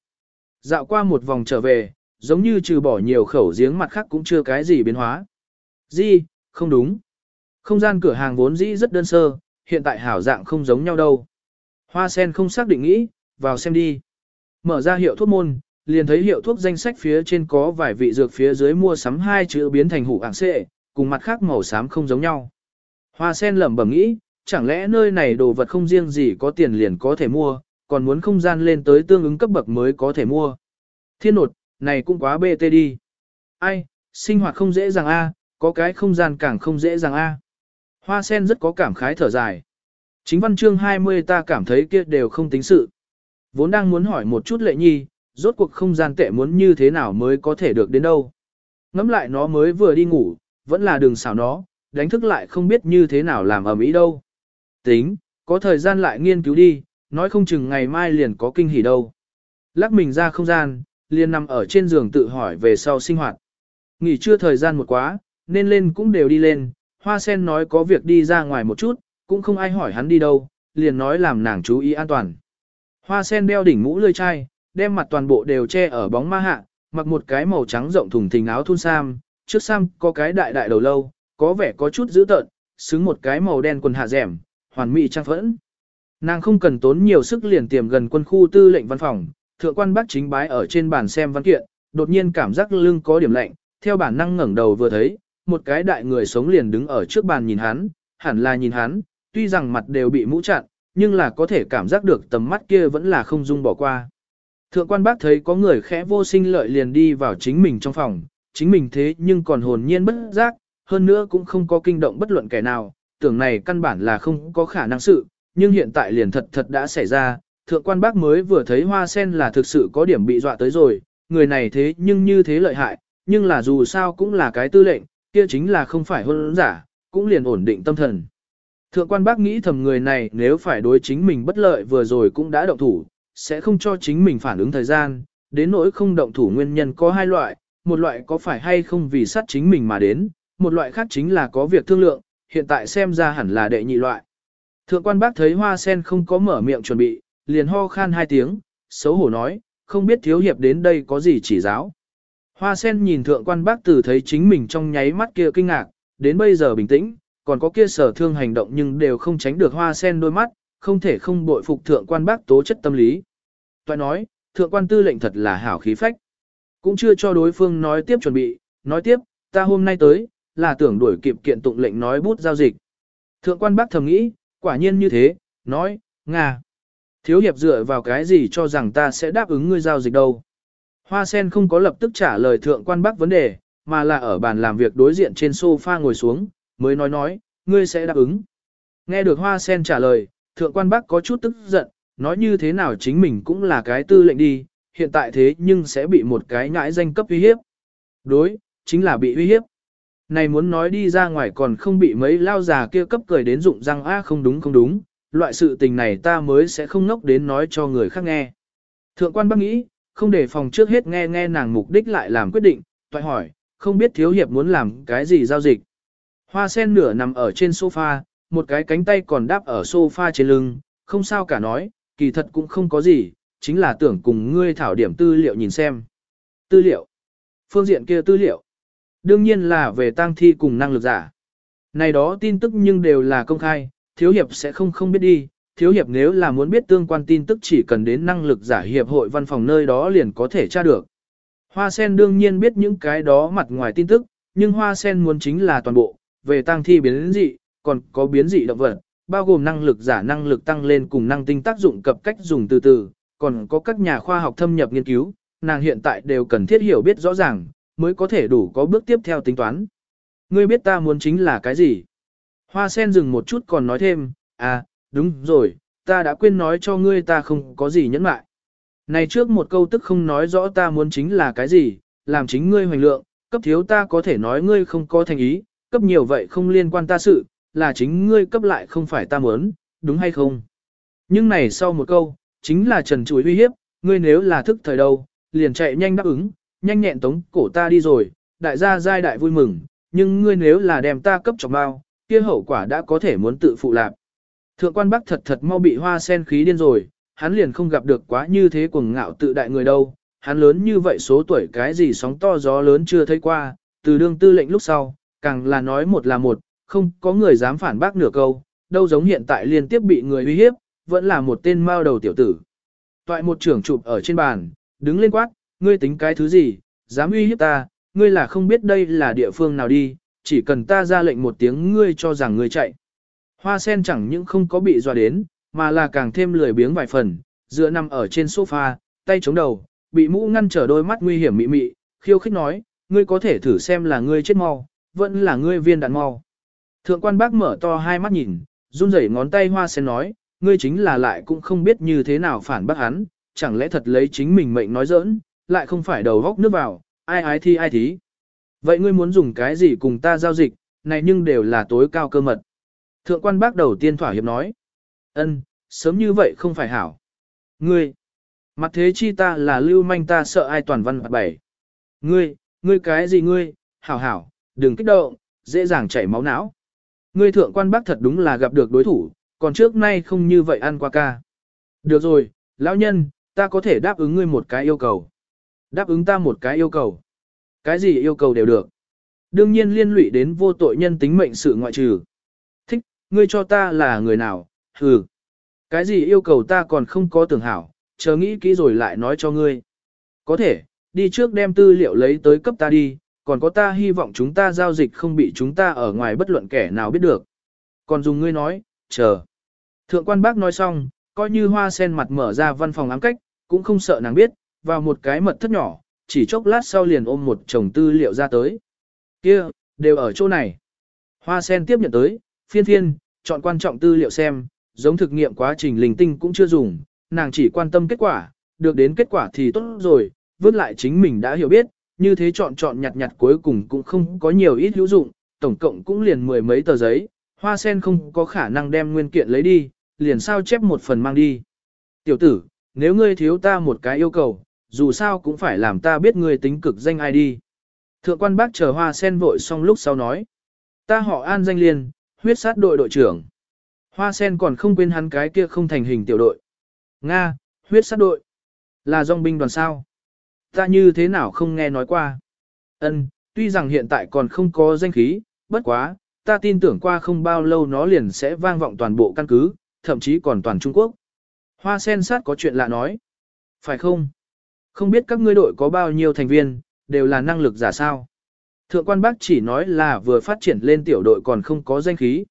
Dạo qua một vòng trở về, giống như trừ bỏ nhiều khẩu giếng mặt khác cũng chưa cái gì biến hóa. Gì, không đúng. Không gian cửa hàng vốn dĩ rất đơn sơ, hiện tại hảo dạng không giống nhau đâu. Hoa sen không xác định nghĩ, vào xem đi. Mở ra hiệu thuốc môn, liền thấy hiệu thuốc danh sách phía trên có vài vị dược phía dưới mua sắm hai chữ biến thành hủ ảng xệ, cùng mặt khác màu xám không giống nhau. Hoa sen lẩm bẩm nghĩ, chẳng lẽ nơi này đồ vật không riêng gì có tiền liền có thể mua, còn muốn không gian lên tới tương ứng cấp bậc mới có thể mua. Thiên nột, này cũng quá bê tê đi. Ai, sinh hoạt không dễ dàng a, có cái không gian càng không dễ dàng a. Hoa sen rất có cảm khái thở dài. Chính văn chương 20 ta cảm thấy kia đều không tính sự. Vốn đang muốn hỏi một chút lệ nhi, rốt cuộc không gian tệ muốn như thế nào mới có thể được đến đâu. Ngắm lại nó mới vừa đi ngủ, vẫn là đường xảo nó, đánh thức lại không biết như thế nào làm ở mỹ đâu. Tính, có thời gian lại nghiên cứu đi, nói không chừng ngày mai liền có kinh hỉ đâu. Lắc mình ra không gian, liền nằm ở trên giường tự hỏi về sau sinh hoạt. Nghỉ trưa thời gian một quá, nên lên cũng đều đi lên, hoa sen nói có việc đi ra ngoài một chút, cũng không ai hỏi hắn đi đâu, liền nói làm nàng chú ý an toàn. Hoa sen đeo đỉnh mũ lươi chai, đem mặt toàn bộ đều che ở bóng ma hạ, mặc một cái màu trắng rộng thùng thình áo thun sam, trước sam có cái đại đại đầu lâu, có vẻ có chút dữ tợn, xứng một cái màu đen quần hạ rẻm, hoàn mỹ trang phẫn. Nàng không cần tốn nhiều sức liền tiềm gần quân khu tư lệnh văn phòng, thượng quan bác chính bái ở trên bàn xem văn kiện, đột nhiên cảm giác lưng có điểm lạnh, theo bản năng ngẩng đầu vừa thấy, một cái đại người sống liền đứng ở trước bàn nhìn hắn, hẳn là nhìn hắn, tuy rằng mặt đều bị mũ chặn, nhưng là có thể cảm giác được tầm mắt kia vẫn là không dung bỏ qua. Thượng quan bác thấy có người khẽ vô sinh lợi liền đi vào chính mình trong phòng, chính mình thế nhưng còn hồn nhiên bất giác, hơn nữa cũng không có kinh động bất luận kẻ nào, tưởng này căn bản là không có khả năng sự, nhưng hiện tại liền thật thật đã xảy ra, thượng quan bác mới vừa thấy hoa sen là thực sự có điểm bị dọa tới rồi, người này thế nhưng như thế lợi hại, nhưng là dù sao cũng là cái tư lệnh, kia chính là không phải hôn giả, cũng liền ổn định tâm thần. Thượng quan bác nghĩ thầm người này nếu phải đối chính mình bất lợi vừa rồi cũng đã động thủ, sẽ không cho chính mình phản ứng thời gian, đến nỗi không động thủ nguyên nhân có hai loại, một loại có phải hay không vì sát chính mình mà đến, một loại khác chính là có việc thương lượng, hiện tại xem ra hẳn là đệ nhị loại. Thượng quan bác thấy hoa sen không có mở miệng chuẩn bị, liền ho khan hai tiếng, xấu hổ nói, không biết thiếu hiệp đến đây có gì chỉ giáo. Hoa sen nhìn thượng quan bác từ thấy chính mình trong nháy mắt kia kinh ngạc, đến bây giờ bình tĩnh, còn có kia sở thương hành động nhưng đều không tránh được hoa sen đôi mắt, không thể không bội phục thượng quan bác tố chất tâm lý. Toại nói, thượng quan tư lệnh thật là hảo khí phách. Cũng chưa cho đối phương nói tiếp chuẩn bị, nói tiếp, ta hôm nay tới, là tưởng đuổi kịp kiện tụng lệnh nói bút giao dịch. Thượng quan bác thầm nghĩ, quả nhiên như thế, nói, Nga. Thiếu hiệp dựa vào cái gì cho rằng ta sẽ đáp ứng ngươi giao dịch đâu. Hoa sen không có lập tức trả lời thượng quan bác vấn đề, mà là ở bàn làm việc đối diện trên sofa ngồi xuống, mới nói nói, ngươi sẽ đáp ứng. Nghe được hoa sen trả lời, thượng quan bác có chút tức giận, nói như thế nào chính mình cũng là cái tư lệnh đi, hiện tại thế nhưng sẽ bị một cái nhãi danh cấp uy hiếp. Đối, chính là bị uy hiếp. Này muốn nói đi ra ngoài còn không bị mấy lao già kia cấp cười đến dụng răng a không đúng không đúng, loại sự tình này ta mới sẽ không ngốc đến nói cho người khác nghe. Thượng quan bác nghĩ, không để phòng trước hết nghe nghe nàng mục đích lại làm quyết định, toại hỏi, không biết thiếu hiệp muốn làm cái gì giao dịch. Hoa sen nửa nằm ở trên sofa, một cái cánh tay còn đáp ở sofa trên lưng, không sao cả nói, kỳ thật cũng không có gì, chính là tưởng cùng ngươi thảo điểm tư liệu nhìn xem. Tư liệu? Phương diện kia tư liệu? Đương nhiên là về tang thi cùng năng lực giả. Này đó tin tức nhưng đều là công khai, thiếu hiệp sẽ không không biết đi, thiếu hiệp nếu là muốn biết tương quan tin tức chỉ cần đến năng lực giả hiệp hội văn phòng nơi đó liền có thể tra được. Hoa sen đương nhiên biết những cái đó mặt ngoài tin tức, nhưng hoa sen muốn chính là toàn bộ, về tăng thi biến dị, còn có biến dị động vật, bao gồm năng lực giả năng lực tăng lên cùng năng tinh tác dụng cập cách dùng từ từ, còn có các nhà khoa học thâm nhập nghiên cứu, nàng hiện tại đều cần thiết hiểu biết rõ ràng, mới có thể đủ có bước tiếp theo tính toán. Ngươi biết ta muốn chính là cái gì? Hoa sen dừng một chút còn nói thêm, à, đúng rồi, ta đã quên nói cho ngươi ta không có gì nhẫn mại. Này trước một câu tức không nói rõ ta muốn chính là cái gì, làm chính ngươi hoành lượng, cấp thiếu ta có thể nói ngươi không có thành ý, cấp nhiều vậy không liên quan ta sự, là chính ngươi cấp lại không phải ta muốn, đúng hay không? Nhưng này sau một câu, chính là trần chuối uy hiếp, ngươi nếu là thức thời đâu, liền chạy nhanh đáp ứng, nhanh nhẹn tống cổ ta đi rồi, đại gia giai đại vui mừng, nhưng ngươi nếu là đem ta cấp trọng bao, kia hậu quả đã có thể muốn tự phụ lạp Thượng quan bắc thật thật mau bị hoa sen khí điên rồi, hắn liền không gặp được quá như thế cuồng ngạo tự đại người đâu, hắn lớn như vậy số tuổi cái gì sóng to gió lớn chưa thấy qua, từ đương tư lệnh lúc sau, càng là nói một là một, không có người dám phản bác nửa câu, đâu giống hiện tại liên tiếp bị người uy hiếp, vẫn là một tên mao đầu tiểu tử. Toại một trưởng chụp ở trên bàn, đứng lên quát, ngươi tính cái thứ gì, dám uy hiếp ta, ngươi là không biết đây là địa phương nào đi, chỉ cần ta ra lệnh một tiếng ngươi cho rằng ngươi chạy. Hoa sen chẳng những không có bị dọa đến, mà là càng thêm lười biếng vài phần, dựa nằm ở trên sofa, tay chống đầu, bị mũ ngăn trở đôi mắt nguy hiểm mị mị, khiêu khích nói, ngươi có thể thử xem là ngươi chết mau, vẫn là ngươi viên đạn mau. Thượng quan bác mở to hai mắt nhìn, run rẩy ngón tay hoa sen nói, ngươi chính là lại cũng không biết như thế nào phản bác hắn, chẳng lẽ thật lấy chính mình mệnh nói giỡn, lại không phải đầu góc nước vào, ai ái thi ai thí. Vậy ngươi muốn dùng cái gì cùng ta giao dịch, này nhưng đều là tối cao cơ mật. Thượng quan bác đầu tiên thỏa hiệp nói. ân, sớm như vậy không phải hảo. Ngươi, mặt thế chi ta là lưu manh ta sợ ai toàn văn bảy. Ngươi, ngươi cái gì ngươi, hảo hảo, đừng kích động, dễ dàng chảy máu não. Ngươi thượng quan bác thật đúng là gặp được đối thủ, còn trước nay không như vậy ăn qua ca. Được rồi, lão nhân, ta có thể đáp ứng ngươi một cái yêu cầu. Đáp ứng ta một cái yêu cầu. Cái gì yêu cầu đều được. Đương nhiên liên lụy đến vô tội nhân tính mệnh sự ngoại trừ. Thích, ngươi cho ta là người nào, hừ. Cái gì yêu cầu ta còn không có tưởng hảo, chờ nghĩ kỹ rồi lại nói cho ngươi. Có thể, đi trước đem tư liệu lấy tới cấp ta đi, còn có ta hy vọng chúng ta giao dịch không bị chúng ta ở ngoài bất luận kẻ nào biết được. Còn dùng ngươi nói, chờ. Thượng quan bác nói xong, coi như hoa sen mặt mở ra văn phòng ám cách, cũng không sợ nàng biết, vào một cái mật thất nhỏ, chỉ chốc lát sau liền ôm một chồng tư liệu ra tới. Kia, đều ở chỗ này. Hoa sen tiếp nhận tới, phiên phiên, chọn quan trọng tư liệu xem, giống thực nghiệm quá trình linh tinh cũng chưa dùng, nàng chỉ quan tâm kết quả, được đến kết quả thì tốt rồi, vứt lại chính mình đã hiểu biết, như thế chọn chọn nhặt nhặt cuối cùng cũng không có nhiều ít hữu dụng, tổng cộng cũng liền mười mấy tờ giấy, hoa sen không có khả năng đem nguyên kiện lấy đi, liền sao chép một phần mang đi. Tiểu tử, nếu ngươi thiếu ta một cái yêu cầu, dù sao cũng phải làm ta biết ngươi tính cực danh ai đi. Thượng quan bác chờ hoa sen vội xong lúc sau nói. Ta họ an danh liên, huyết sát đội đội trưởng. Hoa sen còn không quên hắn cái kia không thành hình tiểu đội. Nga, huyết sát đội. Là dòng binh đoàn sao? Ta như thế nào không nghe nói qua. Ân, tuy rằng hiện tại còn không có danh khí, bất quá, ta tin tưởng qua không bao lâu nó liền sẽ vang vọng toàn bộ căn cứ, thậm chí còn toàn Trung Quốc. Hoa sen sát có chuyện lạ nói. Phải không? Không biết các ngươi đội có bao nhiêu thành viên, đều là năng lực giả sao. Thượng quan bác chỉ nói là vừa phát triển lên tiểu đội còn không có danh khí.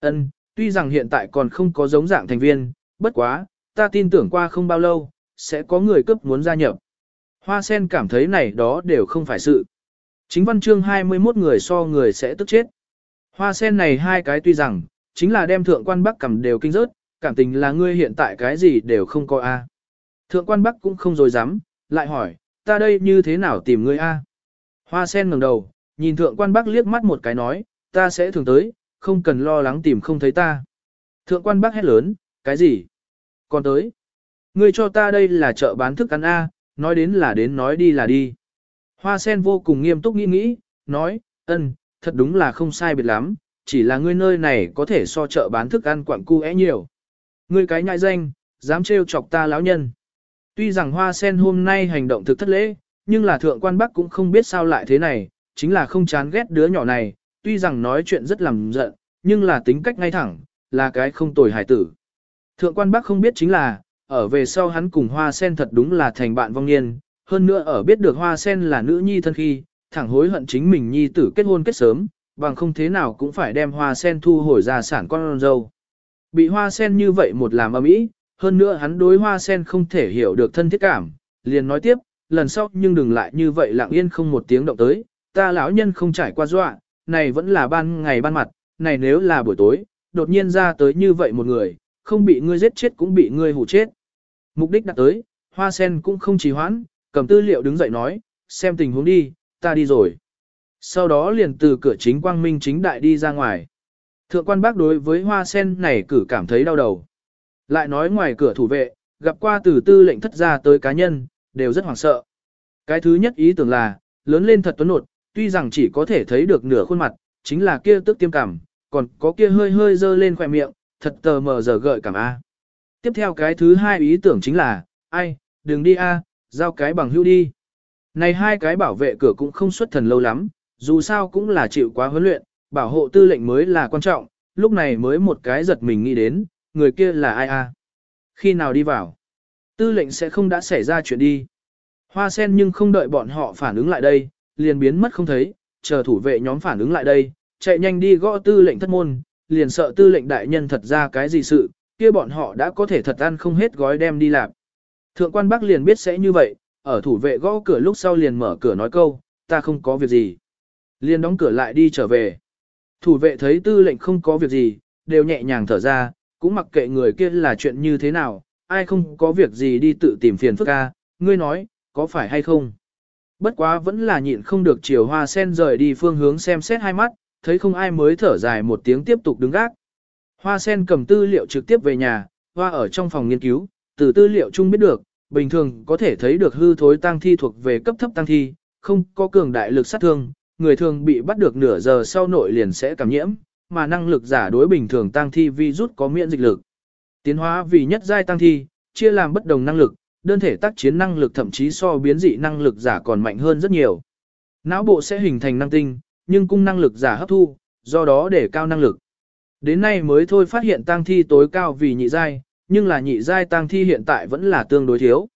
Ân, tuy rằng hiện tại còn không có giống dạng thành viên, bất quá, ta tin tưởng qua không bao lâu, sẽ có người cấp muốn gia nhập. Hoa sen cảm thấy này đó đều không phải sự. Chính văn chương 21 người so người sẽ tức chết. Hoa sen này hai cái tuy rằng, chính là đem thượng quan bắc cầm đều kinh rớt, cảm tình là ngươi hiện tại cái gì đều không có a. Thượng quan bắc cũng không dối dám, lại hỏi, ta đây như thế nào tìm ngươi a? Hoa sen ngẩng đầu, nhìn thượng quan bắc liếc mắt một cái nói, ta sẽ thường tới, không cần lo lắng tìm không thấy ta. Thượng quan bắc hét lớn, cái gì? Còn tới. Ngươi cho ta đây là chợ bán thức ăn a, nói đến là đến nói đi là đi. Hoa sen vô cùng nghiêm túc nghĩ nghĩ, nói, ân, thật đúng là không sai biệt lắm, chỉ là ngươi nơi này có thể so chợ bán thức ăn quặng cu é nhiều. Ngươi cái nhại danh, dám trêu chọc ta lão nhân. Tuy rằng hoa sen hôm nay hành động thực thất lễ, nhưng là thượng quan bắc cũng không biết sao lại thế này, chính là không chán ghét đứa nhỏ này, tuy rằng nói chuyện rất làm giận, nhưng là tính cách ngay thẳng, là cái không tồi hài tử. Thượng quan bắc không biết chính là, ở về sau hắn cùng hoa sen thật đúng là thành bạn vong niên, hơn nữa ở biết được hoa sen là nữ nhi thân khi, thẳng hối hận chính mình nhi tử kết hôn kết sớm, bằng không thế nào cũng phải đem hoa sen thu hồi gia sản con dâu. Bị hoa sen như vậy một làm âm ý, hơn nữa hắn đối hoa sen không thể hiểu được thân thiết cảm, liền nói tiếp, lần sau nhưng đừng lại như vậy lặng yên không một tiếng động tới, ta lão nhân không trải qua dọa, này vẫn là ban ngày ban mặt, này nếu là buổi tối, đột nhiên ra tới như vậy một người, không bị ngươi giết chết cũng bị ngươi hủ chết. Mục đích đặt tới, hoa sen cũng không trì hoãn, cầm tư liệu đứng dậy nói, xem tình huống đi, ta đi rồi. Sau đó liền từ cửa chính quang minh chính đại đi ra ngoài. Thượng quan bác đối với hoa sen này cử cảm thấy đau đầu. Lại nói ngoài cửa thủ vệ, gặp qua từ tư lệnh thất ra tới cá nhân, đều rất hoảng sợ. Cái thứ nhất ý tưởng là, lớn lên thật tuấn nột, tuy rằng chỉ có thể thấy được nửa khuôn mặt, chính là kia tức tiêm cảm, còn có kia hơi hơi dơ lên khỏe miệng, thật tờ mờ giờ gợi cảm A. Tiếp theo cái thứ hai ý tưởng chính là, ai, đừng đi A, giao cái bằng hưu đi. Này hai cái bảo vệ cửa cũng không xuất thần lâu lắm, dù sao cũng là chịu quá huấn luyện, bảo hộ tư lệnh mới là quan trọng, lúc này mới một cái giật mình nghĩ đến, người kia là ai a? Khi nào đi vào? Tư lệnh sẽ không đã xảy ra chuyện đi. Hoa sen nhưng không đợi bọn họ phản ứng lại đây, liền biến mất không thấy, chờ thủ vệ nhóm phản ứng lại đây, chạy nhanh đi gõ tư lệnh thất môn, liền sợ tư lệnh đại nhân thật ra cái gì sự, kia bọn họ đã có thể thật ăn không hết gói đem đi làm. Thượng quan Bắc liền biết sẽ như vậy, ở thủ vệ gõ cửa lúc sau liền mở cửa nói câu, ta không có việc gì. Liền đóng cửa lại đi trở về. Thủ vệ thấy tư lệnh không có việc gì, đều nhẹ nhàng thở ra, cũng mặc kệ người kia là chuyện như thế nào, ai không có việc gì đi tự tìm phiền phức ca, ngươi nói, có phải hay không? Bất quá vẫn là nhịn không được chiều hoa sen rời đi phương hướng xem xét hai mắt, thấy không ai mới thở dài một tiếng tiếp tục đứng gác. Hoa sen cầm tư liệu trực tiếp về nhà, hoa ở trong phòng nghiên cứu, từ tư liệu chung biết được, bình thường có thể thấy được hư thối tăng thi thuộc về cấp thấp tăng thi, không có cường đại lực sát thương, người thường bị bắt được nửa giờ sau nội liền sẽ cảm nhiễm, mà năng lực giả đối bình thường tăng thi virus có miễn dịch lực. Tiến hóa vì nhất giai tăng thi, chia làm bất đồng năng lực, đơn thể tác chiến năng lực thậm chí so biến dị năng lực giả còn mạnh hơn rất nhiều. Não bộ sẽ hình thành năng tinh, nhưng cung năng lực giả hấp thu, do đó để cao năng lực. Đến nay mới thôi phát hiện tang thi tối cao vì nhị giai, nhưng là nhị giai tang thi hiện tại vẫn là tương đối thiếu.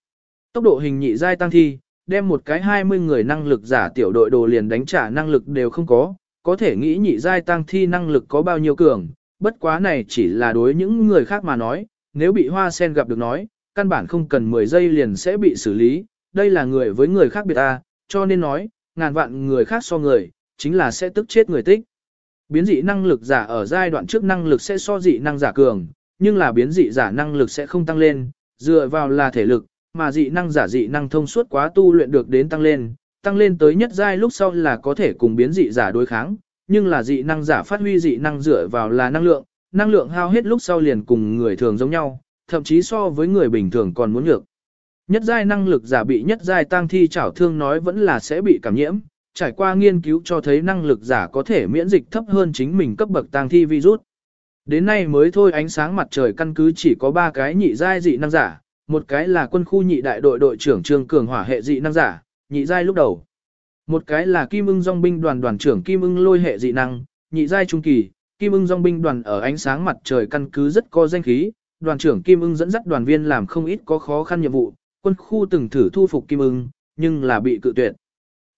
Tốc độ hình nhị giai tang thi, đem một cái 20 người năng lực giả tiểu đội đồ liền đánh trả năng lực đều không có, có thể nghĩ nhị giai tang thi năng lực có bao nhiêu cường, bất quá này chỉ là đối những người khác mà nói, nếu bị hoa sen gặp được nói, căn bản không cần 10 giây liền sẽ bị xử lý, đây là người với người khác biệt ta, cho nên nói, ngàn vạn người khác so người, chính là sẽ tức chết người tích. Biến dị năng lực giả ở giai đoạn trước năng lực sẽ so dị năng giả cường, nhưng là biến dị giả năng lực sẽ không tăng lên, dựa vào là thể lực, mà dị năng giả dị năng thông suốt quá tu luyện được đến tăng lên, tăng lên tới nhất giai lúc sau là có thể cùng biến dị giả đối kháng, nhưng là dị năng giả phát huy dị năng dựa vào là năng lượng, năng lượng hao hết lúc sau liền cùng người thường giống nhau, thậm chí so với người bình thường còn muốn nhược. Nhất giai năng lực giả bị nhất giai tăng thi chảo thương nói vẫn là sẽ bị cảm nhiễm, trải qua nghiên cứu cho thấy năng lực giả có thể miễn dịch thấp hơn chính mình cấp bậc tăng thi virus. Đến nay mới thôi ánh sáng mặt trời căn cứ chỉ có 3 cái nhị giai dị năng giả, một cái là quân khu nhị đại đội đội trưởng Trương Cường Hỏa hệ dị năng giả, nhị giai lúc đầu. Một cái là Kim ưng dòng binh đoàn đoàn trưởng Kim ưng lôi hệ dị năng, nhị giai trung kỳ, Kim ưng dòng binh đoàn ở ánh sáng mặt trời căn cứ rất có danh khí, đoàn trưởng Kim ưng dẫn dắt đoàn viên làm không ít có khó khăn nhiệm vụ, quân khu từng thử thu phục Kim ưng, nhưng là bị cự tuyệt.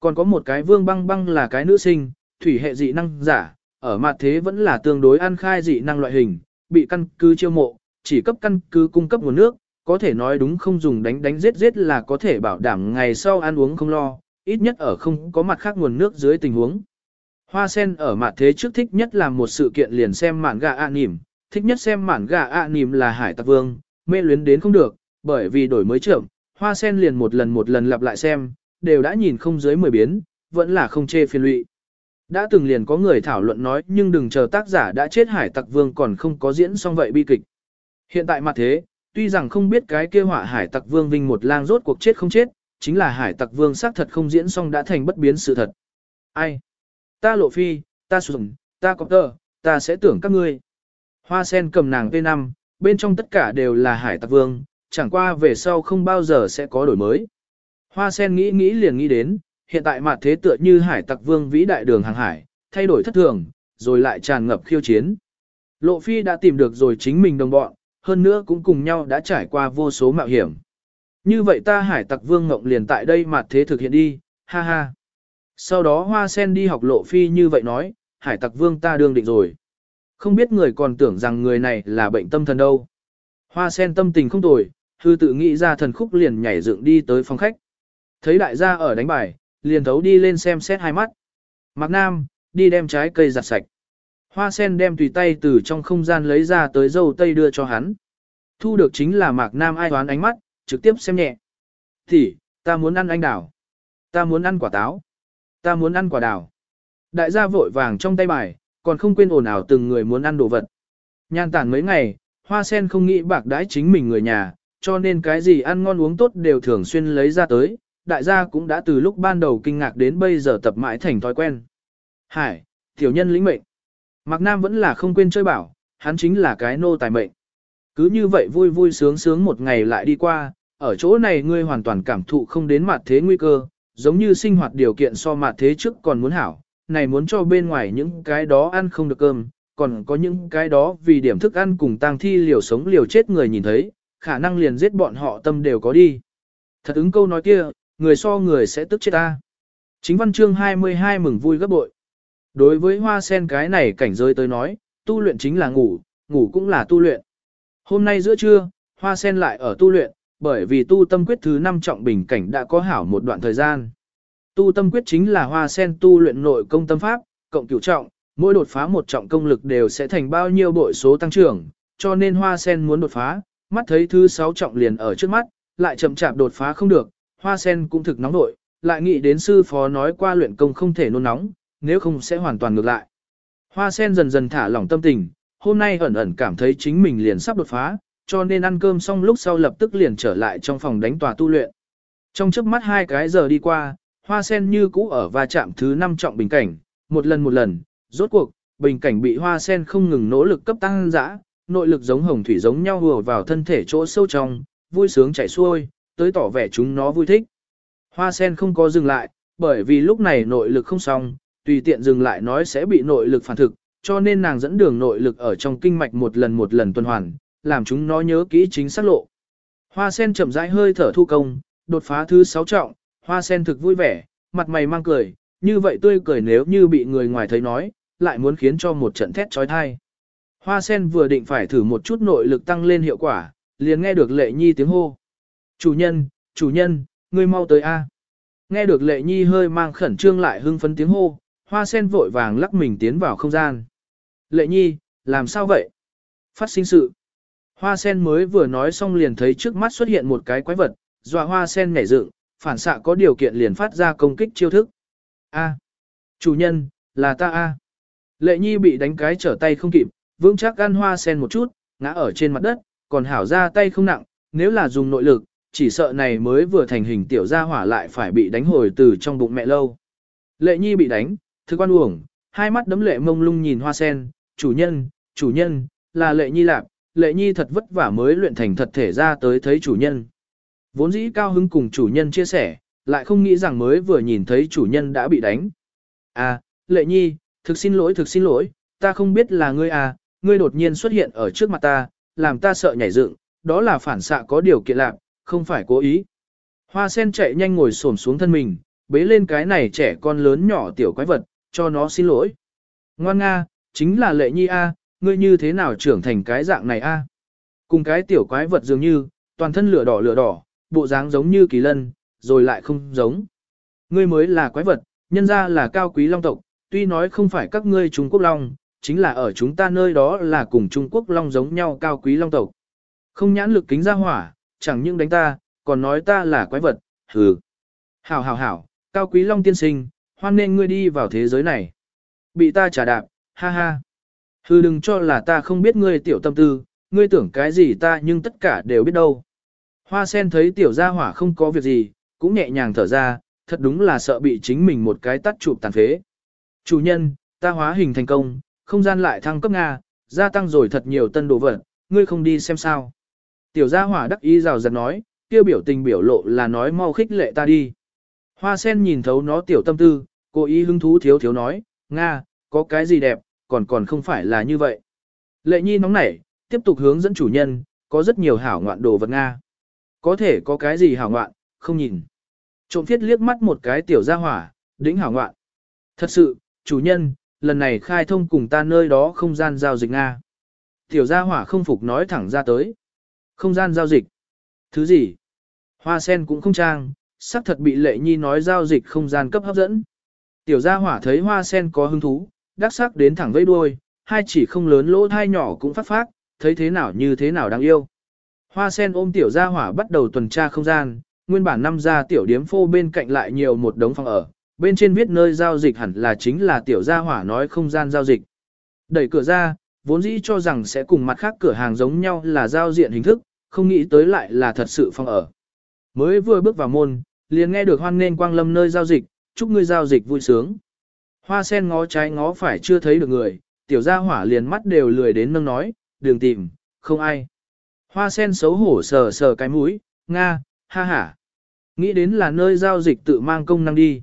Còn có một cái vương băng băng là cái nữ sinh, thủy hệ dị năng giả, ở mặt thế vẫn là tương đối ăn khai dị năng loại hình, bị căn cứ chiêu mộ, chỉ cấp căn cứ cung cấp nguồn nước, có thể nói đúng không dùng đánh đánh giết giết là có thể bảo đảm ngày sau ăn uống không lo, ít nhất ở không có mặt khác nguồn nước dưới tình huống. Hoa sen ở mặt thế trước thích nhất là một sự kiện liền xem mạn gà ạ nỉm, thích nhất xem mạn gà ạ nỉm là hải tặc vương, mê luyến đến không được, bởi vì đổi mới trưởng, hoa sen liền một lần một lần lặp lại xem, đều đã nhìn không dưới 10 biến, vẫn là không chê phiền lụy. Đã từng liền có người thảo luận nói nhưng đừng chờ tác giả đã chết hải tặc vương còn không có diễn xong vậy bi kịch. Hiện tại mặt thế, tuy rằng không biết cái kia họa hải tặc vương vinh một lang rốt cuộc chết không chết, chính là hải tặc vương xác thật không diễn xong đã thành bất biến sự thật. Ai? Ta lộ phi, ta sùng, ta có tờ, ta sẽ tưởng các ngươi. Hoa sen cầm nàng P5, bên trong tất cả đều là hải tặc vương, chẳng qua về sau không bao giờ sẽ có đổi mới. Hoa sen nghĩ nghĩ liền nghĩ đến, hiện tại mặt thế tựa như hải tặc vương vĩ đại đường hàng hải, thay đổi thất thường, rồi lại tràn ngập khiêu chiến. Lộ phi đã tìm được rồi chính mình đồng bọn, hơn nữa cũng cùng nhau đã trải qua vô số mạo hiểm. Như vậy ta hải tặc vương ngộng liền tại đây mặt thế thực hiện đi, ha ha. Sau đó hoa sen đi học lộ phi như vậy nói, hải tặc vương ta đương định rồi. Không biết người còn tưởng rằng người này là bệnh tâm thần đâu. Hoa sen tâm tình không tồi, hư tự nghĩ ra thần khúc liền nhảy dựng đi tới phòng khách. Thấy đại gia ở đánh bài, liền thấu đi lên xem xét hai mắt. Mạc Nam, đi đem trái cây giặt sạch. Hoa sen đem tùy tay từ trong không gian lấy ra tới dâu tây đưa cho hắn. Thu được chính là Mạc Nam ai toán ánh mắt, trực tiếp xem nhẹ. Thì, ta muốn ăn anh đào. Ta muốn ăn quả táo. Ta muốn ăn quả đào. Đại gia vội vàng trong tay bài, còn không quên ồn ào từng người muốn ăn đồ vật. Nhan tản mấy ngày, hoa sen không nghĩ bạc đãi chính mình người nhà, cho nên cái gì ăn ngon uống tốt đều thường xuyên lấy ra tới, đại gia cũng đã từ lúc ban đầu kinh ngạc đến bây giờ tập mãi thành thói quen. Hải, tiểu nhân lĩnh mệnh. Mạc Nam vẫn là không quên chơi bảo, hắn chính là cái nô tài mệnh. Cứ như vậy vui vui sướng sướng một ngày lại đi qua, ở chỗ này ngươi hoàn toàn cảm thụ không đến mặt thế nguy cơ, giống như sinh hoạt điều kiện so mặt thế trước còn muốn hảo, này muốn cho bên ngoài những cái đó ăn không được cơm, còn có những cái đó vì điểm thức ăn cùng tang thi liều sống liều chết người nhìn thấy, khả năng liền giết bọn họ tâm đều có đi. Thật ứng câu nói kia, người so người sẽ tức chết ta. Chính văn chương 22 mừng vui gấp bội. Đối với hoa sen cái này cảnh giới tới nói, tu luyện chính là ngủ, ngủ cũng là tu luyện. Hôm nay giữa trưa, hoa sen lại ở tu luyện, bởi vì tu tâm quyết thứ 5 trọng bình cảnh đã có hảo một đoạn thời gian. Tu tâm quyết chính là hoa sen tu luyện nội công tâm pháp, cộng cửu trọng, mỗi đột phá một trọng công lực đều sẽ thành bao nhiêu bội số tăng trưởng, cho nên hoa sen muốn đột phá, mắt thấy thứ 6 trọng liền ở trước mắt, lại chậm chạp đột phá không được, hoa sen cũng thực nóng nội, lại nghĩ đến sư phó nói qua luyện công không thể nôn nóng, nếu không sẽ hoàn toàn ngược lại. Hoa sen dần dần thả lỏng tâm tình, hôm nay ẩn ẩn cảm thấy chính mình liền sắp đột phá, cho nên ăn cơm xong lúc sau lập tức liền trở lại trong phòng đánh tòa tu luyện. Trong chớp mắt hai cái giờ đi qua, hoa sen như cũ ở va chạm thứ năm trọng bình cảnh, một lần một lần, rốt cuộc, bình cảnh bị hoa sen không ngừng nỗ lực cấp tăng dã, nội lực giống hồng thủy giống nhau hùa vào thân thể chỗ sâu trong, vui sướng chảy xuôi, tới tỏ vẻ chúng nó vui thích. Hoa sen không có dừng lại, bởi vì lúc này nội lực không xong, tùy tiện dừng lại nói sẽ bị nội lực phản thực, cho nên nàng dẫn đường nội lực ở trong kinh mạch một lần một lần tuần hoàn, làm chúng nó nhớ kỹ chính xác lộ. Hoa sen chậm rãi hơi thở thu công, đột phá thứ sáu trọng, hoa sen thực vui vẻ, mặt mày mang cười, như vậy tươi cười nếu như bị người ngoài thấy nói, lại muốn khiến cho một trận thét trói thai. Hoa sen vừa định phải thử một chút nội lực tăng lên hiệu quả, liền nghe được lệ nhi tiếng hô. Chủ nhân, chủ nhân, ngươi mau tới A. Nghe được lệ nhi hơi mang khẩn trương lại hưng phấn tiếng hô, Hoa sen vội vàng lắc mình tiến vào không gian. Lệ nhi, làm sao vậy? Phát sinh sự. Hoa sen mới vừa nói xong liền thấy trước mắt xuất hiện một cái quái vật, dọa hoa sen nhảy dựng, phản xạ có điều kiện liền phát ra công kích chiêu thức. A, chủ nhân, là ta a. Lệ nhi bị đánh cái trở tay không kịp, vững chắc ăn hoa sen một chút, ngã ở trên mặt đất, còn hảo ra tay không nặng, nếu là dùng nội lực, chỉ sợ này mới vừa thành hình tiểu gia hỏa lại phải bị đánh hồi từ trong bụng mẹ lâu. Lệ nhi bị đánh, thư quan uổng, hai mắt đấm lệ mông lung nhìn hoa sen, chủ nhân, chủ nhân, là lệ nhi lạp, lệ nhi thật vất vả mới luyện thành thật thể ra tới thấy chủ nhân. Vốn dĩ cao hứng cùng chủ nhân chia sẻ, lại không nghĩ rằng mới vừa nhìn thấy chủ nhân đã bị đánh. À, lệ nhi, thực xin lỗi thực xin lỗi, ta không biết là ngươi à, ngươi đột nhiên xuất hiện ở trước mặt ta, làm ta sợ nhảy dựng, đó là phản xạ có điều kiện lạc, không phải cố ý. Hoa sen chạy nhanh ngồi xổm xuống thân mình, bế lên cái này trẻ con lớn nhỏ tiểu quái vật, cho nó xin lỗi. Ngoan nga, chính là lệ nhi a, ngươi như thế nào trưởng thành cái dạng này a? Cùng cái tiểu quái vật dường như, toàn thân lửa đỏ lửa đỏ, bộ dáng giống như kỳ lân, rồi lại không giống. Ngươi mới là quái vật, nhân ra là cao quý long tộc, tuy nói không phải các ngươi Trung Quốc long, chính là ở chúng ta nơi đó là cùng Trung Quốc long giống nhau cao quý long tộc. Không nhãn lực kính ra hỏa, chẳng những đánh ta, còn nói ta là quái vật, hừ. Hảo hảo hảo, cao quý long tiên sinh, hoan nên ngươi đi vào thế giới này. Bị ta trả đạp, ha ha. Hừ đừng cho là ta không biết ngươi tiểu tâm tư, ngươi tưởng cái gì ta nhưng tất cả đều biết đâu. Hoa sen thấy tiểu gia hỏa không có việc gì, cũng nhẹ nhàng thở ra, thật đúng là sợ bị chính mình một cái tắt chụp tàn phế. Chủ nhân, ta hóa hình thành công, không gian lại thăng cấp Nga, gia tăng rồi thật nhiều tân đồ vật, ngươi không đi xem sao. Tiểu gia hỏa đắc ý rào rạt nói, kia biểu tình biểu lộ là nói mau khích lệ ta đi. Hoa sen nhìn thấu nó tiểu tâm tư, cố ý hứng thú thiếu thiếu nói, Nga, có cái gì đẹp, còn còn không phải là như vậy. Lệ nhi nóng nảy, tiếp tục hướng dẫn chủ nhân, có rất nhiều hảo ngoạn đồ vật Nga. Có thể có cái gì hảo ngoạn, không nhìn. Trộm thiết liếc mắt một cái tiểu gia hỏa, đỉnh hảo ngoạn. Thật sự, chủ nhân, lần này khai thông cùng ta nơi đó không gian giao dịch Nga. Tiểu gia hỏa không phục nói thẳng ra tới. Không gian giao dịch. Thứ gì? Hoa sen cũng không trang, sắc thật bị lệ nhi nói giao dịch không gian cấp hấp dẫn. Tiểu gia hỏa thấy hoa sen có hứng thú, đắc sắc đến thẳng vây đuôi, hai chỉ không lớn lỗ thai nhỏ cũng phát phát, thấy thế nào như thế nào đáng yêu. Hoa sen ôm tiểu gia hỏa bắt đầu tuần tra không gian, nguyên bản năm gia tiểu điếm phô bên cạnh lại nhiều một đống phòng ở, bên trên viết nơi giao dịch hẳn là chính là tiểu gia hỏa nói không gian giao dịch. Đẩy cửa ra, vốn dĩ cho rằng sẽ cùng mặt khác cửa hàng giống nhau là giao diện hình thức, không nghĩ tới lại là thật sự phòng ở. Mới vừa bước vào môn, liền nghe được hoan nên quang lâm nơi giao dịch, chúc ngươi giao dịch vui sướng. Hoa sen ngó trái ngó phải chưa thấy được người, tiểu gia hỏa liền mắt đều lười đến nâng nói, đường tìm, không ai. Hoa sen xấu hổ sờ sờ cái mũi, nga, ha ha. Nghĩ đến là nơi giao dịch tự mang công năng đi.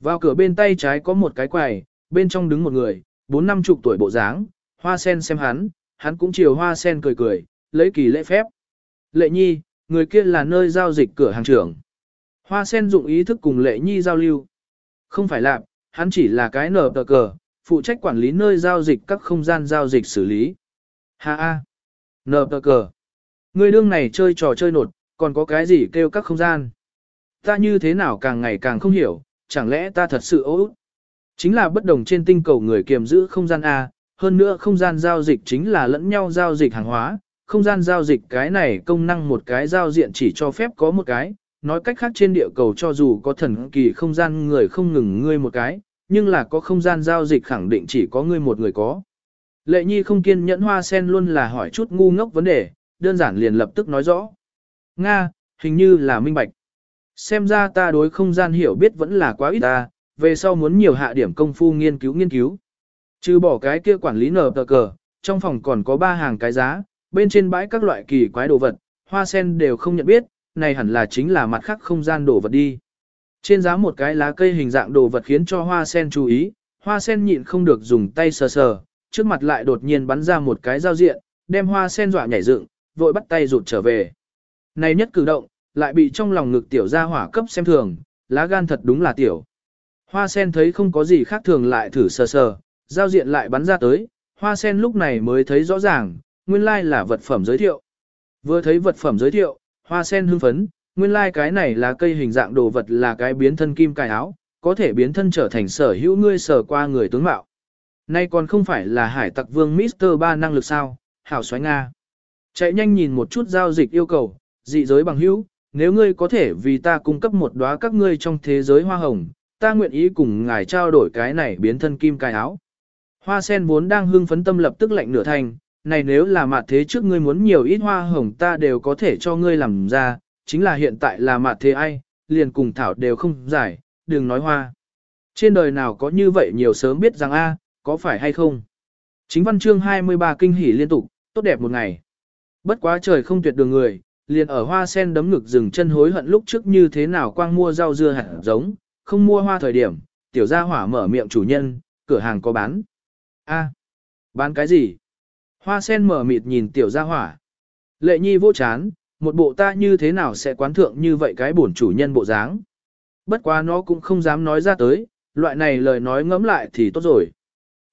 Vào cửa bên tay trái có một cái quầy, bên trong đứng một người, bốn năm chục tuổi bộ dáng, hoa sen xem hắn, hắn cũng chiều hoa sen cười cười, lấy kỳ lễ phép. Lệ nhi, người kia là nơi giao dịch cửa hàng trưởng. Hoa sen dụng ý thức cùng lệ nhi giao lưu. Không phải làm, hắn chỉ là cái nở tờ cờ, phụ trách quản lý nơi giao dịch các không gian giao dịch xử lý. Ha ha, nở tờ cờ. Người đương này chơi trò chơi nột, còn có cái gì kêu các không gian. Ta như thế nào càng ngày càng không hiểu, chẳng lẽ ta thật sự ố út. Chính là bất đồng trên tinh cầu người kiềm giữ không gian A, hơn nữa không gian giao dịch chính là lẫn nhau giao dịch hàng hóa, không gian giao dịch cái này công năng một cái giao diện chỉ cho phép có một cái, nói cách khác trên địa cầu cho dù có thần kỳ không gian người không ngừng ngươi một cái, nhưng là có không gian giao dịch khẳng định chỉ có ngươi một người có. Lệ nhi không kiên nhẫn hoa sen luôn là hỏi chút ngu ngốc vấn đề, đơn giản liền lập tức nói rõ. Nga, hình như là minh bạch. Xem ra ta đối không gian hiểu biết vẫn là quá ít ta, về sau muốn nhiều hạ điểm công phu nghiên cứu nghiên cứu. Trừ bỏ cái kia quản lý nở tờ cờ, trong phòng còn có ba hàng cái giá, bên trên bãi các loại kỳ quái đồ vật, hoa sen đều không nhận biết, này hẳn là chính là mặt khác không gian đồ vật đi. Trên giá một cái lá cây hình dạng đồ vật khiến cho hoa sen chú ý, hoa sen nhịn không được dùng tay sờ sờ, trước mặt lại đột nhiên bắn ra một cái giao diện, đem hoa sen dọa nhảy dựng, vội bắt tay rụt trở về. Này nhất cử động, lại bị trong lòng ngực tiểu ra hỏa cấp xem thường, lá gan thật đúng là tiểu. Hoa sen thấy không có gì khác thường lại thử sờ sờ, giao diện lại bắn ra tới, hoa sen lúc này mới thấy rõ ràng, nguyên lai like là vật phẩm giới thiệu. Vừa thấy vật phẩm giới thiệu, hoa sen hưng phấn, nguyên lai like cái này là cây hình dạng đồ vật là cái biến thân kim cài áo, có thể biến thân trở thành sở hữu ngươi sở qua người tướng mạo. Nay còn không phải là hải tặc vương Mr. Ba năng lực sao, hảo xoáy Nga. Chạy nhanh nhìn một chút giao dịch yêu cầu, dị giới bằng hữu, nếu ngươi có thể vì ta cung cấp một đóa các ngươi trong thế giới hoa hồng, ta nguyện ý cùng ngài trao đổi cái này biến thân kim cài áo. Hoa sen vốn đang hưng phấn tâm lập tức lạnh nửa thành, này nếu là mặt thế trước ngươi muốn nhiều ít hoa hồng ta đều có thể cho ngươi làm ra, chính là hiện tại là mặt thế ai, liền cùng thảo đều không giải, đừng nói hoa. Trên đời nào có như vậy nhiều sớm biết rằng a, có phải hay không? Chính văn chương 23 kinh hỉ liên tục, tốt đẹp một ngày. Bất quá trời không tuyệt đường người, liền ở hoa sen đấm ngực dừng chân hối hận lúc trước như thế nào quang mua rau dưa hạt giống, không mua hoa thời điểm, tiểu gia hỏa mở miệng chủ nhân, cửa hàng có bán. a bán cái gì? Hoa sen mở mịt nhìn tiểu gia hỏa. Lệ nhi vô chán, một bộ ta như thế nào sẽ quán thượng như vậy cái bổn chủ nhân bộ dáng. Bất quá nó cũng không dám nói ra tới, loại này lời nói ngẫm lại thì tốt rồi.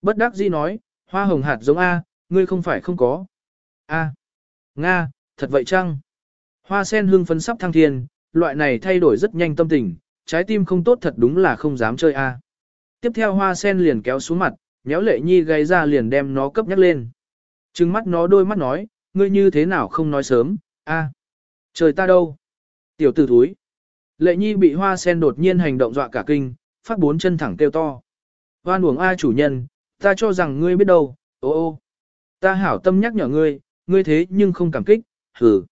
Bất đắc dĩ nói, hoa hồng hạt giống A, ngươi không phải không có. A. Nga, thật vậy chăng? Hoa sen hương phấn sắp thăng thiên, loại này thay đổi rất nhanh tâm tình, trái tim không tốt thật đúng là không dám chơi A. Tiếp theo hoa sen liền kéo xuống mặt, nhéo lệ nhi gây ra liền đem nó cấp nhắc lên. Trừng mắt nó đôi mắt nói, ngươi như thế nào không nói sớm, a, trời ta đâu? Tiểu tử thúi. Lệ nhi bị hoa sen đột nhiên hành động dọa cả kinh, phát bốn chân thẳng kêu to. Hoan uổng a chủ nhân, ta cho rằng ngươi biết đâu, ô ô. Ta hảo tâm nhắc nhở ngươi, ngươi thế nhưng không cảm kích, hừ.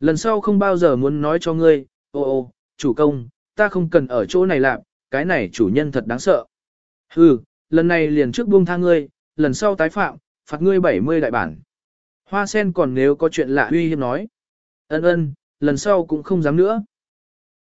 Lần sau không bao giờ muốn nói cho ngươi, ô ô, chủ công, ta không cần ở chỗ này làm, cái này chủ nhân thật đáng sợ. Hừ, lần này liền trước buông tha ngươi, lần sau tái phạm, phạt ngươi 70 đại bản. Hoa sen còn nếu có chuyện lạ uy hiếp nói. Ân ân, lần sau cũng không dám nữa.